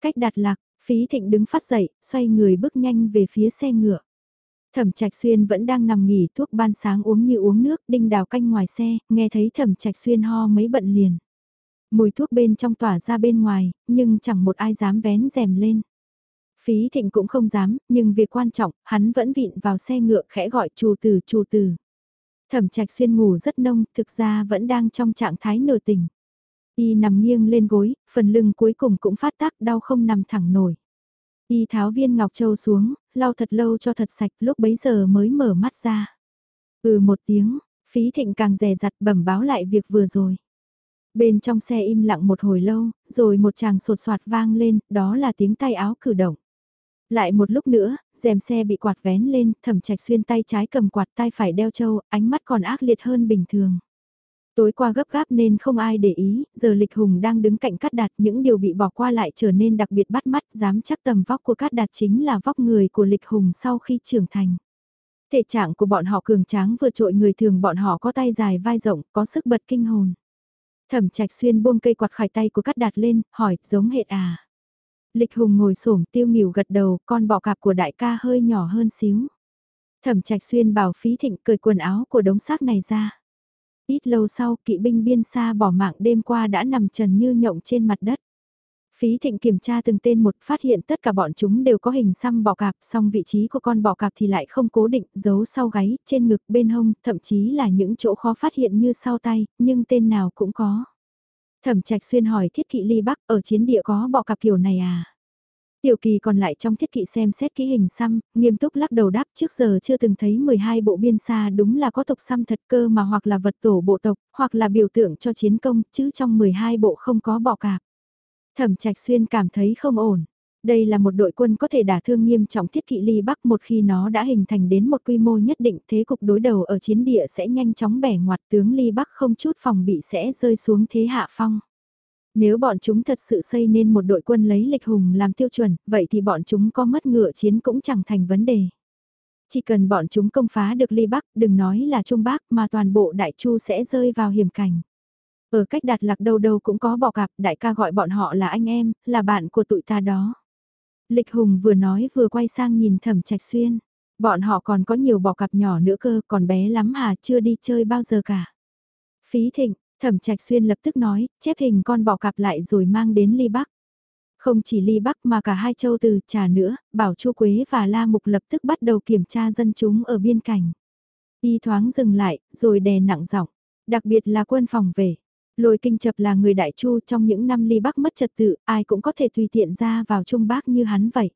Cách đặt lạc, phí thịnh đứng phát dậy, xoay người bước nhanh về phía xe ngựa. Thẩm Trạch Xuyên vẫn đang nằm nghỉ thuốc ban sáng uống như uống nước, đinh đào canh ngoài xe, nghe thấy Thẩm Trạch Xuyên ho mấy bận liền. Mùi thuốc bên trong tỏa ra bên ngoài, nhưng chẳng một ai dám vén rèm lên. Phí Thịnh cũng không dám, nhưng việc quan trọng, hắn vẫn vịn vào xe ngựa khẽ gọi chủ tử chủ tử. Thẩm trạch xuyên ngủ rất nông, thực ra vẫn đang trong trạng thái nửa tỉnh. Y nằm nghiêng lên gối, phần lưng cuối cùng cũng phát tác đau không nằm thẳng nổi. Y tháo viên ngọc châu xuống, lau thật lâu cho thật sạch lúc bấy giờ mới mở mắt ra. Ừ một tiếng, phí thịnh càng rè rặt bẩm báo lại việc vừa rồi. Bên trong xe im lặng một hồi lâu, rồi một chàng sột soạt vang lên, đó là tiếng tay áo cử động. Lại một lúc nữa, rèm xe bị quạt vén lên, thẩm trạch xuyên tay trái cầm quạt tay phải đeo châu, ánh mắt còn ác liệt hơn bình thường. Tối qua gấp gáp nên không ai để ý, giờ lịch hùng đang đứng cạnh cát đạt những điều bị bỏ qua lại trở nên đặc biệt bắt mắt, dám chắc tầm vóc của cát đạt chính là vóc người của lịch hùng sau khi trưởng thành. Thể trạng của bọn họ cường tráng vượt trội người thường bọn họ có tay dài vai rộng, có sức bật kinh hồn. Thẩm trạch xuyên buông cây quạt khỏi tay của cát đạt lên, hỏi, giống hệt à. Lịch Hùng ngồi xổm tiêu nghỉu gật đầu, con bọ cạp của đại ca hơi nhỏ hơn xíu. Thẩm Trạch Xuyên bảo Phí Thịnh cởi quần áo của đống xác này ra. Ít lâu sau, kỵ binh biên xa bỏ mạng đêm qua đã nằm trần như nhộng trên mặt đất. Phí Thịnh kiểm tra từng tên một phát hiện tất cả bọn chúng đều có hình xăm bọ cạp, song vị trí của con bọ cạp thì lại không cố định, giấu sau gáy, trên ngực, bên hông, thậm chí là những chỗ khó phát hiện như sau tay, nhưng tên nào cũng có. Thẩm trạch xuyên hỏi thiết kỵ ly bắc ở chiến địa có bọ cạp kiểu này à? Tiểu kỳ còn lại trong thiết kỵ xem xét kỹ hình xăm, nghiêm túc lắc đầu đáp trước giờ chưa từng thấy 12 bộ biên xa đúng là có tộc xăm thật cơ mà hoặc là vật tổ bộ tộc, hoặc là biểu tượng cho chiến công, chứ trong 12 bộ không có bọ cạp. Thẩm trạch xuyên cảm thấy không ổn. Đây là một đội quân có thể đả thương nghiêm trọng thiết kỵ ly bắc một khi nó đã hình thành đến một quy mô nhất định thế cục đối đầu ở chiến địa sẽ nhanh chóng bẻ ngoặt tướng ly bắc không chút phòng bị sẽ rơi xuống thế hạ phong. Nếu bọn chúng thật sự xây nên một đội quân lấy lịch hùng làm tiêu chuẩn, vậy thì bọn chúng có mất ngựa chiến cũng chẳng thành vấn đề. Chỉ cần bọn chúng công phá được ly bắc, đừng nói là trung bắc mà toàn bộ đại chu sẽ rơi vào hiểm cảnh. Ở cách đặt lạc đâu đâu cũng có bọ cạp, đại ca gọi bọn họ là anh em, là bạn của tụi ta đó. Lịch Hùng vừa nói vừa quay sang nhìn Thẩm Trạch Xuyên. Bọn họ còn có nhiều bò cặp nhỏ nữa cơ, còn bé lắm hà, chưa đi chơi bao giờ cả. Phí Thịnh, Thẩm Trạch Xuyên lập tức nói, chép hình con bò cặp lại rồi mang đến Ly Bắc. Không chỉ Ly Bắc mà cả hai châu từ trà nữa, Bảo Chu Quế và La Mục lập tức bắt đầu kiểm tra dân chúng ở biên cảnh. Y thoáng dừng lại, rồi đè nặng giọng, đặc biệt là quân phòng về. Lôi kinh chập là người đại chu trong những năm ly bắc mất trật tự, ai cũng có thể tùy tiện ra vào trung bắc như hắn vậy.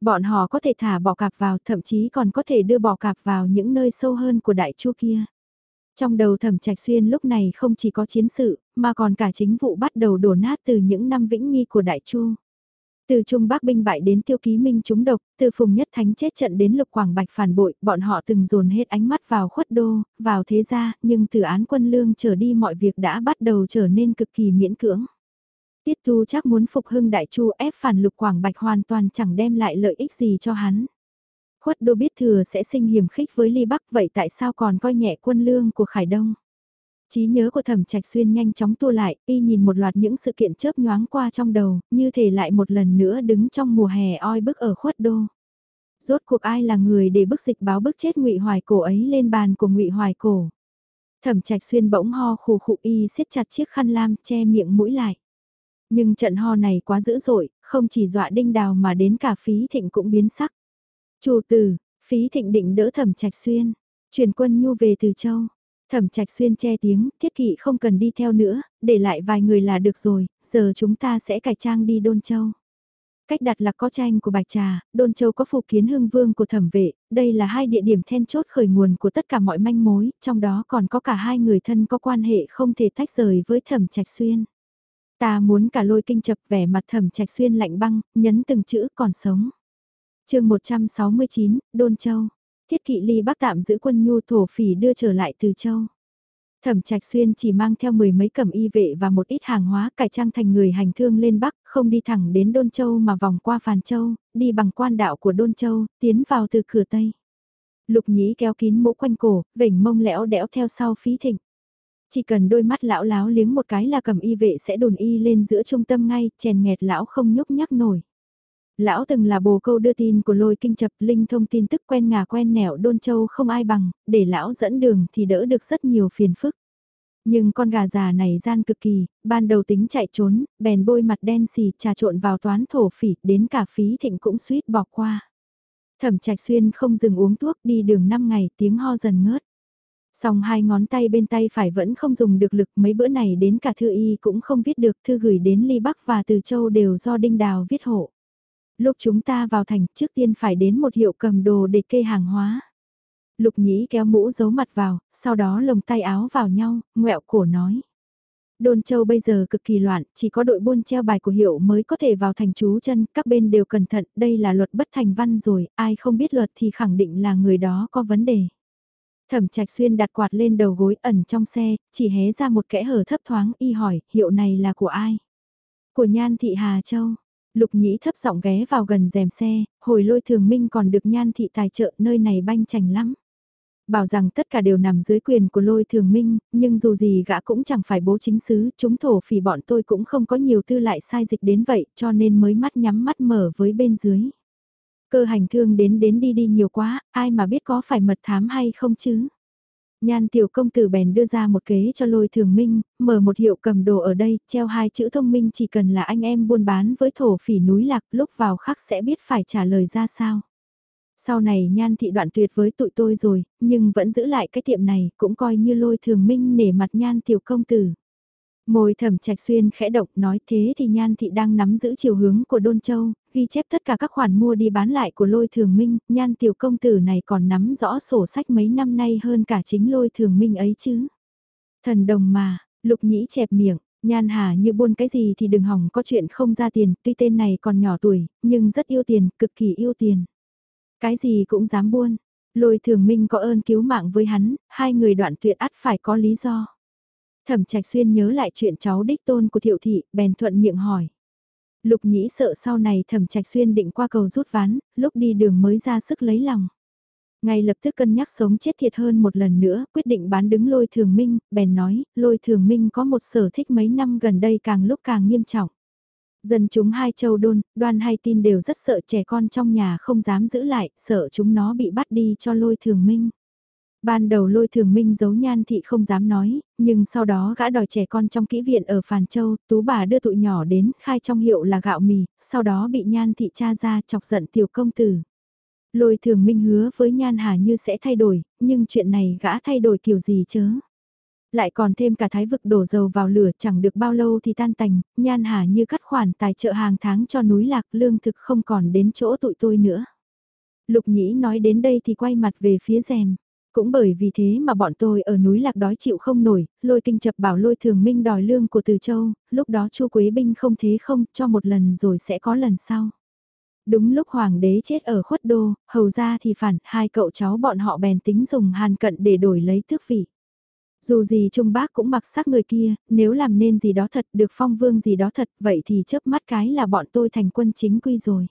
Bọn họ có thể thả bò cạp vào, thậm chí còn có thể đưa bò cạp vào những nơi sâu hơn của đại chu kia. Trong đầu thẩm trạch xuyên lúc này không chỉ có chiến sự, mà còn cả chính vụ bắt đầu đổ nát từ những năm vĩnh nghi của đại chu. Từ Trung Bắc binh bại đến tiêu ký minh trúng độc, từ Phùng Nhất Thánh chết trận đến Lục Quảng Bạch phản bội, bọn họ từng dồn hết ánh mắt vào khuất đô, vào thế gia, nhưng từ án quân lương trở đi mọi việc đã bắt đầu trở nên cực kỳ miễn cưỡng. Tiết Tu chắc muốn phục hưng đại chu ép phản Lục Quảng Bạch hoàn toàn chẳng đem lại lợi ích gì cho hắn. Khuất đô biết thừa sẽ sinh hiểm khích với Ly Bắc vậy tại sao còn coi nhẹ quân lương của Khải Đông? Trí nhớ của thẩm trạch xuyên nhanh chóng tua lại, y nhìn một loạt những sự kiện chớp nhoáng qua trong đầu, như thể lại một lần nữa đứng trong mùa hè oi bức ở khuất đô. Rốt cuộc ai là người để bức dịch báo bức chết ngụy Hoài Cổ ấy lên bàn của ngụy Hoài Cổ. Thẩm trạch xuyên bỗng ho khù khụ y siết chặt chiếc khăn lam che miệng mũi lại. Nhưng trận ho này quá dữ dội, không chỉ dọa đinh đào mà đến cả phí thịnh cũng biến sắc. Chủ tử, phí thịnh định đỡ thẩm trạch xuyên, truyền quân nhu về từ châu. Thẩm trạch xuyên che tiếng, thiết kỵ không cần đi theo nữa, để lại vài người là được rồi, giờ chúng ta sẽ cải trang đi Đôn Châu. Cách đặt là có tranh của Bạch Trà, Đôn Châu có phụ kiến hương vương của thẩm vệ, đây là hai địa điểm then chốt khởi nguồn của tất cả mọi manh mối, trong đó còn có cả hai người thân có quan hệ không thể tách rời với thẩm trạch xuyên. Ta muốn cả lôi kinh chập vẻ mặt thẩm trạch xuyên lạnh băng, nhấn từng chữ còn sống. chương 169, Đôn Châu. Thiết kỵ ly bắc tạm giữ quân nhu thổ phỉ đưa trở lại từ châu. Thẩm Trạch Xuyên chỉ mang theo mười mấy cẩm y vệ và một ít hàng hóa cải trang thành người hành thương lên Bắc, không đi thẳng đến Đôn Châu mà vòng qua Phàn Châu, đi bằng quan đạo của Đôn Châu, tiến vào từ cửa Tây. Lục nhĩ kéo kín mũ quanh cổ, vểnh mông lẽo đẽo theo sau phí thịnh. Chỉ cần đôi mắt lão láo liếng một cái là cầm y vệ sẽ đồn y lên giữa trung tâm ngay, chèn nghẹt lão không nhúc nhắc nổi. Lão từng là bồ câu đưa tin của lôi kinh chập linh thông tin tức quen ngà quen nẻo đôn châu không ai bằng, để lão dẫn đường thì đỡ được rất nhiều phiền phức. Nhưng con gà già này gian cực kỳ, ban đầu tính chạy trốn, bèn bôi mặt đen xì trà trộn vào toán thổ phỉ, đến cả phí thịnh cũng suýt bỏ qua. Thẩm trạch xuyên không dừng uống thuốc đi đường 5 ngày tiếng ho dần ngớt. Song hai ngón tay bên tay phải vẫn không dùng được lực mấy bữa này đến cả thư y cũng không viết được thư gửi đến Ly Bắc và từ châu đều do Đinh Đào viết hộ lúc chúng ta vào thành trước tiên phải đến một hiệu cầm đồ để kê hàng hóa. Lục nhĩ kéo mũ giấu mặt vào, sau đó lồng tay áo vào nhau, ngẹo cổ nói. Đôn Châu bây giờ cực kỳ loạn, chỉ có đội buôn treo bài của hiệu mới có thể vào thành trú chân, các bên đều cẩn thận, đây là luật bất thành văn rồi, ai không biết luật thì khẳng định là người đó có vấn đề. Thẩm Trạch Xuyên đặt quạt lên đầu gối ẩn trong xe, chỉ hé ra một kẽ hở thấp thoáng y hỏi, hiệu này là của ai? Của Nhan Thị Hà Châu. Lục nhĩ thấp giọng ghé vào gần rèm xe, hồi lôi thường minh còn được nhan thị tài trợ nơi này banh chành lắm. Bảo rằng tất cả đều nằm dưới quyền của lôi thường minh, nhưng dù gì gã cũng chẳng phải bố chính xứ, chúng thổ phỉ bọn tôi cũng không có nhiều tư lại sai dịch đến vậy, cho nên mới mắt nhắm mắt mở với bên dưới. Cơ hành thương đến đến đi đi nhiều quá, ai mà biết có phải mật thám hay không chứ? Nhan tiểu công tử bèn đưa ra một kế cho lôi thường minh, mở một hiệu cầm đồ ở đây, treo hai chữ thông minh chỉ cần là anh em buôn bán với thổ phỉ núi lạc lúc vào khắc sẽ biết phải trả lời ra sao. Sau này nhan thị đoạn tuyệt với tụi tôi rồi, nhưng vẫn giữ lại cái tiệm này, cũng coi như lôi thường minh nể mặt nhan tiểu công tử. Môi thẩm trạch xuyên khẽ động nói thế thì Nhan Thị đang nắm giữ chiều hướng của Đôn Châu, ghi chép tất cả các khoản mua đi bán lại của lôi thường minh, Nhan tiểu công tử này còn nắm rõ sổ sách mấy năm nay hơn cả chính lôi thường minh ấy chứ. Thần đồng mà, lục nhĩ chẹp miệng, Nhan Hà như buôn cái gì thì đừng hỏng có chuyện không ra tiền, tuy tên này còn nhỏ tuổi, nhưng rất yêu tiền, cực kỳ yêu tiền. Cái gì cũng dám buôn, lôi thường minh có ơn cứu mạng với hắn, hai người đoạn tuyệt ắt phải có lý do. Thẩm Trạch Xuyên nhớ lại chuyện cháu đích tôn của Thiệu Thị, bèn thuận miệng hỏi. Lục nhĩ sợ sau này Thẩm Trạch Xuyên định qua cầu rút ván, lúc đi đường mới ra sức lấy lòng. Ngay lập tức cân nhắc sống chết thiệt hơn một lần nữa, quyết định bán đứng lôi thường minh, bèn nói, lôi thường minh có một sở thích mấy năm gần đây càng lúc càng nghiêm trọng. Dân chúng hai châu đôn, đoan hai tin đều rất sợ trẻ con trong nhà không dám giữ lại, sợ chúng nó bị bắt đi cho lôi thường minh. Ban đầu lôi thường minh giấu nhan thị không dám nói, nhưng sau đó gã đòi trẻ con trong kỹ viện ở Phàn Châu, tú bà đưa tụi nhỏ đến, khai trong hiệu là gạo mì, sau đó bị nhan thị cha ra chọc giận tiểu công tử. Lôi thường minh hứa với nhan hà như sẽ thay đổi, nhưng chuyện này gã thay đổi kiểu gì chớ? Lại còn thêm cả thái vực đổ dầu vào lửa chẳng được bao lâu thì tan tành, nhan hà như cắt khoản tài trợ hàng tháng cho núi lạc lương thực không còn đến chỗ tụi tôi nữa. Lục nhĩ nói đến đây thì quay mặt về phía rèm. Cũng bởi vì thế mà bọn tôi ở núi lạc đói chịu không nổi, lôi kinh chập bảo lôi thường minh đòi lương của Từ Châu, lúc đó chu Quế Binh không thế không, cho một lần rồi sẽ có lần sau. Đúng lúc hoàng đế chết ở khuất đô, hầu ra thì phản, hai cậu cháu bọn họ bèn tính dùng hàn cận để đổi lấy tước vị. Dù gì Trung Bác cũng mặc sắc người kia, nếu làm nên gì đó thật, được phong vương gì đó thật, vậy thì chớp mắt cái là bọn tôi thành quân chính quy rồi.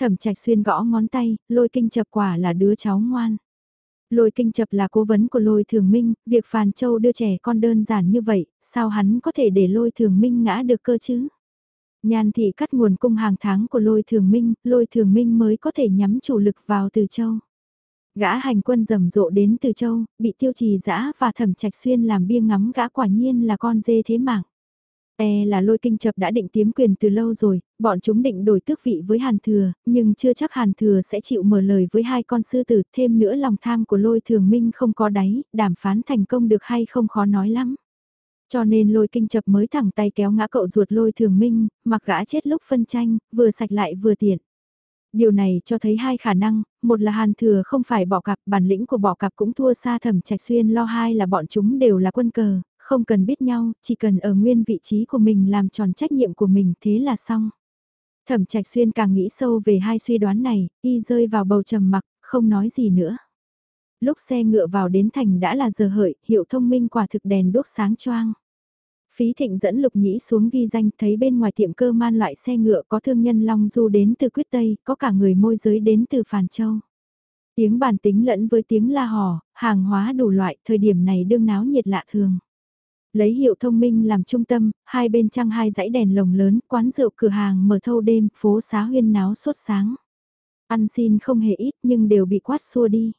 Thẩm trạch xuyên gõ ngón tay, lôi kinh chập quả là đứa cháu ngoan. Lôi kinh chập là cố vấn của lôi thường minh, việc Phàn Châu đưa trẻ con đơn giản như vậy, sao hắn có thể để lôi thường minh ngã được cơ chứ? Nhan thị cắt nguồn cung hàng tháng của lôi thường minh, lôi thường minh mới có thể nhắm chủ lực vào từ châu. Gã hành quân rầm rộ đến từ châu, bị tiêu trì dã và thẩm trạch xuyên làm bia ngắm gã quả nhiên là con dê thế mạng. E là lôi kinh chập đã định tiếm quyền từ lâu rồi, bọn chúng định đổi tước vị với Hàn Thừa, nhưng chưa chắc Hàn Thừa sẽ chịu mở lời với hai con sư tử, thêm nữa lòng tham của lôi thường minh không có đáy, đàm phán thành công được hay không khó nói lắm. Cho nên lôi kinh chập mới thẳng tay kéo ngã cậu ruột lôi thường minh, mặc gã chết lúc phân tranh, vừa sạch lại vừa tiện. Điều này cho thấy hai khả năng, một là Hàn Thừa không phải bỏ cặp, bản lĩnh của bỏ cặp cũng thua xa thẩm trạch xuyên lo hai là bọn chúng đều là quân cờ, không cần biết nhau, chỉ cần ở nguyên vị trí của mình làm tròn trách nhiệm của mình thế là xong. Thẩm trạch xuyên càng nghĩ sâu về hai suy đoán này, y rơi vào bầu trầm mặc, không nói gì nữa. Lúc xe ngựa vào đến thành đã là giờ hợi, hiệu thông minh quả thực đèn đốt sáng choang. Phí thịnh dẫn lục nhĩ xuống ghi danh thấy bên ngoài tiệm cơ man loại xe ngựa có thương nhân Long Du đến từ Quyết Tây, có cả người môi giới đến từ Phàn Châu. Tiếng bàn tính lẫn với tiếng la hò, hàng hóa đủ loại, thời điểm này đương náo nhiệt lạ thường. Lấy hiệu thông minh làm trung tâm, hai bên trăng hai dãy đèn lồng lớn, quán rượu cửa hàng mở thâu đêm, phố xá huyên náo suốt sáng. Ăn xin không hề ít nhưng đều bị quát xua đi.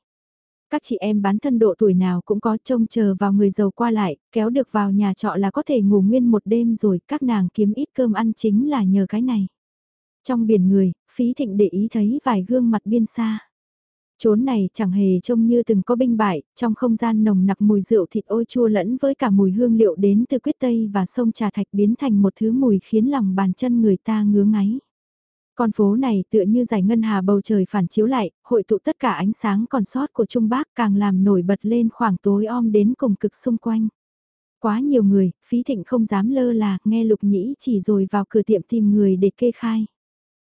Các chị em bán thân độ tuổi nào cũng có trông chờ vào người giàu qua lại, kéo được vào nhà trọ là có thể ngủ nguyên một đêm rồi, các nàng kiếm ít cơm ăn chính là nhờ cái này. Trong biển người, phí thịnh để ý thấy vài gương mặt biên xa. Chốn này chẳng hề trông như từng có binh bại, trong không gian nồng nặc mùi rượu thịt ôi chua lẫn với cả mùi hương liệu đến từ quyết tây và sông trà thạch biến thành một thứ mùi khiến lòng bàn chân người ta ngứa ngáy. Con phố này tựa như giải ngân hà bầu trời phản chiếu lại, hội tụ tất cả ánh sáng còn sót của Trung Bắc càng làm nổi bật lên khoảng tối om đến cùng cực xung quanh. Quá nhiều người, phí thịnh không dám lơ là, nghe lục nhĩ chỉ rồi vào cửa tiệm tìm người để kê khai.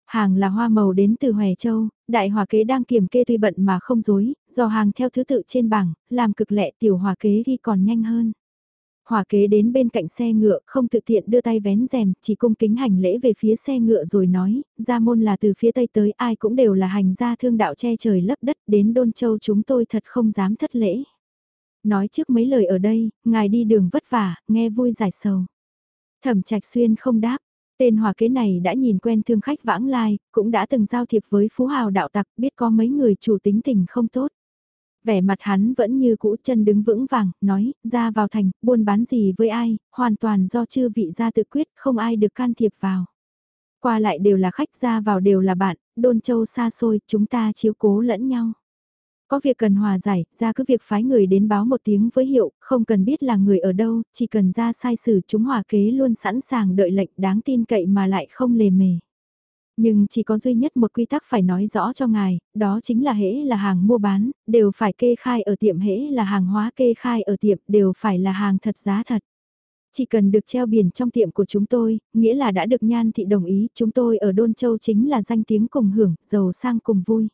Hàng là hoa màu đến từ Hòe Châu, đại hòa kế đang kiểm kê tuy bận mà không dối, do hàng theo thứ tự trên bảng, làm cực lẹ tiểu hòa kế ghi còn nhanh hơn. Hòa kế đến bên cạnh xe ngựa, không tự tiện đưa tay vén rèm, chỉ cung kính hành lễ về phía xe ngựa rồi nói, Ra môn là từ phía tây tới ai cũng đều là hành gia thương đạo che trời lấp đất, đến Đôn Châu chúng tôi thật không dám thất lễ. Nói trước mấy lời ở đây, ngài đi đường vất vả, nghe vui giải sầu. Thẩm trạch xuyên không đáp, tên hòa kế này đã nhìn quen thương khách vãng lai, cũng đã từng giao thiệp với phú hào đạo tặc, biết có mấy người chủ tính tình không tốt vẻ mặt hắn vẫn như cũ chân đứng vững vàng, nói, ra vào thành, buôn bán gì với ai, hoàn toàn do chư vị gia tự quyết, không ai được can thiệp vào. Qua lại đều là khách ra vào đều là bạn, đôn châu xa xôi, chúng ta chiếu cố lẫn nhau. Có việc cần hòa giải, ra cứ việc phái người đến báo một tiếng với hiệu, không cần biết là người ở đâu, chỉ cần ra sai xử chúng hòa kế luôn sẵn sàng đợi lệnh đáng tin cậy mà lại không lề mề. Nhưng chỉ có duy nhất một quy tắc phải nói rõ cho ngài, đó chính là hễ là hàng mua bán, đều phải kê khai ở tiệm hễ là hàng hóa kê khai ở tiệm đều phải là hàng thật giá thật. Chỉ cần được treo biển trong tiệm của chúng tôi, nghĩa là đã được nhan thị đồng ý, chúng tôi ở Đôn Châu chính là danh tiếng cùng hưởng, giàu sang cùng vui.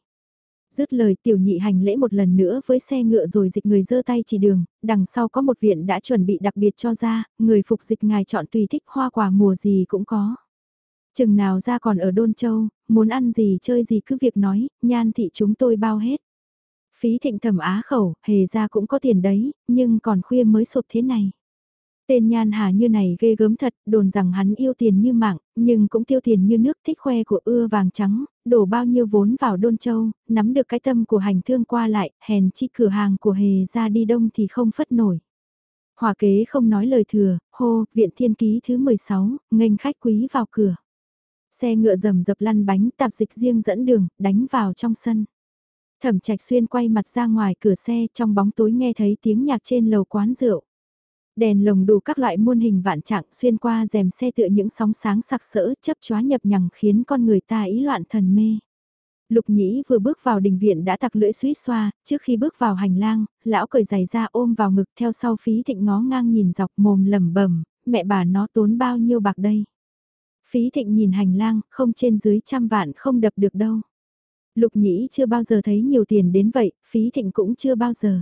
Dứt lời tiểu nhị hành lễ một lần nữa với xe ngựa rồi dịch người dơ tay chỉ đường, đằng sau có một viện đã chuẩn bị đặc biệt cho ra, người phục dịch ngài chọn tùy thích hoa quả mùa gì cũng có. Chừng nào ra còn ở Đôn Châu, muốn ăn gì chơi gì cứ việc nói, nhan thị chúng tôi bao hết. Phí thịnh thầm á khẩu, hề ra cũng có tiền đấy, nhưng còn khuya mới sụp thế này. Tên nhan hà như này ghê gớm thật, đồn rằng hắn yêu tiền như mạng, nhưng cũng tiêu tiền như nước thích khoe của ưa vàng trắng, đổ bao nhiêu vốn vào đôn châu, nắm được cái tâm của hành thương qua lại, hèn chi cửa hàng của hề ra đi đông thì không phất nổi. Hòa kế không nói lời thừa, hô, viện thiên ký thứ 16, nghênh khách quý vào cửa. Xe ngựa rầm dập lăn bánh tạp dịch riêng dẫn đường, đánh vào trong sân. Thẩm trạch xuyên quay mặt ra ngoài cửa xe trong bóng tối nghe thấy tiếng nhạc trên lầu quán rượu. Đèn lồng đủ các loại muôn hình vạn trạng xuyên qua rèm xe tựa những sóng sáng sặc sỡ chấp chóa nhập nhằng khiến con người ta ý loạn thần mê. Lục nhĩ vừa bước vào đình viện đã tặc lưỡi suýt xoa, trước khi bước vào hành lang, lão cởi giày ra ôm vào ngực theo sau phí thịnh ngó ngang nhìn dọc mồm lẩm bẩm mẹ bà nó tốn bao nhiêu bạc đây. Phí thịnh nhìn hành lang, không trên dưới trăm vạn không đập được đâu. Lục nhĩ chưa bao giờ thấy nhiều tiền đến vậy, phí thịnh cũng chưa bao giờ.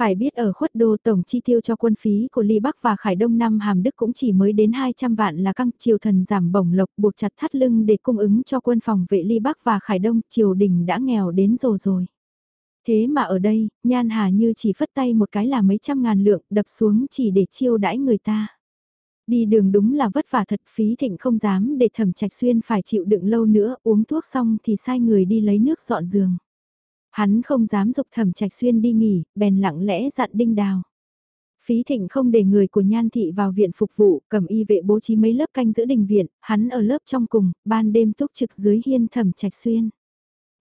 Phải biết ở khuất đô tổng chi tiêu cho quân phí của Ly Bắc và Khải Đông năm Hàm Đức cũng chỉ mới đến 200 vạn là căng triều thần giảm bổng lộc buộc chặt thắt lưng để cung ứng cho quân phòng vệ Ly Bắc và Khải Đông triều đình đã nghèo đến rồi rồi. Thế mà ở đây, Nhan Hà như chỉ phất tay một cái là mấy trăm ngàn lượng đập xuống chỉ để chiêu đãi người ta. Đi đường đúng là vất vả thật phí thịnh không dám để thẩm trạch xuyên phải chịu đựng lâu nữa uống thuốc xong thì sai người đi lấy nước dọn giường. Hắn không dám dục thẩm trạch xuyên đi nghỉ, bèn lặng lẽ dặn đinh đào. Phí thịnh không để người của nhan thị vào viện phục vụ, cầm y vệ bố trí mấy lớp canh giữ đình viện, hắn ở lớp trong cùng, ban đêm túc trực dưới hiên thẩm trạch xuyên.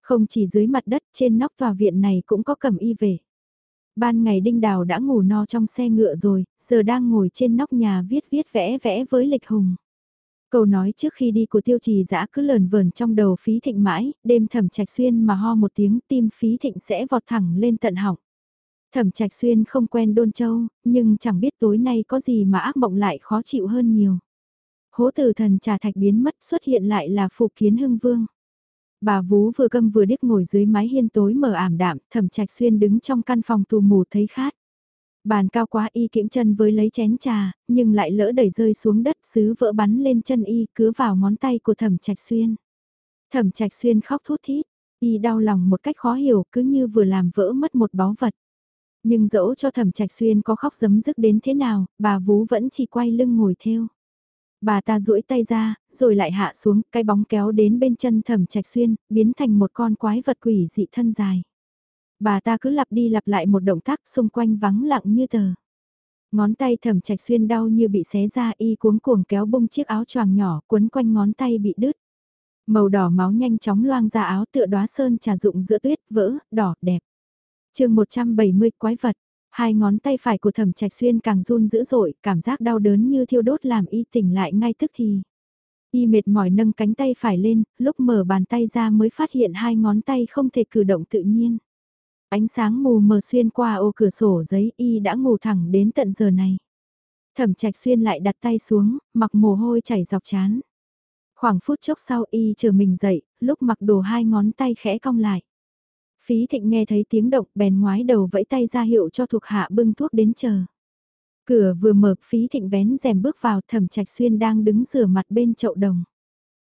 Không chỉ dưới mặt đất, trên nóc tòa viện này cũng có cầm y vệ. Ban ngày Đinh Đào đã ngủ no trong xe ngựa rồi, giờ đang ngồi trên nóc nhà viết viết vẽ vẽ với lịch hùng. Câu nói trước khi đi của tiêu trì dã cứ lờn vờn trong đầu phí thịnh mãi, đêm thẩm trạch xuyên mà ho một tiếng tim phí thịnh sẽ vọt thẳng lên tận họng. Thẩm trạch xuyên không quen đôn châu, nhưng chẳng biết tối nay có gì mà ác mộng lại khó chịu hơn nhiều. Hố tử thần trà thạch biến mất xuất hiện lại là phụ kiến hưng vương. Bà vú vừa câm vừa điếc ngồi dưới mái hiên tối mờ ảm đạm, thẩm trạch xuyên đứng trong căn phòng tù mù thấy khát. Bàn cao quá y kiễng chân với lấy chén trà, nhưng lại lỡ đẩy rơi xuống đất sứ vỡ bắn lên chân y cứ vào ngón tay của thẩm trạch xuyên. Thẩm trạch xuyên khóc thút thít, y đau lòng một cách khó hiểu cứ như vừa làm vỡ mất một báu vật. Nhưng dẫu cho thẩm trạch xuyên có khóc giấm dứt đến thế nào, bà vú vẫn chỉ quay lưng ngồi theo. Bà ta duỗi tay ra, rồi lại hạ xuống, cái bóng kéo đến bên chân thẩm trạch xuyên, biến thành một con quái vật quỷ dị thân dài. Bà ta cứ lặp đi lặp lại một động tác xung quanh vắng lặng như tờ. Ngón tay thẩm trạch xuyên đau như bị xé ra y cuống cuồng kéo bung chiếc áo choàng nhỏ quấn quanh ngón tay bị đứt. Màu đỏ máu nhanh chóng loang ra áo tựa đóa sơn trà dụng giữa tuyết vỡ, đỏ, đẹp. chương 170 quái vật, hai ngón tay phải của thẩm trạch xuyên càng run dữ dội, cảm giác đau đớn như thiêu đốt làm y tỉnh lại ngay tức thì. Y mệt mỏi nâng cánh tay phải lên, lúc mở bàn tay ra mới phát hiện hai ngón tay không thể cử động tự nhiên. Ánh sáng mù mờ xuyên qua ô cửa sổ giấy y đã ngủ thẳng đến tận giờ này. Thẩm trạch xuyên lại đặt tay xuống, mặc mồ hôi chảy dọc chán. Khoảng phút chốc sau y chờ mình dậy, lúc mặc đồ hai ngón tay khẽ cong lại. Phí thịnh nghe thấy tiếng động bèn ngoái đầu vẫy tay ra hiệu cho thuộc hạ bưng thuốc đến chờ. Cửa vừa mở phí thịnh vén rèm bước vào thẩm trạch xuyên đang đứng rửa mặt bên chậu đồng.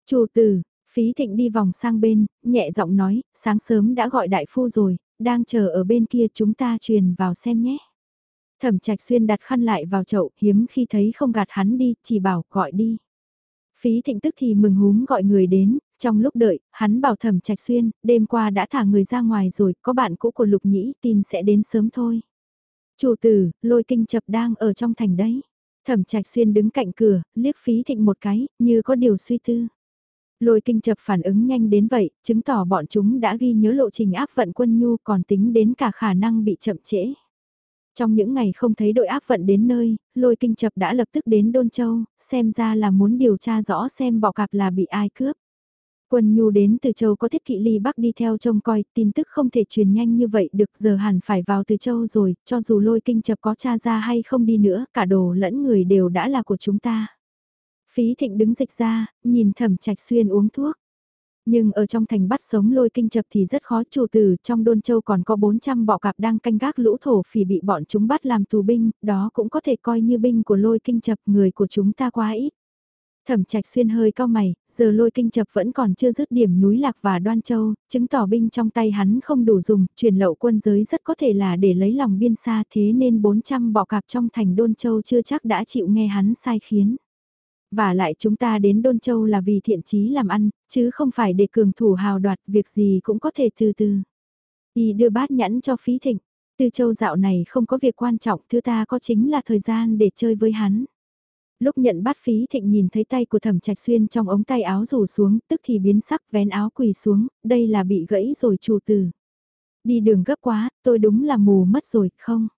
Chủ tử, phí thịnh đi vòng sang bên, nhẹ giọng nói, sáng sớm đã gọi đại phu rồi, đang chờ ở bên kia chúng ta truyền vào xem nhé. Thẩm trạch xuyên đặt khăn lại vào chậu, hiếm khi thấy không gạt hắn đi, chỉ bảo gọi đi. Phí thịnh tức thì mừng húm gọi người đến, trong lúc đợi, hắn bảo thẩm trạch xuyên, đêm qua đã thả người ra ngoài rồi, có bạn cũ của lục nhĩ tin sẽ đến sớm thôi. Chủ tử, lôi kinh chập đang ở trong thành đấy. Thẩm trạch xuyên đứng cạnh cửa, liếc phí thịnh một cái, như có điều suy tư. Lôi kinh chập phản ứng nhanh đến vậy, chứng tỏ bọn chúng đã ghi nhớ lộ trình áp vận quân nhu còn tính đến cả khả năng bị chậm trễ. Trong những ngày không thấy đội áp vận đến nơi, lôi kinh chập đã lập tức đến Đôn Châu, xem ra là muốn điều tra rõ xem bọ cạp là bị ai cướp. Quân nhu đến từ châu có thiết kỵ ly bắc đi theo trông coi, tin tức không thể truyền nhanh như vậy được giờ hẳn phải vào từ châu rồi, cho dù lôi kinh chập có cha ra hay không đi nữa, cả đồ lẫn người đều đã là của chúng ta. Phí thịnh đứng dịch ra, nhìn thẩm trạch xuyên uống thuốc. Nhưng ở trong thành bắt sống lôi kinh chập thì rất khó chủ tử, trong đôn châu còn có 400 bọ cạp đang canh gác lũ thổ phỉ bị bọn chúng bắt làm tù binh, đó cũng có thể coi như binh của lôi kinh chập người của chúng ta quá ít. Thẩm trạch xuyên hơi cao mày, giờ lôi kinh chập vẫn còn chưa dứt điểm núi lạc và đoan châu, chứng tỏ binh trong tay hắn không đủ dùng, truyền lậu quân giới rất có thể là để lấy lòng biên xa thế nên 400 bọ cạp trong thành đôn châu chưa chắc đã chịu nghe hắn sai khiến. Và lại chúng ta đến Đôn Châu là vì thiện chí làm ăn, chứ không phải để cường thủ hào đoạt việc gì cũng có thể từ từ. Y đưa bát nhẫn cho phí thịnh, từ châu dạo này không có việc quan trọng thứ ta có chính là thời gian để chơi với hắn. Lúc nhận bát phí thịnh nhìn thấy tay của thẩm trạch xuyên trong ống tay áo rủ xuống, tức thì biến sắc vén áo quỳ xuống, đây là bị gãy rồi chủ tử. Đi đường gấp quá, tôi đúng là mù mất rồi, không?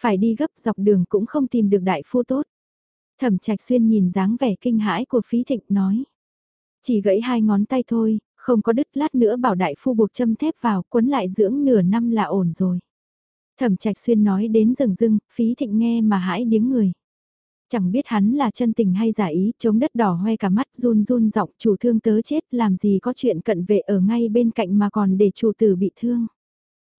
Phải đi gấp dọc đường cũng không tìm được đại phu tốt. Thẩm trạch xuyên nhìn dáng vẻ kinh hãi của phí thịnh nói. Chỉ gãy hai ngón tay thôi, không có đứt lát nữa bảo đại phu buộc châm thép vào quấn lại dưỡng nửa năm là ổn rồi. Thẩm trạch xuyên nói đến rừng rưng, phí thịnh nghe mà hãi điếng người. Chẳng biết hắn là chân tình hay giả ý, chống đất đỏ hoe cả mắt run run giọng chủ thương tớ chết làm gì có chuyện cận vệ ở ngay bên cạnh mà còn để chủ tử bị thương.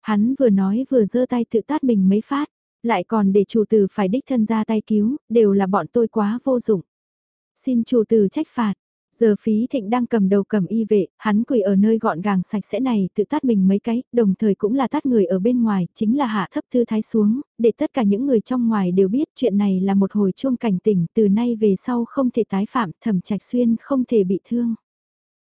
Hắn vừa nói vừa giơ tay tự tát mình mấy phát, lại còn để chủ tử phải đích thân ra tay cứu, đều là bọn tôi quá vô dụng. Xin chủ tử trách phạt, Giờ phí thịnh đang cầm đầu cầm y vệ, hắn quỳ ở nơi gọn gàng sạch sẽ này tự tát mình mấy cái, đồng thời cũng là tát người ở bên ngoài, chính là hạ thấp thư thái xuống, để tất cả những người trong ngoài đều biết chuyện này là một hồi chuông cảnh tỉnh, từ nay về sau không thể tái phạm, thẩm trạch xuyên không thể bị thương.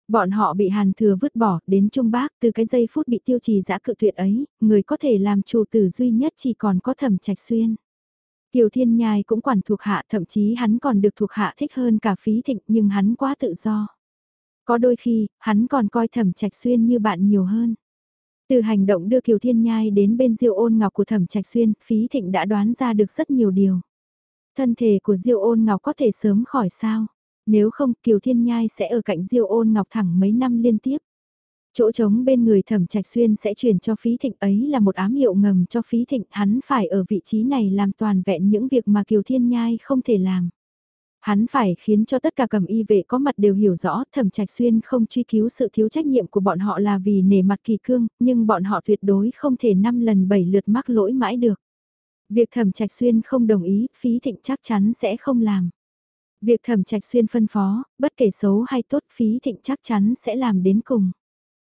Bọn họ bị hàn thừa vứt bỏ, đến Trung Bác, từ cái giây phút bị tiêu trì giã cự tuyệt ấy, người có thể làm chủ tử duy nhất chỉ còn có thẩm trạch xuyên. Kiều Thiên Nhai cũng quản thuộc hạ thậm chí hắn còn được thuộc hạ thích hơn cả phí thịnh nhưng hắn quá tự do. Có đôi khi, hắn còn coi thẩm trạch xuyên như bạn nhiều hơn. Từ hành động đưa Kiều Thiên Nhai đến bên diêu ôn ngọc của thẩm trạch xuyên, phí thịnh đã đoán ra được rất nhiều điều. Thân thể của diêu ôn ngọc có thể sớm khỏi sao? Nếu không Kiều Thiên Nhai sẽ ở cạnh diêu ôn ngọc thẳng mấy năm liên tiếp. Chỗ trống bên người thẩm trạch xuyên sẽ chuyển cho phí thịnh ấy là một ám hiệu ngầm cho phí thịnh hắn phải ở vị trí này làm toàn vẹn những việc mà Kiều Thiên Nhai không thể làm. Hắn phải khiến cho tất cả cầm y vệ có mặt đều hiểu rõ thẩm trạch xuyên không truy cứu sự thiếu trách nhiệm của bọn họ là vì nể mặt kỳ cương, nhưng bọn họ tuyệt đối không thể năm lần bảy lượt mắc lỗi mãi được. Việc thẩm trạch xuyên không đồng ý, phí thịnh chắc chắn sẽ không làm. Việc thẩm trạch xuyên phân phó, bất kể xấu hay tốt phí thịnh chắc chắn sẽ làm đến cùng.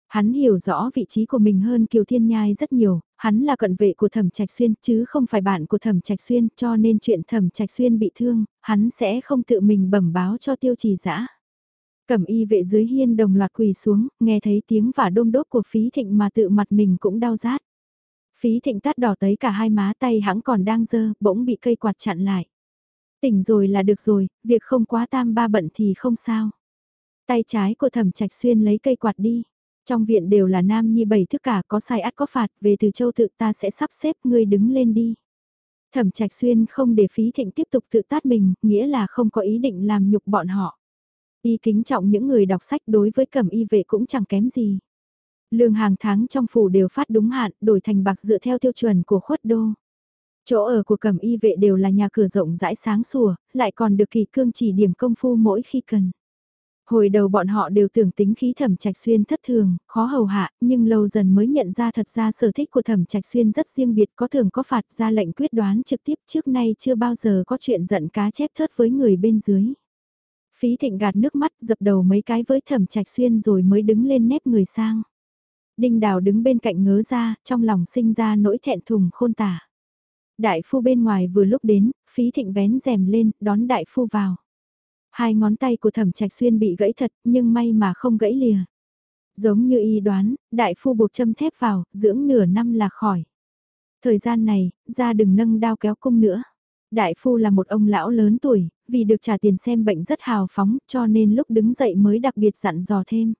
Hắn hiểu rõ vị trí của mình hơn Kiều Thiên Nhai rất nhiều, hắn là cận vệ của Thẩm Trạch Xuyên chứ không phải bạn của Thẩm Trạch Xuyên cho nên chuyện Thẩm Trạch Xuyên bị thương, hắn sẽ không tự mình bẩm báo cho tiêu trì dã Cẩm y vệ dưới hiên đồng loạt quỳ xuống, nghe thấy tiếng vả đôm đốt của phí thịnh mà tự mặt mình cũng đau rát. Phí thịnh tắt đỏ tới cả hai má tay hắn còn đang dơ, bỗng bị cây quạt chặn lại. Tỉnh rồi là được rồi, việc không quá tam ba bận thì không sao. Tay trái của thẩm trạch xuyên lấy cây quạt đi. Trong viện đều là nam nhi bảy thức cả có sai ắt có phạt về từ châu tự ta sẽ sắp xếp ngươi đứng lên đi. Thẩm trạch xuyên không để phí thịnh tiếp tục tự tát mình, nghĩa là không có ý định làm nhục bọn họ. Y kính trọng những người đọc sách đối với cẩm y vệ cũng chẳng kém gì. Lương hàng tháng trong phủ đều phát đúng hạn, đổi thành bạc dựa theo tiêu chuẩn của khuất đô. Chỗ ở của cẩm y vệ đều là nhà cửa rộng rãi sáng sủa, lại còn được kỳ cương chỉ điểm công phu mỗi khi cần. Hồi đầu bọn họ đều tưởng tính khí thẩm trạch xuyên thất thường, khó hầu hạ, nhưng lâu dần mới nhận ra thật ra sở thích của thẩm trạch xuyên rất riêng biệt có thường có phạt ra lệnh quyết đoán trực tiếp trước nay chưa bao giờ có chuyện giận cá chép thớt với người bên dưới. Phí thịnh gạt nước mắt dập đầu mấy cái với thẩm trạch xuyên rồi mới đứng lên nép người sang. Đinh đào đứng bên cạnh ngớ ra, trong lòng sinh ra nỗi thẹn thùng khôn tả. Đại phu bên ngoài vừa lúc đến, phí thịnh vén rèm lên, đón đại phu vào. Hai ngón tay của thẩm trạch xuyên bị gãy thật nhưng may mà không gãy lìa. Giống như y đoán, đại phu buộc châm thép vào, dưỡng nửa năm là khỏi. Thời gian này, ra đừng nâng đao kéo cung nữa. Đại phu là một ông lão lớn tuổi, vì được trả tiền xem bệnh rất hào phóng cho nên lúc đứng dậy mới đặc biệt dặn dò thêm.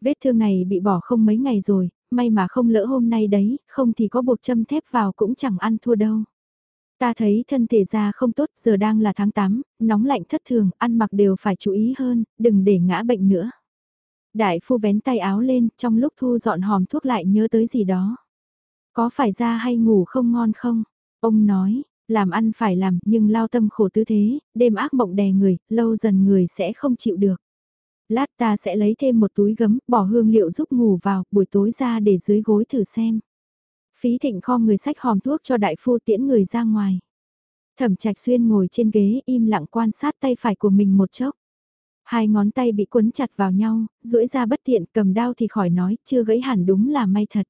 Vết thương này bị bỏ không mấy ngày rồi, may mà không lỡ hôm nay đấy, không thì có buộc châm thép vào cũng chẳng ăn thua đâu. Ta thấy thân thể da không tốt, giờ đang là tháng 8, nóng lạnh thất thường, ăn mặc đều phải chú ý hơn, đừng để ngã bệnh nữa. Đại phu vén tay áo lên, trong lúc thu dọn hòm thuốc lại nhớ tới gì đó. Có phải ra hay ngủ không ngon không? Ông nói, làm ăn phải làm, nhưng lao tâm khổ tư thế, đêm ác mộng đè người, lâu dần người sẽ không chịu được. Lát ta sẽ lấy thêm một túi gấm, bỏ hương liệu giúp ngủ vào, buổi tối ra để dưới gối thử xem. Phí thịnh kho người sách hòm thuốc cho đại phu tiễn người ra ngoài. Thẩm trạch xuyên ngồi trên ghế im lặng quan sát tay phải của mình một chốc. Hai ngón tay bị quấn chặt vào nhau, duỗi ra bất tiện cầm đao thì khỏi nói, chưa gãy hẳn đúng là may thật.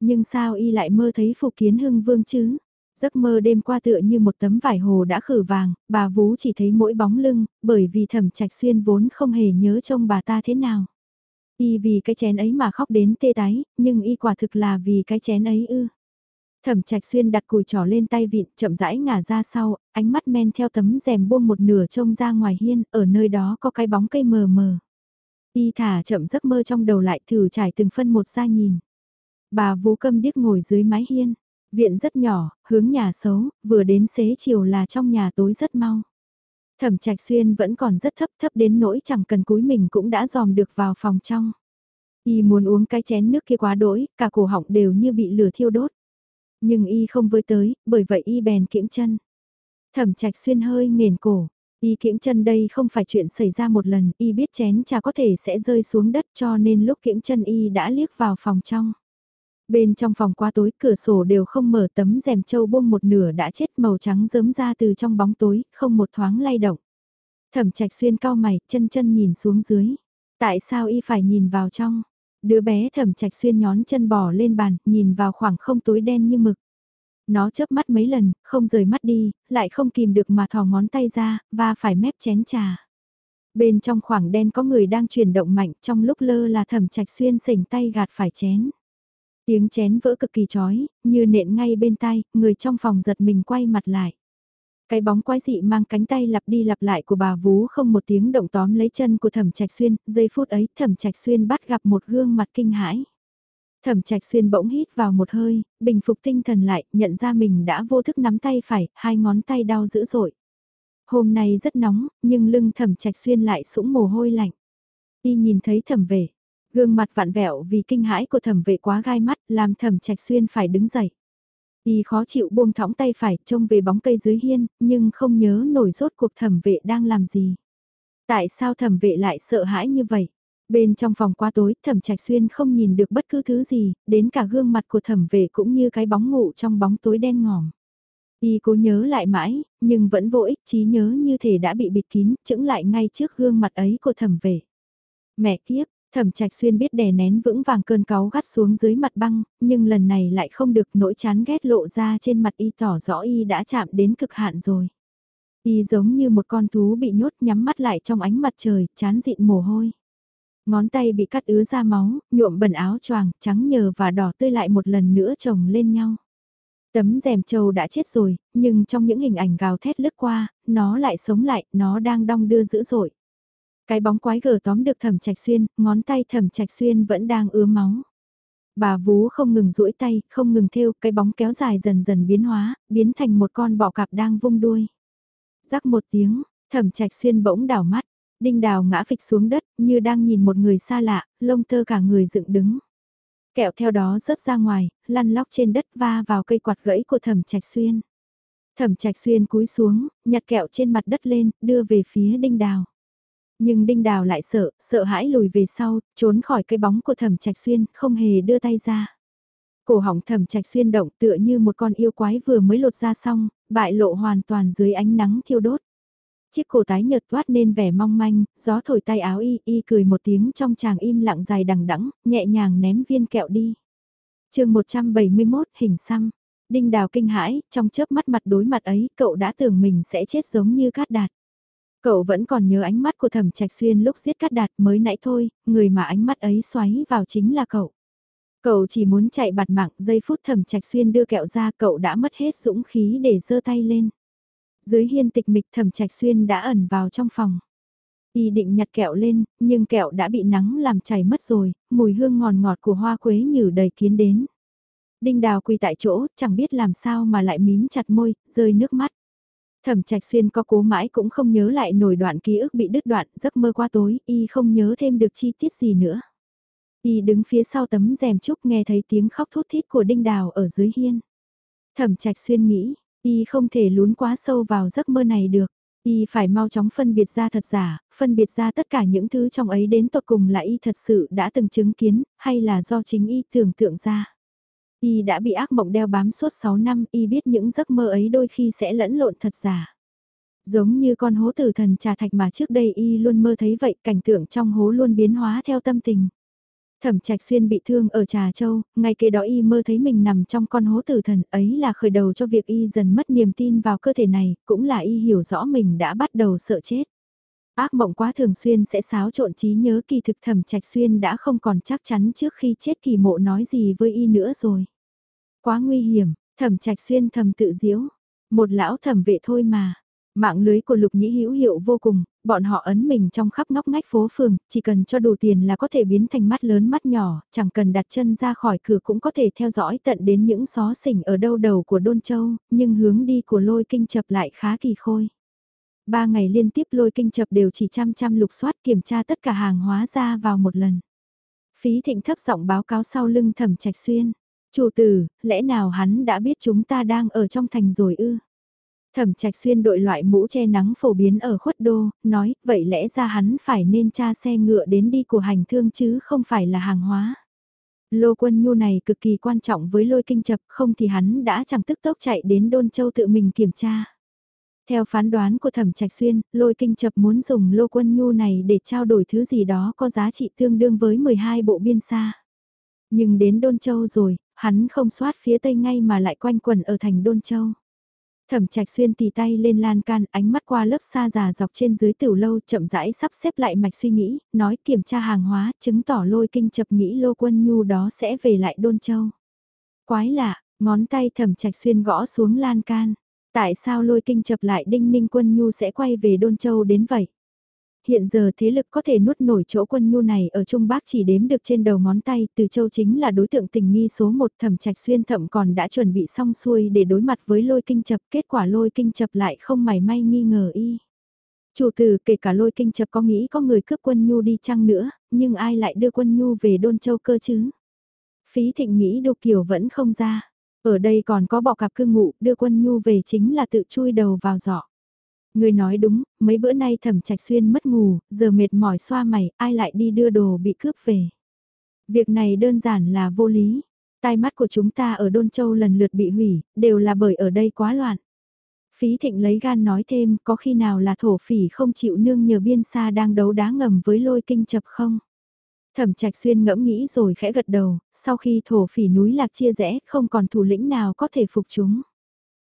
Nhưng sao y lại mơ thấy phụ kiến hưng vương chứ? Giấc mơ đêm qua tựa như một tấm vải hồ đã khử vàng, bà Vú chỉ thấy mỗi bóng lưng, bởi vì thẩm trạch xuyên vốn không hề nhớ trông bà ta thế nào. Y vì cái chén ấy mà khóc đến tê tái, nhưng y quả thực là vì cái chén ấy ư. Thẩm trạch xuyên đặt cùi trỏ lên tay vịn, chậm rãi ngả ra sau, ánh mắt men theo tấm rèm buông một nửa trông ra ngoài hiên, ở nơi đó có cái bóng cây mờ mờ. Y thả chậm giấc mơ trong đầu lại thử trải từng phân một ra nhìn. Bà vú câm điếc ngồi dưới mái hiên. Viện rất nhỏ, hướng nhà xấu, vừa đến xế chiều là trong nhà tối rất mau. Thẩm Trạch Xuyên vẫn còn rất thấp thấp đến nỗi chẳng cần cúi mình cũng đã dòm được vào phòng trong. Y muốn uống cái chén nước kia quá đỗi, cả cổ họng đều như bị lửa thiêu đốt. Nhưng Y không với tới, bởi vậy Y bèn kiễng chân. Thẩm Trạch Xuyên hơi nghền cổ. Y kiễng chân đây không phải chuyện xảy ra một lần, Y biết chén trà có thể sẽ rơi xuống đất cho nên lúc kiễng chân Y đã liếc vào phòng trong. Bên trong phòng quá tối, cửa sổ đều không mở tấm rèm châu buông một nửa đã chết màu trắng rớm ra từ trong bóng tối, không một thoáng lay động. Thẩm trạch xuyên cao mày, chân chân nhìn xuống dưới. Tại sao y phải nhìn vào trong? Đứa bé thẩm trạch xuyên nhón chân bò lên bàn, nhìn vào khoảng không tối đen như mực. Nó chớp mắt mấy lần, không rời mắt đi, lại không kìm được mà thò ngón tay ra, và phải mép chén trà. Bên trong khoảng đen có người đang chuyển động mạnh trong lúc lơ là thẩm trạch xuyên sỉnh tay gạt phải chén. Tiếng chén vỡ cực kỳ chói, như nện ngay bên tai, người trong phòng giật mình quay mặt lại. Cái bóng quái dị mang cánh tay lặp đi lặp lại của bà vú không một tiếng động tóm lấy chân của thẩm trạch xuyên, giây phút ấy thẩm trạch xuyên bắt gặp một gương mặt kinh hãi. Thẩm trạch xuyên bỗng hít vào một hơi, bình phục tinh thần lại, nhận ra mình đã vô thức nắm tay phải, hai ngón tay đau dữ dội. Hôm nay rất nóng, nhưng lưng thẩm trạch xuyên lại sũng mồ hôi lạnh. Y nhìn thấy thẩm về, Gương mặt vặn vẹo vì kinh hãi của thẩm vệ quá gai mắt, làm thẩm trạch xuyên phải đứng dậy. Y khó chịu buông thõng tay phải trông về bóng cây dưới hiên, nhưng không nhớ nổi rốt cuộc thẩm vệ đang làm gì. Tại sao thẩm vệ lại sợ hãi như vậy? Bên trong phòng quá tối, thẩm trạch xuyên không nhìn được bất cứ thứ gì, đến cả gương mặt của thẩm vệ cũng như cái bóng ngủ trong bóng tối đen ngòm. Y cố nhớ lại mãi, nhưng vẫn vô ích trí nhớ như thể đã bị bịt kín, chững lại ngay trước gương mặt ấy của thẩm vệ. Mẹ kiếp, Thẩm Trạch Xuyên biết đè nén vững vàng cơn cáu gắt xuống dưới mặt băng, nhưng lần này lại không được nỗi chán ghét lộ ra trên mặt y tỏ rõ y đã chạm đến cực hạn rồi. Y giống như một con thú bị nhốt nhắm mắt lại trong ánh mặt trời, chán dịn mồ hôi. Ngón tay bị cắt ứa ra máu, nhuộm bẩn áo choàng, trắng nhờ và đỏ tươi lại một lần nữa chồng lên nhau. Tấm rèm trâu đã chết rồi, nhưng trong những hình ảnh gào thét lướt qua, nó lại sống lại, nó đang đong đưa dữ dội. Cái bóng quái gở tóm được thẩm trạch xuyên, ngón tay thẩm trạch xuyên vẫn đang ứa máu. Bà vú không ngừng duỗi tay, không ngừng theo cái bóng kéo dài dần dần biến hóa, biến thành một con bọ cạp đang vung đuôi. Rắc một tiếng, thẩm trạch xuyên bỗng đảo mắt, đinh đào ngã phịch xuống đất, như đang nhìn một người xa lạ, lông tơ cả người dựng đứng. Kẹo theo đó rớt ra ngoài, lăn lóc trên đất va vào cây quạt gãy của thẩm trạch xuyên. Thẩm trạch xuyên cúi xuống, nhặt kẹo trên mặt đất lên, đưa về phía đinh đào. Nhưng Đinh Đào lại sợ, sợ hãi lùi về sau, trốn khỏi cái bóng của Thẩm Trạch Xuyên, không hề đưa tay ra. Cổ họng Thẩm Trạch Xuyên động tựa như một con yêu quái vừa mới lột ra xong, bại lộ hoàn toàn dưới ánh nắng thiêu đốt. Chiếc cổ tái nhợt toát nên vẻ mong manh, gió thổi tay áo y, y cười một tiếng trong chàng im lặng dài đằng đẵng, nhẹ nhàng ném viên kẹo đi. chương 171 hình xăm, đinh đào kinh hãi, trong chớp mắt mặt đối mặt ấy, cậu đã tưởng mình sẽ chết giống như cát đạt. Cậu vẫn còn nhớ ánh mắt của thẩm trạch xuyên lúc giết cắt đạt mới nãy thôi, người mà ánh mắt ấy xoáy vào chính là cậu. Cậu chỉ muốn chạy bạt mạng, giây phút thẩm trạch xuyên đưa kẹo ra cậu đã mất hết dũng khí để giơ tay lên. Dưới hiên tịch mịch thẩm trạch xuyên đã ẩn vào trong phòng. Y định nhặt kẹo lên, nhưng kẹo đã bị nắng làm chảy mất rồi, mùi hương ngọt ngọt của hoa quế nhử đầy kiến đến. Đinh đào quỳ tại chỗ, chẳng biết làm sao mà lại mím chặt môi, rơi nước mắt. Thẩm Trạch Xuyên có cố mãi cũng không nhớ lại nổi đoạn ký ức bị đứt đoạn, giấc mơ qua tối, y không nhớ thêm được chi tiết gì nữa. Y đứng phía sau tấm rèm trúc nghe thấy tiếng khóc thút thít của Đinh Đào ở dưới hiên. Thẩm Trạch Xuyên nghĩ, y không thể lún quá sâu vào giấc mơ này được. Y phải mau chóng phân biệt ra thật giả, phân biệt ra tất cả những thứ trong ấy đến tột cùng là y thật sự đã từng chứng kiến, hay là do chính y tưởng tượng ra. Y đã bị ác mộng đeo bám suốt 6 năm, Y biết những giấc mơ ấy đôi khi sẽ lẫn lộn thật giả. Giống như con hố tử thần trà thạch mà trước đây Y luôn mơ thấy vậy, cảnh tượng trong hố luôn biến hóa theo tâm tình. Thẩm Trạch Xuyên bị thương ở Trà Châu, ngay kế đó y mơ thấy mình nằm trong con hố tử thần ấy là khởi đầu cho việc y dần mất niềm tin vào cơ thể này, cũng là y hiểu rõ mình đã bắt đầu sợ chết. Ác mộng quá thường xuyên sẽ xáo trộn trí nhớ kỳ thực Thẩm Trạch Xuyên đã không còn chắc chắn trước khi chết kỳ mộ nói gì với y nữa rồi. Quá nguy hiểm, thẩm trạch xuyên thầm tự diễu. Một lão thẩm vệ thôi mà. Mạng lưới của Lục Nhĩ hữu hiệu vô cùng, bọn họ ấn mình trong khắp ngóc ngách phố phường, chỉ cần cho đủ tiền là có thể biến thành mắt lớn mắt nhỏ, chẳng cần đặt chân ra khỏi cửa cũng có thể theo dõi tận đến những xó xỉnh ở đâu đầu của Đôn Châu, nhưng hướng đi của lôi kinh chập lại khá kỳ khôi. Ba ngày liên tiếp lôi kinh chập đều chỉ chăm chăm lục soát kiểm tra tất cả hàng hóa ra vào một lần. Phí thịnh thấp giọng báo cáo sau lưng thẩm trạch xuyên. Chủ tử, lẽ nào hắn đã biết chúng ta đang ở trong thành rồi ư? Thẩm trạch xuyên đội loại mũ che nắng phổ biến ở khuất đô, nói, vậy lẽ ra hắn phải nên tra xe ngựa đến đi của hành thương chứ không phải là hàng hóa. Lô quân nhu này cực kỳ quan trọng với lôi kinh chập, không thì hắn đã chẳng tức tốc chạy đến Đôn Châu tự mình kiểm tra. Theo phán đoán của thẩm trạch xuyên, lôi kinh chập muốn dùng lô quân nhu này để trao đổi thứ gì đó có giá trị tương đương với 12 bộ biên xa. Nhưng đến Đôn Châu rồi, hắn không soát phía tây ngay mà lại quanh quẩn ở thành Đôn Châu. Thẩm trạch xuyên tì tay lên lan can, ánh mắt qua lớp xa già dọc trên dưới tiểu lâu chậm rãi sắp xếp lại mạch suy nghĩ, nói kiểm tra hàng hóa, chứng tỏ lôi kinh chập nghĩ lô quân nhu đó sẽ về lại Đôn Châu. Quái lạ, ngón tay thẩm trạch xuyên gõ xuống lan can. Tại sao lôi kinh chập lại đinh ninh quân nhu sẽ quay về Đôn Châu đến vậy? Hiện giờ thế lực có thể nuốt nổi chỗ quân nhu này ở Trung Bắc chỉ đếm được trên đầu ngón tay, từ châu chính là đối tượng tình nghi số một thẩm trạch xuyên thậm còn đã chuẩn bị xong xuôi để đối mặt với lôi kinh chập, kết quả lôi kinh chập lại không mảy may nghi ngờ y. Chủ tử kể cả lôi kinh chập có nghĩ có người cướp quân nhu đi chăng nữa, nhưng ai lại đưa quân nhu về đôn châu cơ chứ? Phí thịnh nghĩ đô kiều vẫn không ra. Ở đây còn có bọ cặp cư ngụ, đưa quân nhu về chính là tự chui đầu vào giỏ. Người nói đúng, mấy bữa nay thẩm trạch xuyên mất ngủ, giờ mệt mỏi xoa mày, ai lại đi đưa đồ bị cướp về. Việc này đơn giản là vô lý. Tai mắt của chúng ta ở Đôn Châu lần lượt bị hủy, đều là bởi ở đây quá loạn. Phí thịnh lấy gan nói thêm, có khi nào là thổ phỉ không chịu nương nhờ biên xa đang đấu đá ngầm với lôi kinh chập không? Thẩm trạch xuyên ngẫm nghĩ rồi khẽ gật đầu, sau khi thổ phỉ núi lạc chia rẽ không còn thủ lĩnh nào có thể phục chúng.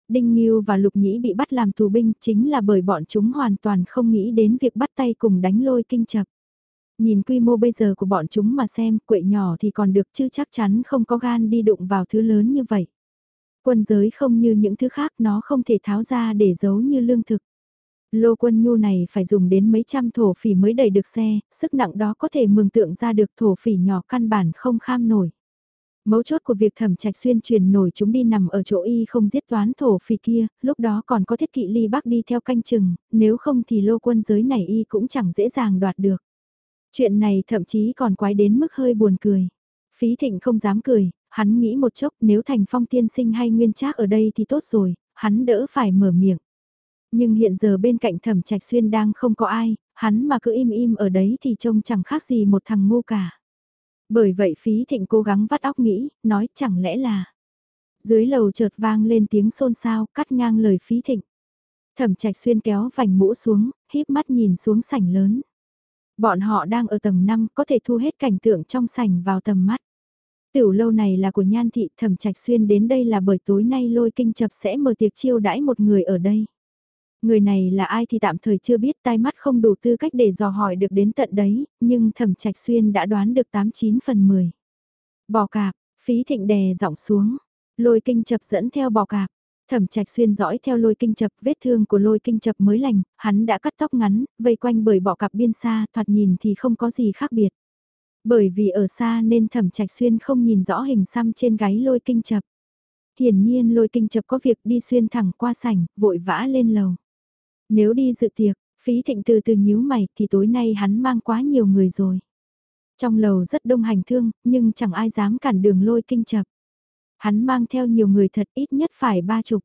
Đinh Nghiêu và Lục Nhĩ bị bắt làm tù binh chính là bởi bọn chúng hoàn toàn không nghĩ đến việc bắt tay cùng đánh lôi kinh chập. Nhìn quy mô bây giờ của bọn chúng mà xem, quậy nhỏ thì còn được chứ chắc chắn không có gan đi đụng vào thứ lớn như vậy. Quân giới không như những thứ khác nó không thể tháo ra để giấu như lương thực. Lô quân nhu này phải dùng đến mấy trăm thổ phỉ mới đẩy được xe, sức nặng đó có thể mường tượng ra được thổ phỉ nhỏ căn bản không kham nổi. Mấu chốt của việc thẩm trạch xuyên truyền nổi chúng đi nằm ở chỗ y không giết toán thổ phỉ kia, lúc đó còn có thiết kỵ ly bắc đi theo canh chừng, nếu không thì lô quân giới này y cũng chẳng dễ dàng đoạt được. Chuyện này thậm chí còn quái đến mức hơi buồn cười. Phí thịnh không dám cười, hắn nghĩ một chốc nếu thành phong tiên sinh hay nguyên trác ở đây thì tốt rồi, hắn đỡ phải mở miệng. Nhưng hiện giờ bên cạnh thẩm trạch xuyên đang không có ai, hắn mà cứ im im ở đấy thì trông chẳng khác gì một thằng ngu cả. Bởi vậy phí thịnh cố gắng vắt óc nghĩ, nói chẳng lẽ là... Dưới lầu chợt vang lên tiếng xôn xao, cắt ngang lời phí thịnh. Thẩm trạch xuyên kéo vành mũ xuống, híp mắt nhìn xuống sảnh lớn. Bọn họ đang ở tầng 5 có thể thu hết cảnh tượng trong sảnh vào tầm mắt. Tiểu lâu này là của nhan thị thẩm trạch xuyên đến đây là bởi tối nay lôi kinh chập sẽ mở tiệc chiêu đãi một người ở đây. Người này là ai thì tạm thời chưa biết tai mắt không đủ tư cách để dò hỏi được đến tận đấy, nhưng thẩm trạch xuyên đã đoán được 89 phần 10. Bò cạp, phí thịnh đè giọng xuống, lôi kinh chập dẫn theo bò cạp. Thẩm trạch xuyên dõi theo lôi kinh chập vết thương của lôi kinh chập mới lành, hắn đã cắt tóc ngắn, vây quanh bởi bọ cặp biên xa, thoạt nhìn thì không có gì khác biệt. Bởi vì ở xa nên thẩm trạch xuyên không nhìn rõ hình xăm trên gáy lôi kinh chập. Hiển nhiên lôi kinh chập có việc đi xuyên thẳng qua sảnh, vội vã lên lầu. Nếu đi dự tiệc, phí thịnh từ từ nhíu mày thì tối nay hắn mang quá nhiều người rồi. Trong lầu rất đông hành thương, nhưng chẳng ai dám cản đường lôi kinh chập. Hắn mang theo nhiều người thật ít nhất phải ba chục.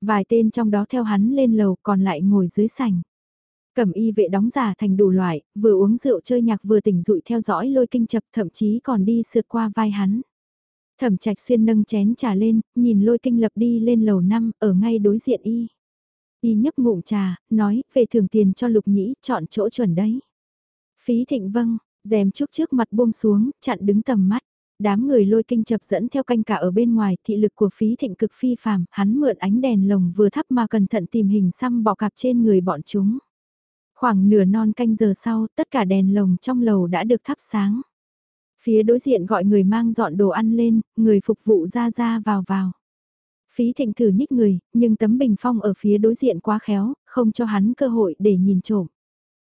Vài tên trong đó theo hắn lên lầu còn lại ngồi dưới sảnh. Cẩm y vệ đóng giả thành đủ loại, vừa uống rượu chơi nhạc vừa tỉnh rụi theo dõi lôi kinh chập thậm chí còn đi sượt qua vai hắn. Thẩm trạch xuyên nâng chén trà lên, nhìn lôi kinh lập đi lên lầu năm ở ngay đối diện y. Y nhấp ngụm trà, nói, về thưởng tiền cho lục nhĩ, chọn chỗ chuẩn đấy. Phí thịnh vâng, rèm trúc trước mặt buông xuống, chặn đứng tầm mắt. Đám người lôi kinh chập dẫn theo canh cả ở bên ngoài, thị lực của phí thịnh cực phi phàm, hắn mượn ánh đèn lồng vừa thắp mà cẩn thận tìm hình xăm bọ cạp trên người bọn chúng. Khoảng nửa non canh giờ sau, tất cả đèn lồng trong lầu đã được thắp sáng. Phía đối diện gọi người mang dọn đồ ăn lên, người phục vụ ra ra vào vào. Phí thịnh thử nhích người, nhưng tấm bình phong ở phía đối diện quá khéo, không cho hắn cơ hội để nhìn trộm.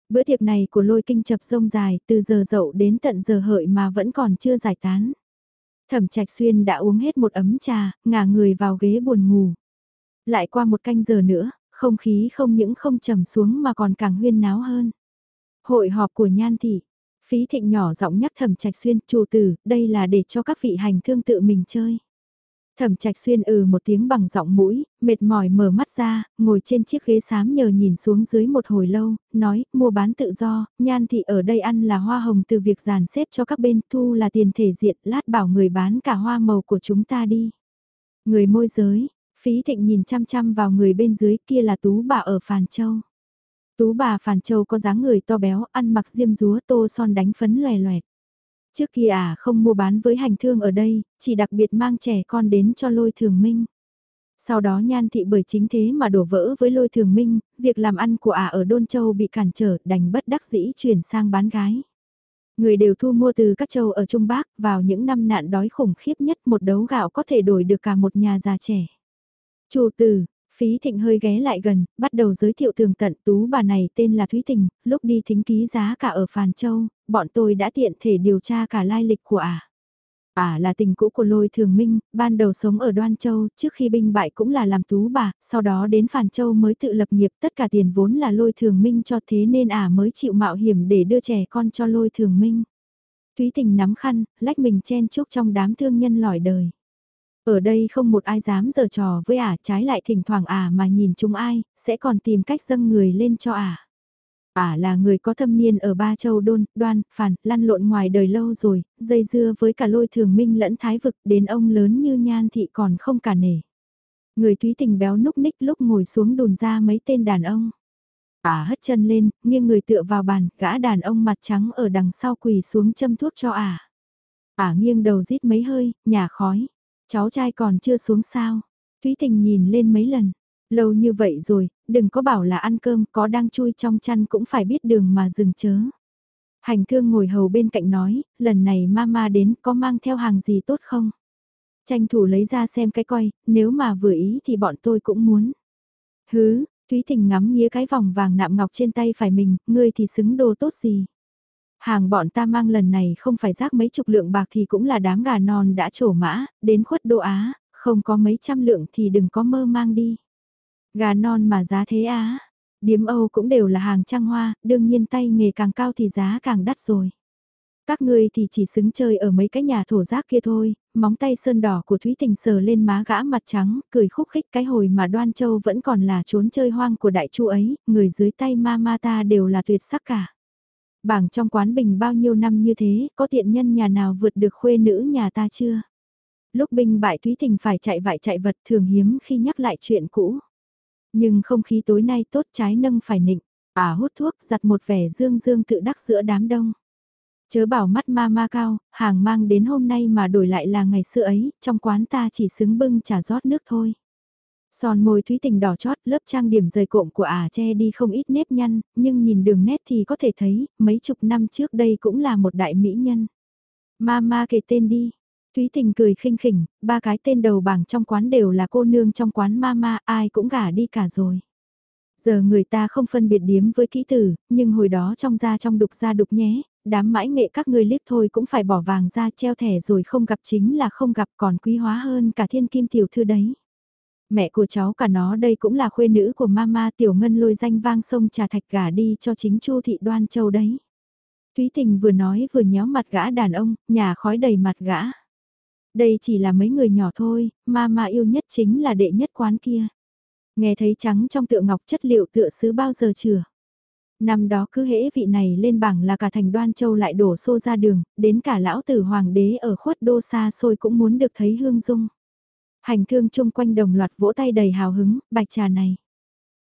Bữa tiệc này của lôi kinh chập rông dài từ giờ dậu đến tận giờ hợi mà vẫn còn chưa giải tán. Thẩm Trạch Xuyên đã uống hết một ấm trà, ngả người vào ghế buồn ngủ. Lại qua một canh giờ nữa, không khí không những không trầm xuống mà còn càng huyên náo hơn. Hội họp của Nhan Thị, phí thịnh nhỏ giọng nhắc Thẩm Trạch Xuyên, chủ tử, đây là để cho các vị hành thương tự mình chơi. Thẩm trạch xuyên ừ một tiếng bằng giọng mũi, mệt mỏi mở mắt ra, ngồi trên chiếc ghế xám nhờ nhìn xuống dưới một hồi lâu, nói, mua bán tự do, nhan thị ở đây ăn là hoa hồng từ việc dàn xếp cho các bên, thu là tiền thể diện, lát bảo người bán cả hoa màu của chúng ta đi. Người môi giới, phí thịnh nhìn chăm chăm vào người bên dưới kia là tú bà ở Phàn Châu. Tú bà Phàn Châu có dáng người to béo, ăn mặc diêm rúa tô son đánh phấn loè loẹt. Trước kia à không mua bán với hành thương ở đây, chỉ đặc biệt mang trẻ con đến cho lôi thường minh. Sau đó nhan thị bởi chính thế mà đổ vỡ với lôi thường minh, việc làm ăn của ả ở Đôn Châu bị cản trở đành bất đắc dĩ chuyển sang bán gái. Người đều thu mua từ các châu ở Trung Bắc vào những năm nạn đói khủng khiếp nhất một đấu gạo có thể đổi được cả một nhà già trẻ. Chủ tử, Phí Thịnh hơi ghé lại gần, bắt đầu giới thiệu tường tận tú bà này tên là Thúy Tình, lúc đi thính ký giá cả ở Phàn Châu, bọn tôi đã tiện thể điều tra cả lai lịch của ả. Ả là tình cũ của lôi thường minh, ban đầu sống ở Đoan Châu, trước khi binh bại cũng là làm tú bà, sau đó đến Phàn Châu mới tự lập nghiệp, tất cả tiền vốn là lôi thường minh cho thế nên Ả mới chịu mạo hiểm để đưa trẻ con cho lôi thường minh. Thúy tình nắm khăn, lách mình chen chúc trong đám thương nhân lỏi đời. Ở đây không một ai dám giở trò với ả trái lại thỉnh thoảng ả mà nhìn chúng ai, sẽ còn tìm cách dâng người lên cho ả. Ả là người có thâm niên ở ba châu đôn, đoan, phản, lăn lộn ngoài đời lâu rồi, dây dưa với cả lôi thường minh lẫn thái vực đến ông lớn như nhan thị còn không cả nể. Người thúy tình béo núc ních lúc ngồi xuống đùn ra mấy tên đàn ông. Ả hất chân lên, nghiêng người tựa vào bàn, gã đàn ông mặt trắng ở đằng sau quỳ xuống châm thuốc cho Ả. Ả nghiêng đầu rít mấy hơi, nhà khói. Cháu trai còn chưa xuống sao. Thúy tình nhìn lên mấy lần. Lâu như vậy rồi, đừng có bảo là ăn cơm, có đang chui trong chăn cũng phải biết đường mà dừng chớ. Hành thương ngồi hầu bên cạnh nói, lần này mama đến có mang theo hàng gì tốt không? Tranh thủ lấy ra xem cái coi, nếu mà vừa ý thì bọn tôi cũng muốn. Hứ, Thúy Tình ngắm nghía cái vòng vàng nạm ngọc trên tay phải mình, ngươi thì xứng đồ tốt gì? Hàng bọn ta mang lần này không phải rác mấy chục lượng bạc thì cũng là đám gà non đã trổ mã, đến khuất đô Á, không có mấy trăm lượng thì đừng có mơ mang đi. Gà non mà giá thế Á, điếm Âu cũng đều là hàng trăng hoa, đương nhiên tay nghề càng cao thì giá càng đắt rồi. Các ngươi thì chỉ xứng chơi ở mấy cái nhà thổ rác kia thôi, móng tay sơn đỏ của Thúy Tình sờ lên má gã mặt trắng, cười khúc khích cái hồi mà Đoan Châu vẫn còn là trốn chơi hoang của đại chu ấy, người dưới tay ma ma ta đều là tuyệt sắc cả. Bảng trong quán bình bao nhiêu năm như thế, có tiện nhân nhà nào vượt được khuê nữ nhà ta chưa? Lúc binh bại Thúy thình phải chạy vại chạy vật thường hiếm khi nhắc lại chuyện cũ. Nhưng không khí tối nay tốt trái nâng phải nịnh, à hút thuốc giặt một vẻ dương dương tự đắc giữa đám đông. Chớ bảo mắt ma ma cao, hàng mang đến hôm nay mà đổi lại là ngày xưa ấy, trong quán ta chỉ xứng bưng trà rót nước thôi. Son môi thúy tình đỏ chót, lớp trang điểm rời cộm của ả che đi không ít nếp nhăn, nhưng nhìn đường nét thì có thể thấy, mấy chục năm trước đây cũng là một đại mỹ nhân. Mama kể tên đi. Thúy tình cười khinh khỉnh, ba cái tên đầu bảng trong quán đều là cô nương trong quán mama, ai cũng gả đi cả rồi. Giờ người ta không phân biệt điếm với kỹ tử, nhưng hồi đó trong da trong đục ra đục nhé, đám mãi nghệ các ngươi liếc thôi cũng phải bỏ vàng ra treo thẻ rồi không gặp chính là không gặp còn quý hóa hơn cả thiên kim tiểu thư đấy. Mẹ của cháu cả nó đây cũng là khuê nữ của mama tiểu ngân lôi danh vang sông trà thạch gả đi cho chính chu thị đoan châu đấy. Thúy Tình vừa nói vừa nhéo mặt gã đàn ông, nhà khói đầy mặt gã. Đây chỉ là mấy người nhỏ thôi, mama yêu nhất chính là đệ nhất quán kia. Nghe thấy trắng trong tượng ngọc chất liệu tựa sứ bao giờ chưa? Năm đó cứ hễ vị này lên bảng là cả thành đoan châu lại đổ xô ra đường, đến cả lão tử hoàng đế ở khuất đô xa xôi cũng muốn được thấy hương dung. Hành thương chung quanh đồng loạt vỗ tay đầy hào hứng, bạch trà này.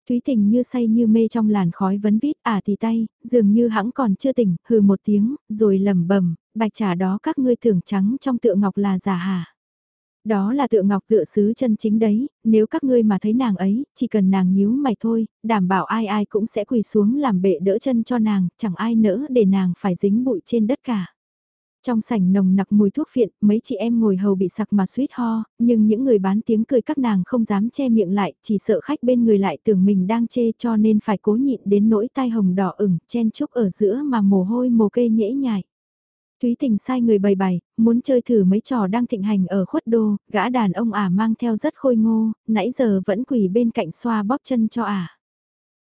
Thúy tình như say như mê trong làn khói vấn vít à thì tay, dường như hãng còn chưa tỉnh, hừ một tiếng, rồi lẩm bẩm bạch trà đó các ngươi tưởng trắng trong tượng ngọc là giả hả. Đó là tượng ngọc tựa sứ chân chính đấy, nếu các ngươi mà thấy nàng ấy, chỉ cần nàng nhíu mày thôi, đảm bảo ai ai cũng sẽ quỳ xuống làm bệ đỡ chân cho nàng, chẳng ai nỡ để nàng phải dính bụi trên đất cả. Trong sảnh nồng nặc mùi thuốc phiện, mấy chị em ngồi hầu bị sặc mà suýt ho, nhưng những người bán tiếng cười các nàng không dám che miệng lại, chỉ sợ khách bên người lại tưởng mình đang chê cho nên phải cố nhịn đến nỗi tai hồng đỏ ửng, chen chúc ở giữa mà mồ hôi mồ kê nhễ nhại. Thúy tình sai người bày bày, muốn chơi thử mấy trò đang thịnh hành ở khuất đô, gã đàn ông ả mang theo rất khôi ngô, nãy giờ vẫn quỳ bên cạnh xoa bóp chân cho ả.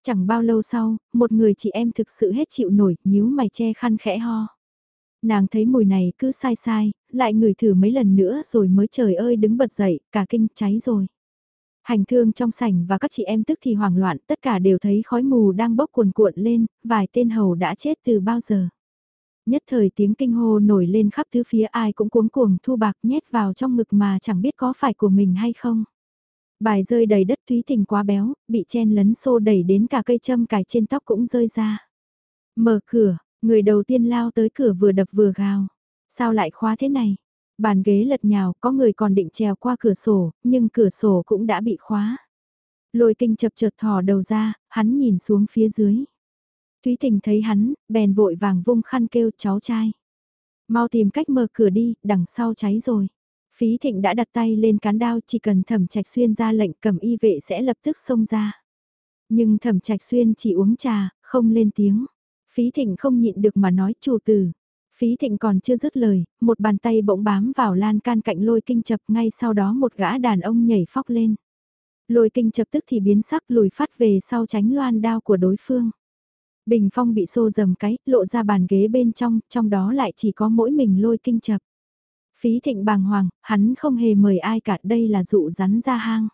Chẳng bao lâu sau, một người chị em thực sự hết chịu nổi, nhíu mày che khăn khẽ ho. Nàng thấy mùi này cứ sai sai, lại ngửi thử mấy lần nữa rồi mới trời ơi đứng bật dậy, cả kinh cháy rồi. Hành thương trong sảnh và các chị em tức thì hoảng loạn, tất cả đều thấy khói mù đang bốc cuồn cuộn lên, vài tên hầu đã chết từ bao giờ. Nhất thời tiếng kinh hô nổi lên khắp tứ phía ai cũng cuống cuồng thu bạc nhét vào trong ngực mà chẳng biết có phải của mình hay không. Bài rơi đầy đất túy tình quá béo, bị chen lấn xô đẩy đến cả cây châm cài trên tóc cũng rơi ra. Mở cửa, người đầu tiên lao tới cửa vừa đập vừa gào. Sao lại khóa thế này? Bàn ghế lật nhào, có người còn định trèo qua cửa sổ, nhưng cửa sổ cũng đã bị khóa. Lôi kinh chập chợt thò đầu ra, hắn nhìn xuống phía dưới. Thúy Tình thấy hắn, bèn vội vàng vung khăn kêu cháu trai. Mau tìm cách mở cửa đi, đằng sau cháy rồi. Phí Thịnh đã đặt tay lên cán đao chỉ cần thẩm trạch xuyên ra lệnh cầm y vệ sẽ lập tức xông ra. Nhưng thẩm trạch xuyên chỉ uống trà, không lên tiếng. Phí Thịnh không nhịn được mà nói chủ tử. Phí Thịnh còn chưa dứt lời, một bàn tay bỗng bám vào lan can cạnh lôi kinh chập ngay sau đó một gã đàn ông nhảy phóc lên. Lôi kinh chập tức thì biến sắc lùi phát về sau tránh loan đao của đối phương. Bình phong bị xô dầm cái, lộ ra bàn ghế bên trong, trong đó lại chỉ có mỗi mình lôi kinh chập. Phí thịnh bàng hoàng, hắn không hề mời ai cả đây là dụ rắn ra hang.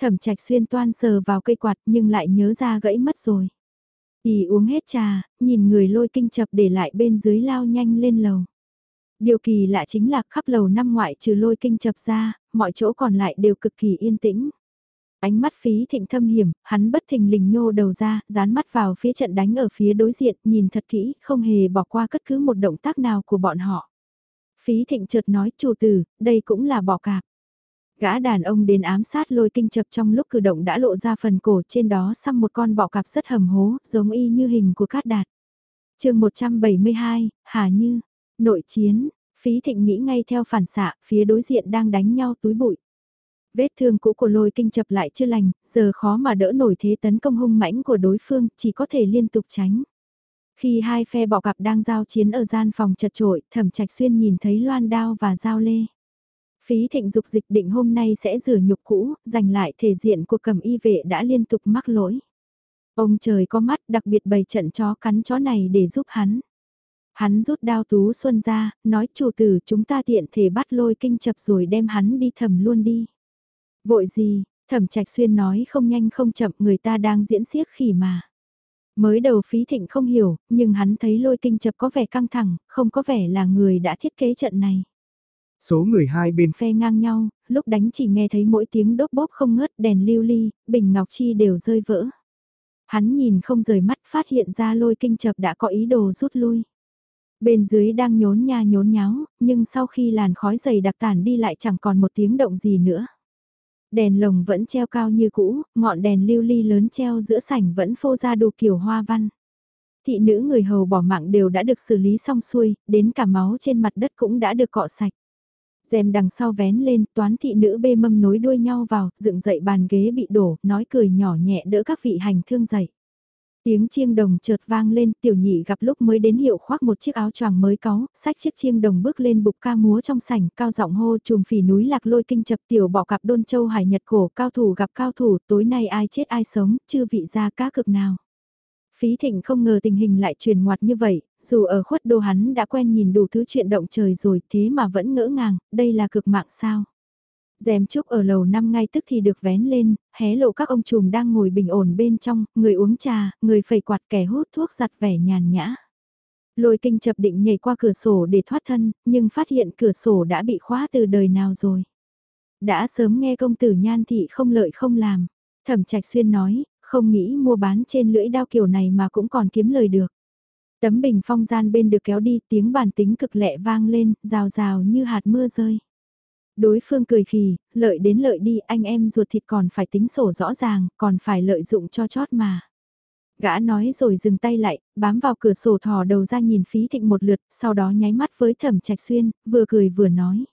Thẩm trạch xuyên toan sờ vào cây quạt nhưng lại nhớ ra gãy mất rồi thì uống hết trà, nhìn người lôi kinh chập để lại bên dưới lao nhanh lên lầu. Điều kỳ lạ chính là khắp lầu năm ngoại trừ lôi kinh chập ra, mọi chỗ còn lại đều cực kỳ yên tĩnh. Ánh mắt phí thịnh thâm hiểm, hắn bất thình lình nhô đầu ra, dán mắt vào phía trận đánh ở phía đối diện, nhìn thật kỹ, không hề bỏ qua bất cứ một động tác nào của bọn họ. Phí thịnh chợt nói chủ tử, đây cũng là bỏ cạp. Gã đàn ông đến ám sát lôi kinh chập trong lúc cử động đã lộ ra phần cổ trên đó xăm một con bọ cạp rất hầm hố, giống y như hình của cát đạt. chương 172, Hà Như, nội chiến, phí thịnh nghĩ ngay theo phản xạ, phía đối diện đang đánh nhau túi bụi. Vết thương cũ của lôi kinh chập lại chưa lành, giờ khó mà đỡ nổi thế tấn công hung mãnh của đối phương, chỉ có thể liên tục tránh. Khi hai phe bọ cặp đang giao chiến ở gian phòng chật trội, thẩm trạch xuyên nhìn thấy loan đao và dao lê. Phí thịnh dục dịch định hôm nay sẽ rửa nhục cũ, giành lại thể diện của cầm y vệ đã liên tục mắc lỗi. Ông trời có mắt đặc biệt bày trận chó cắn chó này để giúp hắn. Hắn rút đao tú xuân ra, nói chủ tử chúng ta tiện thể bắt lôi kinh chập rồi đem hắn đi thầm luôn đi. Vội gì, thẩm trạch xuyên nói không nhanh không chậm người ta đang diễn xiếc khỉ mà. Mới đầu phí thịnh không hiểu, nhưng hắn thấy lôi kinh chập có vẻ căng thẳng, không có vẻ là người đã thiết kế trận này. Số người hai bên phe ngang nhau, lúc đánh chỉ nghe thấy mỗi tiếng đốt bóp không ngớt đèn lưu ly, bình ngọc chi đều rơi vỡ. Hắn nhìn không rời mắt phát hiện ra lôi kinh chập đã có ý đồ rút lui. Bên dưới đang nhốn nha nhốn nháo, nhưng sau khi làn khói dày đặc tản đi lại chẳng còn một tiếng động gì nữa. Đèn lồng vẫn treo cao như cũ, ngọn đèn lưu ly lớn treo giữa sảnh vẫn phô ra đủ kiểu hoa văn. Thị nữ người hầu bỏ mạng đều đã được xử lý xong xuôi, đến cả máu trên mặt đất cũng đã được cọ sạch. Dèm đằng sau vén lên, toán thị nữ bê mâm nối đuôi nhau vào, dựng dậy bàn ghế bị đổ, nói cười nhỏ nhẹ đỡ các vị hành thương dậy. Tiếng chiêng đồng chợt vang lên, tiểu nhị gặp lúc mới đến hiệu khoác một chiếc áo choàng mới có, sách chiếc chiêng đồng bước lên bục ca múa trong sảnh, cao giọng hô trùm phỉ núi lạc lôi kinh chập tiểu bỏ cặp đôn châu hải nhật cổ, cao thủ gặp cao thủ, tối nay ai chết ai sống, chưa vị ra cá cực nào. Phí thịnh không ngờ tình hình lại truyền ngoặt như vậy, dù ở khuất đô hắn đã quen nhìn đủ thứ chuyện động trời rồi thế mà vẫn ngỡ ngàng, đây là cực mạng sao dèm trúc ở lầu năm ngay tức thì được vén lên, hé lộ các ông trùm đang ngồi bình ổn bên trong, người uống trà, người phẩy quạt kẻ hút thuốc giặt vẻ nhàn nhã. Lôi kinh chập định nhảy qua cửa sổ để thoát thân, nhưng phát hiện cửa sổ đã bị khóa từ đời nào rồi. Đã sớm nghe công tử nhan thị không lợi không làm. Thẩm trạch xuyên nói, không nghĩ mua bán trên lưỡi đao kiểu này mà cũng còn kiếm lời được. Tấm bình phong gian bên được kéo đi tiếng bàn tính cực lẹ vang lên, rào rào như hạt mưa rơi. Đối phương cười khì, lợi đến lợi đi anh em ruột thịt còn phải tính sổ rõ ràng, còn phải lợi dụng cho chót mà. Gã nói rồi dừng tay lại, bám vào cửa sổ thò đầu ra nhìn phí thịnh một lượt, sau đó nháy mắt với thẩm trạch xuyên, vừa cười vừa nói.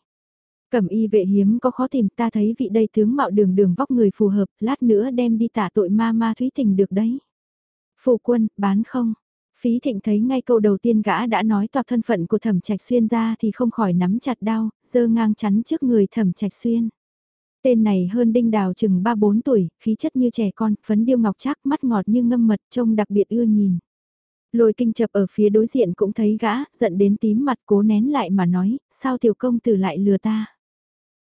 Cẩm y vệ hiếm có khó tìm ta thấy vị đây tướng mạo đường đường vóc người phù hợp, lát nữa đem đi tả tội ma ma thúy tình được đấy. Phụ quân, bán không? Phí thịnh thấy ngay câu đầu tiên gã đã nói toạc thân phận của thẩm trạch xuyên ra thì không khỏi nắm chặt đau, dơ ngang chắn trước người thẩm trạch xuyên. Tên này hơn đinh đào chừng 3-4 tuổi, khí chất như trẻ con, phấn điêu ngọc trác mắt ngọt như ngâm mật trông đặc biệt ưa nhìn. Lôi kinh chập ở phía đối diện cũng thấy gã, giận đến tím mặt cố nén lại mà nói, sao tiểu công tử lại lừa ta.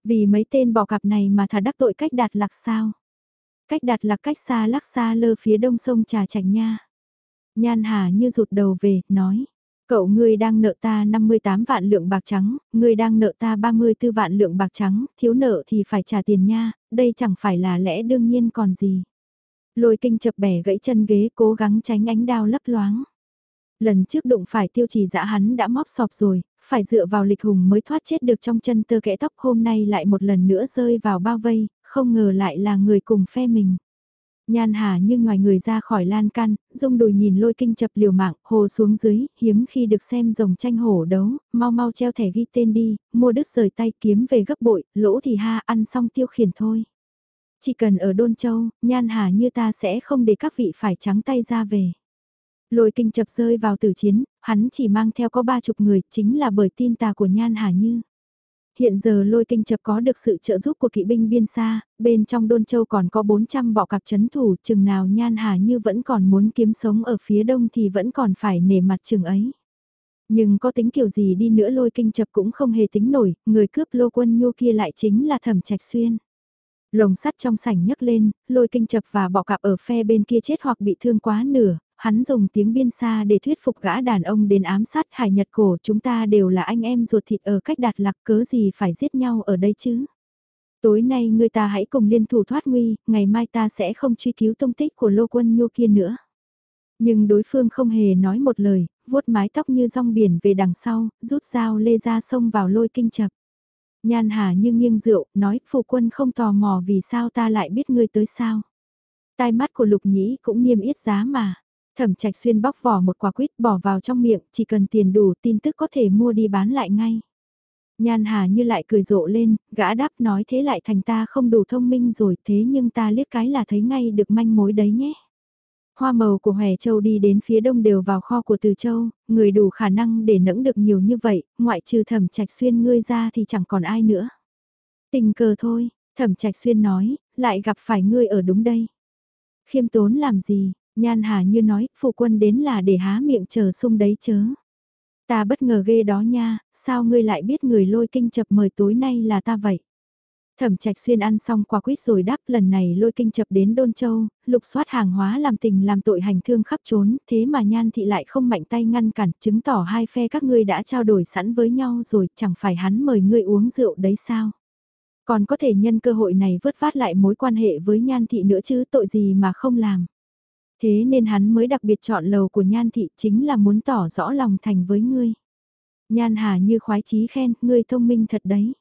Vì mấy tên bò cặp này mà thả đắc tội cách đạt lạc sao. Cách đạt lạc cách xa lắc xa lơ phía đông sông trà chảnh nha. Nhan Hà như rụt đầu về, nói. Cậu ngươi đang nợ ta 58 vạn lượng bạc trắng, ngươi đang nợ ta 34 vạn lượng bạc trắng, thiếu nợ thì phải trả tiền nha, đây chẳng phải là lẽ đương nhiên còn gì. Lôi kinh chập bẻ gãy chân ghế cố gắng tránh ánh đao lấp loáng. Lần trước đụng phải tiêu trì dã hắn đã móc sọp rồi, phải dựa vào lịch hùng mới thoát chết được trong chân tơ kẽ tóc hôm nay lại một lần nữa rơi vào bao vây, không ngờ lại là người cùng phe mình. Nhan Hà như ngoài người ra khỏi lan can, dung đùi nhìn lôi kinh chập liều mạng, hồ xuống dưới, hiếm khi được xem rồng tranh hổ đấu, mau mau treo thẻ ghi tên đi, mua đứt rời tay kiếm về gấp bội, lỗ thì ha ăn xong tiêu khiển thôi. Chỉ cần ở Đôn Châu, Nhan Hà như ta sẽ không để các vị phải trắng tay ra về. Lôi kinh chập rơi vào tử chiến, hắn chỉ mang theo có ba chục người, chính là bởi tin tà của Nhan Hà Như. Hiện giờ lôi kinh chập có được sự trợ giúp của kỵ binh biên xa, bên trong Đôn Châu còn có 400 bọ cặp chấn thủ, chừng nào Nhan Hà Như vẫn còn muốn kiếm sống ở phía đông thì vẫn còn phải nể mặt chừng ấy. Nhưng có tính kiểu gì đi nữa lôi kinh chập cũng không hề tính nổi, người cướp lô quân nhu kia lại chính là thẩm trạch xuyên. Lồng sắt trong sảnh nhấc lên, lôi kinh chập và bọ cạp ở phe bên kia chết hoặc bị thương quá nửa, hắn dùng tiếng biên xa để thuyết phục gã đàn ông đến ám sát hải nhật cổ chúng ta đều là anh em ruột thịt ở cách đạt lạc cớ gì phải giết nhau ở đây chứ. Tối nay người ta hãy cùng liên thủ thoát nguy, ngày mai ta sẽ không truy cứu tung tích của lô quân nhô kia nữa. Nhưng đối phương không hề nói một lời, vuốt mái tóc như rong biển về đằng sau, rút dao lê ra sông vào lôi kinh chập. Nhan hà như nghiêng rượu, nói phụ quân không tò mò vì sao ta lại biết ngươi tới sao. Tai mắt của lục nhĩ cũng niêm yết giá mà. Thẩm trạch xuyên bóc vỏ một quả quýt bỏ vào trong miệng, chỉ cần tiền đủ tin tức có thể mua đi bán lại ngay. Nhan Hà như lại cười rộ lên, gã đáp nói thế lại thành ta không đủ thông minh rồi thế nhưng ta liếc cái là thấy ngay được manh mối đấy nhé. Hoa màu của Hòe Châu đi đến phía đông đều vào kho của Từ Châu, người đủ khả năng để nẫng được nhiều như vậy, ngoại trừ thẩm trạch xuyên ngươi ra thì chẳng còn ai nữa. Tình cờ thôi, thẩm trạch xuyên nói, lại gặp phải ngươi ở đúng đây. Khiêm tốn làm gì, Nhan Hà như nói, phụ quân đến là để há miệng chờ sung đấy chớ. Ta bất ngờ ghê đó nha, sao ngươi lại biết người lôi kinh chập mời tối nay là ta vậy? Thẩm trạch xuyên ăn xong quả quýt rồi đáp lần này lôi kinh chập đến Đôn Châu, lục soát hàng hóa làm tình làm tội hành thương khắp trốn, thế mà nhan thị lại không mạnh tay ngăn cản, chứng tỏ hai phe các ngươi đã trao đổi sẵn với nhau rồi, chẳng phải hắn mời ngươi uống rượu đấy sao? Còn có thể nhân cơ hội này vớt phát lại mối quan hệ với nhan thị nữa chứ tội gì mà không làm. Thế nên hắn mới đặc biệt chọn lầu của Nhan Thị chính là muốn tỏ rõ lòng thành với ngươi. Nhan Hà như khoái chí khen, ngươi thông minh thật đấy.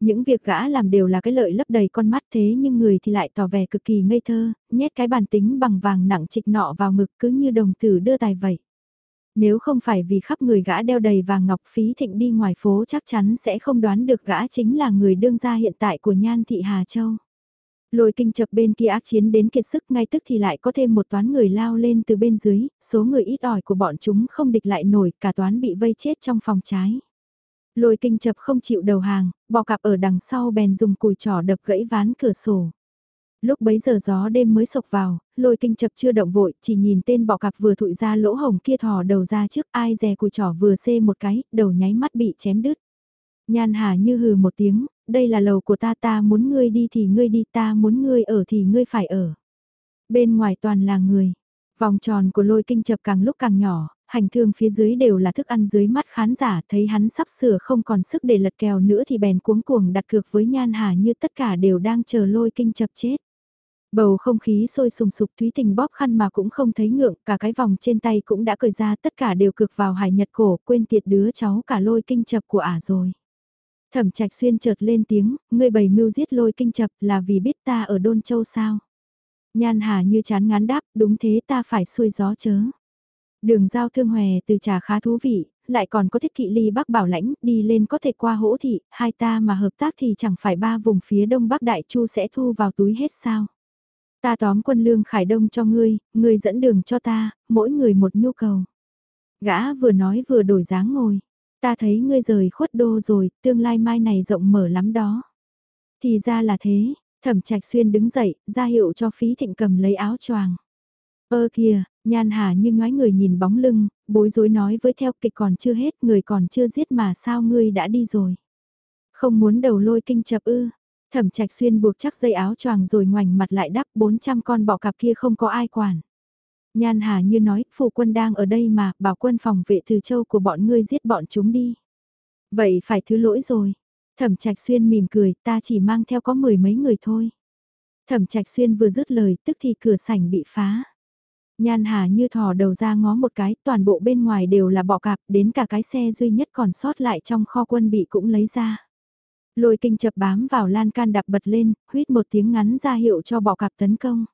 Những việc gã làm đều là cái lợi lấp đầy con mắt thế nhưng người thì lại tỏ vẻ cực kỳ ngây thơ, nhét cái bản tính bằng vàng nặng trịch nọ vào ngực cứ như đồng tử đưa tài vậy. Nếu không phải vì khắp người gã đeo đầy vàng ngọc phí thịnh đi ngoài phố chắc chắn sẽ không đoán được gã chính là người đương gia hiện tại của Nhan Thị Hà Châu. Lôi kinh chập bên kia ác chiến đến kiệt sức ngay tức thì lại có thêm một toán người lao lên từ bên dưới, số người ít ỏi của bọn chúng không địch lại nổi, cả toán bị vây chết trong phòng trái. Lôi kinh chập không chịu đầu hàng, bò cạp ở đằng sau bèn dùng cùi trỏ đập gãy ván cửa sổ. Lúc bấy giờ gió đêm mới sộc vào, lôi kinh chập chưa động vội, chỉ nhìn tên bọ cạp vừa thụi ra lỗ hồng kia thò đầu ra trước ai dè cùi trỏ vừa xê một cái, đầu nháy mắt bị chém đứt. Nhan Hà như hừ một tiếng, đây là lầu của ta ta muốn ngươi đi thì ngươi đi ta muốn ngươi ở thì ngươi phải ở. Bên ngoài toàn là người, vòng tròn của lôi kinh chập càng lúc càng nhỏ, hành thương phía dưới đều là thức ăn dưới mắt khán giả thấy hắn sắp sửa không còn sức để lật kèo nữa thì bèn cuống cuồng đặt cược với nhan hà như tất cả đều đang chờ lôi kinh chập chết. Bầu không khí sôi sùng sục Thúy Tình bóp khăn mà cũng không thấy ngượng, cả cái vòng trên tay cũng đã cởi ra tất cả đều cực vào hải nhật cổ, quên tiệt đứa cháu cả lôi kinh chập của ả rồi. Thẩm trạch xuyên chợt lên tiếng, ngươi bày mưu giết lôi kinh chập là vì biết ta ở Đôn Châu sao. Nhan Hà như chán ngán đáp, đúng thế ta phải xuôi gió chớ. Đường giao thương hòe từ trà khá thú vị, lại còn có thiết kỵ ly bắc bảo lãnh, đi lên có thể qua hỗ thị, hai ta mà hợp tác thì chẳng phải ba vùng phía đông bắc đại chu sẽ thu vào túi hết sao. Ta tóm quân lương khải đông cho ngươi, ngươi dẫn đường cho ta, mỗi người một nhu cầu. Gã vừa nói vừa đổi dáng ngồi. Ta thấy ngươi rời khuất đô rồi, tương lai mai này rộng mở lắm đó. Thì ra là thế, thẩm trạch xuyên đứng dậy, ra hiệu cho phí thịnh cầm lấy áo choàng. Ơ kìa, nhan hà như ngoái người nhìn bóng lưng, bối rối nói với theo kịch còn chưa hết, người còn chưa giết mà sao ngươi đã đi rồi. Không muốn đầu lôi kinh chập ư, thẩm trạch xuyên buộc chắc dây áo choàng rồi ngoảnh mặt lại đắp 400 con bọ cạp kia không có ai quản. Nhan Hà như nói, phụ quân đang ở đây mà, bảo quân phòng vệ từ châu của bọn ngươi giết bọn chúng đi. Vậy phải thứ lỗi rồi. Thẩm Trạch Xuyên mỉm cười, ta chỉ mang theo có mười mấy người thôi. Thẩm Trạch Xuyên vừa dứt lời, tức thì cửa sảnh bị phá. Nhan Hà như thò đầu ra ngó một cái, toàn bộ bên ngoài đều là bọ cạp, đến cả cái xe duy nhất còn sót lại trong kho quân bị cũng lấy ra. Lôi kinh chập bám vào lan can đạp bật lên, huýt một tiếng ngắn ra hiệu cho bọ cạp tấn công.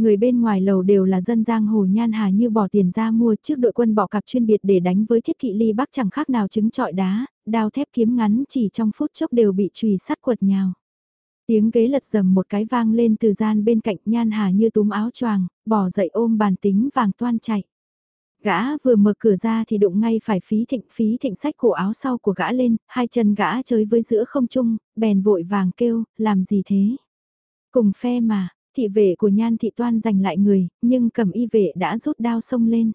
Người bên ngoài lầu đều là dân giang hồ nhan hà như bỏ tiền ra mua trước đội quân bỏ cặp chuyên biệt để đánh với thiết kỵ ly bắc chẳng khác nào trứng trọi đá, đao thép kiếm ngắn chỉ trong phút chốc đều bị trùy sắt quật nhào. Tiếng ghế lật dầm một cái vang lên từ gian bên cạnh nhan hà như túm áo choàng, bỏ dậy ôm bàn tính vàng toan chạy. Gã vừa mở cửa ra thì đụng ngay phải phí thịnh phí thịnh sách cổ áo sau của gã lên, hai chân gã chơi với giữa không trung, bèn vội vàng kêu, làm gì thế? Cùng phe mà, thị vệ của nhan thị toan giành lại người, nhưng cầm y vệ đã rút đao xông lên.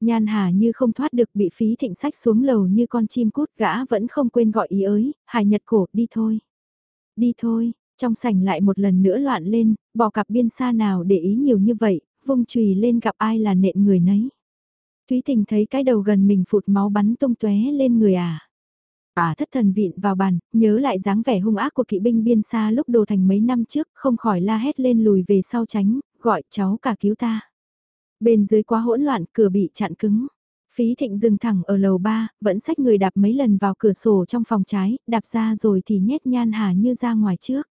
Nhan hà như không thoát được bị phí thịnh sách xuống lầu như con chim cút gã vẫn không quên gọi ý ới, hải nhật cổ đi thôi. Đi thôi, trong sảnh lại một lần nữa loạn lên, bỏ cặp biên xa nào để ý nhiều như vậy, vung chùy lên gặp ai là nện người nấy. Thúy Tình thấy cái đầu gần mình phụt máu bắn tung tóe lên người à. À thất thần vịn vào bàn, nhớ lại dáng vẻ hung ác của kỵ binh biên xa lúc đồ thành mấy năm trước, không khỏi la hét lên lùi về sau tránh, gọi cháu cả cứu ta. Bên dưới quá hỗn loạn, cửa bị chặn cứng. Phí thịnh dừng thẳng ở lầu ba, vẫn xách người đạp mấy lần vào cửa sổ trong phòng trái, đạp ra rồi thì nhét nhan hà như ra ngoài trước.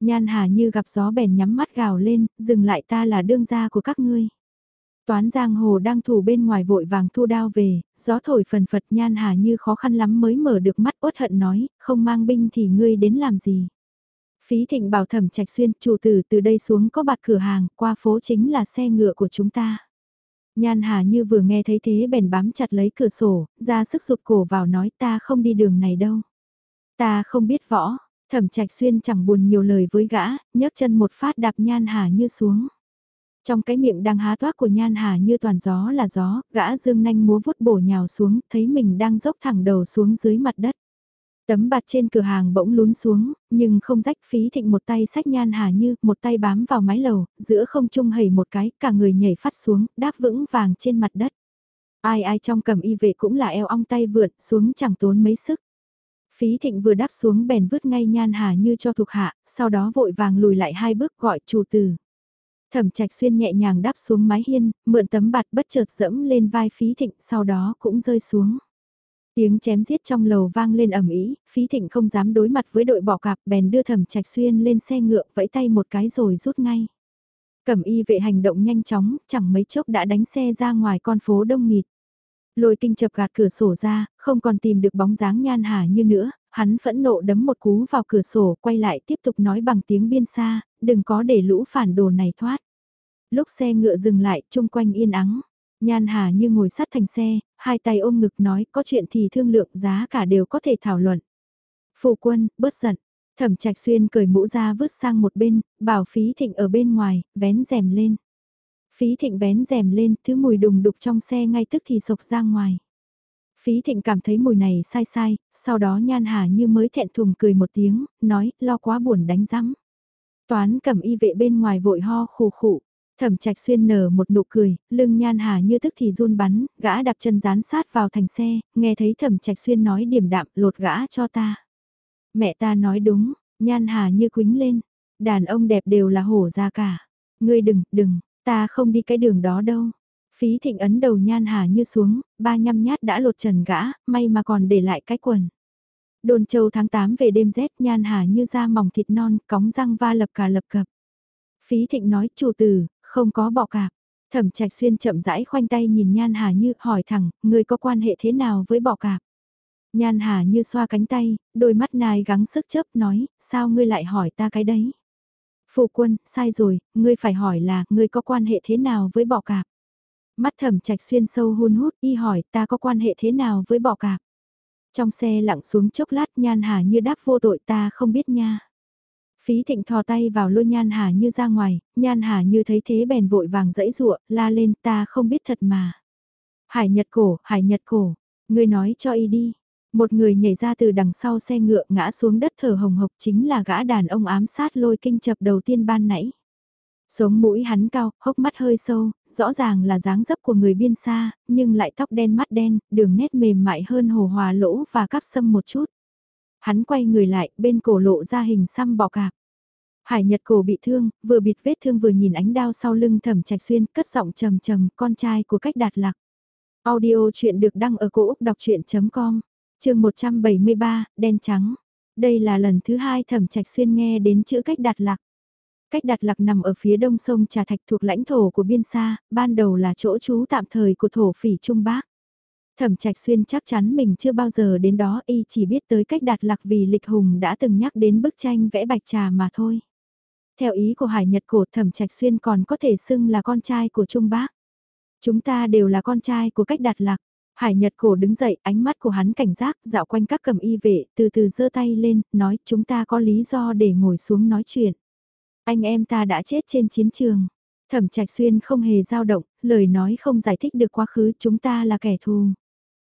Nhan hà như gặp gió bèn nhắm mắt gào lên, dừng lại ta là đương gia của các ngươi. Toán giang hồ đang thủ bên ngoài vội vàng thu đao về, gió thổi phần phật nhan hà như khó khăn lắm mới mở được mắt uất hận nói, không mang binh thì ngươi đến làm gì. Phí thịnh bảo thẩm trạch xuyên, chủ tử từ đây xuống có bạt cửa hàng, qua phố chính là xe ngựa của chúng ta. Nhan hà như vừa nghe thấy thế bèn bám chặt lấy cửa sổ, ra sức rụt cổ vào nói ta không đi đường này đâu. Ta không biết võ, thẩm trạch xuyên chẳng buồn nhiều lời với gã, nhấc chân một phát đạp nhan hà như xuống. Trong cái miệng đang há toác của nhan hà như toàn gió là gió, gã dương nanh múa vút bổ nhào xuống, thấy mình đang dốc thẳng đầu xuống dưới mặt đất. Tấm bạt trên cửa hàng bỗng lún xuống, nhưng không rách phí thịnh một tay sách nhan hà như, một tay bám vào mái lầu, giữa không trung hầy một cái, cả người nhảy phát xuống, đáp vững vàng trên mặt đất. Ai ai trong cầm y vệ cũng là eo ong tay vượt, xuống chẳng tốn mấy sức. Phí thịnh vừa đáp xuống bèn vứt ngay nhan hà như cho thuộc hạ, sau đó vội vàng lùi lại hai bước gọi chủ tử. Thẩm trạch xuyên nhẹ nhàng đáp xuống mái hiên, mượn tấm bạt bất chợt dẫm lên vai phí thịnh sau đó cũng rơi xuống. Tiếng chém giết trong lầu vang lên ầm ĩ, phí thịnh không dám đối mặt với đội bỏ cạp bèn đưa thẩm trạch xuyên lên xe ngựa vẫy tay một cái rồi rút ngay. Cẩm y vệ hành động nhanh chóng, chẳng mấy chốc đã đánh xe ra ngoài con phố đông nghịt. Lôi kinh chập gạt cửa sổ ra, không còn tìm được bóng dáng nhan hà như nữa, hắn phẫn nộ đấm một cú vào cửa sổ quay lại tiếp tục nói bằng tiếng biên xa, đừng có để lũ phản đồ này thoát. Lúc xe ngựa dừng lại, chung quanh yên ắng. Nhan Hà như ngồi sát thành xe, hai tay ôm ngực nói có chuyện thì thương lượng giá cả đều có thể thảo luận. Phụ quân, bớt giận. Thẩm trạch xuyên cởi mũ ra vứt sang một bên, bảo phí thịnh ở bên ngoài, vén rèm lên. Phí thịnh vén rèm lên, thứ mùi đùng đục trong xe ngay tức thì sộc ra ngoài. Phí thịnh cảm thấy mùi này sai sai, sau đó nhan hà như mới thẹn thùng cười một tiếng, nói, lo quá buồn đánh rắm. Toán cầm y vệ bên ngoài vội ho khù khụ. Thẩm trạch xuyên nở một nụ cười, lưng nhan hà như tức thì run bắn, gã đạp chân dán sát vào thành xe, nghe thấy thẩm trạch xuyên nói điểm đạm lột gã cho ta. Mẹ ta nói đúng, nhan hà như quính lên, đàn ông đẹp đều là hổ ra cả. Ngươi đừng, đừng, ta không đi cái đường đó đâu. Phí thịnh ấn đầu nhan hà như xuống, ba nhăm nhát đã lột trần gã, may mà còn để lại cái quần. Đồn châu tháng 8 về đêm rét nhan hà như da mỏng thịt non, cóng răng va lập cả lập cập. Phí thịnh nói chủ tử, không có bọ cạp. Thẩm trạch xuyên chậm rãi khoanh tay nhìn Nhan Hà Như hỏi thẳng, người có quan hệ thế nào với bọ cạp? Nhan Hà Như xoa cánh tay, đôi mắt nai gắng sức chớp nói, sao ngươi lại hỏi ta cái đấy? Phụ quân, sai rồi, ngươi phải hỏi là, ngươi có quan hệ thế nào với bọ cạp? Mắt thẩm trạch xuyên sâu hun hút, y hỏi ta có quan hệ thế nào với bọ cạp? Trong xe lặng xuống chốc lát Nhan Hà Như đáp vô tội ta không biết nha. Phí thịnh thò tay vào lôi Nhan Hà Như ra ngoài, Nhan Hà Như thấy thế bèn vội vàng dẫy rụa, la lên ta không biết thật mà. Hải Nhật cổ, Hải Nhật cổ, ngươi nói cho y đi. Một người nhảy ra từ đằng sau xe ngựa ngã xuống đất thở hồng hộc chính là gã đàn ông ám sát lôi kinh chập đầu tiên ban nãy. Sống mũi hắn cao, hốc mắt hơi sâu, rõ ràng là dáng dấp của người biên xa, nhưng lại tóc đen mắt đen, đường nét mềm mại hơn hồ hòa lỗ và cắp sâm một chút. Hắn quay người lại, bên cổ lộ ra hình xăm bọ cạp. Hải Nhật cổ bị thương, vừa bịt vết thương vừa nhìn ánh đao sau lưng thẩm trạch xuyên, cất giọng trầm trầm, con trai của cách đạt lạc. Audio chuyện được đăng ở cổ Úc đọc chuyện.com, trường 173, đen trắng. Đây là lần thứ hai thẩm trạch xuyên nghe đến chữ cách đạt lạc. Cách đặt lạc nằm ở phía đông sông Trà Thạch thuộc lãnh thổ của biên xa, ban đầu là chỗ trú tạm thời của thổ phỉ Trung bác Thẩm Trạch Xuyên chắc chắn mình chưa bao giờ đến đó y chỉ biết tới cách đạt lạc vì Lịch Hùng đã từng nhắc đến bức tranh vẽ bạch trà mà thôi. Theo ý của Hải Nhật Cổ Thẩm Trạch Xuyên còn có thể xưng là con trai của Trung Bác. Chúng ta đều là con trai của cách đạt lạc. Hải Nhật Cổ đứng dậy, ánh mắt của hắn cảnh giác, dạo quanh các cầm y vệ, từ từ giơ tay lên, nói chúng ta có lý do để ngồi xuống nói chuyện. Anh em ta đã chết trên chiến trường. Thẩm Trạch Xuyên không hề dao động, lời nói không giải thích được quá khứ chúng ta là kẻ thù.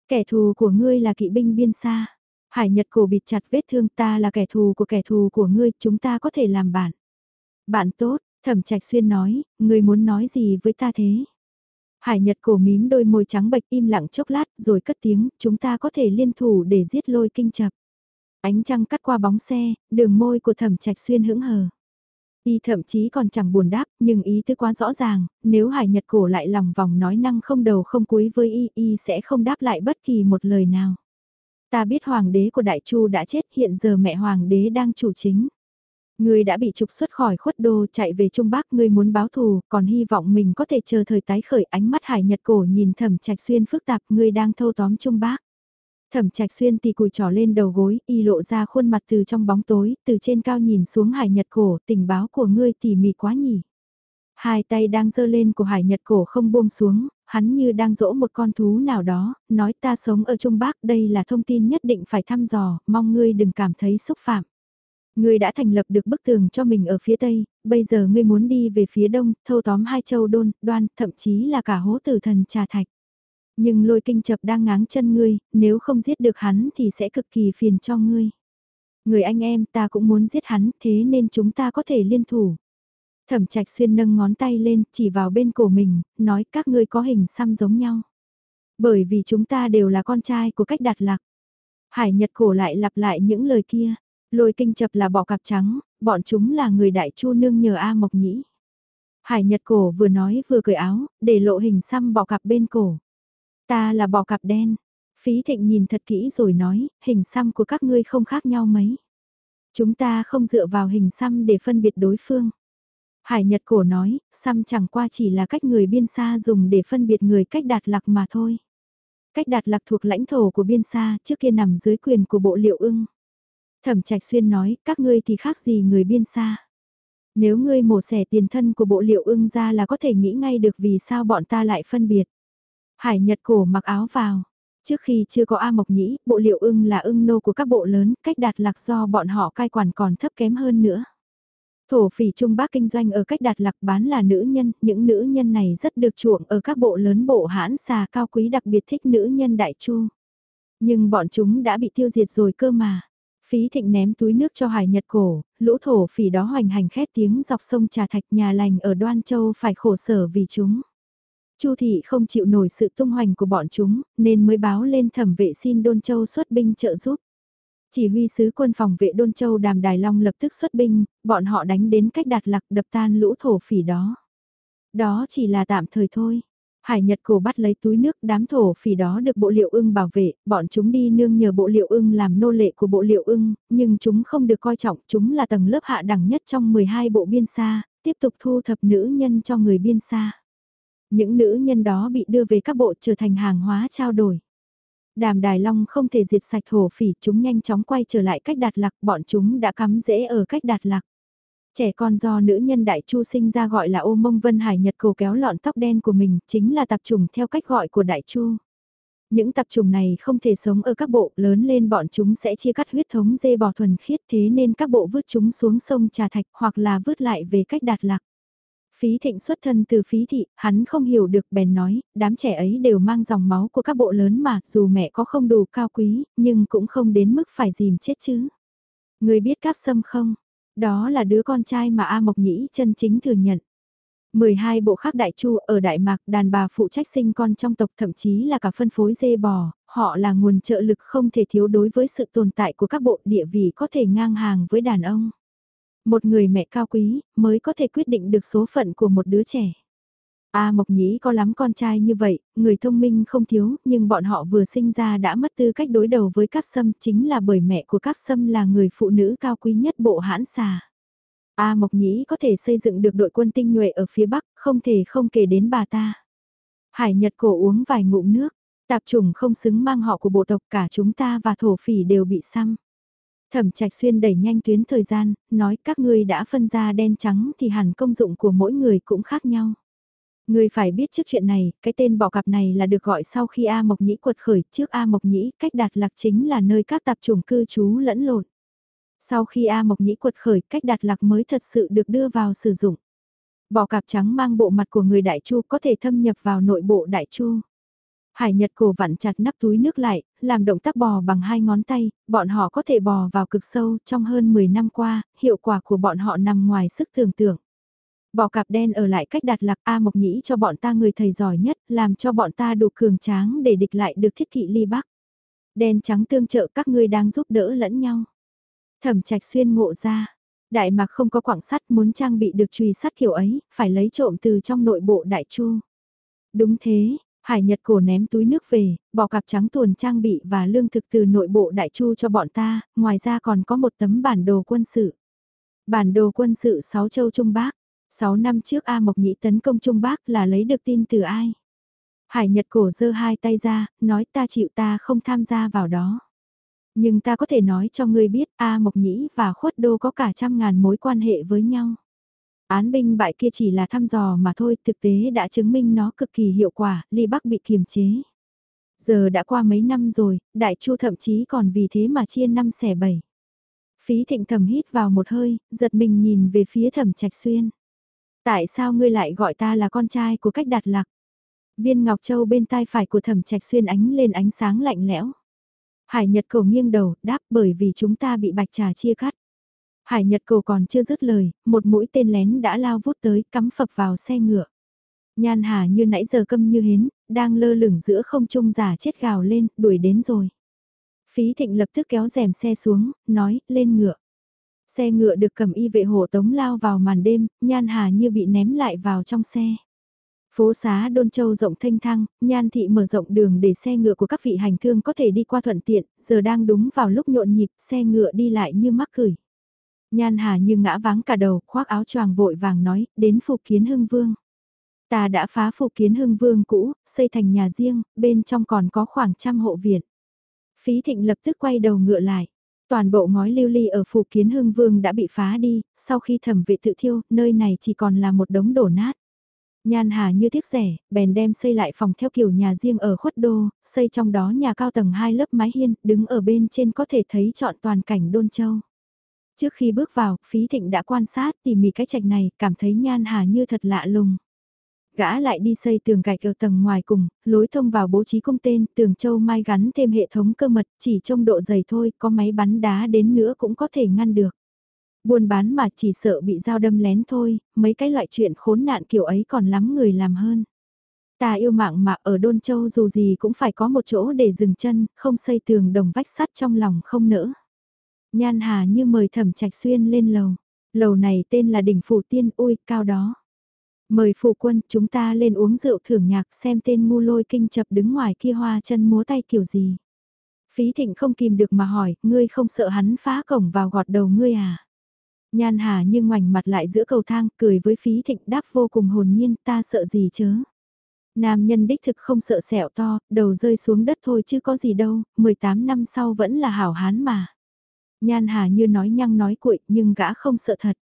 Kẻ thù của ngươi là kỵ binh biên xa. Hải Nhật cổ bịt chặt vết thương ta là kẻ thù của kẻ thù của ngươi, chúng ta có thể làm bạn. Bạn tốt, Thẩm Trạch Xuyên nói, ngươi muốn nói gì với ta thế? Hải Nhật cổ mím đôi môi trắng bệch im lặng chốc lát rồi cất tiếng, chúng ta có thể liên thủ để giết lôi kinh chập. Ánh trăng cắt qua bóng xe, đường môi của Thẩm Trạch Xuyên hững hờ. Y thậm chí còn chẳng buồn đáp, nhưng ý tứ quá rõ ràng, nếu Hải Nhật cổ lại lòng vòng nói năng không đầu không cuối với Y, Y sẽ không đáp lại bất kỳ một lời nào. Ta biết hoàng đế của Đại Chu đã chết, hiện giờ mẹ hoàng đế đang chủ chính. Người đã bị trục xuất khỏi khuất đô chạy về Trung Bắc người muốn báo thù, còn hy vọng mình có thể chờ thời tái khởi ánh mắt Hải Nhật cổ nhìn thầm trạch xuyên phức tạp người đang thâu tóm Trung Bắc. Thẩm trạch xuyên tì cùi trỏ lên đầu gối, y lộ ra khuôn mặt từ trong bóng tối, từ trên cao nhìn xuống hải nhật cổ, tình báo của ngươi tỉ mỉ quá nhỉ. Hai tay đang giơ lên của hải nhật cổ không buông xuống, hắn như đang dỗ một con thú nào đó, nói ta sống ở Trung Bắc đây là thông tin nhất định phải thăm dò, mong ngươi đừng cảm thấy xúc phạm. Ngươi đã thành lập được bức tường cho mình ở phía Tây, bây giờ ngươi muốn đi về phía Đông, thâu tóm hai châu đôn, đoan, thậm chí là cả hố tử thần trà thạch. Nhưng lôi kinh chập đang ngáng chân ngươi, nếu không giết được hắn thì sẽ cực kỳ phiền cho ngươi. Người anh em ta cũng muốn giết hắn, thế nên chúng ta có thể liên thủ. Thẩm trạch xuyên nâng ngón tay lên, chỉ vào bên cổ mình, nói các ngươi có hình xăm giống nhau. Bởi vì chúng ta đều là con trai của cách đạt lạc. Hải Nhật cổ lại lặp lại những lời kia. Lôi kinh chập là bọ cạp trắng, bọn chúng là người đại chu nương nhờ A Mộc Nhĩ. Hải Nhật cổ vừa nói vừa cởi áo, để lộ hình xăm bọ cạp bên cổ. Ta là bò cặp đen. Phí thịnh nhìn thật kỹ rồi nói, hình xăm của các ngươi không khác nhau mấy. Chúng ta không dựa vào hình xăm để phân biệt đối phương. Hải Nhật Cổ nói, xăm chẳng qua chỉ là cách người biên xa dùng để phân biệt người cách đạt lạc mà thôi. Cách đạt lạc thuộc lãnh thổ của biên xa, trước kia nằm dưới quyền của bộ liệu ưng. Thẩm Trạch Xuyên nói, các ngươi thì khác gì người biên xa. Nếu ngươi mổ xẻ tiền thân của bộ liệu ưng ra là có thể nghĩ ngay được vì sao bọn ta lại phân biệt. Hải Nhật cổ mặc áo vào. Trước khi chưa có A Mộc Nhĩ, bộ liệu ưng là ưng nô của các bộ lớn, cách đạt lạc do bọn họ cai quản còn thấp kém hơn nữa. Thổ phỉ Trung Bắc kinh doanh ở cách đạt lạc bán là nữ nhân, những nữ nhân này rất được chuộng ở các bộ lớn bộ hãn xà cao quý đặc biệt thích nữ nhân đại chu. Nhưng bọn chúng đã bị tiêu diệt rồi cơ mà. Phí thịnh ném túi nước cho hải nhật cổ, lũ thổ phỉ đó hoành hành khét tiếng dọc sông trà thạch nhà lành ở Đoan Châu phải khổ sở vì chúng. Chu thị không chịu nổi sự tung hoành của bọn chúng, nên mới báo lên thẩm vệ xin Đôn Châu xuất binh trợ giúp. Chỉ huy sứ quân phòng vệ Đôn Châu đàm Đài Long lập tức xuất binh, bọn họ đánh đến cách đạt lạc đập tan lũ thổ phỉ đó. Đó chỉ là tạm thời thôi. Hải Nhật cổ bắt lấy túi nước đám thổ phỉ đó được bộ liệu ưng bảo vệ, bọn chúng đi nương nhờ bộ liệu ưng làm nô lệ của bộ liệu ưng, nhưng chúng không được coi trọng, chúng là tầng lớp hạ đẳng nhất trong 12 bộ biên xa, tiếp tục thu thập nữ nhân cho người biên xa. Những nữ nhân đó bị đưa về các bộ trở thành hàng hóa trao đổi. Đàm Đài Long không thể diệt sạch thổ phỉ, chúng nhanh chóng quay trở lại cách đạt lạc, bọn chúng đã cắm rễ ở cách đạt lạc. Trẻ con do nữ nhân đại chu sinh ra gọi là ô mông vân hải nhật cổ kéo lọn tóc đen của mình, chính là tập trùng theo cách gọi của đại chu. Những tập trùng này không thể sống ở các bộ, lớn lên bọn chúng sẽ chia cắt huyết thống dê bò thuần khiết thế nên các bộ vứt chúng xuống sông Trà Thạch hoặc là vứt lại về cách đạt lạc. Phí thịnh xuất thân từ phí thị, hắn không hiểu được bèn nói, đám trẻ ấy đều mang dòng máu của các bộ lớn mà, dù mẹ có không đủ cao quý, nhưng cũng không đến mức phải dìm chết chứ. Người biết cáp sâm không? Đó là đứa con trai mà A Mộc Nhĩ chân chính thừa nhận. 12 bộ khác đại chu ở Đại Mạc đàn bà phụ trách sinh con trong tộc thậm chí là cả phân phối dê bò, họ là nguồn trợ lực không thể thiếu đối với sự tồn tại của các bộ địa vị có thể ngang hàng với đàn ông. Một người mẹ cao quý mới có thể quyết định được số phận của một đứa trẻ. A Mộc Nhĩ có lắm con trai như vậy, người thông minh không thiếu, nhưng bọn họ vừa sinh ra đã mất tư cách đối đầu với Cáp Sâm chính là bởi mẹ của Cáp Sâm là người phụ nữ cao quý nhất bộ hãn xà. A Mộc Nhĩ có thể xây dựng được đội quân tinh nhuệ ở phía Bắc, không thể không kể đến bà ta. Hải Nhật cổ uống vài ngụm nước, tạp chủng không xứng mang họ của bộ tộc cả chúng ta và thổ phỉ đều bị xăm. Thẩm Trạch Xuyên đẩy nhanh tuyến thời gian, nói các ngươi đã phân ra đen trắng thì hẳn công dụng của mỗi người cũng khác nhau. Người phải biết trước chuyện này, cái tên bỏ cặp này là được gọi sau khi A Mộc Nhĩ quật khởi trước A Mộc Nhĩ cách đạt lạc chính là nơi các tạp chủng cư trú lẫn lộn. Sau khi A Mộc Nhĩ quật khởi cách đạt lạc mới thật sự được đưa vào sử dụng. Bọ cạp trắng mang bộ mặt của người đại chu có thể thâm nhập vào nội bộ đại chu. Hải Nhật cổ vặn chặt nắp túi nước lại, làm động tác bò bằng hai ngón tay, bọn họ có thể bò vào cực sâu trong hơn 10 năm qua, hiệu quả của bọn họ nằm ngoài sức tưởng tượng. Bò cạp đen ở lại cách đặt lạc A Mộc Nhĩ cho bọn ta người thầy giỏi nhất, làm cho bọn ta đủ cường tráng để địch lại được thiết kỵ ly bắc. Đen trắng tương trợ các ngươi đang giúp đỡ lẫn nhau. Thẩm trạch xuyên ngộ ra. Đại mạc không có quảng sắt muốn trang bị được truy sắt kiểu ấy, phải lấy trộm từ trong nội bộ đại chu. Đúng thế, Hải Nhật cổ ném túi nước về, bỏ cặp trắng tuồn trang bị và lương thực từ nội bộ đại chu cho bọn ta, ngoài ra còn có một tấm bản đồ quân sự. Bản đồ quân sự 6 châu Trung Bắc, 6 năm trước A Mộc Nhĩ tấn công Trung Bắc là lấy được tin từ ai? Hải Nhật cổ giơ hai tay ra, nói ta chịu ta không tham gia vào đó. Nhưng ta có thể nói cho ngươi biết A Mộc Nhĩ và Khuất Đô có cả trăm ngàn mối quan hệ với nhau. Án binh bại kia chỉ là thăm dò mà thôi, thực tế đã chứng minh nó cực kỳ hiệu quả, Ly Bắc bị kiềm chế. Giờ đã qua mấy năm rồi, Đại Chu thậm chí còn vì thế mà chia năm xẻ bảy. Phí thịnh thầm hít vào một hơi, giật mình nhìn về phía thẩm trạch xuyên. Tại sao ngươi lại gọi ta là con trai của cách đạt lạc? Viên Ngọc Châu bên tai phải của thẩm trạch xuyên ánh lên ánh sáng lạnh lẽo. Hải Nhật cầu nghiêng đầu, đáp bởi vì chúng ta bị bạch trà chia cắt. Hải Nhật cầu còn chưa dứt lời, một mũi tên lén đã lao vút tới, cắm phập vào xe ngựa. Nhan Hà như nãy giờ câm như hến, đang lơ lửng giữa không trung giả chết gào lên, đuổi đến rồi. Phí Thịnh lập tức kéo rèm xe xuống, nói, lên ngựa. Xe ngựa được cầm y vệ hộ tống lao vào màn đêm, Nhan Hà như bị ném lại vào trong xe. Phố xá Đôn Châu rộng thanh thang, nhan thị mở rộng đường để xe ngựa của các vị hành thương có thể đi qua thuận tiện, giờ đang đúng vào lúc nhộn nhịp, xe ngựa đi lại như mắc cười. Nhan Hà như ngã váng cả đầu, khoác áo choàng vội vàng nói, đến phục kiến hưng vương. Ta đã phá phục kiến hưng vương cũ, xây thành nhà riêng, bên trong còn có khoảng trăm hộ viện. Phí thịnh lập tức quay đầu ngựa lại. Toàn bộ ngói lưu ly ở phủ kiến hưng vương đã bị phá đi, sau khi thẩm vệ tự thiêu, nơi này chỉ còn là một đống đổ nát. Nhan Hà như tiếc rẻ, bèn đem xây lại phòng theo kiểu nhà riêng ở khuất đô, xây trong đó nhà cao tầng hai lớp mái hiên, đứng ở bên trên có thể thấy trọn toàn cảnh đôn châu. Trước khi bước vào, phí thịnh đã quan sát tỉ mỉ cái trạch này, cảm thấy Nhan Hà như thật lạ lùng. Gã lại đi xây tường gạch ở tầng ngoài cùng, lối thông vào bố trí công tên, tường châu mai gắn thêm hệ thống cơ mật, chỉ trông độ dày thôi, có máy bắn đá đến nữa cũng có thể ngăn được. Buôn bán mà chỉ sợ bị dao đâm lén thôi, mấy cái loại chuyện khốn nạn kiểu ấy còn lắm người làm hơn. Ta yêu mạng mà ở Đôn Châu dù gì cũng phải có một chỗ để dừng chân, không xây tường đồng vách sắt trong lòng không nỡ. Nhan Hà như mời thẩm trạch xuyên lên lầu. Lầu này tên là đỉnh phủ tiên ui cao đó. Mời phụ quân chúng ta lên uống rượu thưởng nhạc xem tên ngu lôi kinh chập đứng ngoài kia hoa chân múa tay kiểu gì. Phí thịnh không kìm được mà hỏi, ngươi không sợ hắn phá cổng vào gọt đầu ngươi à? Nhan Hà như ngoảnh mặt lại giữa cầu thang, cười với phí thịnh đáp vô cùng hồn nhiên, ta sợ gì chớ. Nam nhân đích thực không sợ sẹo to, đầu rơi xuống đất thôi chứ có gì đâu, 18 năm sau vẫn là hảo hán mà. Nhan Hà như nói nhăng nói cuội nhưng gã không sợ thật.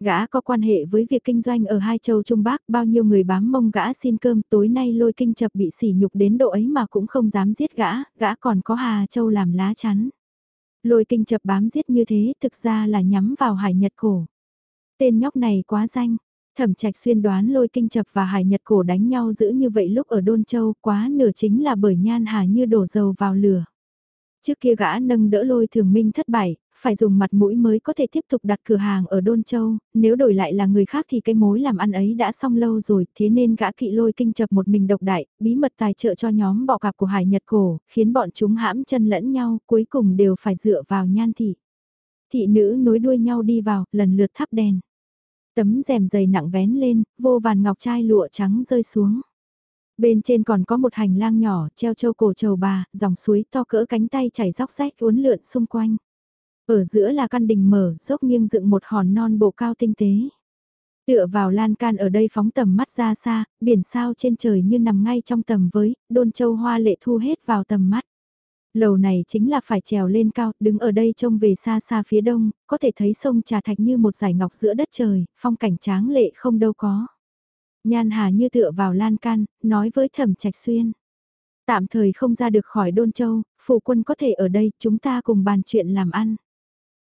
Gã có quan hệ với việc kinh doanh ở hai châu Trung Bắc, bao nhiêu người bám mông gã xin cơm, tối nay lôi kinh chập bị sỉ nhục đến độ ấy mà cũng không dám giết gã, gã còn có Hà Châu làm lá chắn. Lôi kinh chập bám giết như thế thực ra là nhắm vào hải nhật cổ. Tên nhóc này quá danh, thẩm trạch xuyên đoán lôi kinh chập và hải nhật cổ đánh nhau giữ như vậy lúc ở Đôn Châu quá nửa chính là bởi nhan hà như đổ dầu vào lửa. Trước kia gã nâng đỡ lôi thường minh thất bại, phải dùng mặt mũi mới có thể tiếp tục đặt cửa hàng ở Đôn Châu, nếu đổi lại là người khác thì cái mối làm ăn ấy đã xong lâu rồi, thế nên gã kỵ lôi kinh chập một mình độc đại, bí mật tài trợ cho nhóm bọ cạp của Hải Nhật Cổ, khiến bọn chúng hãm chân lẫn nhau, cuối cùng đều phải dựa vào nhan thị. Thị nữ nối đuôi nhau đi vào, lần lượt thắp đèn. Tấm rèm dày nặng vén lên, vô vàn ngọc trai lụa trắng rơi xuống. Bên trên còn có một hành lang nhỏ, treo châu cổ trầu bà, dòng suối to cỡ cánh tay chảy róc rách uốn lượn xung quanh. Ở giữa là căn đình mở, dốc nghiêng dựng một hòn non bộ cao tinh tế. Tựa vào lan can ở đây phóng tầm mắt ra xa, biển sao trên trời như nằm ngay trong tầm với, đôn châu hoa lệ thu hết vào tầm mắt. Lầu này chính là phải trèo lên cao, đứng ở đây trông về xa xa phía đông, có thể thấy sông Trà Thạch như một giải ngọc giữa đất trời, phong cảnh tráng lệ không đâu có. Nhan Hà như tựa vào lan can, nói với Thẩm Trạch Xuyên. Tạm thời không ra được khỏi Đôn Châu, phụ quân có thể ở đây, chúng ta cùng bàn chuyện làm ăn.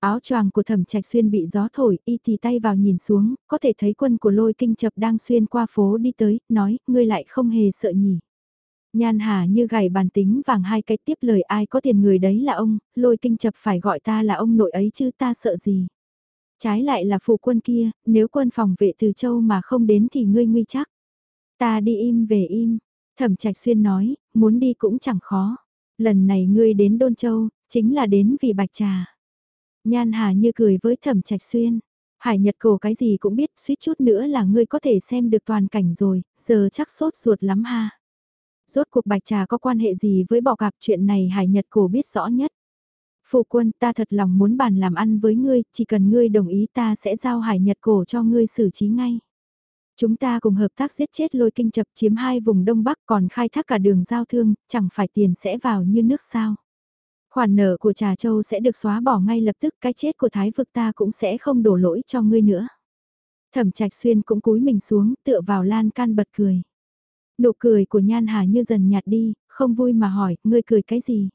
Áo choàng của thẩm trạch xuyên bị gió thổi, y thì tay vào nhìn xuống, có thể thấy quân của lôi kinh chập đang xuyên qua phố đi tới, nói, ngươi lại không hề sợ nhỉ. Nhan hà như gảy bàn tính vàng hai cái tiếp lời ai có tiền người đấy là ông, lôi kinh chập phải gọi ta là ông nội ấy chứ ta sợ gì. Trái lại là phụ quân kia, nếu quân phòng vệ từ châu mà không đến thì ngươi nguy chắc. Ta đi im về im, thẩm trạch xuyên nói, muốn đi cũng chẳng khó. Lần này ngươi đến Đôn Châu, chính là đến vì bạch trà. Nhan Hà như cười với thẩm trạch xuyên. Hải Nhật cổ cái gì cũng biết, suýt chút nữa là ngươi có thể xem được toàn cảnh rồi, giờ chắc sốt ruột lắm ha. Rốt cuộc bạch trà có quan hệ gì với bọ cạp chuyện này Hải Nhật cổ biết rõ nhất. Phụ quân ta thật lòng muốn bàn làm ăn với ngươi, chỉ cần ngươi đồng ý ta sẽ giao Hải Nhật cổ cho ngươi xử trí ngay. Chúng ta cùng hợp tác giết chết lôi kinh chập chiếm hai vùng Đông Bắc còn khai thác cả đường giao thương, chẳng phải tiền sẽ vào như nước sao. Khoản nợ của Trà Châu sẽ được xóa bỏ ngay lập tức cái chết của Thái vực ta cũng sẽ không đổ lỗi cho ngươi nữa. Thẩm Trạch Xuyên cũng cúi mình xuống tựa vào lan can bật cười. Nụ cười của Nhan Hà như dần nhạt đi, không vui mà hỏi, ngươi cười cái gì?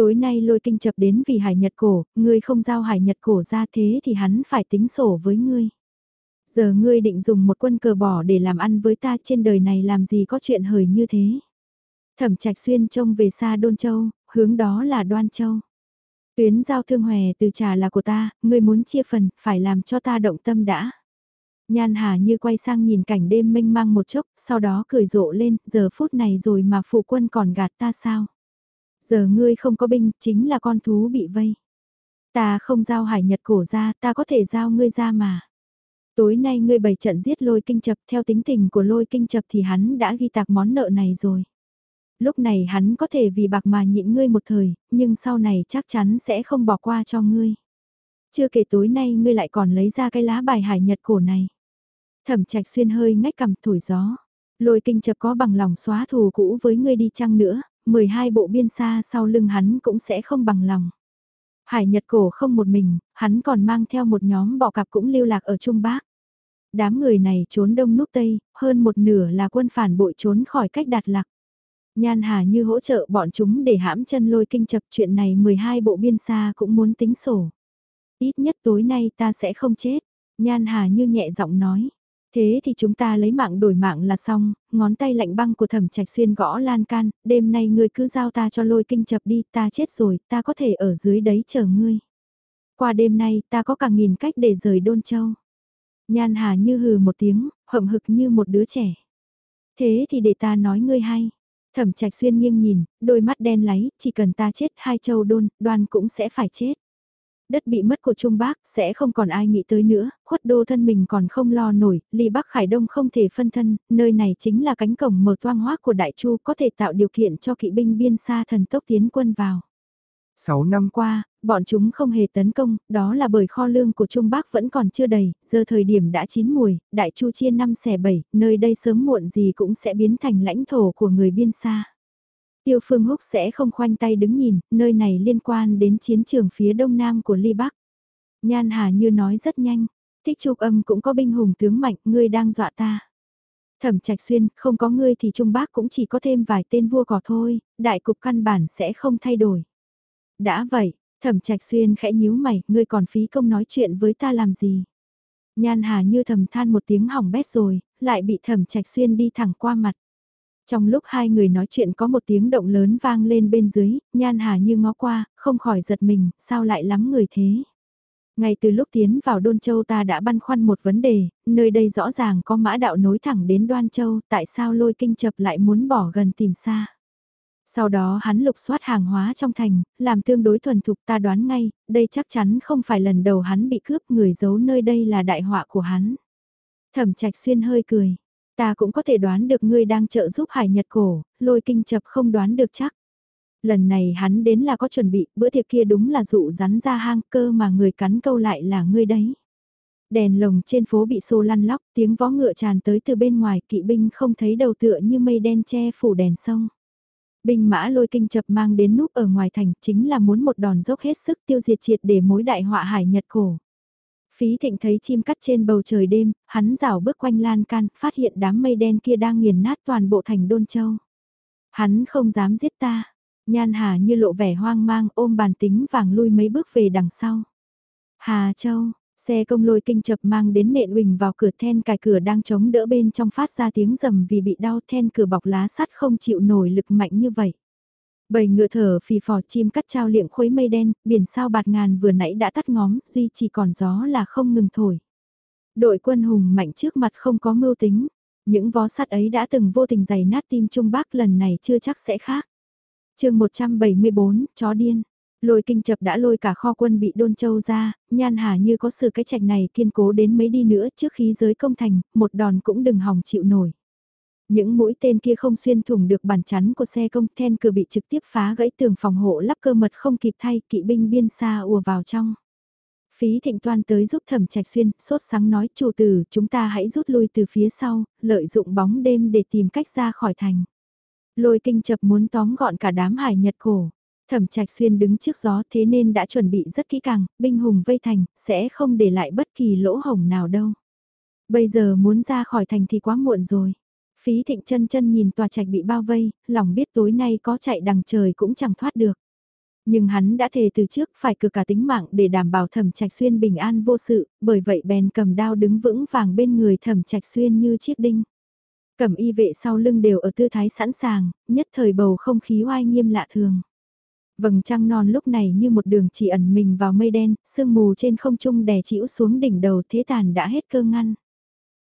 Tối nay lôi kinh chập đến vì hải nhật cổ, ngươi không giao hải nhật cổ ra thế thì hắn phải tính sổ với ngươi. Giờ ngươi định dùng một quân cờ bỏ để làm ăn với ta trên đời này làm gì có chuyện hời như thế. Thẩm trạch xuyên trông về xa Đôn Châu, hướng đó là Đoan Châu. Tuyến giao thương hòe từ trà là của ta, ngươi muốn chia phần, phải làm cho ta động tâm đã. Nhan Hà như quay sang nhìn cảnh đêm mênh mang một chốc, sau đó cười rộ lên, giờ phút này rồi mà phụ quân còn gạt ta sao? Giờ ngươi không có binh, chính là con thú bị vây. Ta không giao hải nhật cổ ra, ta có thể giao ngươi ra mà. Tối nay ngươi bày trận giết lôi kinh chập, theo tính tình của lôi kinh chập thì hắn đã ghi tạc món nợ này rồi lúc này hắn có thể vì bạc mà nhịn ngươi một thời, nhưng sau này chắc chắn sẽ không bỏ qua cho ngươi. Chưa kể tối nay ngươi lại còn lấy ra cái lá bài hải nhật cổ này. Thẩm trạch xuyên hơi ngách cầm thổi gió. Lôi kinh chập có bằng lòng xóa thù cũ với ngươi đi chăng nữa, 12 bộ biên xa sau lưng hắn cũng sẽ không bằng lòng. Hải Nhật cổ không một mình, hắn còn mang theo một nhóm bọ cạp cũng lưu lạc ở Trung Bắc. Đám người này trốn đông núp tây, hơn một nửa là quân phản bội trốn khỏi cách đạt lạc. Nhan Hà như hỗ trợ bọn chúng để hãm chân lôi kinh chập chuyện này 12 bộ biên xa cũng muốn tính sổ. Ít nhất tối nay ta sẽ không chết. Nhan Hà như nhẹ giọng nói. Thế thì chúng ta lấy mạng đổi mạng là xong, ngón tay lạnh băng của thẩm trạch xuyên gõ lan can, đêm nay ngươi cứ giao ta cho lôi kinh chập đi, ta chết rồi, ta có thể ở dưới đấy chờ ngươi. Qua đêm nay, ta có cả nghìn cách để rời đôn châu. Nhan Hà như hừ một tiếng, hậm hực như một đứa trẻ. Thế thì để ta nói ngươi hay. Thẩm trạch xuyên nghiêng nhìn, đôi mắt đen láy, chỉ cần ta chết hai châu đôn, đoan cũng sẽ phải chết. Đất bị mất của Trung Bắc sẽ không còn ai nghĩ tới nữa, khuất đô thân mình còn không lo nổi, ly Bắc Khải Đông không thể phân thân, nơi này chính là cánh cổng mở toang hoác của Đại Chu có thể tạo điều kiện cho kỵ binh biên xa thần tốc tiến quân vào. 6 năm qua, Bọn chúng không hề tấn công, đó là bởi kho lương của Trung Bắc vẫn còn chưa đầy, giờ thời điểm đã chín mùi, đại chu chia năm xẻ bảy, nơi đây sớm muộn gì cũng sẽ biến thành lãnh thổ của người biên xa. Tiêu Phương Húc sẽ không khoanh tay đứng nhìn, nơi này liên quan đến chiến trường phía đông nam của Ly Bắc. Nhan Hà như nói rất nhanh, thích trục âm cũng có binh hùng tướng mạnh, ngươi đang dọa ta. Thẩm Trạch Xuyên, không có ngươi thì Trung Bắc cũng chỉ có thêm vài tên vua cỏ thôi, đại cục căn bản sẽ không thay đổi. Đã vậy, Thẩm Trạch Xuyên khẽ nhíu mày, ngươi còn phí công nói chuyện với ta làm gì? Nhan Hà như thầm than một tiếng hỏng bét rồi, lại bị Thẩm Trạch Xuyên đi thẳng qua mặt. Trong lúc hai người nói chuyện có một tiếng động lớn vang lên bên dưới, Nhan Hà như ngó qua, không khỏi giật mình, sao lại lắm người thế? Ngay từ lúc tiến vào Đôn Châu ta đã băn khoăn một vấn đề, nơi đây rõ ràng có mã đạo nối thẳng đến Đoan Châu, tại sao lôi kinh chập lại muốn bỏ gần tìm xa? Sau đó hắn lục soát hàng hóa trong thành, làm tương đối thuần thục ta đoán ngay, đây chắc chắn không phải lần đầu hắn bị cướp người giấu nơi đây là đại họa của hắn. Thẩm trạch xuyên hơi cười, ta cũng có thể đoán được ngươi đang trợ giúp hải nhật cổ, lôi kinh chập không đoán được chắc. Lần này hắn đến là có chuẩn bị, bữa tiệc kia đúng là dụ rắn ra hang cơ mà người cắn câu lại là ngươi đấy. Đèn lồng trên phố bị xô lăn lóc, tiếng vó ngựa tràn tới từ bên ngoài, kỵ binh không thấy đầu tựa như mây đen che phủ đèn sông. Binh mã lôi kinh chập mang đến núp ở ngoài thành chính là muốn một đòn dốc hết sức tiêu diệt triệt để mối đại họa hải nhật cổ. Phí thịnh thấy chim cắt trên bầu trời đêm, hắn rảo bước quanh lan can, phát hiện đám mây đen kia đang nghiền nát toàn bộ thành đôn châu. Hắn không dám giết ta, nhan hà như lộ vẻ hoang mang ôm bàn tính vàng lui mấy bước về đằng sau. Hà Châu, Xe công lôi kinh chập mang đến nện huỳnh vào cửa then cài cửa đang chống đỡ bên trong phát ra tiếng rầm vì bị đau then cửa bọc lá sắt không chịu nổi lực mạnh như vậy. Bầy ngựa thở phì phò chim cắt trao liệng khuấy mây đen, biển sao bạt ngàn vừa nãy đã tắt ngóm, duy chỉ còn gió là không ngừng thổi. Đội quân hùng mạnh trước mặt không có mưu tính, những vó sắt ấy đã từng vô tình giày nát tim Trung Bắc lần này chưa chắc sẽ khác. chương 174, chó điên. Lôi kinh chập đã lôi cả kho quân bị đôn châu ra, nhan hà như có sự cái trạch này kiên cố đến mấy đi nữa trước khi giới công thành, một đòn cũng đừng hỏng chịu nổi. Những mũi tên kia không xuyên thủng được bản chắn của xe công, then cửa bị trực tiếp phá gãy tường phòng hộ lắp cơ mật không kịp thay, kỵ binh biên xa ùa vào trong. Phí thịnh toan tới giúp thẩm trạch xuyên, sốt sáng nói chủ tử, chúng ta hãy rút lui từ phía sau, lợi dụng bóng đêm để tìm cách ra khỏi thành. Lôi kinh chập muốn tóm gọn cả đám hải nhật cổ. Thẩm Trạch Xuyên đứng trước gió thế nên đã chuẩn bị rất kỹ càng, binh hùng vây thành, sẽ không để lại bất kỳ lỗ hổng nào đâu. Bây giờ muốn ra khỏi thành thì quá muộn rồi. Phí thịnh chân chân nhìn tòa trạch bị bao vây, lòng biết tối nay có chạy đằng trời cũng chẳng thoát được. Nhưng hắn đã thề từ trước phải cử cả tính mạng để đảm bảo thẩm trạch xuyên bình an vô sự, bởi vậy bèn cầm đao đứng vững vàng bên người thẩm trạch xuyên như chiếc đinh. Cầm y vệ sau lưng đều ở tư thái sẵn sàng, nhất thời bầu không khí oai nghiêm lạ thường. Vầng trăng non lúc này như một đường chỉ ẩn mình vào mây đen, sương mù trên không trung đè chĩu xuống đỉnh đầu thế tàn đã hết cơ ngăn.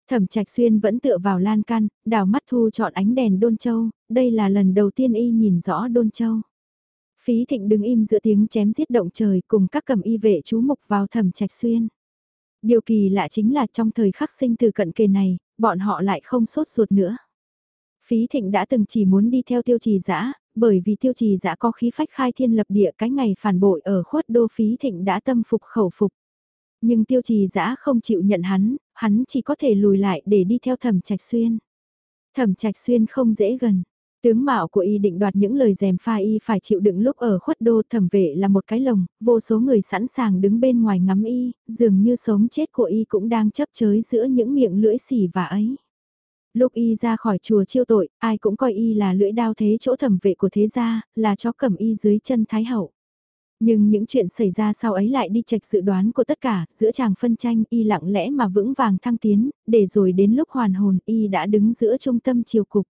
Thẩm Trạch Xuyên vẫn tựa vào lan can, đào mắt thu chọn ánh đèn Đôn Châu, đây là lần đầu tiên y nhìn rõ Đôn Châu. Phí Thịnh đứng im giữa tiếng chém giết động trời cùng các cầm y vệ chú mục vào Thẩm Trạch Xuyên. Điều kỳ lạ chính là trong thời khắc sinh từ cận kề này, bọn họ lại không sốt ruột nữa. Phí Thịnh đã từng chỉ muốn đi theo tiêu trì dã bởi vì tiêu trì dã có khí phách khai thiên lập địa cái ngày phản bội ở khuất đô phí thịnh đã tâm phục khẩu phục. Nhưng tiêu trì dã không chịu nhận hắn, hắn chỉ có thể lùi lại để đi theo thẩm trạch xuyên. Thẩm trạch xuyên không dễ gần. Tướng mạo của y định đoạt những lời dèm pha y phải chịu đựng lúc ở khuất đô thẩm vệ là một cái lồng, vô số người sẵn sàng đứng bên ngoài ngắm y, dường như sống chết của y cũng đang chấp chới giữa những miệng lưỡi xỉ và ấy. Lúc y ra khỏi chùa chiêu tội, ai cũng coi y là lưỡi đao thế chỗ thẩm vệ của thế gia, là chó cầm y dưới chân thái hậu. Nhưng những chuyện xảy ra sau ấy lại đi chệch dự đoán của tất cả, giữa chàng phân tranh y lặng lẽ mà vững vàng thăng tiến, để rồi đến lúc hoàn hồn y đã đứng giữa trung tâm triều cục.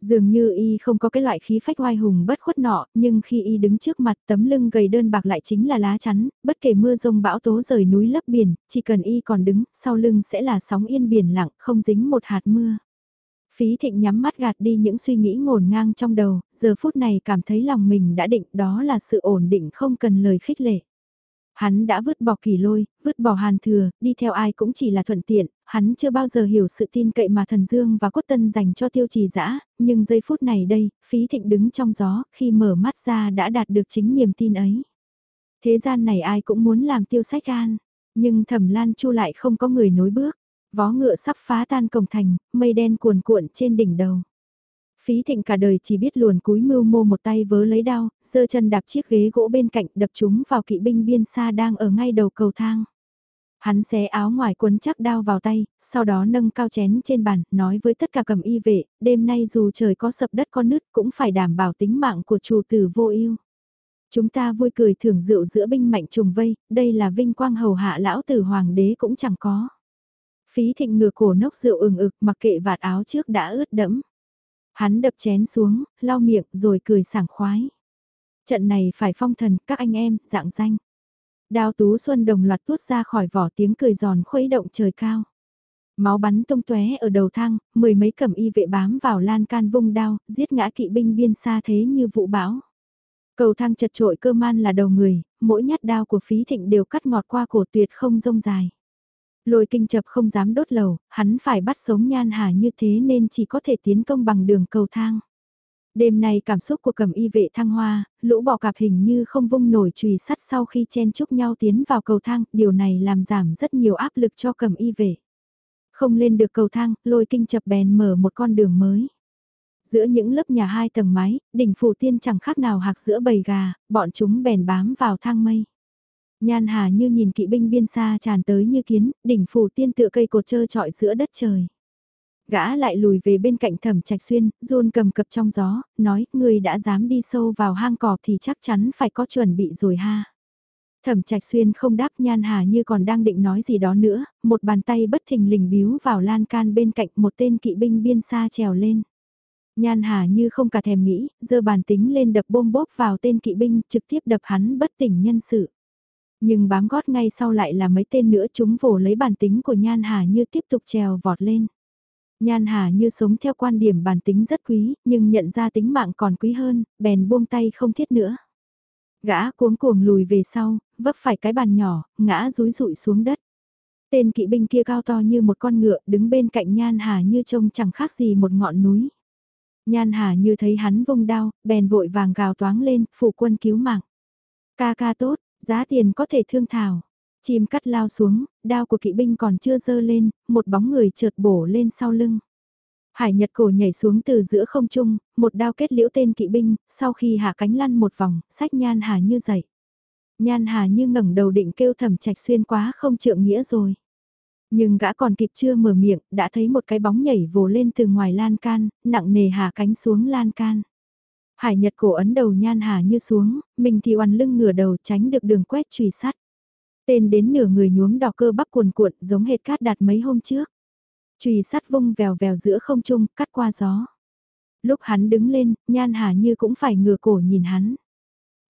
Dường như y không có cái loại khí phách oai hùng bất khuất nọ, nhưng khi y đứng trước mặt tấm lưng gầy đơn bạc lại chính là lá chắn, bất kể mưa rông bão tố rời núi lấp biển, chỉ cần y còn đứng, sau lưng sẽ là sóng yên biển lặng, không dính một hạt mưa. Phí thịnh nhắm mắt gạt đi những suy nghĩ ngổn ngang trong đầu, giờ phút này cảm thấy lòng mình đã định đó là sự ổn định không cần lời khích lệ. Hắn đã vứt bỏ kỳ lôi, vứt bỏ hàn thừa, đi theo ai cũng chỉ là thuận tiện, hắn chưa bao giờ hiểu sự tin cậy mà thần dương và cốt tân dành cho tiêu trì dã nhưng giây phút này đây, phí thịnh đứng trong gió, khi mở mắt ra đã đạt được chính niềm tin ấy. Thế gian này ai cũng muốn làm tiêu sách an, nhưng thẩm lan chu lại không có người nối bước. Vó ngựa sắp phá tan cổng thành, mây đen cuồn cuộn trên đỉnh đầu. Phí thịnh cả đời chỉ biết luồn cúi mưu mô một tay vớ lấy đao, giơ chân đạp chiếc ghế gỗ bên cạnh đập chúng vào kỵ binh biên xa đang ở ngay đầu cầu thang. Hắn xé áo ngoài quấn chắc đao vào tay, sau đó nâng cao chén trên bàn, nói với tất cả cầm y vệ, đêm nay dù trời có sập đất con nứt cũng phải đảm bảo tính mạng của chủ tử vô ưu. Chúng ta vui cười thưởng rượu giữa binh mạnh trùng vây, đây là vinh quang hầu hạ lão tử hoàng đế cũng chẳng có. Phí thịnh ngừa cổ nốc rượu ừng ực mặc kệ vạt áo trước đã ướt đẫm. Hắn đập chén xuống, lau miệng rồi cười sảng khoái. Trận này phải phong thần các anh em, dạng danh. Đào tú xuân đồng loạt tuốt ra khỏi vỏ tiếng cười giòn khuấy động trời cao. Máu bắn tung tóe ở đầu thang, mười mấy cẩm y vệ bám vào lan can vung đao, giết ngã kỵ binh biên xa thế như vụ bão. Cầu thang chật trội cơ man là đầu người, mỗi nhát đao của phí thịnh đều cắt ngọt qua cổ tuyệt không rông dài. Lôi kinh chập không dám đốt lầu, hắn phải bắt sống nhan hà như thế nên chỉ có thể tiến công bằng đường cầu thang. Đêm nay cảm xúc của cầm y vệ thăng hoa, lũ bò cạp hình như không vung nổi chùy sắt sau khi chen chúc nhau tiến vào cầu thang, điều này làm giảm rất nhiều áp lực cho cầm y vệ. Không lên được cầu thang, lôi kinh chập bèn mở một con đường mới. Giữa những lớp nhà hai tầng mái, đỉnh phủ tiên chẳng khác nào hạc giữa bầy gà, bọn chúng bèn bám vào thang mây. Nhan Hà như nhìn kỵ binh biên xa tràn tới như kiến, đỉnh phủ tiên tựa cây cột trơ trọi giữa đất trời. Gã lại lùi về bên cạnh thẩm trạch xuyên, run cầm cập trong gió, nói, người đã dám đi sâu vào hang cọp thì chắc chắn phải có chuẩn bị rồi ha. Thẩm trạch xuyên không đáp nhan hà như còn đang định nói gì đó nữa, một bàn tay bất thình lình biếu vào lan can bên cạnh một tên kỵ binh biên xa trèo lên. Nhan hà như không cả thèm nghĩ, giơ bàn tính lên đập bôm bốp vào tên kỵ binh trực tiếp đập hắn bất tỉnh nhân sự. Nhưng bám gót ngay sau lại là mấy tên nữa chúng vồ lấy bản tính của Nhan Hà như tiếp tục trèo vọt lên. Nhan Hà như sống theo quan điểm bản tính rất quý, nhưng nhận ra tính mạng còn quý hơn, bèn buông tay không thiết nữa. Gã cuống cuồng lùi về sau, vấp phải cái bàn nhỏ, ngã rúi rụi xuống đất. Tên kỵ binh kia cao to như một con ngựa, đứng bên cạnh Nhan Hà như trông chẳng khác gì một ngọn núi. Nhan Hà như thấy hắn vung đao, bèn vội vàng gào toáng lên, phụ quân cứu mạng. Ca ca tốt, giá tiền có thể thương thảo. Chim cắt lao xuống, đao của kỵ binh còn chưa dơ lên, một bóng người trượt bổ lên sau lưng. Hải Nhật cổ nhảy xuống từ giữa không trung, một đao kết liễu tên kỵ binh, sau khi hạ cánh lăn một vòng, sách Nhan Hà như dậy. Nhan Hà như ngẩng đầu định kêu thầm trạch xuyên quá không trượng nghĩa rồi. Nhưng gã còn kịp chưa mở miệng, đã thấy một cái bóng nhảy vồ lên từ ngoài lan can, nặng nề hạ cánh xuống lan can. Hải Nhật cổ ấn đầu Nhan Hà như xuống, mình thì oằn lưng ngửa đầu tránh được đường quét trùy sắt. Tên đến nửa người nhuốm đỏ cơ bắp cuồn cuộn giống hệt cát đạt mấy hôm trước. Truy sắt vung vèo vèo giữa không trung, cắt qua gió. Lúc hắn đứng lên, Nhan Hà Như cũng phải ngửa cổ nhìn hắn.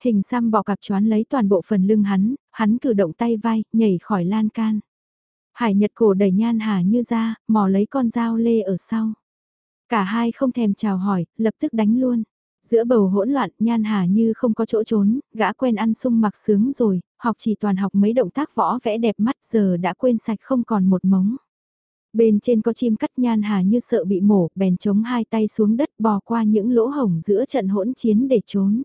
Hình xăm bọ cặp choán lấy toàn bộ phần lưng hắn, hắn cử động tay vai, nhảy khỏi lan can. Hải Nhật cổ đẩy Nhan Hà Như ra, mò lấy con dao lê ở sau. Cả hai không thèm chào hỏi, lập tức đánh luôn. Giữa bầu hỗn loạn, Nhan Hà như không có chỗ trốn, gã quen ăn sung mặc sướng rồi, học chỉ toàn học mấy động tác võ vẽ đẹp mắt giờ đã quên sạch không còn một mống. Bên trên có chim cắt Nhan Hà như sợ bị mổ, bèn chống hai tay xuống đất bò qua những lỗ hổng giữa trận hỗn chiến để trốn.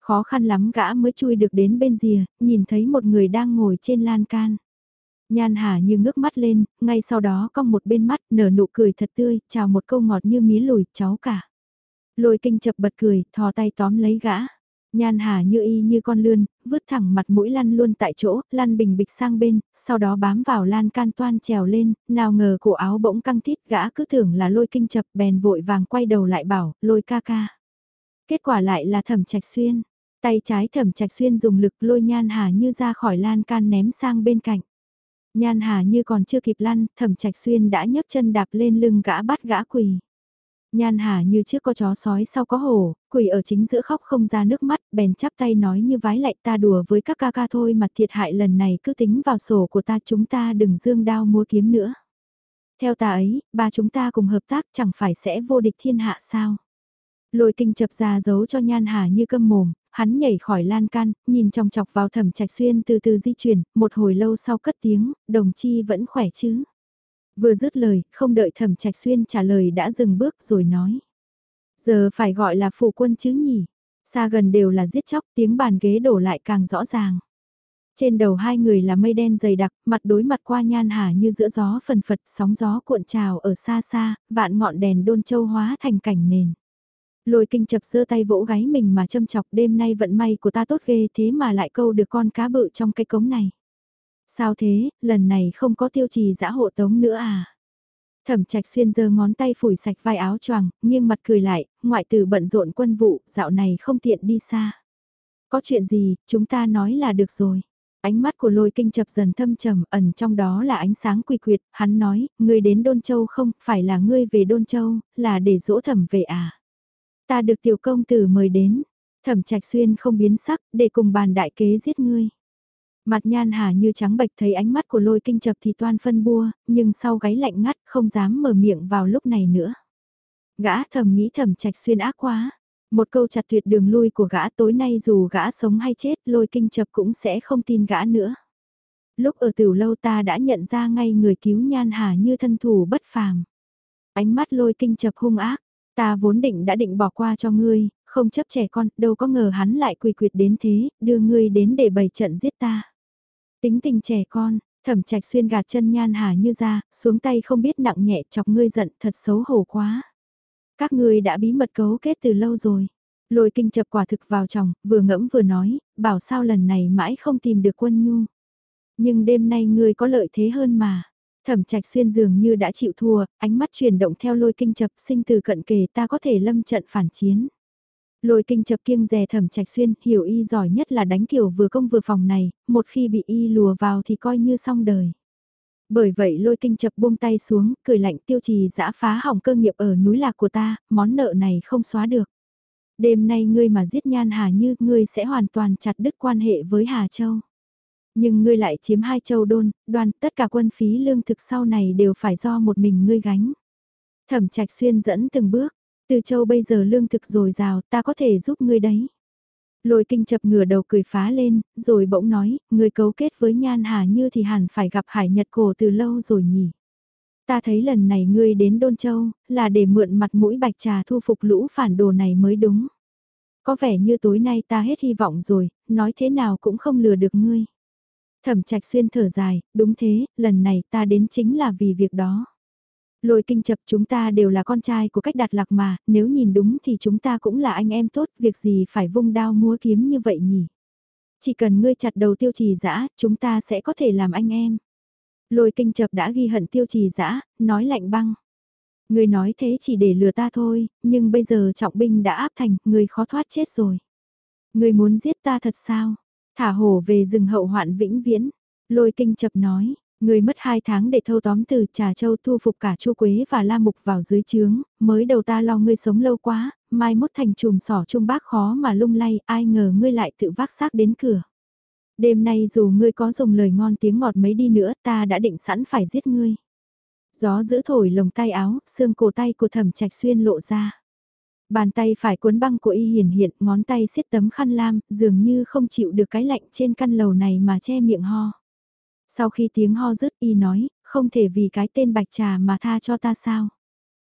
Khó khăn lắm gã mới chui được đến bên rìa, nhìn thấy một người đang ngồi trên lan can. Nhan Hà như ngước mắt lên, ngay sau đó cong một bên mắt, nở nụ cười thật tươi, chào một câu ngọt như mía lùi, cháu cả. Lôi kinh chập bật cười, thò tay tóm lấy gã. Nhan hà như y như con lươn, vứt thẳng mặt mũi lăn luôn tại chỗ, lăn bình bịch sang bên, sau đó bám vào lan can toan trèo lên, nào ngờ cổ áo bỗng căng thít gã cứ tưởng là lôi kinh chập bèn vội vàng quay đầu lại bảo, lôi ca ca. Kết quả lại là thẩm trạch xuyên, tay trái thẩm trạch xuyên dùng lực lôi nhan hà như ra khỏi lan can ném sang bên cạnh. Nhan hà như còn chưa kịp lăn, thẩm trạch xuyên đã nhấc chân đạp lên lưng gã bắt gã quỳ. Nhan Hà như trước có chó sói sau có hổ, quỷ ở chính giữa khóc không ra nước mắt, bèn chắp tay nói như vái lại ta đùa với các ca ca thôi mà thiệt hại lần này cứ tính vào sổ của ta chúng ta đừng dương đao múa kiếm nữa. Theo ta ấy, ba chúng ta cùng hợp tác chẳng phải sẽ vô địch thiên hạ sao. Lôi kinh chập ra giấu cho Nhan Hà như câm mồm, hắn nhảy khỏi lan can, nhìn trong chọc vào thẩm trạch xuyên từ từ di chuyển, một hồi lâu sau cất tiếng, đồng chi vẫn khỏe chứ. Vừa dứt lời, không đợi thẩm trạch xuyên trả lời đã dừng bước rồi nói. Giờ phải gọi là phụ quân chứ nhỉ? Xa gần đều là giết chóc, tiếng bàn ghế đổ lại càng rõ ràng. Trên đầu hai người là mây đen dày đặc, mặt đối mặt qua nhan hà như giữa gió phần phật, sóng gió cuộn trào ở xa xa, vạn ngọn đèn đôn châu hóa thành cảnh nền. Lôi kinh chập giơ tay vỗ gáy mình mà châm chọc đêm nay vận may của ta tốt ghê thế mà lại câu được con cá bự trong cái cống này. Sao thế, lần này không có tiêu trì giã hộ tống nữa à? Thẩm trạch xuyên giơ ngón tay phủi sạch vai áo choàng, nghiêng mặt cười lại, ngoại tử bận rộn quân vụ, dạo này không tiện đi xa. Có chuyện gì, chúng ta nói là được rồi. Ánh mắt của lôi kinh chập dần thâm trầm, ẩn trong đó là ánh sáng quỳ quyệt, hắn nói, ngươi đến Đôn Châu không, phải là ngươi về Đôn Châu, là để dỗ thẩm về à. Ta được tiểu công tử mời đến, thẩm trạch xuyên không biến sắc, để cùng bàn đại kế giết ngươi. Mặt nhan hà như trắng bạch thấy ánh mắt của lôi kinh chập thì toan phân bua, nhưng sau gáy lạnh ngắt không dám mở miệng vào lúc này nữa. Gã thầm nghĩ thầm trạch xuyên ác quá. Một câu chặt tuyệt đường lui của gã tối nay dù gã sống hay chết lôi kinh chập cũng sẽ không tin gã nữa. Lúc ở tiểu lâu ta đã nhận ra ngay người cứu nhan hà như thân thủ bất phàm. Ánh mắt lôi kinh chập hung ác, ta vốn định đã định bỏ qua cho ngươi, không chấp trẻ con, đâu có ngờ hắn lại quỳ quyệt đến thế, đưa ngươi đến để bày trận giết ta. Tính tình trẻ con, thẩm trạch xuyên gạt chân nhan hà như ra, xuống tay không biết nặng nhẹ chọc ngươi giận thật xấu hổ quá. Các ngươi đã bí mật cấu kết từ lâu rồi. Lôi kinh chập quả thực vào chồng, vừa ngẫm vừa nói, bảo sao lần này mãi không tìm được quân nhu. Nhưng đêm nay ngươi có lợi thế hơn mà. Thẩm trạch xuyên dường như đã chịu thua, ánh mắt chuyển động theo lôi kinh chập sinh từ cận kề ta có thể lâm trận phản chiến. Lôi kinh chập kiêng rè thẩm trạch xuyên, hiểu y giỏi nhất là đánh kiểu vừa công vừa phòng này, một khi bị y lùa vào thì coi như xong đời. Bởi vậy lôi kinh chập buông tay xuống, cười lạnh tiêu trì giã phá hỏng cơ nghiệp ở núi lạc của ta, món nợ này không xóa được. Đêm nay ngươi mà giết nhan Hà Như, ngươi sẽ hoàn toàn chặt đứt quan hệ với Hà Châu. Nhưng ngươi lại chiếm hai châu đôn, đoàn tất cả quân phí lương thực sau này đều phải do một mình ngươi gánh. Thẩm trạch xuyên dẫn từng bước, từ châu bây giờ lương thực dồi dào ta có thể giúp ngươi đấy. Lôi kinh chập ngửa đầu cười phá lên, rồi bỗng nói, người cấu kết với nhan hà như thì hẳn phải gặp hải nhật cổ từ lâu rồi nhỉ. Ta thấy lần này ngươi đến Đôn Châu, là để mượn mặt mũi bạch trà thu phục lũ phản đồ này mới đúng. Có vẻ như tối nay ta hết hy vọng rồi, nói thế nào cũng không lừa được ngươi. Thẩm trạch xuyên thở dài, đúng thế, lần này ta đến chính là vì việc đó. Lôi kinh chập chúng ta đều là con trai của cách đạt lạc mà, nếu nhìn đúng thì chúng ta cũng là anh em tốt, việc gì phải vung đao múa kiếm như vậy nhỉ? Chỉ cần ngươi chặt đầu tiêu trì dã chúng ta sẽ có thể làm anh em. Lôi kinh chập đã ghi hận tiêu trì dã nói lạnh băng. Ngươi nói thế chỉ để lừa ta thôi, nhưng bây giờ trọng binh đã áp thành, ngươi khó thoát chết rồi. Ngươi muốn giết ta thật sao? Thả hổ về rừng hậu hoạn vĩnh viễn. Lôi kinh chập nói, Người mất 2 tháng để thâu tóm từ Trà Châu thu phục cả Chu Quế và La Mục vào dưới trướng, mới đầu ta lo ngươi sống lâu quá, mai mốt thành chùm sỏ trung bác khó mà lung lay, ai ngờ ngươi lại tự vác xác đến cửa. Đêm nay dù ngươi có dùng lời ngon tiếng ngọt mấy đi nữa ta đã định sẵn phải giết ngươi. Gió giữ thổi lồng tay áo, xương cổ tay của thẩm trạch xuyên lộ ra. Bàn tay phải cuốn băng của y hiển hiện, ngón tay siết tấm khăn lam, dường như không chịu được cái lạnh trên căn lầu này mà che miệng ho. Sau khi tiếng ho dứt, y nói, không thể vì cái tên bạch trà mà tha cho ta sao.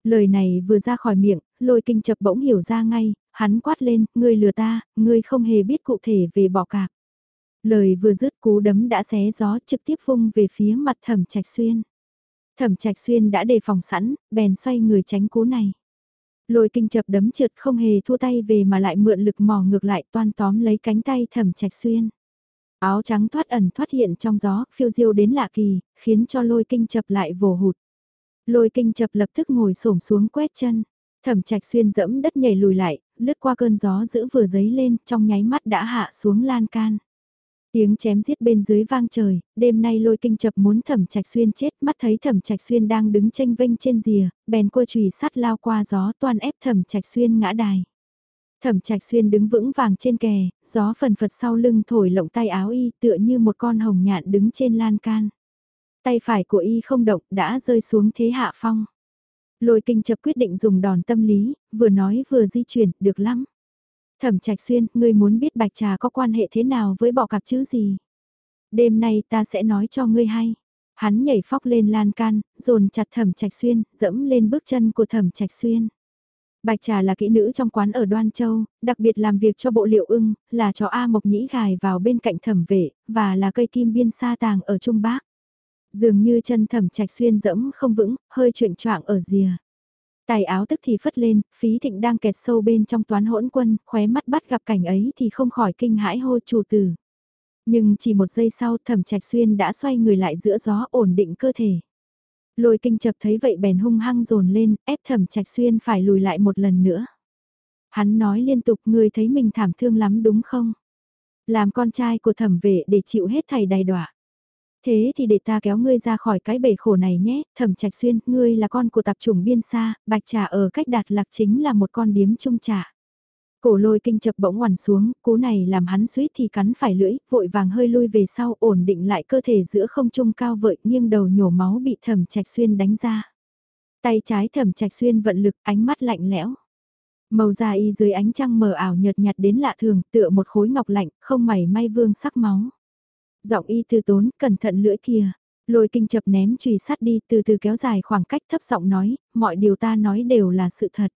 Lời này vừa ra khỏi miệng, lôi kinh chập bỗng hiểu ra ngay, hắn quát lên, ngươi lừa ta, ngươi không hề biết cụ thể về bỏ cạp. Lời vừa dứt cú đấm đã xé gió trực tiếp vung về phía mặt thẩm trạch xuyên. Thẩm trạch xuyên đã đề phòng sẵn, bèn xoay người tránh cú này. Lôi kinh chập đấm trượt không hề thua tay về mà lại mượn lực mò ngược lại toan tóm lấy cánh tay thẩm trạch xuyên. Áo trắng thoát ẩn thoát hiện trong gió, phiêu diêu đến lạ kỳ, khiến cho lôi kinh chập lại vồ hụt. Lôi kinh chập lập tức ngồi xổm xuống quét chân. Thẩm trạch xuyên dẫm đất nhảy lùi lại, lướt qua cơn gió giữ vừa giấy lên, trong nháy mắt đã hạ xuống lan can. Tiếng chém giết bên dưới vang trời, đêm nay lôi kinh chập muốn thẩm trạch xuyên chết, mắt thấy thẩm trạch xuyên đang đứng tranh vênh trên rìa, bèn cua chùy sắt lao qua gió toàn ép thẩm trạch xuyên ngã đài. Thẩm trạch xuyên đứng vững vàng trên kè, gió phần phật sau lưng thổi lộng tay áo y tựa như một con hồng nhạn đứng trên lan can. Tay phải của y không động đã rơi xuống thế hạ phong. Lôi kinh chập quyết định dùng đòn tâm lý, vừa nói vừa di chuyển, được lắm. Thẩm trạch xuyên, ngươi muốn biết bạch trà có quan hệ thế nào với bọ cạp chứ gì? Đêm nay ta sẽ nói cho ngươi hay. Hắn nhảy phóc lên lan can, dồn chặt thẩm trạch xuyên, dẫm lên bước chân của thẩm trạch xuyên. Bạch trà là kỹ nữ trong quán ở Đoan Châu, đặc biệt làm việc cho bộ liệu ưng, là cho A Mộc Nhĩ gài vào bên cạnh thẩm vệ, và là cây kim biên sa tàng ở Trung Bắc. Dường như chân thẩm trạch xuyên dẫm không vững, hơi chuyện choạng ở rìa. Tài áo tức thì phất lên, phí thịnh đang kẹt sâu bên trong toán hỗn quân, khóe mắt bắt gặp cảnh ấy thì không khỏi kinh hãi hô chủ tử. Nhưng chỉ một giây sau thẩm trạch xuyên đã xoay người lại giữa gió ổn định cơ thể. Lôi kinh chập thấy vậy bèn hung hăng dồn lên, ép thẩm trạch xuyên phải lùi lại một lần nữa. Hắn nói liên tục người thấy mình thảm thương lắm đúng không? Làm con trai của thẩm vệ để chịu hết thầy đài đọa. Thế thì để ta kéo ngươi ra khỏi cái bể khổ này nhé, thẩm trạch xuyên, ngươi là con của tạp chủng biên xa, bạch trà ở cách đạt lạc chính là một con điếm trung trà. Cổ lôi kinh chập bỗng ngoằn xuống, cú này làm hắn suýt thì cắn phải lưỡi, vội vàng hơi lui về sau ổn định lại cơ thể giữa không trung cao vợi nghiêng đầu nhổ máu bị thẩm trạch xuyên đánh ra. Tay trái thẩm trạch xuyên vận lực, ánh mắt lạnh lẽo. Màu da y dưới ánh trăng mờ ảo nhợt nhạt đến lạ thường, tựa một khối ngọc lạnh, không mảy may vương sắc máu. Giọng y từ tốn, cẩn thận lưỡi kia. Lôi kinh chập ném chùy sắt đi từ từ kéo dài khoảng cách thấp giọng nói, mọi điều ta nói đều là sự thật.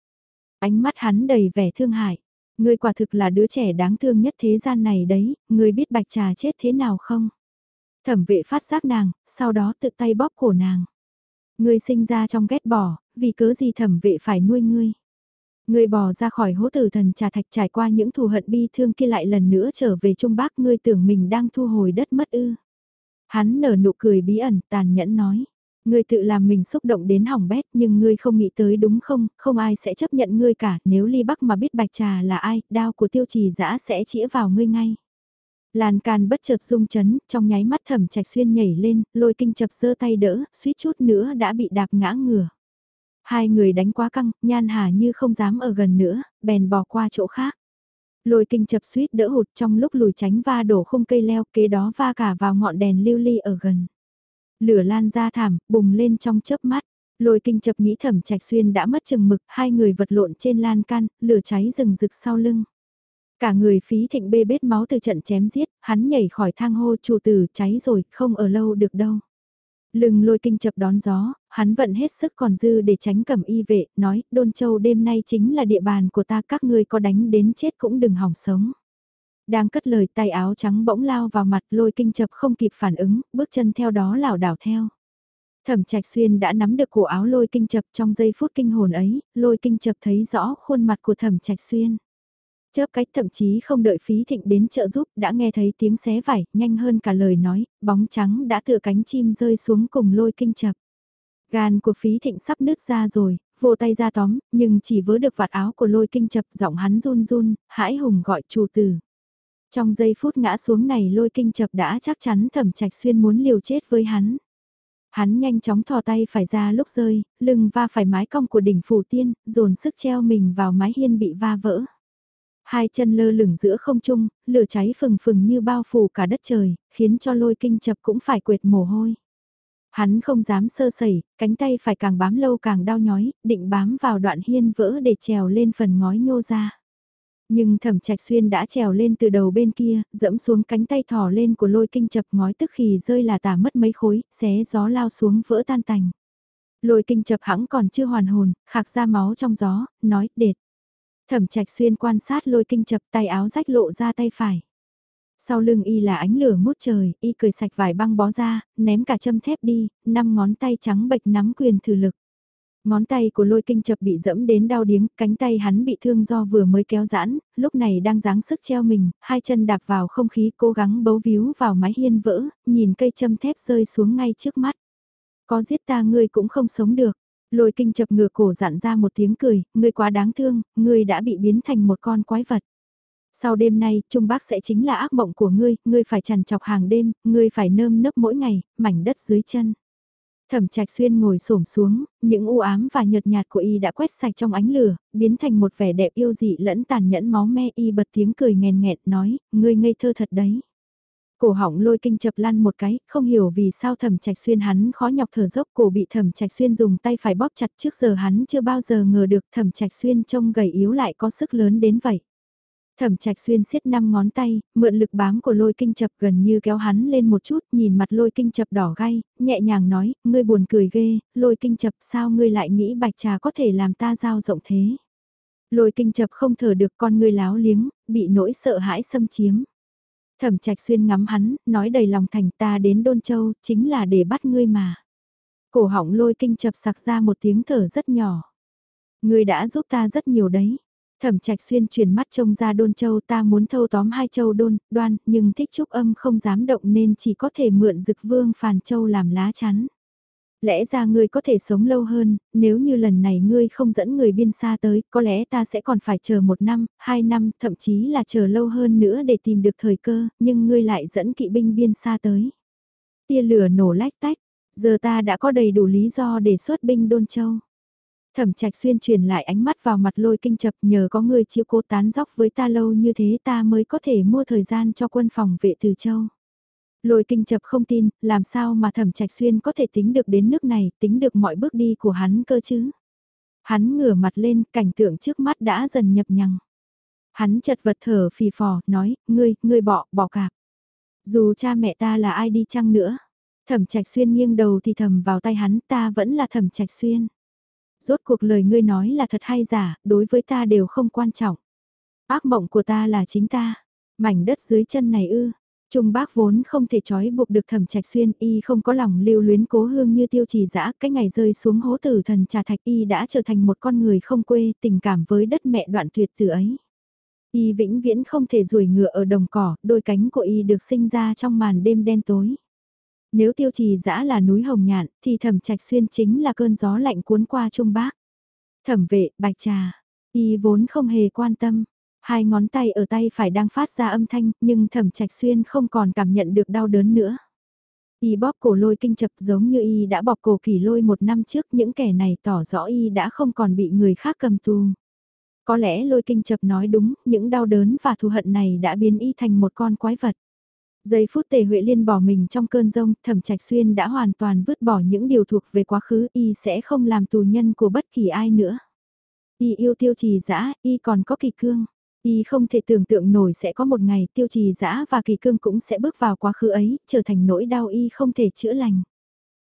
Ánh mắt hắn đầy vẻ thương hại. Ngươi quả thực là đứa trẻ đáng thương nhất thế gian này đấy, ngươi biết bạch trà chết thế nào không? Thẩm vệ phát giác nàng, sau đó tự tay bóp cổ nàng. Ngươi sinh ra trong ghét bỏ, vì cớ gì thẩm vệ phải nuôi ngươi? Ngươi bò ra khỏi hố tử thần trà thạch trải qua những thù hận bi thương kia lại lần nữa trở về Trung Bắc ngươi tưởng mình đang thu hồi đất mất ư. Hắn nở nụ cười bí ẩn tàn nhẫn nói. Ngươi tự làm mình xúc động đến hỏng bét nhưng ngươi không nghĩ tới đúng không, không ai sẽ chấp nhận ngươi cả, nếu ly bắc mà biết bạch trà là ai, đao của tiêu trì dã sẽ chĩa vào ngươi ngay. Làn can bất chợt rung chấn, trong nháy mắt thẩm trạch xuyên nhảy lên, lôi kinh chập giơ tay đỡ, suýt chút nữa đã bị đạp ngã ngửa. Hai người đánh quá căng, nhan hà như không dám ở gần nữa, bèn bỏ qua chỗ khác. Lôi kinh chập suýt đỡ hụt trong lúc lùi tránh va đổ không cây leo kế đó va cả vào ngọn đèn lưu ly ở gần. Lửa lan ra thảm, bùng lên trong chớp mắt. Lôi kinh chập nghĩ thẩm trạch xuyên đã mất chừng mực, hai người vật lộn trên lan can, lửa cháy rừng rực sau lưng. Cả người phí thịnh bê bết máu từ trận chém giết, hắn nhảy khỏi thang hô chủ tử cháy rồi, không ở lâu được đâu. Lưng lôi kinh chập đón gió, hắn vận hết sức còn dư để tránh cầm y vệ, nói, đôn châu đêm nay chính là địa bàn của ta các ngươi có đánh đến chết cũng đừng hỏng sống. Đang cất lời tay áo trắng bỗng lao vào mặt lôi kinh chập không kịp phản ứng, bước chân theo đó lảo đảo theo. Thẩm trạch xuyên đã nắm được cổ áo lôi kinh chập trong giây phút kinh hồn ấy, lôi kinh chập thấy rõ khuôn mặt của thẩm trạch xuyên. Chớp cách thậm chí không đợi phí thịnh đến trợ giúp đã nghe thấy tiếng xé vải, nhanh hơn cả lời nói, bóng trắng đã tựa cánh chim rơi xuống cùng lôi kinh chập. Gan của phí thịnh sắp nứt ra rồi, vô tay ra tóm, nhưng chỉ vớ được vạt áo của lôi kinh chập giọng hắn run run, hãi hùng gọi chủ tử. Trong giây phút ngã xuống này lôi kinh chập đã chắc chắn thẩm trạch xuyên muốn liều chết với hắn. Hắn nhanh chóng thò tay phải ra lúc rơi, lưng va phải mái cong của đỉnh phủ tiên, dồn sức treo mình vào mái hiên bị va vỡ. Hai chân lơ lửng giữa không trung, lửa cháy phừng phừng như bao phủ cả đất trời, khiến cho lôi kinh chập cũng phải quệt mồ hôi. Hắn không dám sơ sẩy, cánh tay phải càng bám lâu càng đau nhói, định bám vào đoạn hiên vỡ để trèo lên phần ngói nhô ra. Nhưng thẩm trạch xuyên đã trèo lên từ đầu bên kia, dẫm xuống cánh tay thỏ lên của lôi kinh chập ngói tức khi rơi là tả mất mấy khối, xé gió lao xuống vỡ tan tành. Lôi kinh chập hãng còn chưa hoàn hồn, khạc ra máu trong gió, nói, đệt. Thẩm trạch xuyên quan sát lôi kinh chập tay áo rách lộ ra tay phải. Sau lưng y là ánh lửa ngút trời, y cười sạch vải băng bó ra, ném cả châm thép đi, năm ngón tay trắng bệch nắm quyền thử lực. Ngón tay của lôi kinh chập bị dẫm đến đau điếng, cánh tay hắn bị thương do vừa mới kéo giãn, lúc này đang dáng sức treo mình, hai chân đạp vào không khí cố gắng bấu víu vào mái hiên vỡ, nhìn cây châm thép rơi xuống ngay trước mắt. Có giết ta ngươi cũng không sống được. Lôi kinh chập ngửa cổ dặn ra một tiếng cười, ngươi quá đáng thương, ngươi đã bị biến thành một con quái vật. Sau đêm nay, Trung bác sẽ chính là ác mộng của ngươi, ngươi phải trằn chọc hàng đêm, ngươi phải nơm nấp mỗi ngày, mảnh đất dưới chân. Thẩm Trạch Xuyên ngồi xổm xuống, những u ám và nhợt nhạt của y đã quét sạch trong ánh lửa, biến thành một vẻ đẹp yêu dị lẫn tàn nhẫn máu me y bật tiếng cười nghèn nghẹt nói, ngươi ngây thơ thật đấy. Cổ họng lôi kinh chập lăn một cái, không hiểu vì sao thẩm trạch xuyên hắn khó nhọc thở dốc cổ bị thẩm trạch xuyên dùng tay phải bóp chặt trước giờ hắn chưa bao giờ ngờ được thẩm trạch xuyên trông gầy yếu lại có sức lớn đến vậy. Thẩm trạch xuyên siết năm ngón tay, mượn lực bám của lôi kinh chập gần như kéo hắn lên một chút, nhìn mặt lôi kinh chập đỏ gay, nhẹ nhàng nói, ngươi buồn cười ghê, lôi kinh chập sao ngươi lại nghĩ bạch trà có thể làm ta giao rộng thế. Lôi kinh chập không thở được con ngươi láo liếng, bị nỗi sợ hãi xâm chiếm. Thẩm trạch xuyên ngắm hắn, nói đầy lòng thành ta đến Đôn Châu, chính là để bắt ngươi mà. Cổ họng lôi kinh chập sặc ra một tiếng thở rất nhỏ. Ngươi đã giúp ta rất nhiều đấy. Thẩm trạch xuyên chuyển mắt trông ra đôn châu ta muốn thâu tóm hai châu đôn, đoan, nhưng thích trúc âm không dám động nên chỉ có thể mượn dực vương phàn châu làm lá chắn. Lẽ ra ngươi có thể sống lâu hơn, nếu như lần này ngươi không dẫn người biên xa tới, có lẽ ta sẽ còn phải chờ một năm, hai năm, thậm chí là chờ lâu hơn nữa để tìm được thời cơ, nhưng ngươi lại dẫn kỵ binh biên xa tới. Tia lửa nổ lách tách, giờ ta đã có đầy đủ lý do để xuất binh đôn châu. Thẩm trạch xuyên truyền lại ánh mắt vào mặt lôi kinh chập nhờ có người chiếu cố tán dóc với ta lâu như thế ta mới có thể mua thời gian cho quân phòng vệ từ châu. Lôi kinh chập không tin, làm sao mà thẩm trạch xuyên có thể tính được đến nước này, tính được mọi bước đi của hắn cơ chứ. Hắn ngửa mặt lên, cảnh tượng trước mắt đã dần nhập nhằng. Hắn chật vật thở phì phò, nói, ngươi, ngươi bỏ, bỏ cạp. Dù cha mẹ ta là ai đi chăng nữa. Thẩm trạch xuyên nghiêng đầu thì thầm vào tay hắn ta vẫn là thẩm trạch xuyên rốt cuộc lời ngươi nói là thật hay giả, đối với ta đều không quan trọng. Ác mộng của ta là chính ta, mảnh đất dưới chân này ư. Trung bác vốn không thể trói buộc được thẩm trạch xuyên y không có lòng lưu luyến cố hương như tiêu trì dã cái ngày rơi xuống hố tử thần trà thạch y đã trở thành một con người không quê tình cảm với đất mẹ đoạn tuyệt từ ấy. Y vĩnh viễn không thể rủi ngựa ở đồng cỏ, đôi cánh của y được sinh ra trong màn đêm đen tối. Nếu tiêu trì dã là núi hồng nhạn, thì thẩm trạch xuyên chính là cơn gió lạnh cuốn qua trung bác. Thẩm vệ, bạch trà, y vốn không hề quan tâm. Hai ngón tay ở tay phải đang phát ra âm thanh, nhưng thẩm trạch xuyên không còn cảm nhận được đau đớn nữa. Y bóp cổ lôi kinh chập giống như y đã bóp cổ kỳ lôi một năm trước những kẻ này tỏ rõ y đã không còn bị người khác cầm tù. Có lẽ lôi kinh chập nói đúng, những đau đớn và thù hận này đã biến y thành một con quái vật. Giây phút tề Huệ Liên bỏ mình trong cơn rông, thẩm trạch xuyên đã hoàn toàn vứt bỏ những điều thuộc về quá khứ, y sẽ không làm tù nhân của bất kỳ ai nữa. Y yêu tiêu trì dã y còn có kỳ cương. Y không thể tưởng tượng nổi sẽ có một ngày tiêu trì dã và kỳ cương cũng sẽ bước vào quá khứ ấy, trở thành nỗi đau y không thể chữa lành.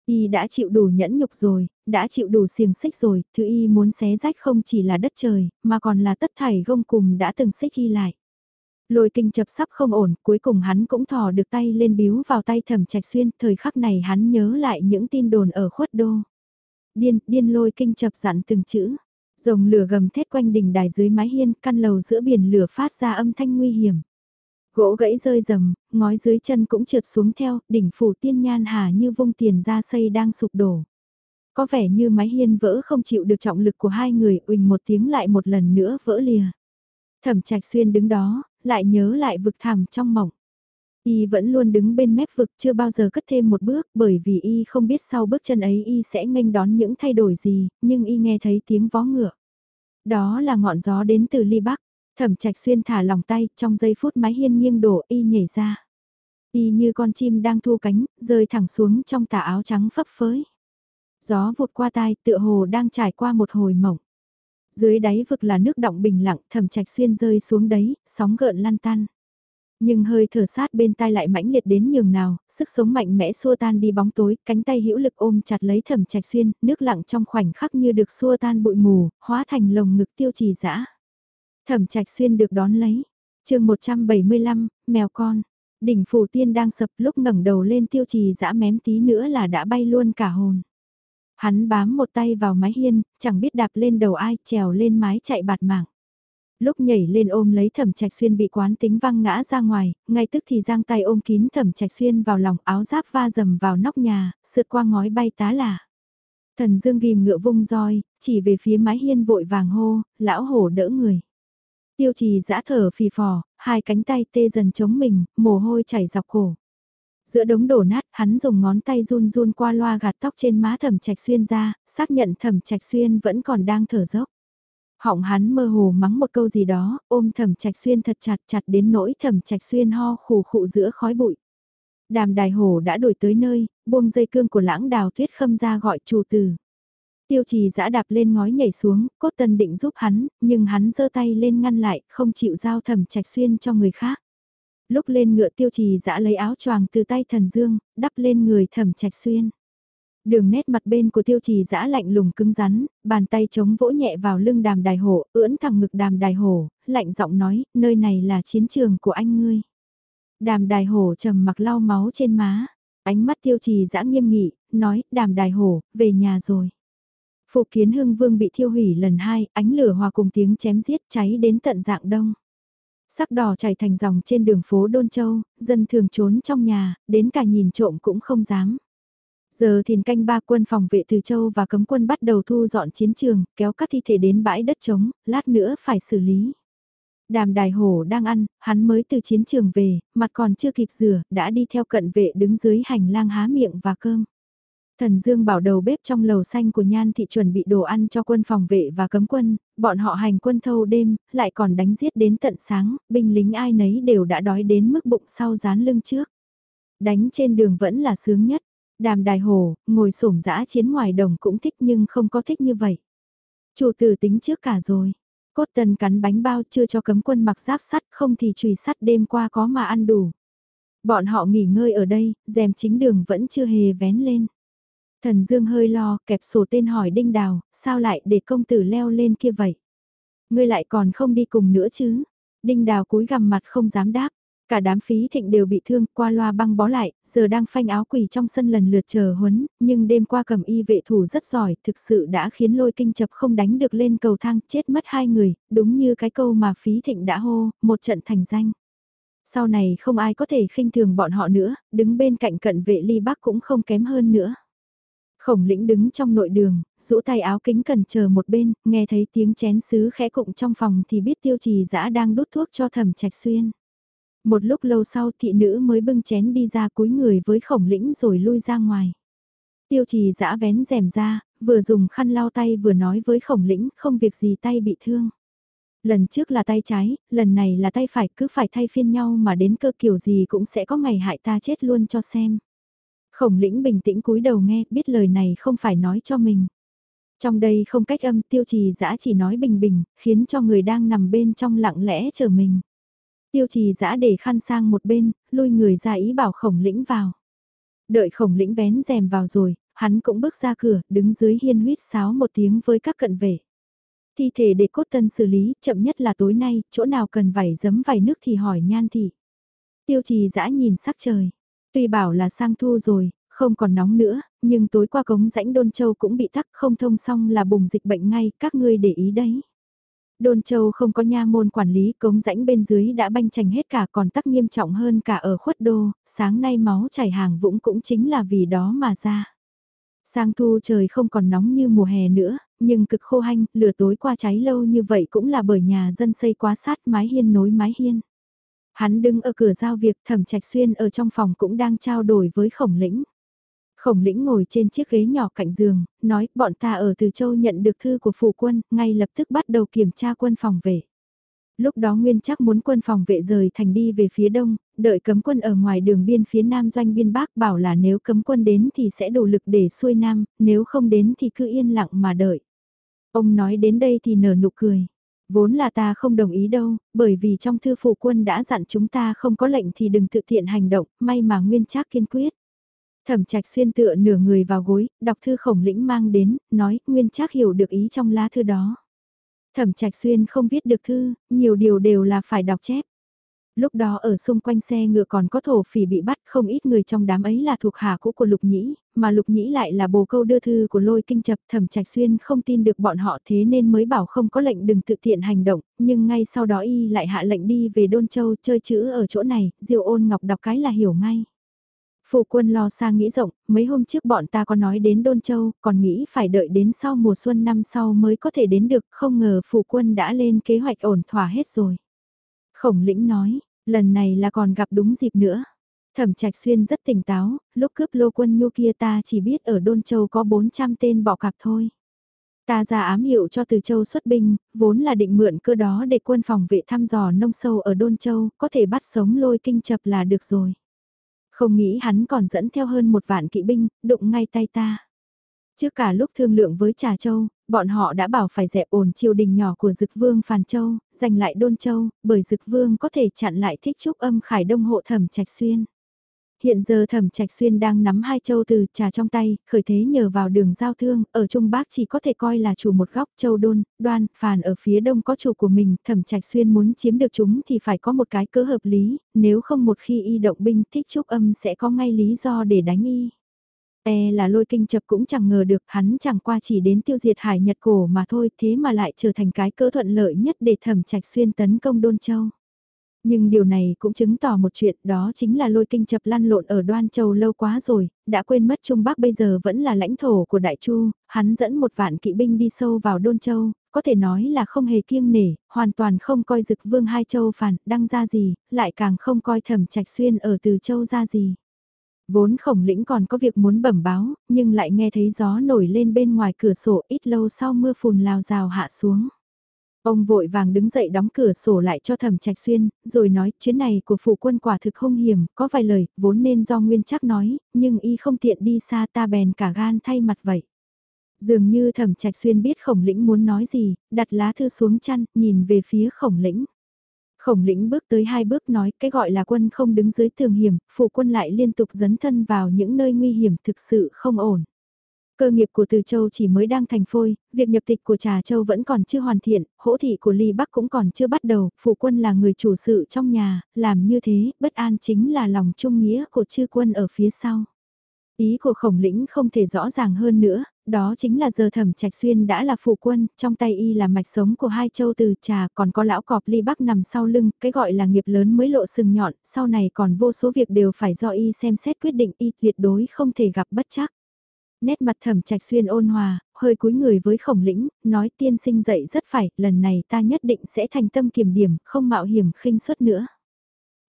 Y đã chịu đủ nhẫn nhục rồi, đã chịu đủ xiềng xích rồi, thứ y muốn xé rách không chỉ là đất trời, mà còn là tất thảy gông cùng đã từng xích y lại. Lôi kinh chập sắp không ổn, cuối cùng hắn cũng thò được tay lên biếu vào tay thẩm trạch xuyên, thời khắc này hắn nhớ lại những tin đồn ở khuất đô. Điên, điên lôi kinh chập dặn từng chữ. Rồng lửa gầm thét quanh đỉnh đài dưới mái hiên, căn lầu giữa biển lửa phát ra âm thanh nguy hiểm. Gỗ gãy rơi rầm, ngói dưới chân cũng trượt xuống theo, đỉnh phủ tiên nhan hà như vung tiền ra xây đang sụp đổ. Có vẻ như mái hiên vỡ không chịu được trọng lực của hai người, uỳnh một tiếng lại một lần nữa vỡ lìa. Thẩm trạch xuyên đứng đó, lại nhớ lại vực thẳm trong mộng. Y vẫn luôn đứng bên mép vực chưa bao giờ cất thêm một bước bởi vì Y không biết sau bước chân ấy Y sẽ nghênh đón những thay đổi gì, nhưng Y nghe thấy tiếng vó ngựa. Đó là ngọn gió đến từ ly bắc, thẩm trạch xuyên thả lòng tay, trong giây phút mái hiên nghiêng đổ Y nhảy ra. Y như con chim đang thu cánh, rơi thẳng xuống trong tà áo trắng phấp phới. Gió vụt qua tai tựa hồ đang trải qua một hồi mộng. Dưới đáy vực là nước động bình lặng, thầm trạch xuyên rơi xuống đấy, sóng gợn lan tan. Nhưng hơi thở sát bên tai lại mãnh liệt đến nhường nào, sức sống mạnh mẽ xua tan đi bóng tối, cánh tay hữu lực ôm chặt lấy thầm trạch xuyên, nước lặng trong khoảnh khắc như được xua tan bụi mù, hóa thành lồng ngực tiêu trì dã Thẩm trạch xuyên được đón lấy. chương 175, mèo con. Đỉnh phủ tiên đang sập lúc ngẩng đầu lên tiêu trì dã mém tí nữa là đã bay luôn cả hồn. Hắn bám một tay vào mái hiên, chẳng biết đạp lên đầu ai, trèo lên mái chạy bạt mạng. Lúc nhảy lên ôm lấy thẩm trạch xuyên bị quán tính văng ngã ra ngoài, ngay tức thì giang tay ôm kín thẩm trạch xuyên vào lòng áo giáp va dầm vào nóc nhà, sượt qua ngói bay tá là. Thần dương ghim ngựa vung roi, chỉ về phía mái hiên vội vàng hô, lão hổ đỡ người. Tiêu trì giã thở phì phò, hai cánh tay tê dần chống mình, mồ hôi chảy dọc cổ. Giữa đống đổ nát, hắn dùng ngón tay run run qua loa gạt tóc trên má thẩm trạch xuyên ra, xác nhận thẩm trạch xuyên vẫn còn đang thở dốc. Họng hắn mơ hồ mắng một câu gì đó, ôm thẩm trạch xuyên thật chặt chặt đến nỗi thẩm trạch xuyên ho khủ khụ giữa khói bụi. Đàm đài hồ đã đổi tới nơi, buông dây cương của lãng đào tuyết khâm ra gọi chủ tử. Tiêu trì giã đạp lên ngói nhảy xuống, cốt tân định giúp hắn, nhưng hắn giơ tay lên ngăn lại, không chịu giao thẩm trạch xuyên cho người khác. Lúc lên ngựa tiêu trì dã lấy áo choàng từ tay thần dương, đắp lên người thẩm trạch xuyên. Đường nét mặt bên của tiêu trì dã lạnh lùng cứng rắn, bàn tay chống vỗ nhẹ vào lưng đàm đài hổ, ưỡn thẳng ngực đàm đài hổ, lạnh giọng nói, nơi này là chiến trường của anh ngươi. Đàm đài hổ trầm mặc lau máu trên má, ánh mắt tiêu trì dã nghiêm nghị, nói, đàm đài hổ, về nhà rồi. Phụ kiến hưng vương bị thiêu hủy lần hai, ánh lửa hòa cùng tiếng chém giết cháy đến tận dạng đông. Sắc đỏ chảy thành dòng trên đường phố Đôn Châu, dân thường trốn trong nhà, đến cả nhìn trộm cũng không dám. Giờ thìn canh ba quân phòng vệ từ châu và cấm quân bắt đầu thu dọn chiến trường, kéo các thi thể đến bãi đất trống, lát nữa phải xử lý. Đàm đài hổ đang ăn, hắn mới từ chiến trường về, mặt còn chưa kịp rửa, đã đi theo cận vệ đứng dưới hành lang há miệng và cơm. Thần Dương bảo đầu bếp trong lầu xanh của Nhan Thị chuẩn bị đồ ăn cho quân phòng vệ và cấm quân, bọn họ hành quân thâu đêm, lại còn đánh giết đến tận sáng, binh lính ai nấy đều đã đói đến mức bụng sau dán lưng trước. Đánh trên đường vẫn là sướng nhất, đàm đài hồ, ngồi sổm dã chiến ngoài đồng cũng thích nhưng không có thích như vậy. Chủ tử tính trước cả rồi, cốt tần cắn bánh bao chưa cho cấm quân mặc giáp sắt không thì chùy sắt đêm qua có mà ăn đủ. Bọn họ nghỉ ngơi ở đây, rèm chính đường vẫn chưa hề vén lên. Thần Dương hơi lo, kẹp sổ tên hỏi Đinh Đào, sao lại để công tử leo lên kia vậy? Ngươi lại còn không đi cùng nữa chứ? Đinh Đào cúi gằm mặt không dám đáp. Cả đám phí thịnh đều bị thương, qua loa băng bó lại, giờ đang phanh áo quỳ trong sân lần lượt chờ huấn, nhưng đêm qua cầm y vệ thủ rất giỏi, thực sự đã khiến lôi kinh chập không đánh được lên cầu thang, chết mất hai người, đúng như cái câu mà phí thịnh đã hô, một trận thành danh. Sau này không ai có thể khinh thường bọn họ nữa, đứng bên cạnh cận vệ ly bắc cũng không kém hơn nữa. Khổng lĩnh đứng trong nội đường, rũ tay áo kính cần chờ một bên, nghe thấy tiếng chén sứ khẽ cụng trong phòng thì biết tiêu trì dã đang đút thuốc cho thẩm trạch xuyên. Một lúc lâu sau thị nữ mới bưng chén đi ra cúi người với khổng lĩnh rồi lui ra ngoài. Tiêu trì dã vén rèm ra, vừa dùng khăn lau tay vừa nói với khổng lĩnh không việc gì tay bị thương. Lần trước là tay trái, lần này là tay phải cứ phải thay phiên nhau mà đến cơ kiểu gì cũng sẽ có ngày hại ta chết luôn cho xem. Khổng lĩnh bình tĩnh cúi đầu nghe, biết lời này không phải nói cho mình. Trong đây không cách âm tiêu trì dã chỉ nói bình bình, khiến cho người đang nằm bên trong lặng lẽ chờ mình. Tiêu trì dã để khăn sang một bên, lui người ra ý bảo khổng lĩnh vào. Đợi khổng lĩnh vén rèm vào rồi, hắn cũng bước ra cửa, đứng dưới hiên huyết sáo một tiếng với các cận vệ. Thi thể để cốt tân xử lý, chậm nhất là tối nay, chỗ nào cần vải giấm vải nước thì hỏi nhan thị. Tiêu trì dã nhìn sắc trời, Tuy bảo là sang thu rồi, không còn nóng nữa, nhưng tối qua cống rãnh Đôn Châu cũng bị tắc không thông xong là bùng dịch bệnh ngay, các ngươi để ý đấy. Đôn Châu không có nha môn quản lý, cống rãnh bên dưới đã banh chành hết cả còn tắc nghiêm trọng hơn cả ở khuất đô, sáng nay máu chảy hàng vũng cũng chính là vì đó mà ra. Sang thu trời không còn nóng như mùa hè nữa, nhưng cực khô hanh, lửa tối qua cháy lâu như vậy cũng là bởi nhà dân xây quá sát mái hiên nối mái hiên. Hắn đứng ở cửa giao việc thẩm trạch xuyên ở trong phòng cũng đang trao đổi với khổng lĩnh. Khổng lĩnh ngồi trên chiếc ghế nhỏ cạnh giường, nói bọn ta ở Từ Châu nhận được thư của phủ quân, ngay lập tức bắt đầu kiểm tra quân phòng vệ. Lúc đó Nguyên chắc muốn quân phòng vệ rời thành đi về phía đông, đợi cấm quân ở ngoài đường biên phía nam doanh biên bắc bảo là nếu cấm quân đến thì sẽ đủ lực để xuôi nam, nếu không đến thì cứ yên lặng mà đợi. Ông nói đến đây thì nở nụ cười. Vốn là ta không đồng ý đâu, bởi vì trong thư phủ quân đã dặn chúng ta không có lệnh thì đừng tự tiện hành động, may mà nguyên trác kiên quyết. Thẩm trạch xuyên tựa nửa người vào gối, đọc thư khổng lĩnh mang đến, nói nguyên trác hiểu được ý trong lá thư đó. Thẩm trạch xuyên không viết được thư, nhiều điều đều là phải đọc chép lúc đó ở xung quanh xe ngựa còn có thổ phỉ bị bắt không ít người trong đám ấy là thuộc hạ cũ của Lục Nhĩ, mà Lục Nhĩ lại là bồ câu đưa thư của lôi kinh chập thẩm trạch xuyên không tin được bọn họ thế nên mới bảo không có lệnh đừng tự tiện hành động, nhưng ngay sau đó y lại hạ lệnh đi về Đôn Châu chơi chữ ở chỗ này, Diêu ôn ngọc đọc cái là hiểu ngay. Phụ quân lo xa nghĩ rộng, mấy hôm trước bọn ta có nói đến Đôn Châu, còn nghĩ phải đợi đến sau mùa xuân năm sau mới có thể đến được, không ngờ phụ quân đã lên kế hoạch ổn thỏa hết rồi. Khổng lĩnh nói, lần này là còn gặp đúng dịp nữa. Thẩm Trạch Xuyên rất tỉnh táo, lúc cướp lô quân nhu kia ta chỉ biết ở Đôn Châu có 400 tên bọ cạp thôi. Ta ra ám hiệu cho Từ Châu xuất binh, vốn là định mượn cơ đó để quân phòng vệ thăm dò nông sâu ở Đôn Châu, có thể bắt sống lôi kinh chập là được rồi. Không nghĩ hắn còn dẫn theo hơn một vạn kỵ binh, đụng ngay tay ta. Trước cả lúc thương lượng với Trà Châu, bọn họ đã bảo phải dẹp ổn triều đình nhỏ của Dực Vương Phàn Châu, giành lại Đôn Châu, bởi Dực Vương có thể chặn lại thích trúc âm khải đông hộ thẩm trạch xuyên. Hiện giờ thẩm trạch xuyên đang nắm hai châu từ trà trong tay, khởi thế nhờ vào đường giao thương, ở Trung Bắc chỉ có thể coi là chủ một góc châu đôn, đoan, phàn ở phía đông có chủ của mình, thẩm trạch xuyên muốn chiếm được chúng thì phải có một cái cơ hợp lý, nếu không một khi y động binh thích trúc âm sẽ có ngay lý do để đánh y. E là lôi kinh chập cũng chẳng ngờ được hắn chẳng qua chỉ đến tiêu diệt hải nhật cổ mà thôi thế mà lại trở thành cái cỡ thuận lợi nhất để thẩm trạch xuyên tấn công đôn châu. Nhưng điều này cũng chứng tỏ một chuyện đó chính là lôi kinh chập lăn lộn ở đoan châu lâu quá rồi, đã quên mất Trung Bắc bây giờ vẫn là lãnh thổ của Đại Chu, hắn dẫn một vạn kỵ binh đi sâu vào đôn châu, có thể nói là không hề kiêng nể, hoàn toàn không coi dực vương hai châu phản, đăng ra gì, lại càng không coi thẩm trạch xuyên ở từ châu ra gì. Vốn khổng lĩnh còn có việc muốn bẩm báo, nhưng lại nghe thấy gió nổi lên bên ngoài cửa sổ ít lâu sau mưa phùn lao rào hạ xuống. Ông vội vàng đứng dậy đóng cửa sổ lại cho thẩm trạch xuyên, rồi nói chuyến này của phụ quân quả thực không hiểm, có vài lời, vốn nên do nguyên chắc nói, nhưng y không tiện đi xa ta bèn cả gan thay mặt vậy. Dường như thẩm trạch xuyên biết khổng lĩnh muốn nói gì, đặt lá thư xuống chăn, nhìn về phía khổng lĩnh. Khổng lĩnh bước tới hai bước nói cái gọi là quân không đứng dưới tường hiểm, phụ quân lại liên tục dấn thân vào những nơi nguy hiểm thực sự không ổn. Cơ nghiệp của Từ Châu chỉ mới đang thành phôi, việc nhập tịch của Trà Châu vẫn còn chưa hoàn thiện, hỗ thị của Ly Bắc cũng còn chưa bắt đầu, phụ quân là người chủ sự trong nhà, làm như thế, bất an chính là lòng trung nghĩa của chư quân ở phía sau. Ý của khổng lĩnh không thể rõ ràng hơn nữa, đó chính là giờ thẩm trạch xuyên đã là phụ quân, trong tay y là mạch sống của hai châu từ trà, còn có lão cọp ly bắc nằm sau lưng, cái gọi là nghiệp lớn mới lộ sừng nhọn, sau này còn vô số việc đều phải do y xem xét quyết định y tuyệt đối không thể gặp bất chắc. Nét mặt thẩm trạch xuyên ôn hòa, hơi cúi người với khổng lĩnh, nói tiên sinh dậy rất phải, lần này ta nhất định sẽ thành tâm kiểm điểm, không mạo hiểm khinh suất nữa.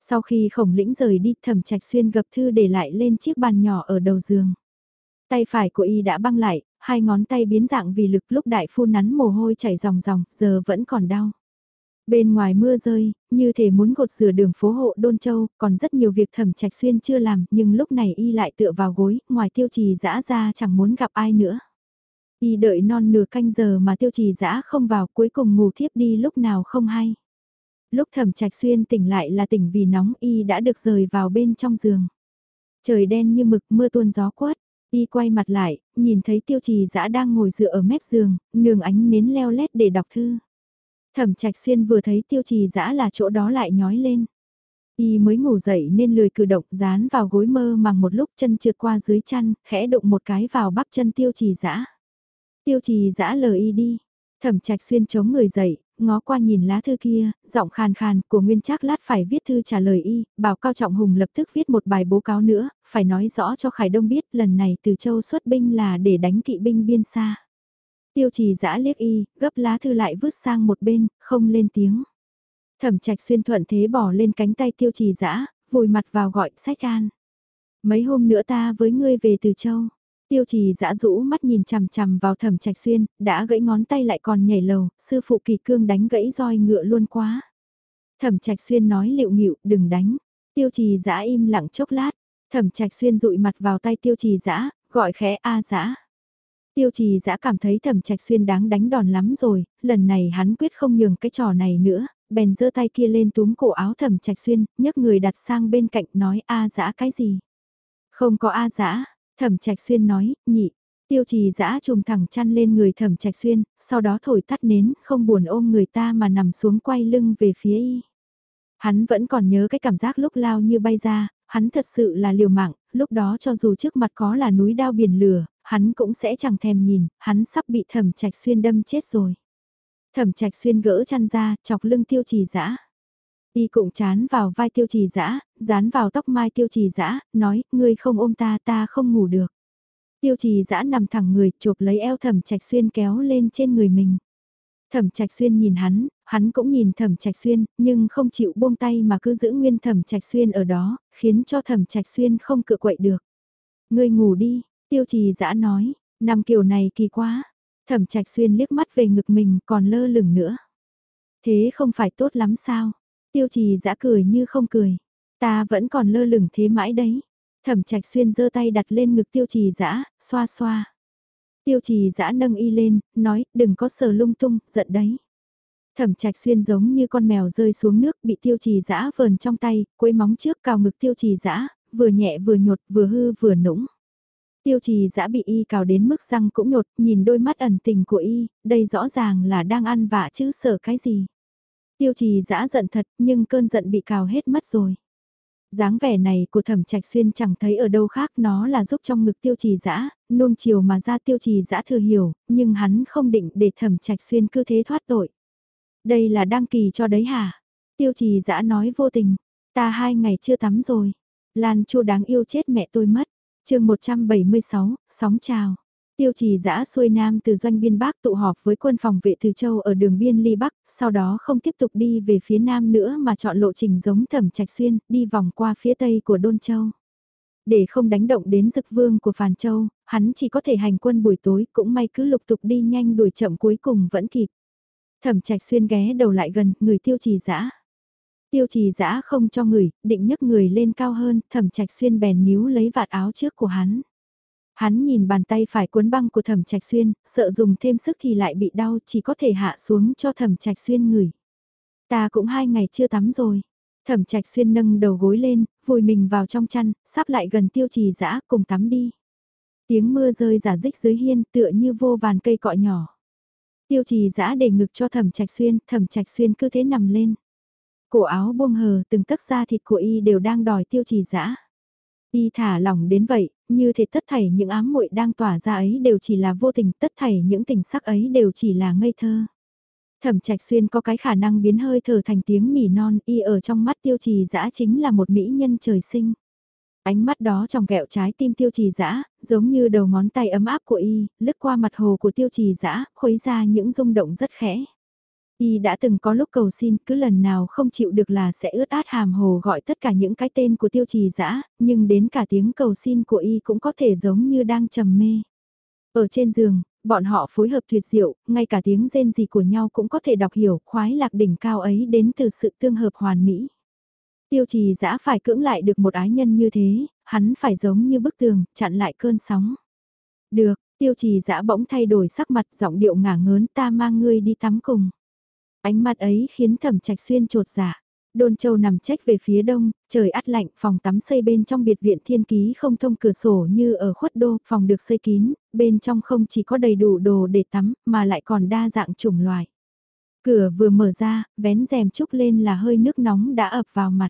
Sau khi khổng lĩnh rời đi thẩm trạch xuyên gập thư để lại lên chiếc bàn nhỏ ở đầu giường. Tay phải của y đã băng lại, hai ngón tay biến dạng vì lực lúc đại phu nắn mồ hôi chảy ròng ròng, giờ vẫn còn đau. Bên ngoài mưa rơi, như thể muốn gột rửa đường phố hộ Đôn Châu, còn rất nhiều việc thẩm trạch xuyên chưa làm, nhưng lúc này y lại tựa vào gối, ngoài tiêu trì dã ra chẳng muốn gặp ai nữa. Y đợi non nửa canh giờ mà tiêu trì dã không vào cuối cùng ngủ thiếp đi lúc nào không hay. Lúc thẩm trạch xuyên tỉnh lại là tỉnh vì nóng y đã được rời vào bên trong giường. Trời đen như mực mưa tuôn gió quất, y quay mặt lại, nhìn thấy tiêu trì dã đang ngồi dựa ở mép giường, nương ánh nến leo lét để đọc thư. Thẩm trạch xuyên vừa thấy tiêu trì dã là chỗ đó lại nhói lên. Y mới ngủ dậy nên lười cử động dán vào gối mơ màng một lúc chân trượt qua dưới chăn, khẽ đụng một cái vào bắp chân tiêu trì dã Tiêu trì dã lờ y đi. Thẩm trạch xuyên chống người dậy, ngó qua nhìn lá thư kia, giọng khàn khàn của Nguyên Trác lát phải viết thư trả lời y, bảo Cao Trọng Hùng lập tức viết một bài bố cáo nữa, phải nói rõ cho Khải Đông biết lần này từ châu xuất binh là để đánh kỵ binh biên xa. Tiêu trì giã liếc y, gấp lá thư lại vứt sang một bên, không lên tiếng. Thẩm trạch xuyên thuận thế bỏ lên cánh tay tiêu trì giã, vùi mặt vào gọi sách an. Mấy hôm nữa ta với ngươi về từ châu. Tiêu trì dã rũ mắt nhìn chằm chằm vào thẩm trạch xuyên, đã gãy ngón tay lại còn nhảy lầu, sư phụ kỳ cương đánh gãy roi ngựa luôn quá. Thẩm trạch xuyên nói liệu nghịu, đừng đánh. Tiêu trì dã im lặng chốc lát, thẩm trạch xuyên dụi mặt vào tay tiêu trì dã gọi khẽ a dã Tiêu trì dã cảm thấy thẩm trạch xuyên đáng đánh đòn lắm rồi, lần này hắn quyết không nhường cái trò này nữa, bèn giơ tay kia lên túm cổ áo thẩm trạch xuyên, nhấc người đặt sang bên cạnh nói a dã cái gì. Không có a dã Thẩm Trạch Xuyên nói, nhị. Tiêu trì dã trùng thẳng chăn lên người thẩm trạch xuyên, sau đó thổi tắt nến, không buồn ôm người ta mà nằm xuống quay lưng về phía y. Hắn vẫn còn nhớ cái cảm giác lúc lao như bay ra, hắn thật sự là liều mạng, lúc đó cho dù trước mặt có là núi đao biển lửa, hắn cũng sẽ chẳng thèm nhìn, hắn sắp bị thẩm trạch xuyên đâm chết rồi. Thẩm trạch xuyên gỡ chăn ra, chọc lưng tiêu trì dã Y cũng chán vào vai tiêu trì dã dán vào tóc mai tiêu trì dã nói, ngươi không ôm ta ta không ngủ được. Tiêu trì dã nằm thẳng người, chụp lấy eo thẩm trạch xuyên kéo lên trên người mình. Thẩm trạch xuyên nhìn hắn, hắn cũng nhìn thẩm trạch xuyên, nhưng không chịu buông tay mà cứ giữ nguyên thẩm trạch xuyên ở đó, khiến cho thẩm trạch xuyên không cự quậy được. Ngươi ngủ đi, tiêu trì dã nói, nằm kiểu này kỳ quá. Thẩm trạch xuyên liếc mắt về ngực mình còn lơ lửng nữa. Thế không phải tốt lắm sao? Tiêu trì giã cười như không cười. Ta vẫn còn lơ lửng thế mãi đấy. Thẩm trạch xuyên giơ tay đặt lên ngực tiêu trì giã, xoa xoa. Tiêu trì giã nâng y lên, nói, đừng có sờ lung tung, giận đấy. Thẩm trạch xuyên giống như con mèo rơi xuống nước bị tiêu trì giã vờn trong tay, quấy móng trước cào ngực tiêu trì giã, vừa nhẹ vừa nhột, vừa hư vừa nũng. Tiêu trì giã bị y cào đến mức răng cũng nhột, nhìn đôi mắt ẩn tình của y, đây rõ ràng là đang ăn vạ chứ sợ cái gì. Tiêu trì dã giận thật, nhưng cơn giận bị cào hết mất rồi dáng vẻ này của thẩm trạch xuyên chẳng thấy ở đâu khác nó là giúp trong ngực tiêu trì dã nuông chiều mà ra tiêu trì dã thừa hiểu, nhưng hắn không định để thẩm trạch xuyên cứ thế thoát tội. Đây là đăng kỳ cho đấy hả? Tiêu trì dã nói vô tình, ta hai ngày chưa tắm rồi. Lan chua đáng yêu chết mẹ tôi mất. chương 176, sóng chào. Tiêu trì giã xuôi Nam từ doanh biên Bắc tụ họp với quân phòng vệ Từ Châu ở đường biên Ly Bắc, sau đó không tiếp tục đi về phía Nam nữa mà chọn lộ trình giống thẩm trạch xuyên, đi vòng qua phía Tây của Đôn Châu. Để không đánh động đến dực vương của Phàn Châu, hắn chỉ có thể hành quân buổi tối, cũng may cứ lục tục đi nhanh đuổi chậm cuối cùng vẫn kịp. Thẩm trạch xuyên ghé đầu lại gần, người tiêu trì giã. Tiêu trì giã không cho người, định nhấc người lên cao hơn, thẩm trạch xuyên bèn níu lấy vạt áo trước của hắn. Hắn nhìn bàn tay phải cuốn băng của thẩm trạch xuyên, sợ dùng thêm sức thì lại bị đau, chỉ có thể hạ xuống cho thẩm trạch xuyên ngửi. Ta cũng hai ngày chưa tắm rồi. Thẩm trạch xuyên nâng đầu gối lên, vùi mình vào trong chăn, sắp lại gần tiêu trì dã cùng tắm đi. Tiếng mưa rơi giả dích dưới hiên tựa như vô vàn cây cọ nhỏ. Tiêu trì dã để ngực cho thẩm trạch xuyên, thẩm trạch xuyên cứ thế nằm lên. Cổ áo buông hờ từng tấc da thịt của y đều đang đòi tiêu trì dã Y thả lỏng đến vậy, như thể tất thảy những ám muội đang tỏa ra ấy đều chỉ là vô tình, tất thảy những tình sắc ấy đều chỉ là ngây thơ. Thẩm trạch xuyên có cái khả năng biến hơi thở thành tiếng nỉ non, y ở trong mắt tiêu trì dã chính là một mỹ nhân trời sinh. Ánh mắt đó trong kẹo trái tim tiêu trì dã giống như đầu ngón tay ấm áp của y, lướt qua mặt hồ của tiêu trì dã khuấy ra những rung động rất khẽ. Y đã từng có lúc cầu xin cứ lần nào không chịu được là sẽ ướt át hàm hồ gọi tất cả những cái tên của tiêu trì dã nhưng đến cả tiếng cầu xin của Y cũng có thể giống như đang trầm mê. Ở trên giường, bọn họ phối hợp tuyệt diệu, ngay cả tiếng rên gì của nhau cũng có thể đọc hiểu khoái lạc đỉnh cao ấy đến từ sự tương hợp hoàn mỹ. Tiêu trì dã phải cưỡng lại được một ái nhân như thế, hắn phải giống như bức tường, chặn lại cơn sóng. Được, tiêu trì dã bỗng thay đổi sắc mặt giọng điệu ngả ngớn ta mang ngươi đi tắm cùng. Ánh mắt ấy khiến thẩm trạch xuyên trột dạ. Đôn châu nằm trách về phía đông, trời át lạnh, phòng tắm xây bên trong biệt viện thiên ký không thông cửa sổ như ở khuất đô, phòng được xây kín, bên trong không chỉ có đầy đủ đồ để tắm, mà lại còn đa dạng chủng loại. Cửa vừa mở ra, vén rèm trúc lên là hơi nước nóng đã ập vào mặt.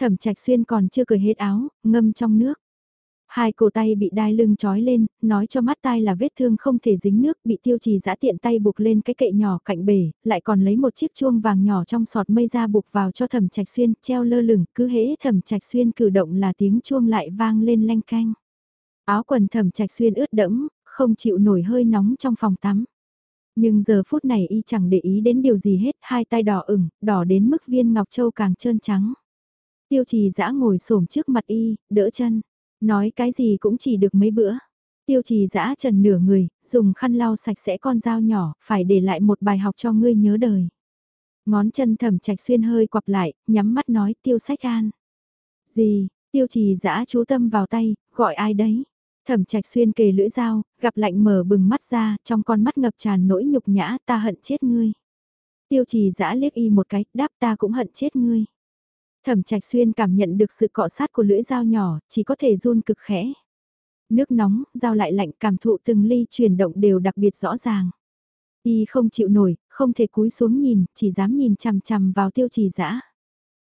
Thẩm trạch xuyên còn chưa cởi hết áo, ngâm trong nước. Hai cổ tay bị đai lưng trói lên, nói cho mắt tai là vết thương không thể dính nước, bị tiêu trì giã tiện tay buộc lên cái kệ nhỏ cạnh bể, lại còn lấy một chiếc chuông vàng nhỏ trong sọt mây ra buộc vào cho thẩm trạch xuyên, treo lơ lửng, cứ hễ thẩm trạch xuyên cử động là tiếng chuông lại vang lên lanh canh. Áo quần thẩm trạch xuyên ướt đẫm, không chịu nổi hơi nóng trong phòng tắm. Nhưng giờ phút này y chẳng để ý đến điều gì hết, hai tay đỏ ửng, đỏ đến mức viên ngọc châu càng trơn trắng. Tiêu trì dã ngồi xổm trước mặt y, đỡ chân. Nói cái gì cũng chỉ được mấy bữa. Tiêu trì giã trần nửa người, dùng khăn lau sạch sẽ con dao nhỏ, phải để lại một bài học cho ngươi nhớ đời. Ngón chân thẩm trạch xuyên hơi quặp lại, nhắm mắt nói tiêu sách an. Gì, tiêu trì giã chú tâm vào tay, gọi ai đấy. Thẩm trạch xuyên kề lưỡi dao, gặp lạnh mở bừng mắt ra, trong con mắt ngập tràn nỗi nhục nhã ta hận chết ngươi. Tiêu trì giã liếc y một cái, đáp ta cũng hận chết ngươi. Thẩm Trạch Xuyên cảm nhận được sự cọ sát của lưỡi dao nhỏ, chỉ có thể run cực khẽ. Nước nóng, dao lại lạnh, cảm thụ từng ly chuyển động đều đặc biệt rõ ràng. Y không chịu nổi, không thể cúi xuống nhìn, chỉ dám nhìn chằm chằm vào tiêu trì dã.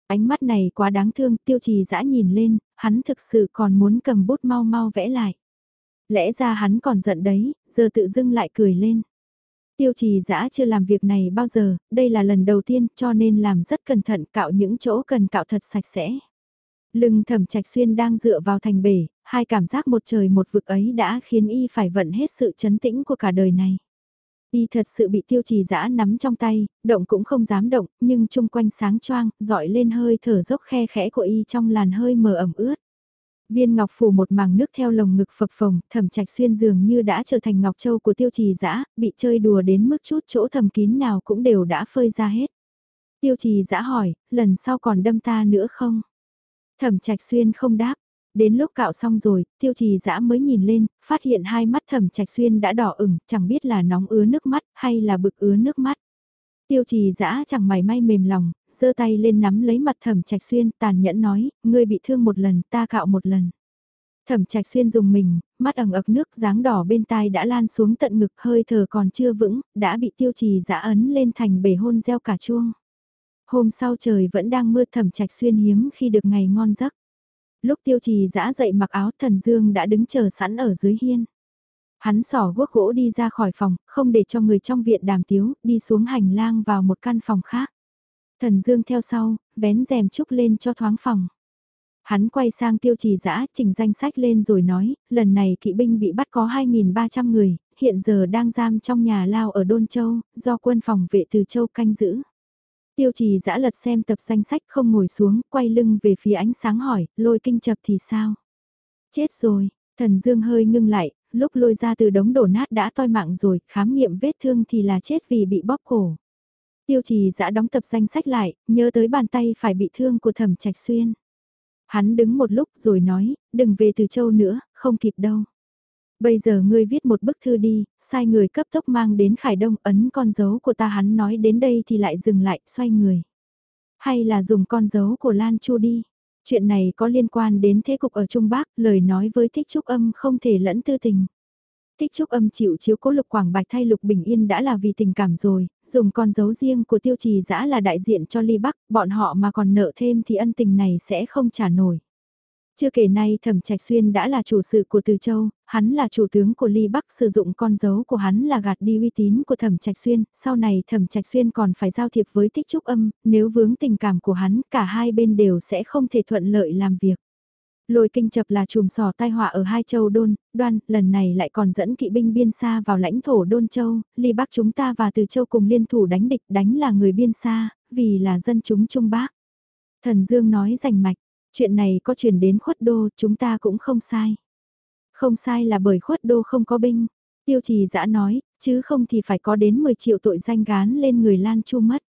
Ánh mắt này quá đáng thương, tiêu trì dã nhìn lên, hắn thực sự còn muốn cầm bút mau mau vẽ lại. Lẽ ra hắn còn giận đấy, giờ tự dưng lại cười lên. Tiêu trì dã chưa làm việc này bao giờ, đây là lần đầu tiên cho nên làm rất cẩn thận cạo những chỗ cần cạo thật sạch sẽ. Lưng thẩm trạch xuyên đang dựa vào thành bể, hai cảm giác một trời một vực ấy đã khiến y phải vận hết sự chấn tĩnh của cả đời này. Y thật sự bị tiêu trì dã nắm trong tay, động cũng không dám động, nhưng chung quanh sáng choang, dọi lên hơi thở dốc khe khẽ của y trong làn hơi mờ ẩm ướt. Viên ngọc phủ một màng nước theo lồng ngực phập phồng, thẩm trạch xuyên dường như đã trở thành ngọc châu của tiêu trì dã bị chơi đùa đến mức chút chỗ thầm kín nào cũng đều đã phơi ra hết. Tiêu trì dã hỏi, lần sau còn đâm ta nữa không? Thẩm trạch xuyên không đáp. Đến lúc cạo xong rồi, tiêu trì dã mới nhìn lên, phát hiện hai mắt thẩm trạch xuyên đã đỏ ửng, chẳng biết là nóng ứa nước mắt hay là bực ứa nước mắt. Tiêu trì dã chẳng mảy may mềm lòng, giơ tay lên nắm lấy mặt thẩm trạch xuyên tàn nhẫn nói, ngươi bị thương một lần, ta cạo một lần. Thẩm trạch xuyên dùng mình, mắt ẩn ực nước dáng đỏ bên tai đã lan xuống tận ngực hơi thở còn chưa vững, đã bị tiêu trì dã ấn lên thành bể hôn gieo cả chuông. Hôm sau trời vẫn đang mưa thẩm trạch xuyên hiếm khi được ngày ngon giấc. Lúc tiêu trì dã dậy mặc áo thần dương đã đứng chờ sẵn ở dưới hiên. Hắn sỏ guốc gỗ đi ra khỏi phòng, không để cho người trong viện đàm tiếu, đi xuống hành lang vào một căn phòng khác. Thần Dương theo sau, vén rèm trúc lên cho thoáng phòng. Hắn quay sang tiêu trì dã trình danh sách lên rồi nói, lần này kỵ binh bị bắt có 2.300 người, hiện giờ đang giam trong nhà lao ở Đôn Châu, do quân phòng vệ từ Châu canh giữ. Tiêu trì dã lật xem tập danh sách không ngồi xuống, quay lưng về phía ánh sáng hỏi, lôi kinh chập thì sao? Chết rồi, thần dương hơi ngưng lại, lúc lôi ra từ đống đổ nát đã toi mạng rồi, khám nghiệm vết thương thì là chết vì bị bóp cổ. Tiêu trì giã đóng tập danh sách lại, nhớ tới bàn tay phải bị thương của thẩm trạch xuyên. Hắn đứng một lúc rồi nói, đừng về từ châu nữa, không kịp đâu. Bây giờ ngươi viết một bức thư đi, sai người cấp tốc mang đến Khải Đông ấn con dấu của ta hắn nói đến đây thì lại dừng lại, xoay người. Hay là dùng con dấu của Lan Chu đi. Chuyện này có liên quan đến thế cục ở Trung Bắc, lời nói với thích trúc âm không thể lẫn tư tình. Thích trúc âm chịu chiếu cố lục quảng bạch thay lục bình yên đã là vì tình cảm rồi, dùng con dấu riêng của tiêu trì giã là đại diện cho ly bắc, bọn họ mà còn nợ thêm thì ân tình này sẽ không trả nổi. Chưa kể nay Thẩm Trạch Xuyên đã là chủ sự của Từ Châu, hắn là chủ tướng của Ly Bắc sử dụng con dấu của hắn là gạt đi uy tín của Thẩm Trạch Xuyên, sau này Thẩm Trạch Xuyên còn phải giao thiệp với Tích Trúc Âm, nếu vướng tình cảm của hắn cả hai bên đều sẽ không thể thuận lợi làm việc. Lôi kinh chập là chùm sò tai họa ở hai châu đôn, đoan, lần này lại còn dẫn kỵ binh biên xa vào lãnh thổ đôn châu, ly bắc chúng ta và từ châu cùng liên thủ đánh địch đánh là người biên xa, vì là dân chúng trung bác. Thần Dương nói rành mạch, chuyện này có truyền đến khuất đô chúng ta cũng không sai. Không sai là bởi khuất đô không có binh, tiêu trì dã nói, chứ không thì phải có đến 10 triệu tội danh gán lên người Lan Chu mất.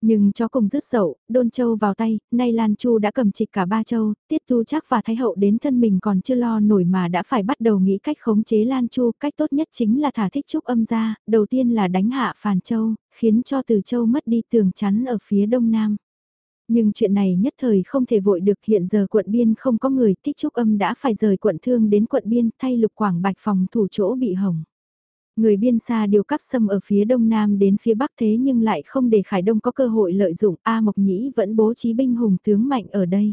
Nhưng cho cùng rứt dậu, đôn châu vào tay, nay Lan Chu đã cầm trịch cả ba châu, tiết tu chắc và thái hậu đến thân mình còn chưa lo nổi mà đã phải bắt đầu nghĩ cách khống chế Lan Chu, cách tốt nhất chính là thả thích trúc âm ra, đầu tiên là đánh hạ phàn châu, khiến cho từ châu mất đi tường chắn ở phía đông nam. Nhưng chuyện này nhất thời không thể vội được hiện giờ quận biên không có người, thích trúc âm đã phải rời quận thương đến quận biên thay lục quảng bạch phòng thủ chỗ bị hỏng. Người biên xa điều cắp xâm ở phía đông nam đến phía bắc thế nhưng lại không để Khải Đông có cơ hội lợi dụng A Mộc Nhĩ vẫn bố trí binh hùng tướng mạnh ở đây.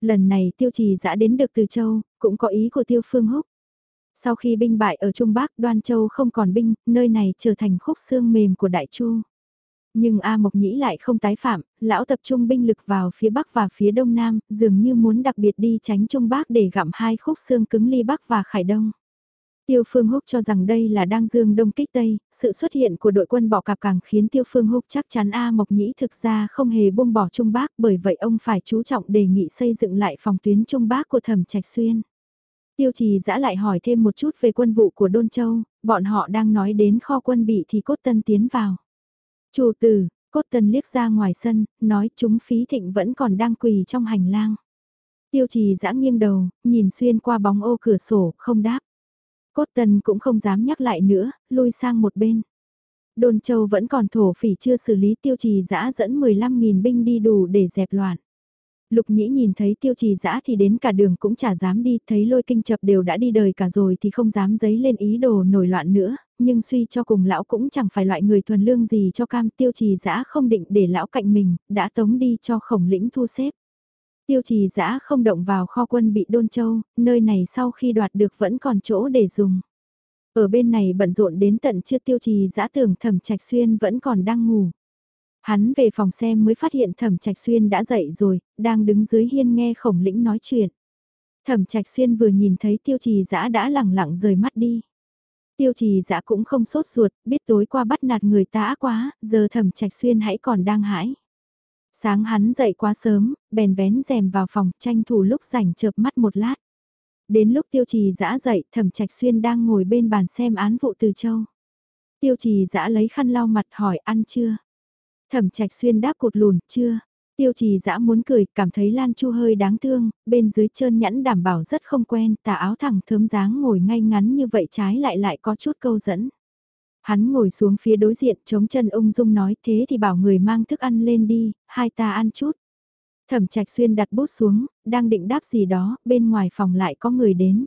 Lần này tiêu trì dã đến được từ châu, cũng có ý của tiêu phương húc. Sau khi binh bại ở Trung Bắc đoan châu không còn binh, nơi này trở thành khúc xương mềm của Đại Chu. Nhưng A Mộc Nhĩ lại không tái phạm, lão tập trung binh lực vào phía Bắc và phía Đông Nam, dường như muốn đặc biệt đi tránh Trung Bắc để gặm hai khúc xương cứng ly Bắc và Khải Đông. Tiêu Phương Húc cho rằng đây là đang dương đông kích tây, sự xuất hiện của đội quân bỏ cạp càng khiến Tiêu Phương Húc chắc chắn A Mộc Nhĩ thực ra không hề buông bỏ Trung Bắc bởi vậy ông phải chú trọng đề nghị xây dựng lại phòng tuyến Trung Bắc của Thẩm Trạch Xuyên. Tiêu Trì giã lại hỏi thêm một chút về quân vụ của Đôn Châu, bọn họ đang nói đến kho quân bị thì Cốt Tân tiến vào. Chủ tử, Cốt tần liếc ra ngoài sân, nói chúng phí thịnh vẫn còn đang quỳ trong hành lang. Tiêu trì giã nghiêng đầu, nhìn xuyên qua bóng ô cửa sổ, không đáp. Cốt tần cũng không dám nhắc lại nữa, lui sang một bên. Đôn châu vẫn còn thổ phỉ chưa xử lý tiêu trì giã dẫn 15.000 binh đi đủ để dẹp loạn. Lục nhĩ nhìn thấy tiêu trì dã thì đến cả đường cũng chả dám đi, thấy lôi kinh chập đều đã đi đời cả rồi thì không dám giấy lên ý đồ nổi loạn nữa, nhưng suy cho cùng lão cũng chẳng phải loại người thuần lương gì cho cam tiêu trì dã không định để lão cạnh mình, đã tống đi cho khổng lĩnh thu xếp. Tiêu trì dã không động vào kho quân bị đôn châu, nơi này sau khi đoạt được vẫn còn chỗ để dùng. Ở bên này bận rộn đến tận chưa tiêu trì dã tưởng thẩm trạch xuyên vẫn còn đang ngủ. Hắn về phòng xem mới phát hiện thẩm trạch xuyên đã dậy rồi, đang đứng dưới hiên nghe khổng lĩnh nói chuyện. Thẩm trạch xuyên vừa nhìn thấy tiêu trì Dã đã lẳng lặng rời mắt đi. Tiêu trì Dã cũng không sốt ruột, biết tối qua bắt nạt người ta quá, giờ thẩm trạch xuyên hãy còn đang hãi. Sáng hắn dậy quá sớm, bèn vén rèm vào phòng, tranh thủ lúc rảnh chợp mắt một lát. Đến lúc tiêu trì dã dậy, thẩm trạch xuyên đang ngồi bên bàn xem án vụ từ châu. Tiêu trì dã lấy khăn lau mặt hỏi ăn chưa? Thẩm trạch xuyên đáp cột lùn, chưa. Tiêu trì dã muốn cười, cảm thấy Lan Chu hơi đáng thương, bên dưới trơn nhẵn đảm bảo rất không quen, tà áo thẳng thớm dáng ngồi ngay ngắn như vậy trái lại lại có chút câu dẫn. Hắn ngồi xuống phía đối diện chống chân ung dung nói thế thì bảo người mang thức ăn lên đi, hai ta ăn chút. Thẩm trạch xuyên đặt bút xuống, đang định đáp gì đó, bên ngoài phòng lại có người đến.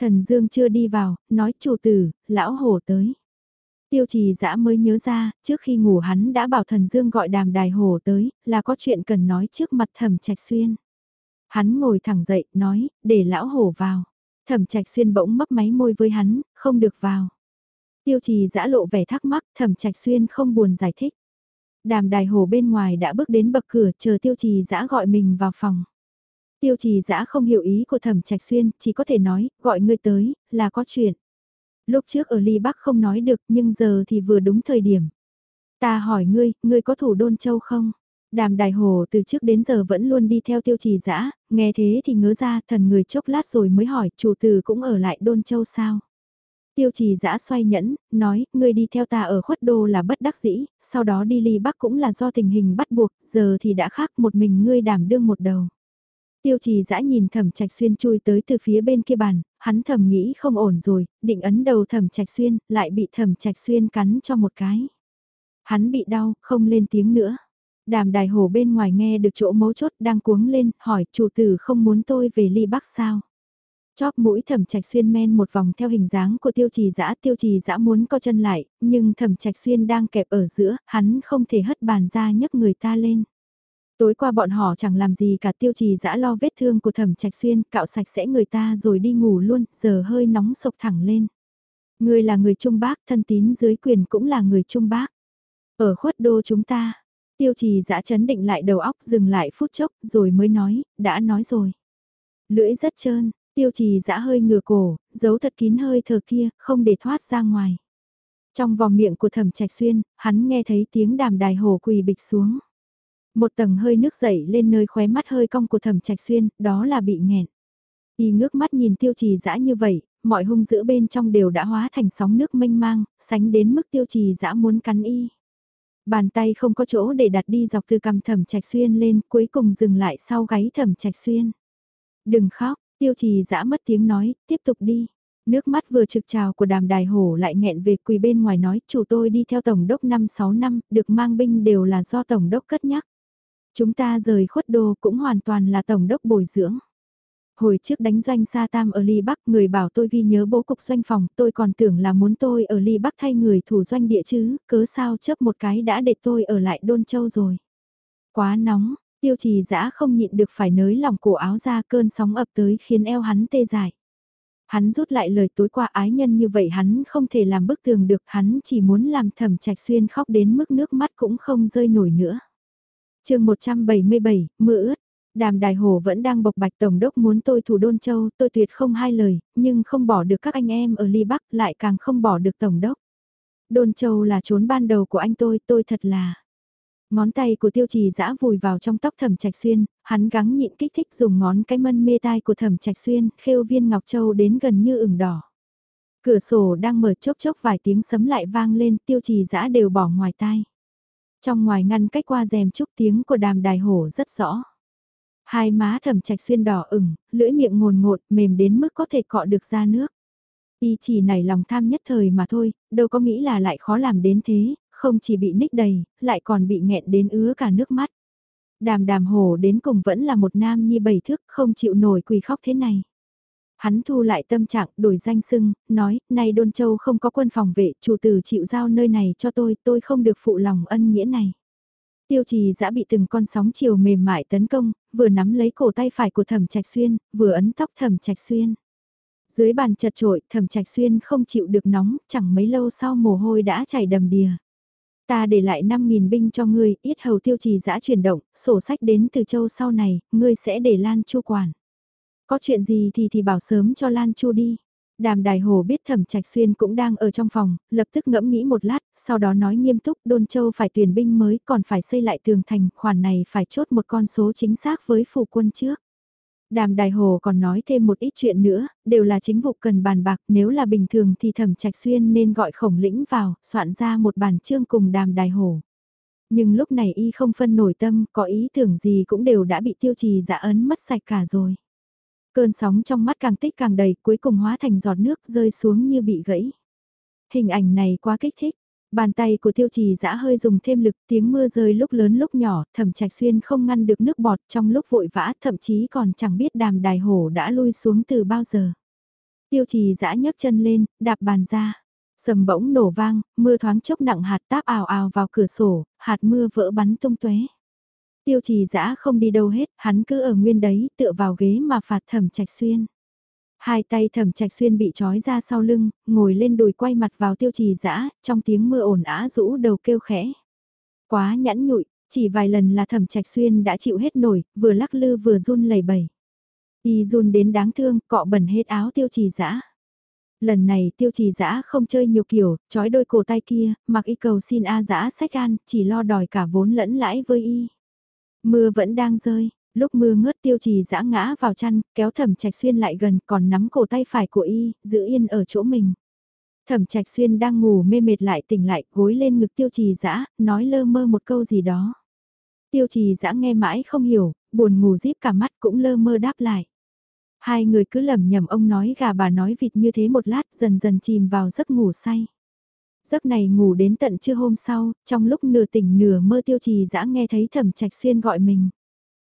Thần Dương chưa đi vào, nói chủ tử, lão hổ tới. Tiêu trì dã mới nhớ ra, trước khi ngủ hắn đã bảo thần Dương gọi đàm đài hổ tới, là có chuyện cần nói trước mặt thẩm trạch xuyên. Hắn ngồi thẳng dậy, nói, để lão hổ vào. Thẩm trạch xuyên bỗng mấp máy môi với hắn, không được vào. Tiêu trì dã lộ vẻ thắc mắc, thẩm trạch xuyên không buồn giải thích. Đàm đài hồ bên ngoài đã bước đến bậc cửa chờ tiêu trì dã gọi mình vào phòng. Tiêu trì dã không hiểu ý của thẩm trạch xuyên, chỉ có thể nói, gọi ngươi tới, là có chuyện. Lúc trước ở Ly Bắc không nói được nhưng giờ thì vừa đúng thời điểm. Ta hỏi ngươi, ngươi có thủ đôn châu không? Đàm đài hồ từ trước đến giờ vẫn luôn đi theo tiêu trì dã nghe thế thì ngớ ra thần người chốc lát rồi mới hỏi chủ tử cũng ở lại đôn châu sao? Tiêu trì dã xoay nhẫn, nói, ngươi đi theo ta ở khuất đô là bất đắc dĩ, sau đó đi ly bắc cũng là do tình hình bắt buộc, giờ thì đã khác một mình ngươi đảm đương một đầu. Tiêu trì dã nhìn thẩm trạch xuyên chui tới từ phía bên kia bàn, hắn thầm nghĩ không ổn rồi, định ấn đầu thẩm trạch xuyên, lại bị thẩm trạch xuyên cắn cho một cái. Hắn bị đau, không lên tiếng nữa. Đàm đài hồ bên ngoài nghe được chỗ mấu chốt đang cuống lên, hỏi chủ tử không muốn tôi về ly bắc sao. Chóp mũi thẩm trạch xuyên men một vòng theo hình dáng của tiêu trì dã tiêu trì dã muốn co chân lại, nhưng thẩm trạch xuyên đang kẹp ở giữa, hắn không thể hất bàn ra nhấc người ta lên. Tối qua bọn họ chẳng làm gì cả tiêu trì dã lo vết thương của thẩm trạch xuyên, cạo sạch sẽ người ta rồi đi ngủ luôn, giờ hơi nóng sộc thẳng lên. Người là người Trung Bác, thân tín dưới quyền cũng là người Trung Bác. Ở khuất đô chúng ta, tiêu trì dã chấn định lại đầu óc dừng lại phút chốc rồi mới nói, đã nói rồi. Lưỡi rất trơn, Tiêu trì dã hơi ngửa cổ, giấu thật kín hơi thở kia, không để thoát ra ngoài. Trong vòng miệng của thẩm trạch xuyên, hắn nghe thấy tiếng đàm đài hồ quỳ bịch xuống. Một tầng hơi nước dậy lên nơi khóe mắt hơi cong của thẩm trạch xuyên, đó là bị nghẹn. Y ngước mắt nhìn tiêu trì dã như vậy, mọi hung dữ bên trong đều đã hóa thành sóng nước mênh mang, sánh đến mức tiêu trì dã muốn cắn y. Bàn tay không có chỗ để đặt đi dọc từ cằm thẩm trạch xuyên lên, cuối cùng dừng lại sau gáy thẩm trạch xuyên. Đừng khóc, Tiêu trì dã mất tiếng nói, tiếp tục đi. Nước mắt vừa trực trào của đàm đài hổ lại nghẹn về quỳ bên ngoài nói chủ tôi đi theo Tổng đốc 5-6 năm, được mang binh đều là do Tổng đốc cất nhắc. Chúng ta rời khuất đô cũng hoàn toàn là Tổng đốc bồi dưỡng. Hồi trước đánh doanh Sa Tam ở Ly Bắc người bảo tôi ghi nhớ bố cục doanh phòng, tôi còn tưởng là muốn tôi ở Ly Bắc thay người thủ doanh địa chứ, cớ sao chấp một cái đã để tôi ở lại Đôn Châu rồi. Quá nóng, Tiêu trì dã không nhịn được phải nới lòng cổ áo ra cơn sóng ập tới khiến eo hắn tê dại. Hắn rút lại lời tối qua ái nhân như vậy hắn không thể làm bức tường được hắn chỉ muốn làm thẩm trạch xuyên khóc đến mức nước mắt cũng không rơi nổi nữa chương 177, mưa ướt. Đàm Đài Hồ vẫn đang bộc bạch Tổng đốc muốn tôi thủ đôn châu, tôi tuyệt không hai lời, nhưng không bỏ được các anh em ở Ly Bắc, lại càng không bỏ được Tổng đốc. Đôn châu là trốn ban đầu của anh tôi, tôi thật là... Ngón tay của tiêu trì dã vùi vào trong tóc thẩm trạch xuyên, hắn gắng nhịn kích thích dùng ngón cái mân mê tai của thẩm trạch xuyên, khêu viên ngọc châu đến gần như ửng đỏ. Cửa sổ đang mở chốc chốc vài tiếng sấm lại vang lên, tiêu trì dã đều bỏ ngoài tai. Trong ngoài ngăn cách qua rèm chúc tiếng của đàm đài hổ rất rõ. Hai má thẩm trạch xuyên đỏ ửng, lưỡi miệng ngồn ngột, mềm đến mức có thể cọ được ra nước. Y chỉ nảy lòng tham nhất thời mà thôi, đâu có nghĩ là lại khó làm đến thế, không chỉ bị ních đầy, lại còn bị nghẹn đến ứa cả nước mắt. Đàm đàm hồ đến cùng vẫn là một nam nhi bảy thước, không chịu nổi quỳ khóc thế này. Hắn thu lại tâm trạng, đổi danh sưng, nói, nay Đôn Châu không có quân phòng vệ, chủ tử chịu giao nơi này cho tôi, tôi không được phụ lòng ân nghĩa này. Tiêu trì đã bị từng con sóng chiều mềm mại tấn công, vừa nắm lấy cổ tay phải của thẩm trạch xuyên, vừa ấn tóc thẩm trạch xuyên. Dưới bàn chật trội, thẩm trạch xuyên không chịu được nóng, chẳng mấy lâu sau mồ hôi đã chảy đầm đìa. Ta để lại 5.000 binh cho ngươi, ít hầu tiêu trì giã chuyển động, sổ sách đến từ châu sau này, ngươi sẽ để Lan Chu quản. Có chuyện gì thì thì bảo sớm cho Lan Chu đi. Đàm Đài Hồ biết Thẩm Trạch Xuyên cũng đang ở trong phòng, lập tức ngẫm nghĩ một lát, sau đó nói nghiêm túc Đôn Châu phải tuyển binh mới còn phải xây lại tường thành, khoản này phải chốt một con số chính xác với phủ quân trước. Đàm Đài Hồ còn nói thêm một ít chuyện nữa, đều là chính vụ cần bàn bạc, nếu là bình thường thì Thẩm Trạch Xuyên nên gọi khổng lĩnh vào, soạn ra một bản chương cùng Đàm Đài Hồ. Nhưng lúc này y không phân nổi tâm, có ý tưởng gì cũng đều đã bị tiêu trì dạ ấn mất sạch cả rồi. Cơn sóng trong mắt càng tích càng đầy, cuối cùng hóa thành giọt nước rơi xuống như bị gãy. Hình ảnh này quá kích thích. Bàn tay của tiêu trì dã hơi dùng thêm lực tiếng mưa rơi lúc lớn lúc nhỏ, thẩm trạch xuyên không ngăn được nước bọt trong lúc vội vã thậm chí còn chẳng biết đàm đài hổ đã lui xuống từ bao giờ. Tiêu trì dã nhấc chân lên, đạp bàn ra. Sầm bỗng nổ vang, mưa thoáng chốc nặng hạt táp ào ào vào cửa sổ, hạt mưa vỡ bắn tung tóe. Tiêu trì dã không đi đâu hết, hắn cứ ở nguyên đấy, tựa vào ghế mà phạt thẩm trạch xuyên. Hai tay thẩm trạch xuyên bị trói ra sau lưng, ngồi lên đùi quay mặt vào tiêu trì dã trong tiếng mưa ồn ả rũ đầu kêu khẽ. Quá nhẫn nhụi, chỉ vài lần là thẩm trạch xuyên đã chịu hết nổi, vừa lắc lư vừa run lẩy bẩy. Y run đến đáng thương, cọ bẩn hết áo tiêu trì dã Lần này tiêu trì dã không chơi nhiều kiểu, trói đôi cổ tay kia, mặc y cầu xin A dã sách an, chỉ lo đòi cả vốn lẫn lãi với y. Mưa vẫn đang rơi, lúc mưa ngớt tiêu trì dã ngã vào chăn, kéo thẩm trạch xuyên lại gần còn nắm cổ tay phải của y, giữ yên ở chỗ mình. Thẩm trạch xuyên đang ngủ mê mệt lại tỉnh lại, gối lên ngực tiêu trì dã nói lơ mơ một câu gì đó. Tiêu trì dã nghe mãi không hiểu, buồn ngủ díp cả mắt cũng lơ mơ đáp lại. Hai người cứ lầm nhầm ông nói gà bà nói vịt như thế một lát dần dần chìm vào giấc ngủ say. Giấc này ngủ đến tận trưa hôm sau, trong lúc nửa tỉnh nửa mơ tiêu trì dã nghe thấy thẩm trạch xuyên gọi mình.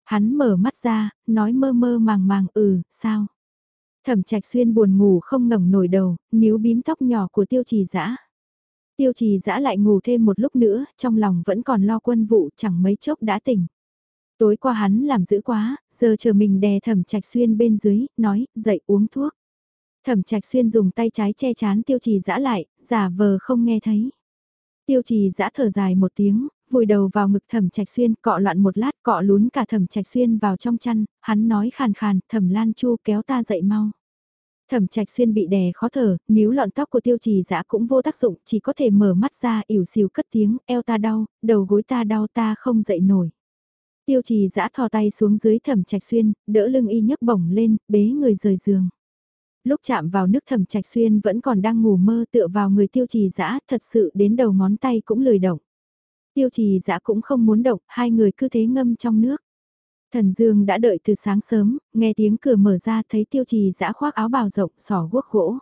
Hắn mở mắt ra, nói mơ mơ màng màng ừ, sao? Thẩm trạch xuyên buồn ngủ không ngẩng nổi đầu, níu bím tóc nhỏ của tiêu trì dã Tiêu trì dã lại ngủ thêm một lúc nữa, trong lòng vẫn còn lo quân vụ chẳng mấy chốc đã tỉnh. Tối qua hắn làm dữ quá, giờ chờ mình đè thẩm trạch xuyên bên dưới, nói, dậy uống thuốc. Thẩm trạch xuyên dùng tay trái che chán tiêu trì giã lại, giả vờ không nghe thấy. Tiêu trì giã thở dài một tiếng, vùi đầu vào ngực thẩm trạch xuyên, cọ loạn một lát, cọ lún cả thẩm trạch xuyên vào trong chăn, hắn nói khàn khàn, thẩm lan chu kéo ta dậy mau. Thẩm trạch xuyên bị đè khó thở, níu lọn tóc của tiêu trì giã cũng vô tác dụng, chỉ có thể mở mắt ra, ỉu xìu cất tiếng, eo ta đau, đầu gối ta đau ta không dậy nổi. Tiêu trì giã thò tay xuống dưới thẩm trạch xuyên, đỡ lưng y nhấc bổng lên, bế người rời giường. Lúc chạm vào nước thẩm trạch xuyên vẫn còn đang ngủ mơ tựa vào người tiêu trì giã, thật sự đến đầu ngón tay cũng lười động. Tiêu trì giã cũng không muốn động, hai người cứ thế ngâm trong nước. Thần Dương đã đợi từ sáng sớm, nghe tiếng cửa mở ra thấy tiêu trì giã khoác áo bào rộng, sỏ guốc gỗ.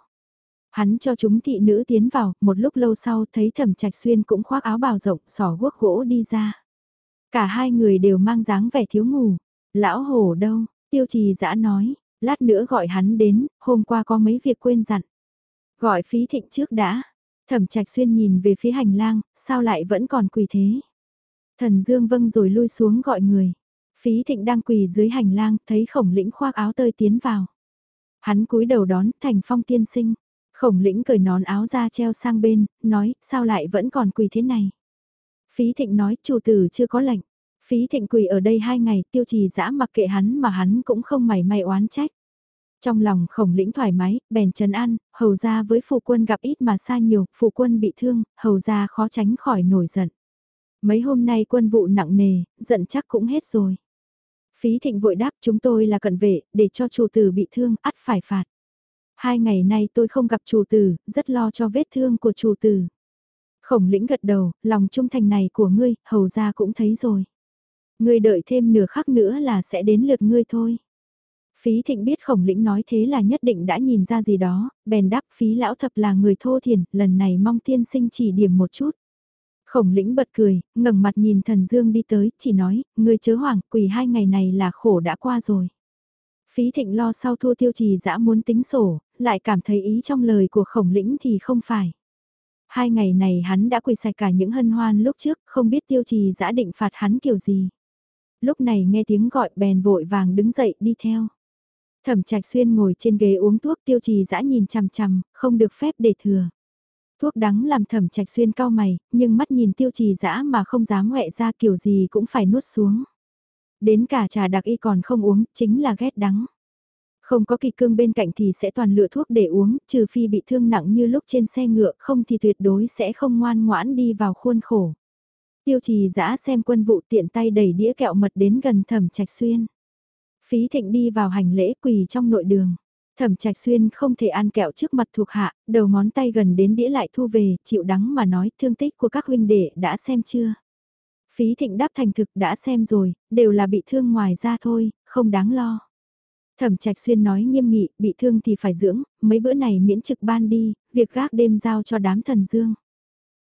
Hắn cho chúng thị nữ tiến vào, một lúc lâu sau thấy thẩm trạch xuyên cũng khoác áo bào rộng, sỏ guốc gỗ đi ra. Cả hai người đều mang dáng vẻ thiếu ngủ. Lão hổ đâu, tiêu trì dã nói, lát nữa gọi hắn đến, hôm qua có mấy việc quên dặn. Gọi phí thịnh trước đã. Thẩm trạch xuyên nhìn về phía hành lang, sao lại vẫn còn quỳ thế. Thần Dương vâng rồi lui xuống gọi người. Phí thịnh đang quỳ dưới hành lang, thấy khổng lĩnh khoác áo tơi tiến vào. Hắn cúi đầu đón thành phong tiên sinh. Khổng lĩnh cởi nón áo ra treo sang bên, nói, sao lại vẫn còn quỳ thế này. Phí Thịnh nói chủ tử chưa có lệnh. Phí Thịnh quỳ ở đây hai ngày tiêu trì dã mặc kệ hắn mà hắn cũng không mảy may oán trách. Trong lòng khổng lĩnh thoải mái, bèn trấn an, hầu ra với phụ quân gặp ít mà xa nhiều, phụ quân bị thương, hầu ra khó tránh khỏi nổi giận. Mấy hôm nay quân vụ nặng nề, giận chắc cũng hết rồi. Phí thịnh vội đáp chúng tôi là cận vệ, để cho chủ tử bị thương, ắt phải phạt. Hai ngày nay tôi không gặp chủ tử, rất lo cho vết thương của chủ tử. Khổng lĩnh gật đầu, lòng trung thành này của ngươi, hầu ra cũng thấy rồi. Ngươi đợi thêm nửa khắc nữa là sẽ đến lượt ngươi thôi. Phí thịnh biết khổng lĩnh nói thế là nhất định đã nhìn ra gì đó, bèn đáp phí lão thập là người thô thiền, lần này mong tiên sinh chỉ điểm một chút. Khổng lĩnh bật cười, ngẩng mặt nhìn thần dương đi tới, chỉ nói, ngươi chớ hoảng, quỳ hai ngày này là khổ đã qua rồi. Phí thịnh lo sau thua tiêu trì dã muốn tính sổ, lại cảm thấy ý trong lời của khổng lĩnh thì không phải. Hai ngày này hắn đã quỳ sạch cả những hân hoan lúc trước, không biết tiêu trì dã định phạt hắn kiểu gì. Lúc này nghe tiếng gọi bèn vội vàng đứng dậy đi theo. Thẩm trạch xuyên ngồi trên ghế uống thuốc tiêu trì dã nhìn chằm chằm, không được phép để thừa. Thuốc đắng làm thẩm trạch xuyên cao mày, nhưng mắt nhìn tiêu trì dã mà không dám ngoẹ ra kiểu gì cũng phải nuốt xuống. Đến cả trà đặc y còn không uống, chính là ghét đắng. Không có kỳ cương bên cạnh thì sẽ toàn lựa thuốc để uống, trừ phi bị thương nặng như lúc trên xe ngựa, không thì tuyệt đối sẽ không ngoan ngoãn đi vào khuôn khổ. Tiêu trì dã xem quân vụ tiện tay đẩy đĩa kẹo mật đến gần thẩm trạch xuyên. Phí thịnh đi vào hành lễ quỳ trong nội đường. Thẩm trạch xuyên không thể ăn kẹo trước mặt thuộc hạ, đầu ngón tay gần đến đĩa lại thu về, chịu đắng mà nói thương tích của các huynh đệ đã xem chưa. Phí thịnh đáp thành thực đã xem rồi, đều là bị thương ngoài ra thôi, không đáng lo. Thẩm Trạch Xuyên nói nghiêm nghị, bị thương thì phải dưỡng, mấy bữa này miễn trực ban đi, việc gác đêm giao cho đám thần dương.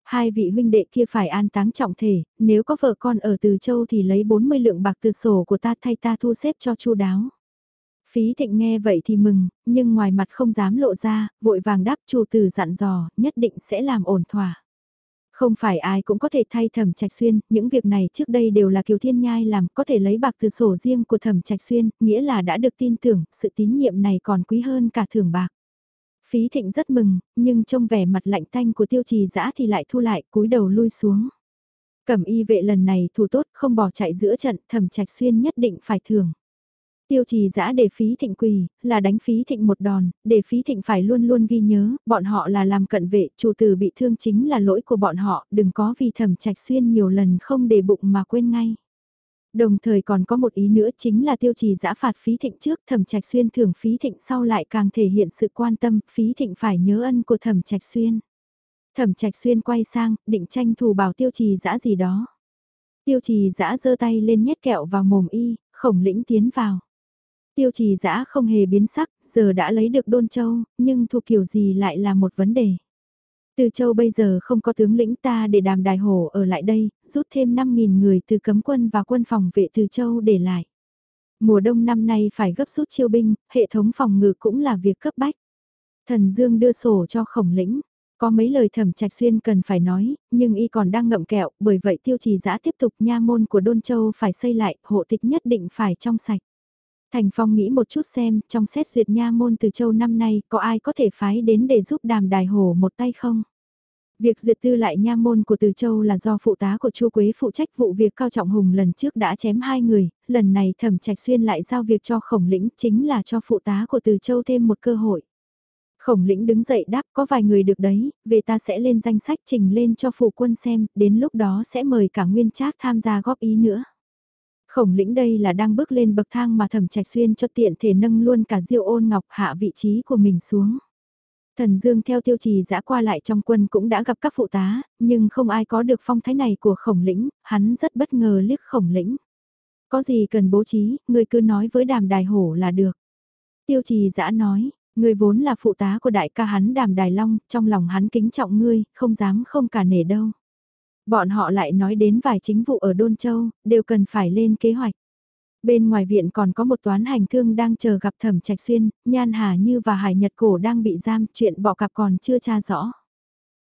Hai vị huynh đệ kia phải an táng trọng thể, nếu có vợ con ở Từ Châu thì lấy 40 lượng bạc từ sổ của ta thay ta thu xếp cho chu đáo. Phí thịnh nghe vậy thì mừng, nhưng ngoài mặt không dám lộ ra, vội vàng đáp chủ tử dặn dò, nhất định sẽ làm ổn thỏa. Không phải ai cũng có thể thay thẩm trạch xuyên, những việc này trước đây đều là Kiều Thiên Nhai làm, có thể lấy bạc từ sổ riêng của thẩm trạch xuyên, nghĩa là đã được tin tưởng, sự tín nhiệm này còn quý hơn cả thưởng bạc. Phí thịnh rất mừng, nhưng trông vẻ mặt lạnh tanh của tiêu trì dã thì lại thu lại, cúi đầu lui xuống. Cẩm y vệ lần này thủ tốt, không bỏ chạy giữa trận, thẩm trạch xuyên nhất định phải thưởng. Tiêu trì giã để phí thịnh quỳ, là đánh phí thịnh một đòn, để phí thịnh phải luôn luôn ghi nhớ, bọn họ là làm cận vệ, chủ tử bị thương chính là lỗi của bọn họ, đừng có vì thẩm trạch xuyên nhiều lần không để bụng mà quên ngay. Đồng thời còn có một ý nữa chính là tiêu trì giã phạt phí thịnh trước, thẩm trạch xuyên thưởng phí thịnh sau lại càng thể hiện sự quan tâm, phí thịnh phải nhớ ân của thẩm trạch xuyên. Thẩm trạch xuyên quay sang, định tranh thủ bảo tiêu trì giã gì đó. Tiêu trì giã giơ tay lên nhét kẹo vào mồm y, khổng lĩnh tiến vào. Tiêu trì giã không hề biến sắc, giờ đã lấy được đôn châu, nhưng thuộc kiểu gì lại là một vấn đề. Từ châu bây giờ không có tướng lĩnh ta để đàm đài hổ ở lại đây, rút thêm 5.000 người từ cấm quân và quân phòng vệ từ châu để lại. Mùa đông năm nay phải gấp rút chiêu binh, hệ thống phòng ngự cũng là việc cấp bách. Thần Dương đưa sổ cho khổng lĩnh, có mấy lời thẩm trạch xuyên cần phải nói, nhưng y còn đang ngậm kẹo, bởi vậy tiêu trì giã tiếp tục nha môn của Đôn Châu phải xây lại, hộ tịch nhất định phải trong sạch. Thành Phong nghĩ một chút xem, trong xét duyệt nha môn từ châu năm nay, có ai có thể phái đến để giúp đàm đài hổ một tay không? Việc duyệt tư lại nha môn của Từ Châu là do phụ tá của Chu Quế phụ trách vụ việc Cao Trọng Hùng lần trước đã chém hai người, lần này Thẩm Trạch Xuyên lại giao việc cho Khổng Lĩnh chính là cho phụ tá của Từ Châu thêm một cơ hội. Khổng Lĩnh đứng dậy đáp có vài người được đấy, về ta sẽ lên danh sách trình lên cho phụ quân xem, đến lúc đó sẽ mời cả Nguyên Trác tham gia góp ý nữa. Khổng lĩnh đây là đang bước lên bậc thang mà thẩm trạch xuyên cho tiện thể nâng luôn cả diêu ôn ngọc hạ vị trí của mình xuống. Thần Dương theo tiêu trì dã qua lại trong quân cũng đã gặp các phụ tá, nhưng không ai có được phong thái này của khổng lĩnh, hắn rất bất ngờ liếc khổng lĩnh. Có gì cần bố trí, người cứ nói với đàm đài hổ là được. Tiêu trì dã nói, người vốn là phụ tá của đại ca hắn đàm đài long, trong lòng hắn kính trọng ngươi, không dám không cả nể đâu. Bọn họ lại nói đến vài chính vụ ở Đôn Châu, đều cần phải lên kế hoạch. Bên ngoài viện còn có một toán hành thương đang chờ gặp Thẩm Trạch Xuyên, Nhan Hà Như và Hải Nhật Cổ đang bị giam, chuyện bỏ cặp còn chưa tra rõ.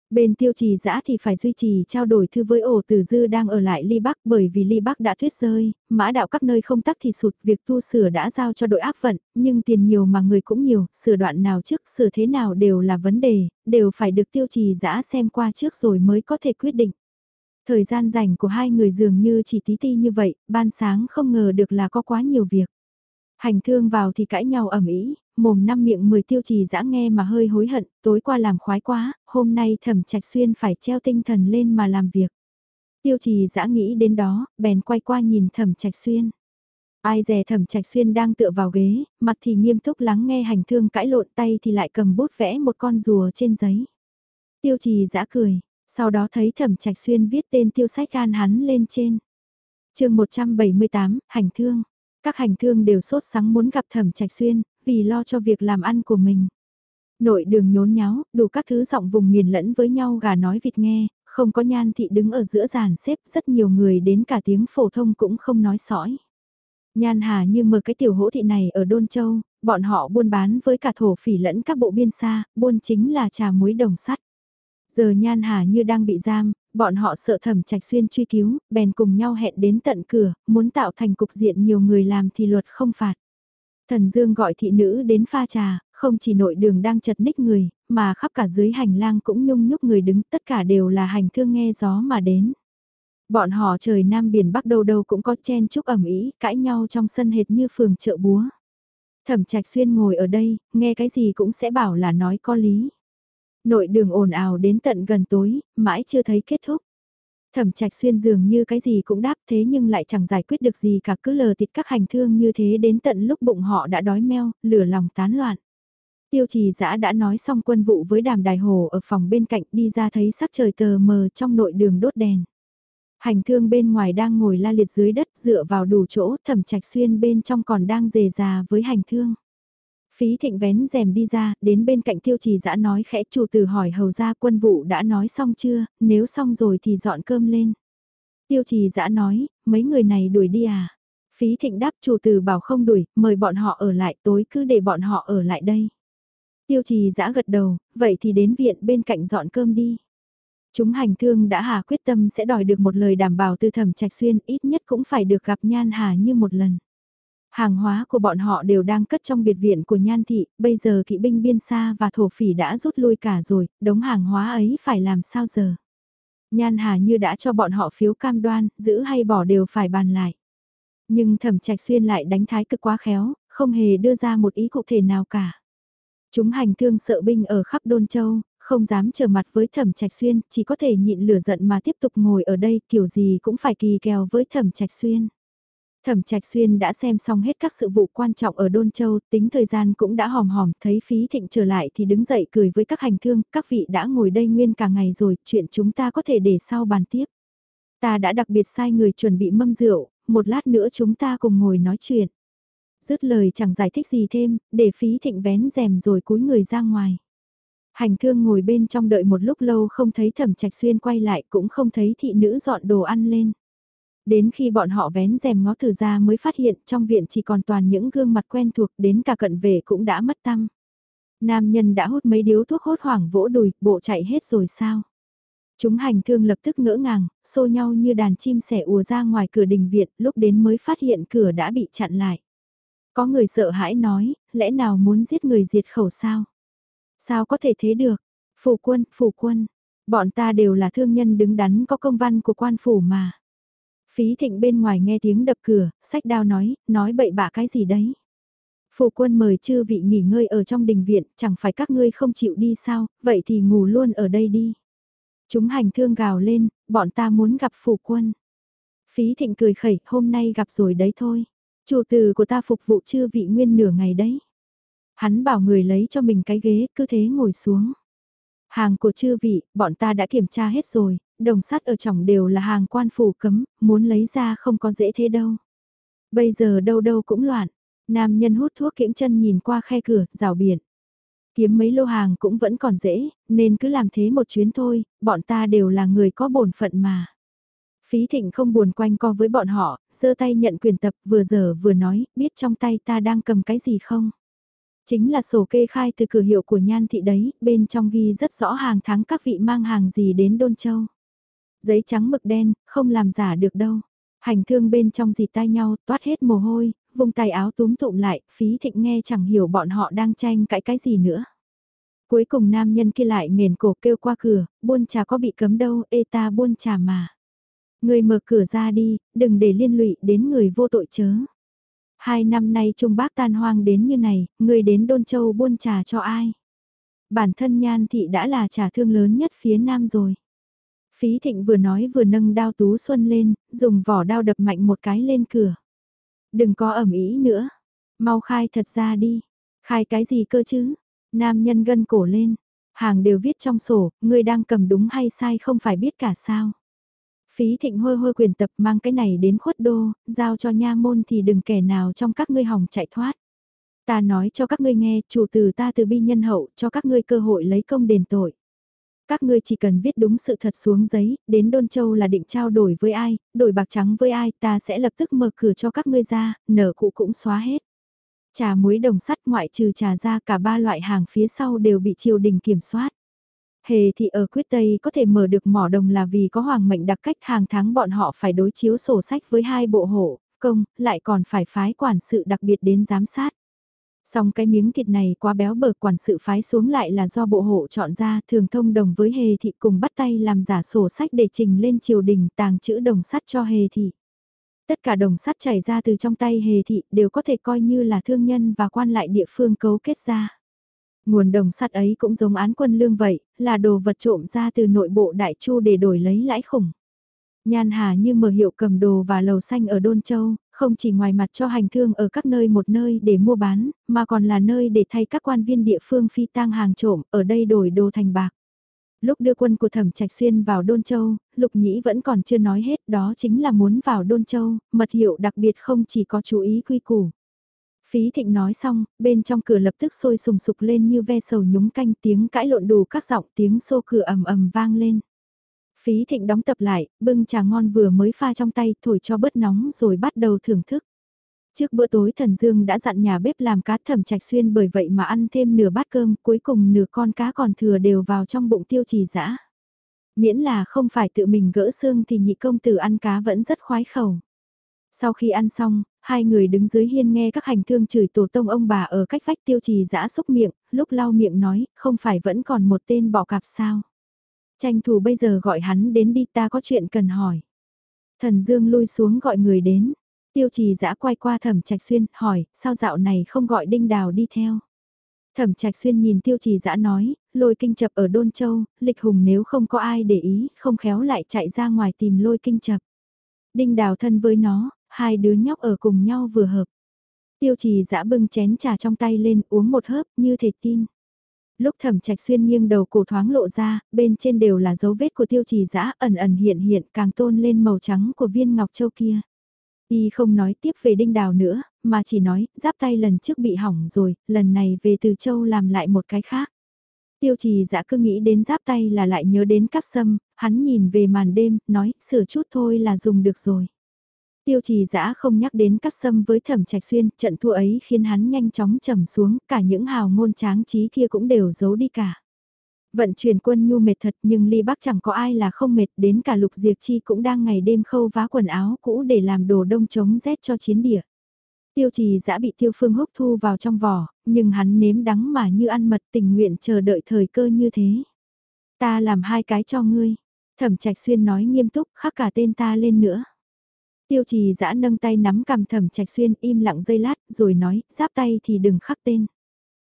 Bên tiêu trì giã thì phải duy trì trao đổi thư với ổ tử dư đang ở lại Ly Bắc bởi vì Ly Bắc đã tuyết rơi, mã đạo các nơi không tắc thì sụt, việc tu sửa đã giao cho đội áp vận, nhưng tiền nhiều mà người cũng nhiều, sửa đoạn nào trước, sửa thế nào đều là vấn đề, đều phải được tiêu trì giã xem qua trước rồi mới có thể quyết định. Thời gian rảnh của hai người dường như chỉ tí ti như vậy, ban sáng không ngờ được là có quá nhiều việc. Hành thương vào thì cãi nhau ẩm ý, mồm năm miệng mười tiêu trì dã nghe mà hơi hối hận, tối qua làm khoái quá, hôm nay thẩm trạch xuyên phải treo tinh thần lên mà làm việc. Tiêu trì dã nghĩ đến đó, bèn quay qua nhìn thẩm trạch xuyên. Ai dè thẩm trạch xuyên đang tựa vào ghế, mặt thì nghiêm túc lắng nghe hành thương cãi lộn tay thì lại cầm bút vẽ một con rùa trên giấy. Tiêu trì dã cười, sau đó thấy thẩm trạch xuyên viết tên tiêu sách gan hắn lên trên. chương 178, hành thương. Các hành thương đều sốt sắng muốn gặp thẩm trạch xuyên, vì lo cho việc làm ăn của mình. Nội đường nhốn nháo, đủ các thứ giọng vùng miền lẫn với nhau gà nói vịt nghe, không có nhan thị đứng ở giữa giàn xếp, rất nhiều người đến cả tiếng phổ thông cũng không nói sõi. Nhan Hà như mở cái tiểu hỗ thị này ở Đôn Châu, bọn họ buôn bán với cả thổ phỉ lẫn các bộ biên xa, buôn chính là trà muối đồng sắt. Giờ Nhan Hà như đang bị giam, bọn họ sợ thẩm trạch xuyên truy cứu, bèn cùng nhau hẹn đến tận cửa, muốn tạo thành cục diện nhiều người làm thì luật không phạt. Thần Dương gọi thị nữ đến pha trà, không chỉ nội đường đang chật ních người, mà khắp cả dưới hành lang cũng nhung nhúc người đứng, tất cả đều là hành thương nghe gió mà đến. Bọn họ trời nam biển bắc đâu đâu cũng có chen chúc ẩm ý, cãi nhau trong sân hệt như phường chợ búa. Thẩm trạch xuyên ngồi ở đây, nghe cái gì cũng sẽ bảo là nói có lý. Nội đường ồn ào đến tận gần tối, mãi chưa thấy kết thúc. Thẩm trạch xuyên dường như cái gì cũng đáp thế nhưng lại chẳng giải quyết được gì cả cứ lờ thịt các hành thương như thế đến tận lúc bụng họ đã đói meo, lửa lòng tán loạn. Tiêu trì giã đã nói xong quân vụ với đàm đài hồ ở phòng bên cạnh đi ra thấy sắc trời tờ mờ trong nội đường đốt đèn. Hành thương bên ngoài đang ngồi la liệt dưới đất dựa vào đủ chỗ thẩm trạch xuyên bên trong còn đang dề già với hành thương. Phí thịnh vén rèm đi ra, đến bên cạnh tiêu trì dã nói khẽ chủ tử hỏi hầu ra quân vụ đã nói xong chưa, nếu xong rồi thì dọn cơm lên. Tiêu trì dã nói, mấy người này đuổi đi à? Phí thịnh đáp chủ tử bảo không đuổi, mời bọn họ ở lại tối cứ để bọn họ ở lại đây. Tiêu trì dã gật đầu, vậy thì đến viện bên cạnh dọn cơm đi. Chúng hành thương đã hà quyết tâm sẽ đòi được một lời đảm bảo từ thẩm trạch xuyên ít nhất cũng phải được gặp nhan hà như một lần. Hàng hóa của bọn họ đều đang cất trong biệt viện của Nhan Thị, bây giờ kỵ binh biên xa và thổ phỉ đã rút lui cả rồi, đống hàng hóa ấy phải làm sao giờ? Nhan Hà như đã cho bọn họ phiếu cam đoan, giữ hay bỏ đều phải bàn lại. Nhưng thẩm trạch xuyên lại đánh thái cực quá khéo, không hề đưa ra một ý cụ thể nào cả. Chúng hành thương sợ binh ở khắp Đôn Châu, không dám trở mặt với thẩm trạch xuyên, chỉ có thể nhịn lửa giận mà tiếp tục ngồi ở đây kiểu gì cũng phải kỳ kèo với thẩm trạch xuyên. Thẩm Trạch Xuyên đã xem xong hết các sự vụ quan trọng ở Đôn Châu, tính thời gian cũng đã hòm hòm, thấy phí thịnh trở lại thì đứng dậy cười với các hành thương, các vị đã ngồi đây nguyên cả ngày rồi, chuyện chúng ta có thể để sau bàn tiếp. Ta đã đặc biệt sai người chuẩn bị mâm rượu, một lát nữa chúng ta cùng ngồi nói chuyện. Dứt lời chẳng giải thích gì thêm, để phí thịnh vén rèm rồi cúi người ra ngoài. Hành thương ngồi bên trong đợi một lúc lâu không thấy thẩm trạch xuyên quay lại cũng không thấy thị nữ dọn đồ ăn lên. Đến khi bọn họ vén rèm ngó thử ra mới phát hiện trong viện chỉ còn toàn những gương mặt quen thuộc đến cả cận về cũng đã mất tâm. Nam nhân đã hút mấy điếu thuốc hốt hoảng vỗ đùi, bộ chạy hết rồi sao? Chúng hành thương lập tức ngỡ ngàng, xô nhau như đàn chim sẻ ùa ra ngoài cửa đình viện, lúc đến mới phát hiện cửa đã bị chặn lại. Có người sợ hãi nói, lẽ nào muốn giết người diệt khẩu sao? Sao có thể thế được? Phủ quân, phủ quân, bọn ta đều là thương nhân đứng đắn có công văn của quan phủ mà. Phí thịnh bên ngoài nghe tiếng đập cửa, sách đao nói, nói bậy bạ cái gì đấy. Phụ quân mời chư vị nghỉ ngơi ở trong đình viện, chẳng phải các ngươi không chịu đi sao, vậy thì ngủ luôn ở đây đi. Chúng hành thương gào lên, bọn ta muốn gặp phụ quân. Phí thịnh cười khẩy, hôm nay gặp rồi đấy thôi. Chủ tử của ta phục vụ chư vị nguyên nửa ngày đấy. Hắn bảo người lấy cho mình cái ghế, cứ thế ngồi xuống. Hàng của chư vị, bọn ta đã kiểm tra hết rồi, đồng sắt ở trong đều là hàng quan phủ cấm, muốn lấy ra không có dễ thế đâu. Bây giờ đâu đâu cũng loạn, nam nhân hút thuốc kiễng chân nhìn qua khe cửa, rào biển. Kiếm mấy lô hàng cũng vẫn còn dễ, nên cứ làm thế một chuyến thôi, bọn ta đều là người có bổn phận mà. Phí thịnh không buồn quanh co với bọn họ, giơ tay nhận quyền tập vừa giờ vừa nói, biết trong tay ta đang cầm cái gì không? Chính là sổ kê khai từ cửa hiệu của nhan thị đấy, bên trong ghi rất rõ hàng tháng các vị mang hàng gì đến Đôn Châu. Giấy trắng mực đen, không làm giả được đâu. Hành thương bên trong dì tai nhau, toát hết mồ hôi, vùng tay áo túm tụm lại, phí thịnh nghe chẳng hiểu bọn họ đang tranh cãi cái gì nữa. Cuối cùng nam nhân kia lại nghền cổ kêu qua cửa, buôn trà có bị cấm đâu, ê ta buôn trà mà. Người mở cửa ra đi, đừng để liên lụy đến người vô tội chớ. Hai năm nay Trung Bác tan hoang đến như này, người đến Đôn Châu buôn trà cho ai? Bản thân Nhan Thị đã là trà thương lớn nhất phía Nam rồi. Phí Thịnh vừa nói vừa nâng đao tú xuân lên, dùng vỏ đao đập mạnh một cái lên cửa. Đừng có ẩm ý nữa. Mau khai thật ra đi. Khai cái gì cơ chứ? Nam nhân gân cổ lên. Hàng đều viết trong sổ, người đang cầm đúng hay sai không phải biết cả sao. Phí thịnh hôi hôi quyền tập mang cái này đến khuất đô, giao cho nha môn thì đừng kẻ nào trong các ngươi hòng chạy thoát. Ta nói cho các ngươi nghe, chủ từ ta từ bi nhân hậu, cho các ngươi cơ hội lấy công đền tội. Các ngươi chỉ cần viết đúng sự thật xuống giấy, đến Đôn Châu là định trao đổi với ai, đổi bạc trắng với ai, ta sẽ lập tức mở cửa cho các ngươi ra, nở cụ cũng xóa hết. Trà muối đồng sắt ngoại trừ trà ra cả ba loại hàng phía sau đều bị triều đình kiểm soát. Hề thì ở quyết Tây có thể mở được mỏ đồng là vì có hoàng mệnh đặc cách hàng tháng bọn họ phải đối chiếu sổ sách với hai bộ hộ, công, lại còn phải phái quản sự đặc biệt đến giám sát. Xong cái miếng thịt này quá béo bở quản sự phái xuống lại là do bộ hộ chọn ra thường thông đồng với hề thị cùng bắt tay làm giả sổ sách để trình lên triều đình tàng chữ đồng sắt cho hề thị. Tất cả đồng sắt chảy ra từ trong tay hề thị đều có thể coi như là thương nhân và quan lại địa phương cấu kết ra. Nguồn đồng sắt ấy cũng giống án quân lương vậy, là đồ vật trộm ra từ nội bộ đại chu để đổi lấy lãi khủng. Nhan Hà như mở hiệu cầm đồ và lầu xanh ở Đôn Châu, không chỉ ngoài mặt cho hành thương ở các nơi một nơi để mua bán, mà còn là nơi để thay các quan viên địa phương phi tang hàng trộm, ở đây đổi đồ thành bạc. Lúc đưa quân của Thẩm Trạch Xuyên vào Đôn Châu, Lục Nhĩ vẫn còn chưa nói hết đó chính là muốn vào Đôn Châu, mật hiệu đặc biệt không chỉ có chú ý quy củ. Phí thịnh nói xong, bên trong cửa lập tức sôi sùng sục lên như ve sầu nhúng canh tiếng cãi lộn đủ các giọng tiếng xô cửa ầm ầm vang lên. Phí thịnh đóng tập lại, bưng trà ngon vừa mới pha trong tay thổi cho bớt nóng rồi bắt đầu thưởng thức. Trước bữa tối thần dương đã dặn nhà bếp làm cá thẩm trạch xuyên bởi vậy mà ăn thêm nửa bát cơm cuối cùng nửa con cá còn thừa đều vào trong bụng tiêu trì dã Miễn là không phải tự mình gỡ xương thì nhị công tử ăn cá vẫn rất khoái khẩu. Sau khi ăn xong, hai người đứng dưới hiên nghe các hành thương chửi tổ tông ông bà ở cách vách tiêu trì dã xúc miệng, lúc lau miệng nói, không phải vẫn còn một tên bỏ cạp sao. Tranh thủ bây giờ gọi hắn đến đi ta có chuyện cần hỏi. Thần Dương lui xuống gọi người đến. Tiêu trì dã quay qua thẩm trạch xuyên, hỏi, sao dạo này không gọi đinh đào đi theo. Thẩm trạch xuyên nhìn tiêu trì dã nói, lôi kinh chập ở Đôn Châu, lịch hùng nếu không có ai để ý, không khéo lại chạy ra ngoài tìm lôi kinh chập. Đinh đào thân với nó, hai đứa nhóc ở cùng nhau vừa hợp. Tiêu trì dã bưng chén trà trong tay lên uống một hớp như thể tin. Lúc thẩm trạch xuyên nghiêng đầu cổ thoáng lộ ra, bên trên đều là dấu vết của tiêu trì dã ẩn ẩn hiện hiện càng tôn lên màu trắng của viên ngọc châu kia. Y không nói tiếp về đinh đào nữa, mà chỉ nói, giáp tay lần trước bị hỏng rồi, lần này về từ châu làm lại một cái khác. Tiêu trì dã cứ nghĩ đến giáp tay là lại nhớ đến cắp sâm, hắn nhìn về màn đêm, nói, sửa chút thôi là dùng được rồi. Tiêu trì dã không nhắc đến cắp sâm với thẩm trạch xuyên, trận thua ấy khiến hắn nhanh chóng trầm xuống, cả những hào ngôn tráng trí kia cũng đều giấu đi cả. Vận chuyển quân nhu mệt thật nhưng ly bắc chẳng có ai là không mệt đến cả lục diệt chi cũng đang ngày đêm khâu vá quần áo cũ để làm đồ đông chống rét cho chiến địa. Tiêu trì dã bị tiêu phương húc thu vào trong vỏ, nhưng hắn nếm đắng mà như ăn mật tình nguyện chờ đợi thời cơ như thế. Ta làm hai cái cho ngươi. Thẩm trạch xuyên nói nghiêm túc khắc cả tên ta lên nữa. Tiêu trì giã nâng tay nắm cầm thẩm trạch xuyên im lặng dây lát rồi nói giáp tay thì đừng khắc tên.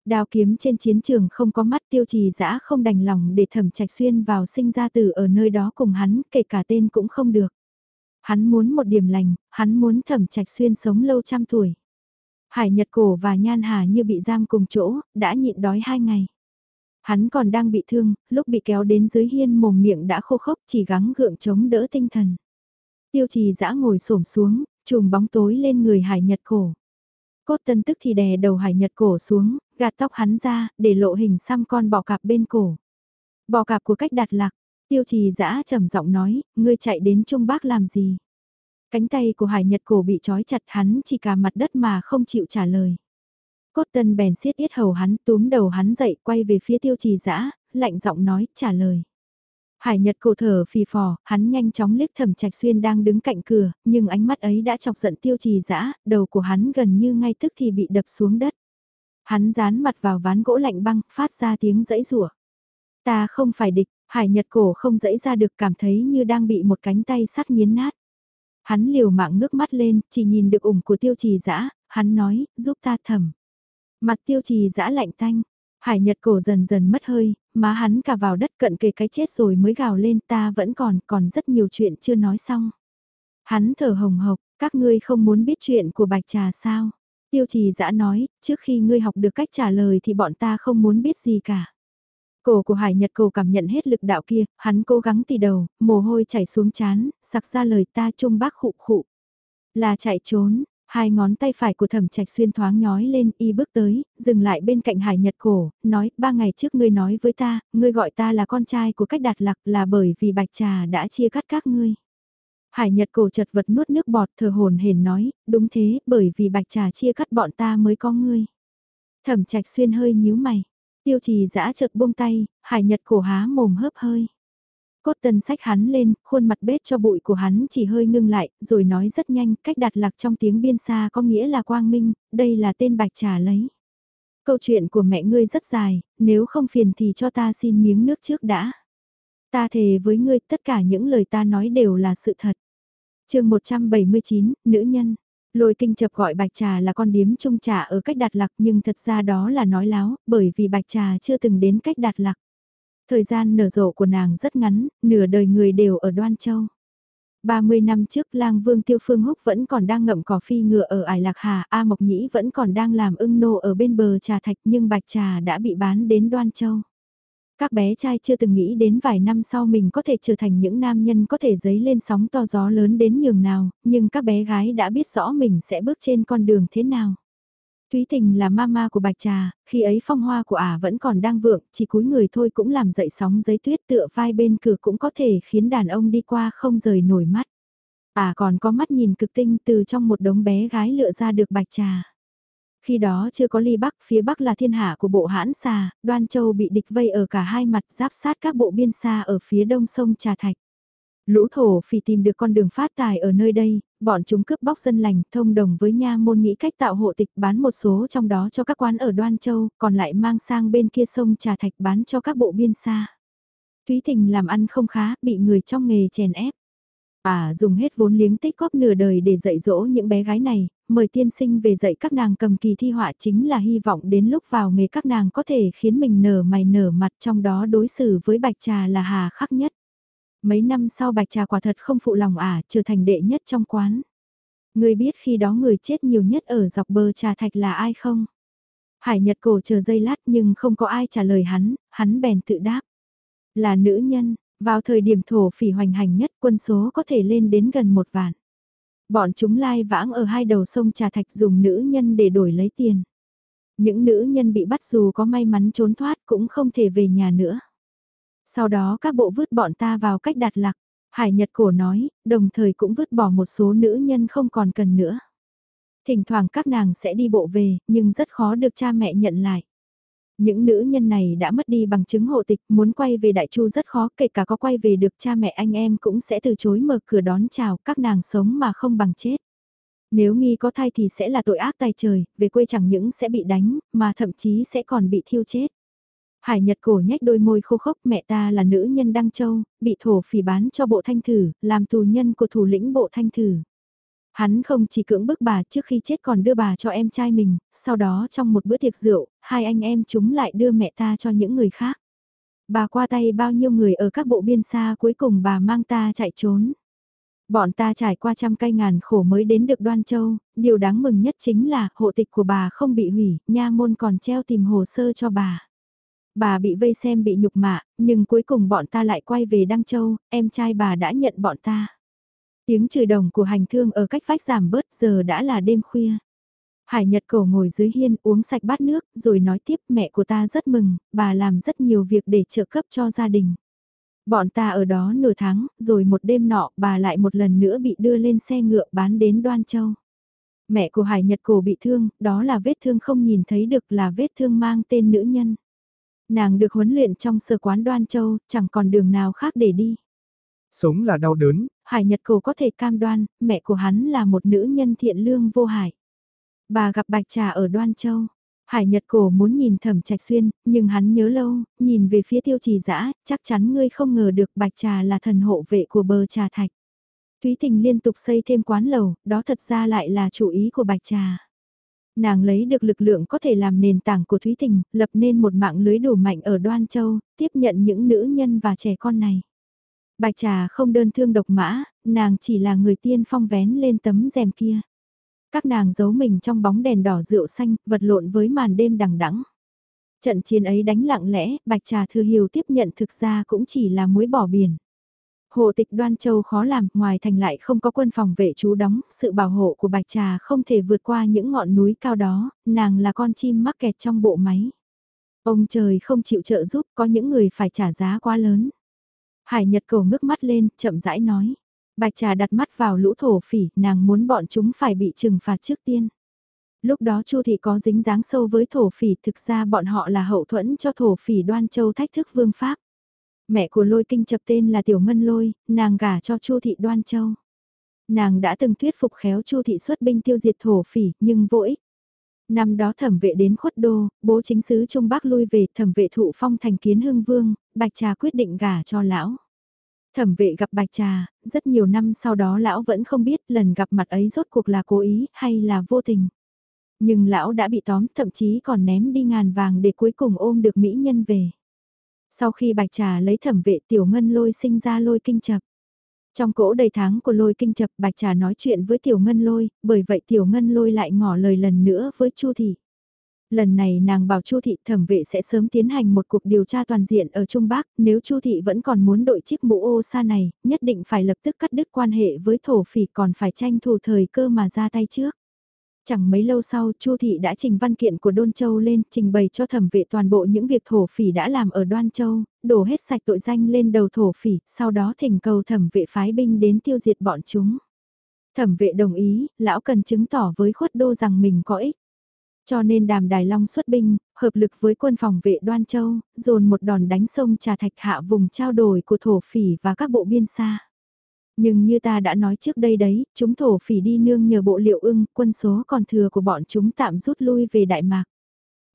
Đao kiếm trên chiến trường không có mắt tiêu trì giã không đành lòng để thẩm trạch xuyên vào sinh ra từ ở nơi đó cùng hắn, kể cả tên cũng không được. Hắn muốn một điểm lành, hắn muốn thẩm trạch xuyên sống lâu trăm tuổi. Hải Nhật Cổ và Nhan Hà như bị giam cùng chỗ, đã nhịn đói hai ngày. Hắn còn đang bị thương, lúc bị kéo đến dưới hiên mồm miệng đã khô khốc chỉ gắng gượng chống đỡ tinh thần. Tiêu trì dã ngồi xổm xuống, chùm bóng tối lên người Hải Nhật Cổ. Cốt tân tức thì đè đầu Hải Nhật Cổ xuống, gạt tóc hắn ra, để lộ hình xăm con bò cạp bên cổ. Bò cạp của cách đặt lạc, tiêu trì dã trầm giọng nói, ngươi chạy đến Trung Bắc làm gì? Cánh tay của Hải Nhật cổ bị trói chặt hắn chỉ cả mặt đất mà không chịu trả lời. Cốt tân bèn siết yết hầu hắn túm đầu hắn dậy quay về phía tiêu trì dã lạnh giọng nói, trả lời. Hải Nhật cổ thở phì phò, hắn nhanh chóng liếc thẩm trạch xuyên đang đứng cạnh cửa, nhưng ánh mắt ấy đã chọc giận tiêu trì dã đầu của hắn gần như ngay tức thì bị đập xuống đất. Hắn dán mặt vào ván gỗ lạnh băng, phát ra tiếng dẫy rủa. Ta không phải địch, Hải Nhật cổ không dẫy ra được cảm thấy như đang bị một cánh tay sắt nghiến nát. Hắn liều mạng ngước mắt lên, chỉ nhìn được ủng của tiêu trì dã hắn nói, giúp ta thầm. Mặt tiêu trì dã lạnh tanh, Hải Nhật cổ dần dần mất hơi, má hắn cả vào đất cận kề cái chết rồi mới gào lên ta vẫn còn, còn rất nhiều chuyện chưa nói xong. Hắn thở hồng hộc, các ngươi không muốn biết chuyện của bạch trà sao? Tiêu trì dã nói, trước khi ngươi học được cách trả lời thì bọn ta không muốn biết gì cả. Cổ của Hải Nhật cổ cảm nhận hết lực đạo kia, hắn cố gắng tì đầu, mồ hôi chảy xuống chán, sặc ra lời ta trung bác khụ khụ. Là chạy trốn, hai ngón tay phải của thẩm trạch xuyên thoáng nhói lên y bước tới, dừng lại bên cạnh Hải Nhật cổ, nói, ba ngày trước ngươi nói với ta, ngươi gọi ta là con trai của cách đạt lạc là bởi vì bạch trà đã chia cắt các ngươi. Hải Nhật cổ chật vật nuốt nước bọt thờ hồn hển nói, đúng thế, bởi vì bạch trà chia cắt bọn ta mới có ngươi. Thẩm trạch xuyên hơi nhíu mày, tiêu trì giã chợt buông tay, Hải Nhật cổ há mồm hớp hơi. Cốt tân sách hắn lên, khuôn mặt bết cho bụi của hắn chỉ hơi ngưng lại, rồi nói rất nhanh, cách đặt lạc trong tiếng biên xa có nghĩa là quang minh, đây là tên bạch trà lấy. Câu chuyện của mẹ ngươi rất dài, nếu không phiền thì cho ta xin miếng nước trước đã. Ta thề với ngươi tất cả những lời ta nói đều là sự thật chương 179, nữ nhân. Lôi kinh chập gọi bạch trà là con điếm trung trà ở cách đạt lạc nhưng thật ra đó là nói láo, bởi vì bạch trà chưa từng đến cách đạt lạc. Thời gian nở rộ của nàng rất ngắn, nửa đời người đều ở Đoan Châu. 30 năm trước lang vương tiêu phương húc vẫn còn đang ngậm cỏ phi ngựa ở ải lạc hà, A Mộc Nhĩ vẫn còn đang làm ưng nô ở bên bờ trà thạch nhưng bạch trà đã bị bán đến Đoan Châu. Các bé trai chưa từng nghĩ đến vài năm sau mình có thể trở thành những nam nhân có thể dấy lên sóng to gió lớn đến nhường nào, nhưng các bé gái đã biết rõ mình sẽ bước trên con đường thế nào. Thúy Tình là mama của Bạch Trà, khi ấy phong hoa của ả vẫn còn đang vượng, chỉ cúi người thôi cũng làm dậy sóng giấy tuyết tựa vai bên cửa cũng có thể khiến đàn ông đi qua không rời nổi mắt. Ả còn có mắt nhìn cực tinh từ trong một đống bé gái lựa ra được Bạch Trà. Khi đó chưa có ly bắc, phía bắc là thiên hạ của bộ hãn xà, đoan châu bị địch vây ở cả hai mặt giáp sát các bộ biên xa ở phía đông sông Trà Thạch. Lũ thổ phỉ tìm được con đường phát tài ở nơi đây, bọn chúng cướp bóc dân lành, thông đồng với nha môn nghĩ cách tạo hộ tịch bán một số trong đó cho các quán ở Đoan Châu, còn lại mang sang bên kia sông Trà Thạch bán cho các bộ biên xa. Thúy Thình làm ăn không khá, bị người trong nghề chèn ép. À dùng hết vốn liếng tích góp nửa đời để dạy dỗ những bé gái này, mời tiên sinh về dạy các nàng cầm kỳ thi họa chính là hy vọng đến lúc vào nghề các nàng có thể khiến mình nở mày nở mặt trong đó đối xử với bạch trà là hà khắc nhất. Mấy năm sau bạch trà quả thật không phụ lòng ả, trở thành đệ nhất trong quán. Người biết khi đó người chết nhiều nhất ở dọc bờ trà thạch là ai không? Hải Nhật cổ chờ giây lát nhưng không có ai trả lời hắn, hắn bèn tự đáp. Là nữ nhân, vào thời điểm thổ phỉ hoành hành nhất quân số có thể lên đến gần một vạn. Bọn chúng lai vãng ở hai đầu sông Trà Thạch dùng nữ nhân để đổi lấy tiền. Những nữ nhân bị bắt dù có may mắn trốn thoát cũng không thể về nhà nữa. Sau đó các bộ vứt bọn ta vào cách đặt lạc. Hải Nhật Cổ nói, đồng thời cũng vứt bỏ một số nữ nhân không còn cần nữa. Thỉnh thoảng các nàng sẽ đi bộ về, nhưng rất khó được cha mẹ nhận lại. Những nữ nhân này đã mất đi bằng chứng hộ tịch, muốn quay về Đại Chu rất khó, kể cả có quay về được cha mẹ anh em cũng sẽ từ chối mở cửa đón chào các nàng sống mà không bằng chết. Nếu nghi có thai thì sẽ là tội ác tay trời, về quê chẳng những sẽ bị đánh, mà thậm chí sẽ còn bị thiêu chết. Hải Nhật cổ nhếch đôi môi khô khốc mẹ ta là nữ nhân Đăng Châu, bị thổ phỉ bán cho bộ thanh thử, làm tù nhân của thủ lĩnh bộ thanh thử. Hắn không chỉ cưỡng bức bà trước khi chết còn đưa bà cho em trai mình, sau đó trong một bữa tiệc rượu, hai anh em chúng lại đưa mẹ ta cho những người khác. Bà qua tay bao nhiêu người ở các bộ biên xa cuối cùng bà mang ta chạy trốn. Bọn ta trải qua trăm cây ngàn khổ mới đến được Đoan Châu, điều đáng mừng nhất chính là hộ tịch của bà không bị hủy, nha môn còn treo tìm hồ sơ cho bà. Bà bị vây xem bị nhục mạ, nhưng cuối cùng bọn ta lại quay về Đăng Châu, em trai bà đã nhận bọn ta. Tiếng trừ đồng của hành thương ở cách vách giảm bớt giờ đã là đêm khuya. Hải Nhật cổ ngồi dưới hiên uống sạch bát nước rồi nói tiếp mẹ của ta rất mừng, bà làm rất nhiều việc để trợ cấp cho gia đình. Bọn ta ở đó nửa tháng, rồi một đêm nọ bà lại một lần nữa bị đưa lên xe ngựa bán đến Đoan Châu. Mẹ của Hải Nhật cổ bị thương, đó là vết thương không nhìn thấy được là vết thương mang tên nữ nhân. Nàng được huấn luyện trong sở quán Đoan Châu, chẳng còn đường nào khác để đi. Sống là đau đớn. Hải Nhật Cổ có thể cam đoan, mẹ của hắn là một nữ nhân thiện lương vô hại. Bà gặp Bạch Trà ở Đoan Châu. Hải Nhật Cổ muốn nhìn thẩm trạch xuyên, nhưng hắn nhớ lâu, nhìn về phía tiêu trì dã chắc chắn ngươi không ngờ được Bạch Trà là thần hộ vệ của bờ trà thạch. Thúy Tình liên tục xây thêm quán lầu, đó thật ra lại là chủ ý của Bạch Trà. Nàng lấy được lực lượng có thể làm nền tảng của Thúy Tình, lập nên một mạng lưới đủ mạnh ở Đoan Châu, tiếp nhận những nữ nhân và trẻ con này. Bạch trà không đơn thương độc mã, nàng chỉ là người tiên phong vén lên tấm rèm kia. Các nàng giấu mình trong bóng đèn đỏ rượu xanh, vật lộn với màn đêm đằng đẵng. Trận chiến ấy đánh lặng lẽ, bạch trà thừa hiểu tiếp nhận thực ra cũng chỉ là muối bỏ biển. Hộ tịch đoan châu khó làm, ngoài thành lại không có quân phòng vệ trú đóng, sự bảo hộ của bạch trà không thể vượt qua những ngọn núi cao đó, nàng là con chim mắc kẹt trong bộ máy. Ông trời không chịu trợ giúp, có những người phải trả giá quá lớn. Hải Nhật cầu ngước mắt lên, chậm rãi nói. Bạch trà đặt mắt vào lũ thổ phỉ, nàng muốn bọn chúng phải bị trừng phạt trước tiên. Lúc đó Chu thị có dính dáng sâu với thổ phỉ, thực ra bọn họ là hậu thuẫn cho thổ phỉ đoan châu thách thức vương pháp. Mẹ của lôi kinh chập tên là Tiểu Ngân Lôi, nàng gả cho Chu thị đoan châu. Nàng đã từng thuyết phục khéo Chu thị xuất binh tiêu diệt thổ phỉ, nhưng vô ích. Năm đó thẩm vệ đến khuất đô, bố chính sứ Trung Bắc lui về thẩm vệ thụ phong thành kiến hương vương, bạch trà quyết định gả cho lão. Thẩm vệ gặp bạch trà, rất nhiều năm sau đó lão vẫn không biết lần gặp mặt ấy rốt cuộc là cố ý hay là vô tình. Nhưng lão đã bị tóm thậm chí còn ném đi ngàn vàng để cuối cùng ôm được mỹ nhân về. Sau khi bạch trà lấy thẩm vệ tiểu ngân lôi sinh ra lôi kinh chập. Trong cỗ đầy tháng của lôi kinh chập bạch trà nói chuyện với tiểu ngân lôi, bởi vậy tiểu ngân lôi lại ngỏ lời lần nữa với chu thị. Lần này nàng bảo Chu thị thẩm vệ sẽ sớm tiến hành một cuộc điều tra toàn diện ở Trung Bắc, nếu Chu thị vẫn còn muốn đội chiếc mũ ô sa này, nhất định phải lập tức cắt đứt quan hệ với thổ phỉ còn phải tranh thủ thời cơ mà ra tay trước. Chẳng mấy lâu sau, Chu thị đã trình văn kiện của Đôn Châu lên, trình bày cho thẩm vệ toàn bộ những việc thổ phỉ đã làm ở Đoan Châu, đổ hết sạch tội danh lên đầu thổ phỉ, sau đó thỉnh cầu thẩm vệ phái binh đến tiêu diệt bọn chúng. Thẩm vệ đồng ý, lão cần chứng tỏ với khuất đô rằng mình có ích. Cho nên đàm Đài Long xuất binh, hợp lực với quân phòng vệ Đoan Châu, dồn một đòn đánh sông trà thạch hạ vùng trao đổi của thổ phỉ và các bộ biên xa. Nhưng như ta đã nói trước đây đấy, chúng thổ phỉ đi nương nhờ bộ liệu ưng, quân số còn thừa của bọn chúng tạm rút lui về Đại Mạc.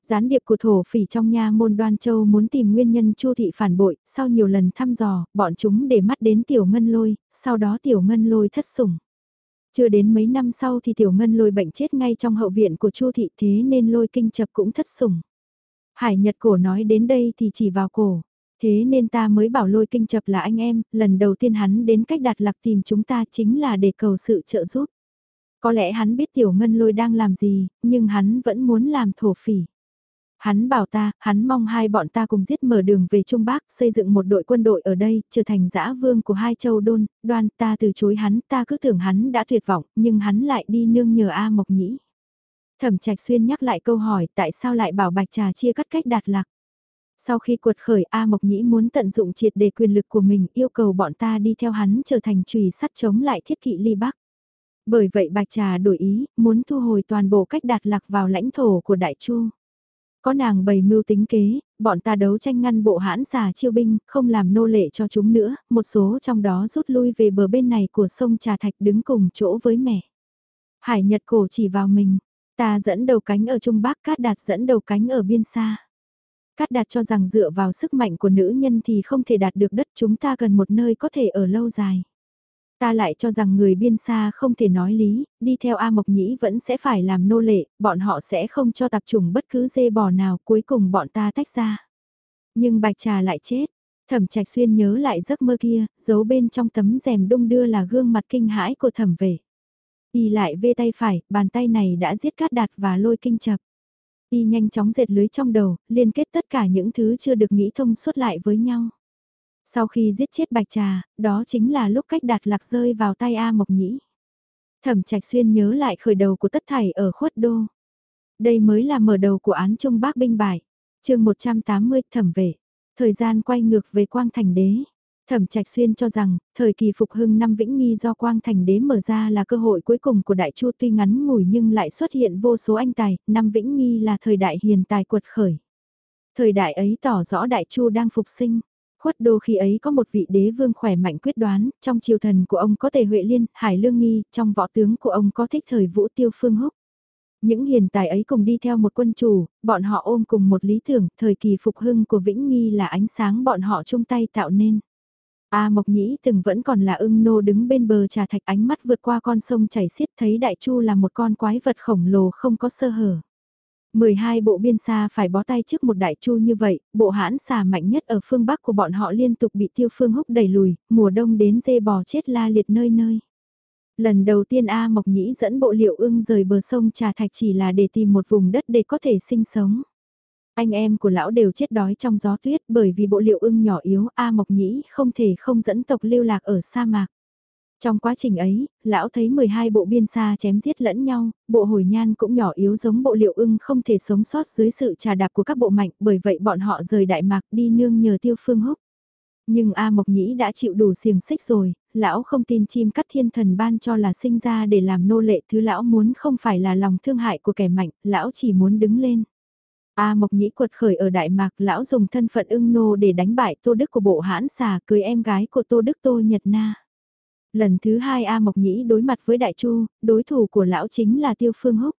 Gián điệp của thổ phỉ trong nha môn đoan châu muốn tìm nguyên nhân chu thị phản bội, sau nhiều lần thăm dò, bọn chúng để mắt đến tiểu ngân lôi, sau đó tiểu ngân lôi thất sủng. Chưa đến mấy năm sau thì tiểu ngân lôi bệnh chết ngay trong hậu viện của chu thị thế nên lôi kinh chập cũng thất sủng. Hải Nhật cổ nói đến đây thì chỉ vào cổ. Thế nên ta mới bảo lôi kinh chập là anh em, lần đầu tiên hắn đến cách đạt lạc tìm chúng ta chính là để cầu sự trợ giúp. Có lẽ hắn biết tiểu ngân lôi đang làm gì, nhưng hắn vẫn muốn làm thổ phỉ. Hắn bảo ta, hắn mong hai bọn ta cùng giết mở đường về Trung Bắc, xây dựng một đội quân đội ở đây, trở thành dã vương của hai châu đôn, đoan ta từ chối hắn, ta cứ tưởng hắn đã tuyệt vọng, nhưng hắn lại đi nương nhờ A Mộc Nhĩ. Thẩm Trạch Xuyên nhắc lại câu hỏi tại sao lại bảo Bạch Trà chia cắt cách đạt lạc. Sau khi cuột khởi A Mộc Nhĩ muốn tận dụng triệt đề quyền lực của mình yêu cầu bọn ta đi theo hắn trở thành trùy sắt chống lại thiết kỵ ly bắc. Bởi vậy Bạch Trà đổi ý, muốn thu hồi toàn bộ cách đạt lạc vào lãnh thổ của Đại Chu. Có nàng bày mưu tính kế, bọn ta đấu tranh ngăn bộ hãn xà chiêu binh, không làm nô lệ cho chúng nữa, một số trong đó rút lui về bờ bên này của sông Trà Thạch đứng cùng chỗ với mẹ. Hải Nhật cổ chỉ vào mình, ta dẫn đầu cánh ở Trung Bắc, Cát Đạt dẫn đầu cánh ở biên xa. Cát Đạt cho rằng dựa vào sức mạnh của nữ nhân thì không thể đạt được đất chúng ta cần một nơi có thể ở lâu dài. Ta lại cho rằng người biên xa không thể nói lý, đi theo A Mộc Nhĩ vẫn sẽ phải làm nô lệ, bọn họ sẽ không cho tập trùng bất cứ dê bò nào cuối cùng bọn ta tách ra. Nhưng bạch trà lại chết, thẩm trạch xuyên nhớ lại giấc mơ kia, giấu bên trong tấm rèm đung đưa là gương mặt kinh hãi của thẩm vệ. Y lại vê tay phải, bàn tay này đã giết cát đạt và lôi kinh chập. Y nhanh chóng dệt lưới trong đầu, liên kết tất cả những thứ chưa được nghĩ thông suốt lại với nhau. Sau khi giết chết bạch trà, đó chính là lúc cách đạt lạc rơi vào tay A Mộc Nhĩ. Thẩm Trạch Xuyên nhớ lại khởi đầu của tất thảy ở khuất đô. Đây mới là mở đầu của án Trung Bác binh bài. chương 180 thẩm vệ. Thời gian quay ngược về Quang Thành Đế. Thẩm Trạch Xuyên cho rằng, thời kỳ phục hưng năm Vĩnh Nghi do Quang Thành Đế mở ra là cơ hội cuối cùng của Đại Chu tuy ngắn ngủi nhưng lại xuất hiện vô số anh tài, năm Vĩnh Nghi là thời đại hiền tài cuột khởi. Thời đại ấy tỏ rõ Đại Chu đang phục sinh. Khuất đô khi ấy có một vị đế vương khỏe mạnh quyết đoán, trong triều thần của ông có tề Huệ Liên, Hải Lương Nghi, trong võ tướng của ông có thích thời Vũ Tiêu Phương Húc. Những hiền tài ấy cùng đi theo một quân chủ, bọn họ ôm cùng một lý tưởng, thời kỳ phục hưng của Vĩnh Nghi là ánh sáng bọn họ chung tay tạo nên. A Mộc Nhĩ từng vẫn còn là ưng nô đứng bên bờ trà thạch ánh mắt vượt qua con sông chảy xiết thấy Đại Chu là một con quái vật khổng lồ không có sơ hở. 12 bộ biên xa phải bó tay trước một đại chu như vậy, bộ hãn xà mạnh nhất ở phương Bắc của bọn họ liên tục bị tiêu phương húc đẩy lùi, mùa đông đến dê bò chết la liệt nơi nơi. Lần đầu tiên A Mộc Nhĩ dẫn bộ liệu ưng rời bờ sông Trà Thạch chỉ là để tìm một vùng đất để có thể sinh sống. Anh em của lão đều chết đói trong gió tuyết bởi vì bộ liệu ưng nhỏ yếu A Mộc Nhĩ không thể không dẫn tộc lưu lạc ở sa mạc. Trong quá trình ấy, lão thấy 12 bộ biên xa chém giết lẫn nhau, bộ hồi nhan cũng nhỏ yếu giống bộ liệu ưng không thể sống sót dưới sự trà đạp của các bộ mạnh, bởi vậy bọn họ rời Đại Mạc đi nương nhờ tiêu phương húc. Nhưng A Mộc Nhĩ đã chịu đủ xiềng xích rồi, lão không tin chim cắt thiên thần ban cho là sinh ra để làm nô lệ thứ lão muốn không phải là lòng thương hại của kẻ mạnh, lão chỉ muốn đứng lên. A Mộc Nhĩ quật khởi ở Đại Mạc lão dùng thân phận ưng nô để đánh bại Tô Đức của bộ hãn xà cưới em gái của Tô Đức Tô Nhật Na. Lần thứ hai A Mộc Nhĩ đối mặt với Đại Chu, đối thủ của lão chính là Tiêu Phương Húc.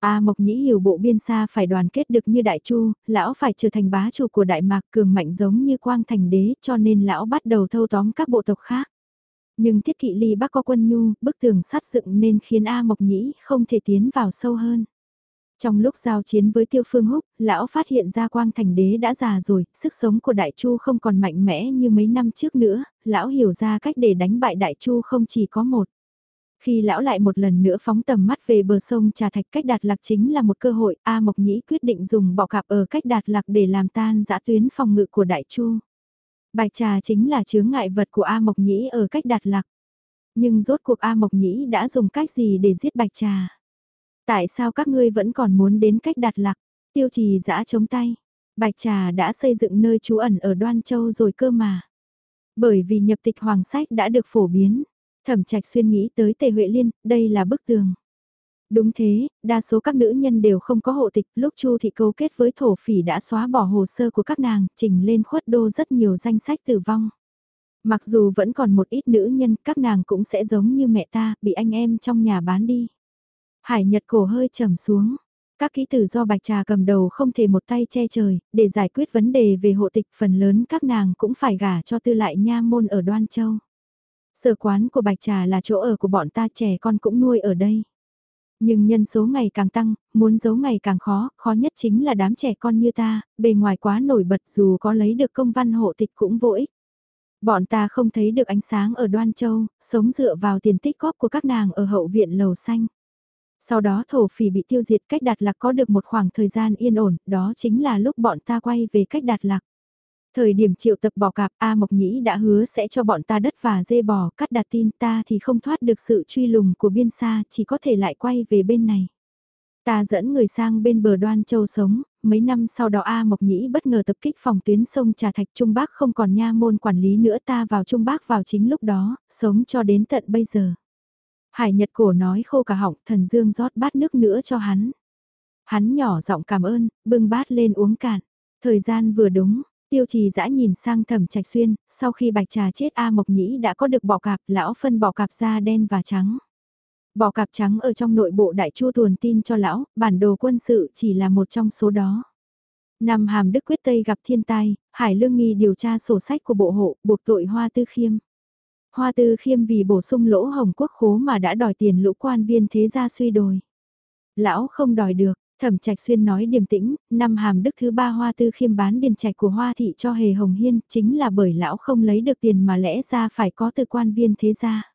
A Mộc Nhĩ hiểu bộ biên xa phải đoàn kết được như Đại Chu, lão phải trở thành bá chủ của Đại Mạc cường mạnh giống như Quang Thành Đế cho nên lão bắt đầu thâu tóm các bộ tộc khác. Nhưng thiết kỵ ly bắc có quân nhu, bức tường sắt dựng nên khiến A Mộc Nhĩ không thể tiến vào sâu hơn. Trong lúc giao chiến với Tiêu Phương Húc, lão phát hiện ra Quang Thành Đế đã già rồi, sức sống của Đại Chu không còn mạnh mẽ như mấy năm trước nữa, lão hiểu ra cách để đánh bại Đại Chu không chỉ có một. Khi lão lại một lần nữa phóng tầm mắt về bờ sông Trà Thạch cách đạt lạc chính là một cơ hội, A Mộc Nhĩ quyết định dùng bọ cạp ở cách đạt lạc để làm tan giã tuyến phòng ngự của Đại Chu. Bạch trà chính là chướng ngại vật của A Mộc Nhĩ ở cách đạt lạc. Nhưng rốt cuộc A Mộc Nhĩ đã dùng cách gì để giết bạch trà? Tại sao các ngươi vẫn còn muốn đến cách đặt lạc? Tiêu trì giã chống tay. Bạch Trà đã xây dựng nơi trú ẩn ở Đoan Châu rồi cơ mà. Bởi vì nhập tịch hoàng sách đã được phổ biến. Thẩm trạch xuyên nghĩ tới Tề Huệ Liên, đây là bức tường. Đúng thế, đa số các nữ nhân đều không có hộ tịch, lúc Chu thị cấu kết với thổ phỉ đã xóa bỏ hồ sơ của các nàng, trình lên khuất đô rất nhiều danh sách tử vong. Mặc dù vẫn còn một ít nữ nhân, các nàng cũng sẽ giống như mẹ ta, bị anh em trong nhà bán đi. Hải Nhật cổ hơi trầm xuống. Các ký tử do Bạch Trà cầm đầu không thể một tay che trời, để giải quyết vấn đề về hộ tịch phần lớn các nàng cũng phải gả cho tư lại nha môn ở Đoan Châu. Sở quán của Bạch Trà là chỗ ở của bọn ta trẻ con cũng nuôi ở đây. Nhưng nhân số ngày càng tăng, muốn giấu ngày càng khó, khó nhất chính là đám trẻ con như ta, bề ngoài quá nổi bật dù có lấy được công văn hộ tịch cũng vô ích. Bọn ta không thấy được ánh sáng ở Đoan Châu, sống dựa vào tiền tích góp của các nàng ở hậu viện lầu xanh. Sau đó thổ phỉ bị tiêu diệt cách đạt lạc có được một khoảng thời gian yên ổn, đó chính là lúc bọn ta quay về cách đạt lạc. Thời điểm triệu tập bỏ cạp A Mộc Nhĩ đã hứa sẽ cho bọn ta đất và dê bò cắt đạt tin ta thì không thoát được sự truy lùng của biên xa chỉ có thể lại quay về bên này. Ta dẫn người sang bên bờ đoan châu sống, mấy năm sau đó A Mộc Nhĩ bất ngờ tập kích phòng tuyến sông Trà Thạch Trung Bắc không còn nha môn quản lý nữa ta vào Trung Bắc vào chính lúc đó, sống cho đến tận bây giờ. Hải Nhật cổ nói khô cả họng, thần dương rót bát nước nữa cho hắn. Hắn nhỏ giọng cảm ơn, bưng bát lên uống cạn. Thời gian vừa đúng, tiêu trì dã nhìn sang thẩm trạch xuyên, sau khi bạch trà chết A Mộc Nhĩ đã có được bọ cạp, lão phân bọ cạp da đen và trắng. Bọ cạp trắng ở trong nội bộ đại chu tuần tin cho lão, bản đồ quân sự chỉ là một trong số đó. Năm hàm đức quyết Tây gặp thiên tai, Hải Lương Nghi điều tra sổ sách của bộ hộ, buộc tội Hoa Tư Khiêm. Hoa Tư Khiêm vì bổ sung lỗ hồng quốc khố mà đã đòi tiền lũ quan viên thế gia suy đồi. Lão không đòi được, Thẩm Trạch Xuyên nói điềm tĩnh, năm hàm đức thứ ba Hoa Tư Khiêm bán điền trạch của Hoa thị cho Hề Hồng Hiên, chính là bởi lão không lấy được tiền mà lẽ ra phải có từ quan viên thế gia.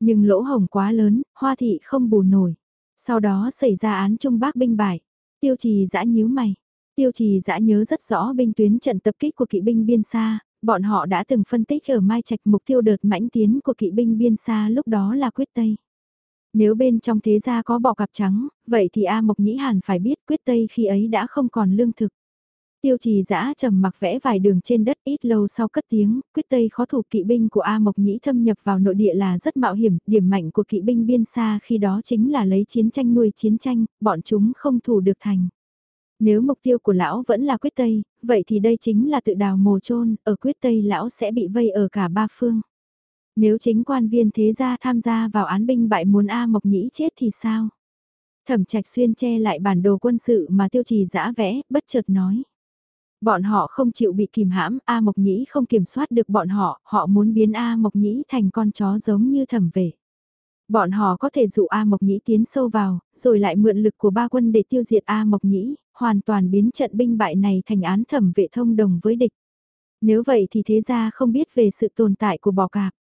Nhưng lỗ hồng quá lớn, Hoa thị không bù nổi. Sau đó xảy ra án Trung Bác binh bại. Tiêu Trì dã nhíu mày. Tiêu Trì dã nhớ rất rõ binh tuyến trận tập kích của kỵ binh biên xa, bọn họ đã từng phân tích ở Mai Trạch mục tiêu đợt mãnh tiến của kỵ binh biên xa lúc đó là quyết Tây. Nếu bên trong thế gia có bọ cạp trắng, vậy thì A Mộc Nhĩ Hàn phải biết quyết Tây khi ấy đã không còn lương thực. Tiêu trì giã trầm mặc vẽ vài đường trên đất ít lâu sau cất tiếng, quyết Tây khó thủ kỵ binh của A Mộc Nhĩ thâm nhập vào nội địa là rất mạo hiểm, điểm mạnh của kỵ binh biên xa khi đó chính là lấy chiến tranh nuôi chiến tranh, bọn chúng không thủ được thành. Nếu mục tiêu của lão vẫn là quyết Tây, vậy thì đây chính là tự đào mồ chôn ở quyết Tây lão sẽ bị vây ở cả ba phương. Nếu chính quan viên thế gia tham gia vào án binh bại muốn A Mộc Nhĩ chết thì sao? Thẩm trạch xuyên che lại bản đồ quân sự mà tiêu trì giã vẽ, bất chợt nói. Bọn họ không chịu bị kìm hãm, A Mộc Nhĩ không kiểm soát được bọn họ, họ muốn biến A Mộc Nhĩ thành con chó giống như thẩm vệ. Bọn họ có thể dụ A Mộc Nhĩ tiến sâu vào, rồi lại mượn lực của ba quân để tiêu diệt A Mộc Nhĩ, hoàn toàn biến trận binh bại này thành án thẩm vệ thông đồng với địch. Nếu vậy thì thế ra không biết về sự tồn tại của bò cạp.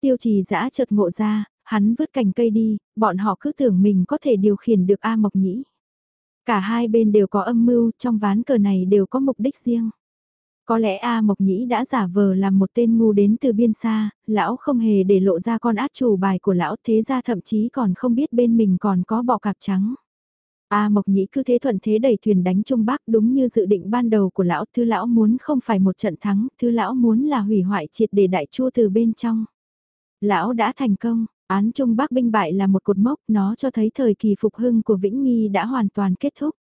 Tiêu trì giã chợt ngộ ra, hắn vứt cành cây đi, bọn họ cứ tưởng mình có thể điều khiển được A Mộc Nhĩ. Cả hai bên đều có âm mưu, trong ván cờ này đều có mục đích riêng. Có lẽ A Mộc Nhĩ đã giả vờ làm một tên ngu đến từ biên xa, lão không hề để lộ ra con át chủ bài của lão thế ra thậm chí còn không biết bên mình còn có bọ cạp trắng. A Mộc Nhĩ cứ thế thuận thế đẩy thuyền đánh Trung Bắc đúng như dự định ban đầu của lão, thứ lão muốn không phải một trận thắng, thứ lão muốn là hủy hoại triệt để đại chua từ bên trong. Lão đã thành công, án Trung Bắc binh bại là một cột mốc, nó cho thấy thời kỳ phục hưng của Vĩnh Nghi đã hoàn toàn kết thúc.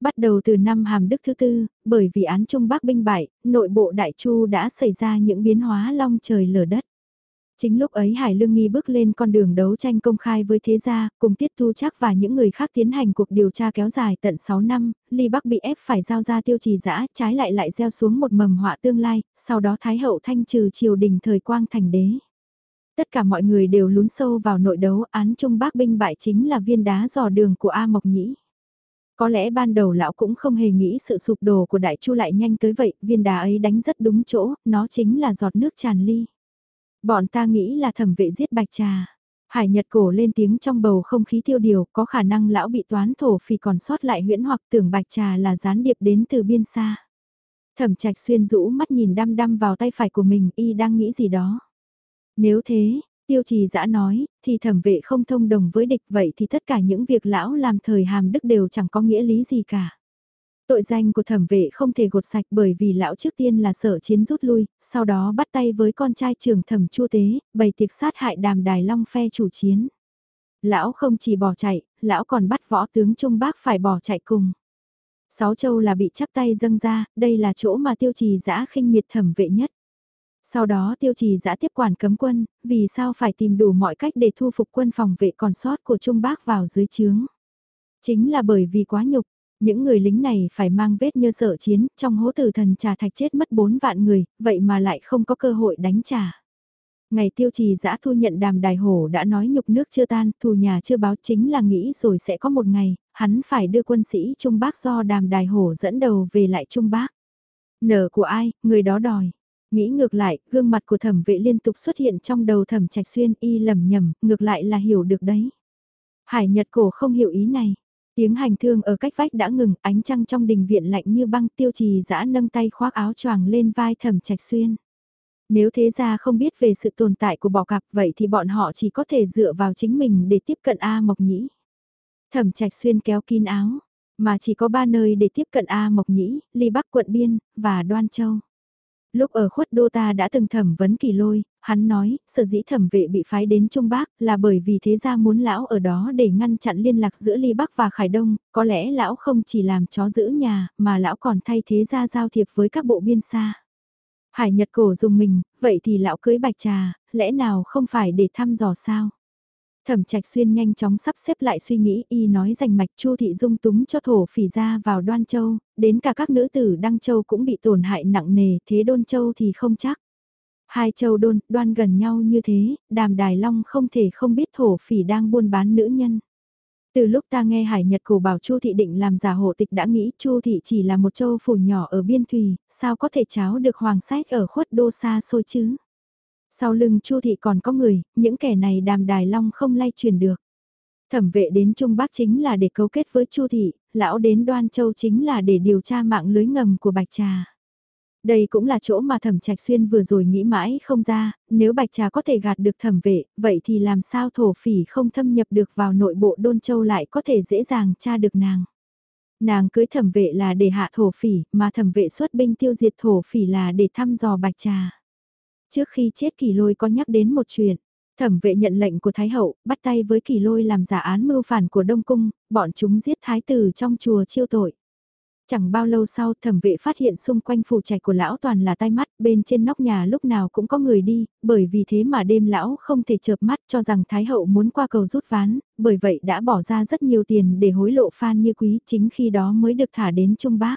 Bắt đầu từ năm Hàm Đức thứ tư, bởi vì án Trung Bắc binh bại, nội bộ Đại Chu đã xảy ra những biến hóa long trời lở đất. Chính lúc ấy Hải Lương Nghi bước lên con đường đấu tranh công khai với thế gia, cùng Tiết Thu Chắc và những người khác tiến hành cuộc điều tra kéo dài tận 6 năm, Ly Bắc bị ép phải giao ra tiêu trì giã trái lại lại gieo xuống một mầm họa tương lai, sau đó Thái Hậu thanh trừ triều đình thời quang thành đế. Tất cả mọi người đều lún sâu vào nội đấu án Trung Bắc binh bại chính là viên đá dò đường của A Mộc Nhĩ. Có lẽ ban đầu lão cũng không hề nghĩ sự sụp đổ của đại chu lại nhanh tới vậy, viên đá ấy đánh rất đúng chỗ, nó chính là giọt nước tràn ly. Bọn ta nghĩ là thẩm vệ giết bạch trà. Hải Nhật cổ lên tiếng trong bầu không khí tiêu điều, có khả năng lão bị toán thổ phì còn sót lại huyễn hoặc tưởng bạch trà là gián điệp đến từ biên xa. Thẩm trạch xuyên rũ mắt nhìn đăm đăm vào tay phải của mình y đang nghĩ gì đó. Nếu thế, Tiêu trì dã nói, thì thẩm vệ không thông đồng với địch vậy thì tất cả những việc lão làm thời hàm đức đều chẳng có nghĩa lý gì cả. Tội danh của thẩm vệ không thể gột sạch bởi vì lão trước tiên là sợ chiến rút lui, sau đó bắt tay với con trai trưởng thẩm chu tế, bày tiệc sát hại đàm đài long phe chủ chiến. Lão không chỉ bỏ chạy, lão còn bắt võ tướng Trung Bác phải bỏ chạy cùng. Sáu châu là bị chắp tay dâng ra, đây là chỗ mà tiêu trì giã khinh miệt thẩm vệ nhất. Sau đó tiêu trì giã tiếp quản cấm quân, vì sao phải tìm đủ mọi cách để thu phục quân phòng vệ còn sót của Trung Bác vào dưới chướng. Chính là bởi vì quá nhục, những người lính này phải mang vết nhơ sợ chiến, trong hố tử thần trà thạch chết mất 4 vạn người, vậy mà lại không có cơ hội đánh trả. Ngày tiêu trì giã thu nhận đàm đài hổ đã nói nhục nước chưa tan, thù nhà chưa báo chính là nghĩ rồi sẽ có một ngày, hắn phải đưa quân sĩ Trung Bác do đàm đài hổ dẫn đầu về lại Trung Bác. Nở của ai, người đó đòi. Nghĩ ngược lại, gương mặt của thẩm vệ liên tục xuất hiện trong đầu thẩm trạch xuyên y lầm nhầm, ngược lại là hiểu được đấy. Hải Nhật cổ không hiểu ý này. Tiếng hành thương ở cách vách đã ngừng, ánh trăng trong đình viện lạnh như băng tiêu trì dã nâng tay khoác áo choàng lên vai thẩm trạch xuyên. Nếu thế ra không biết về sự tồn tại của bọ cạp vậy thì bọn họ chỉ có thể dựa vào chính mình để tiếp cận A Mộc Nhĩ. Thẩm trạch xuyên kéo kín áo, mà chỉ có ba nơi để tiếp cận A Mộc Nhĩ, Ly Bắc Quận Biên, và Đoan Châu. Lúc ở khuất đô ta đã từng thẩm vấn kỳ lôi, hắn nói, sở dĩ thẩm vệ bị phái đến Trung Bắc là bởi vì thế gia muốn lão ở đó để ngăn chặn liên lạc giữa Ly Bắc và Khải Đông, có lẽ lão không chỉ làm chó giữ nhà, mà lão còn thay thế gia giao thiệp với các bộ biên xa. Hải Nhật cổ dùng mình, vậy thì lão cưới bạch trà, lẽ nào không phải để thăm dò sao? Thẩm Trạch Xuyên nhanh chóng sắp xếp lại suy nghĩ y nói dành mạch Chu thị dung túng cho thổ phỉ ra vào Đoan Châu, đến cả các nữ tử Đăng Châu cũng bị tổn hại nặng nề, thế Đôn Châu thì không chắc. Hai châu đôn, đoan gần nhau như thế, đàm đài long không thể không biết thổ phỉ đang buôn bán nữ nhân. Từ lúc ta nghe Hải Nhật cổ bảo Chu thị định làm giả hộ tịch đã nghĩ Chu thị chỉ là một châu phủ nhỏ ở biên thùy, sao có thể cháo được hoàng sách ở khuất đô xa xôi chứ? Sau lưng Chu thị còn có người, những kẻ này đàm đài long không lay truyền được. Thẩm vệ đến Trung Bắc chính là để cấu kết với Chu thị, lão đến Đoan Châu chính là để điều tra mạng lưới ngầm của Bạch Trà. Đây cũng là chỗ mà thẩm trạch xuyên vừa rồi nghĩ mãi không ra, nếu bạch trà có thể gạt được thẩm vệ, vậy thì làm sao thổ phỉ không thâm nhập được vào nội bộ đôn châu lại có thể dễ dàng tra được nàng. Nàng cưới thẩm vệ là để hạ thổ phỉ, mà thẩm vệ xuất binh tiêu diệt thổ phỉ là để thăm dò bạch trà. Trước khi chết kỳ lôi có nhắc đến một chuyện, thẩm vệ nhận lệnh của Thái Hậu, bắt tay với kỳ lôi làm giả án mưu phản của Đông Cung, bọn chúng giết Thái tử trong chùa chiêu tội. Chẳng bao lâu sau thẩm vệ phát hiện xung quanh phủ trạch của lão toàn là tai mắt, bên trên nóc nhà lúc nào cũng có người đi, bởi vì thế mà đêm lão không thể chợp mắt cho rằng Thái hậu muốn qua cầu rút ván, bởi vậy đã bỏ ra rất nhiều tiền để hối lộ Phan Như Quý chính khi đó mới được thả đến Trung Bác.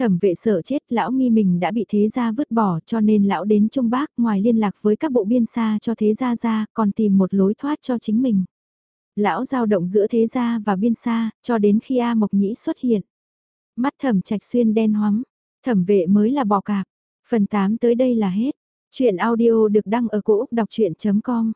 Thẩm vệ sợ chết lão nghi mình đã bị thế gia vứt bỏ cho nên lão đến Trung Bác ngoài liên lạc với các bộ biên xa cho thế gia ra còn tìm một lối thoát cho chính mình. Lão giao động giữa thế gia và biên xa cho đến khi A Mộc Nhĩ xuất hiện. Mắt thẩm trạch xuyên đen hoắm, thẩm vệ mới là bò cạp. Phần 8 tới đây là hết. Chuyện audio được đăng ở cổ Úc đọc chuyện.com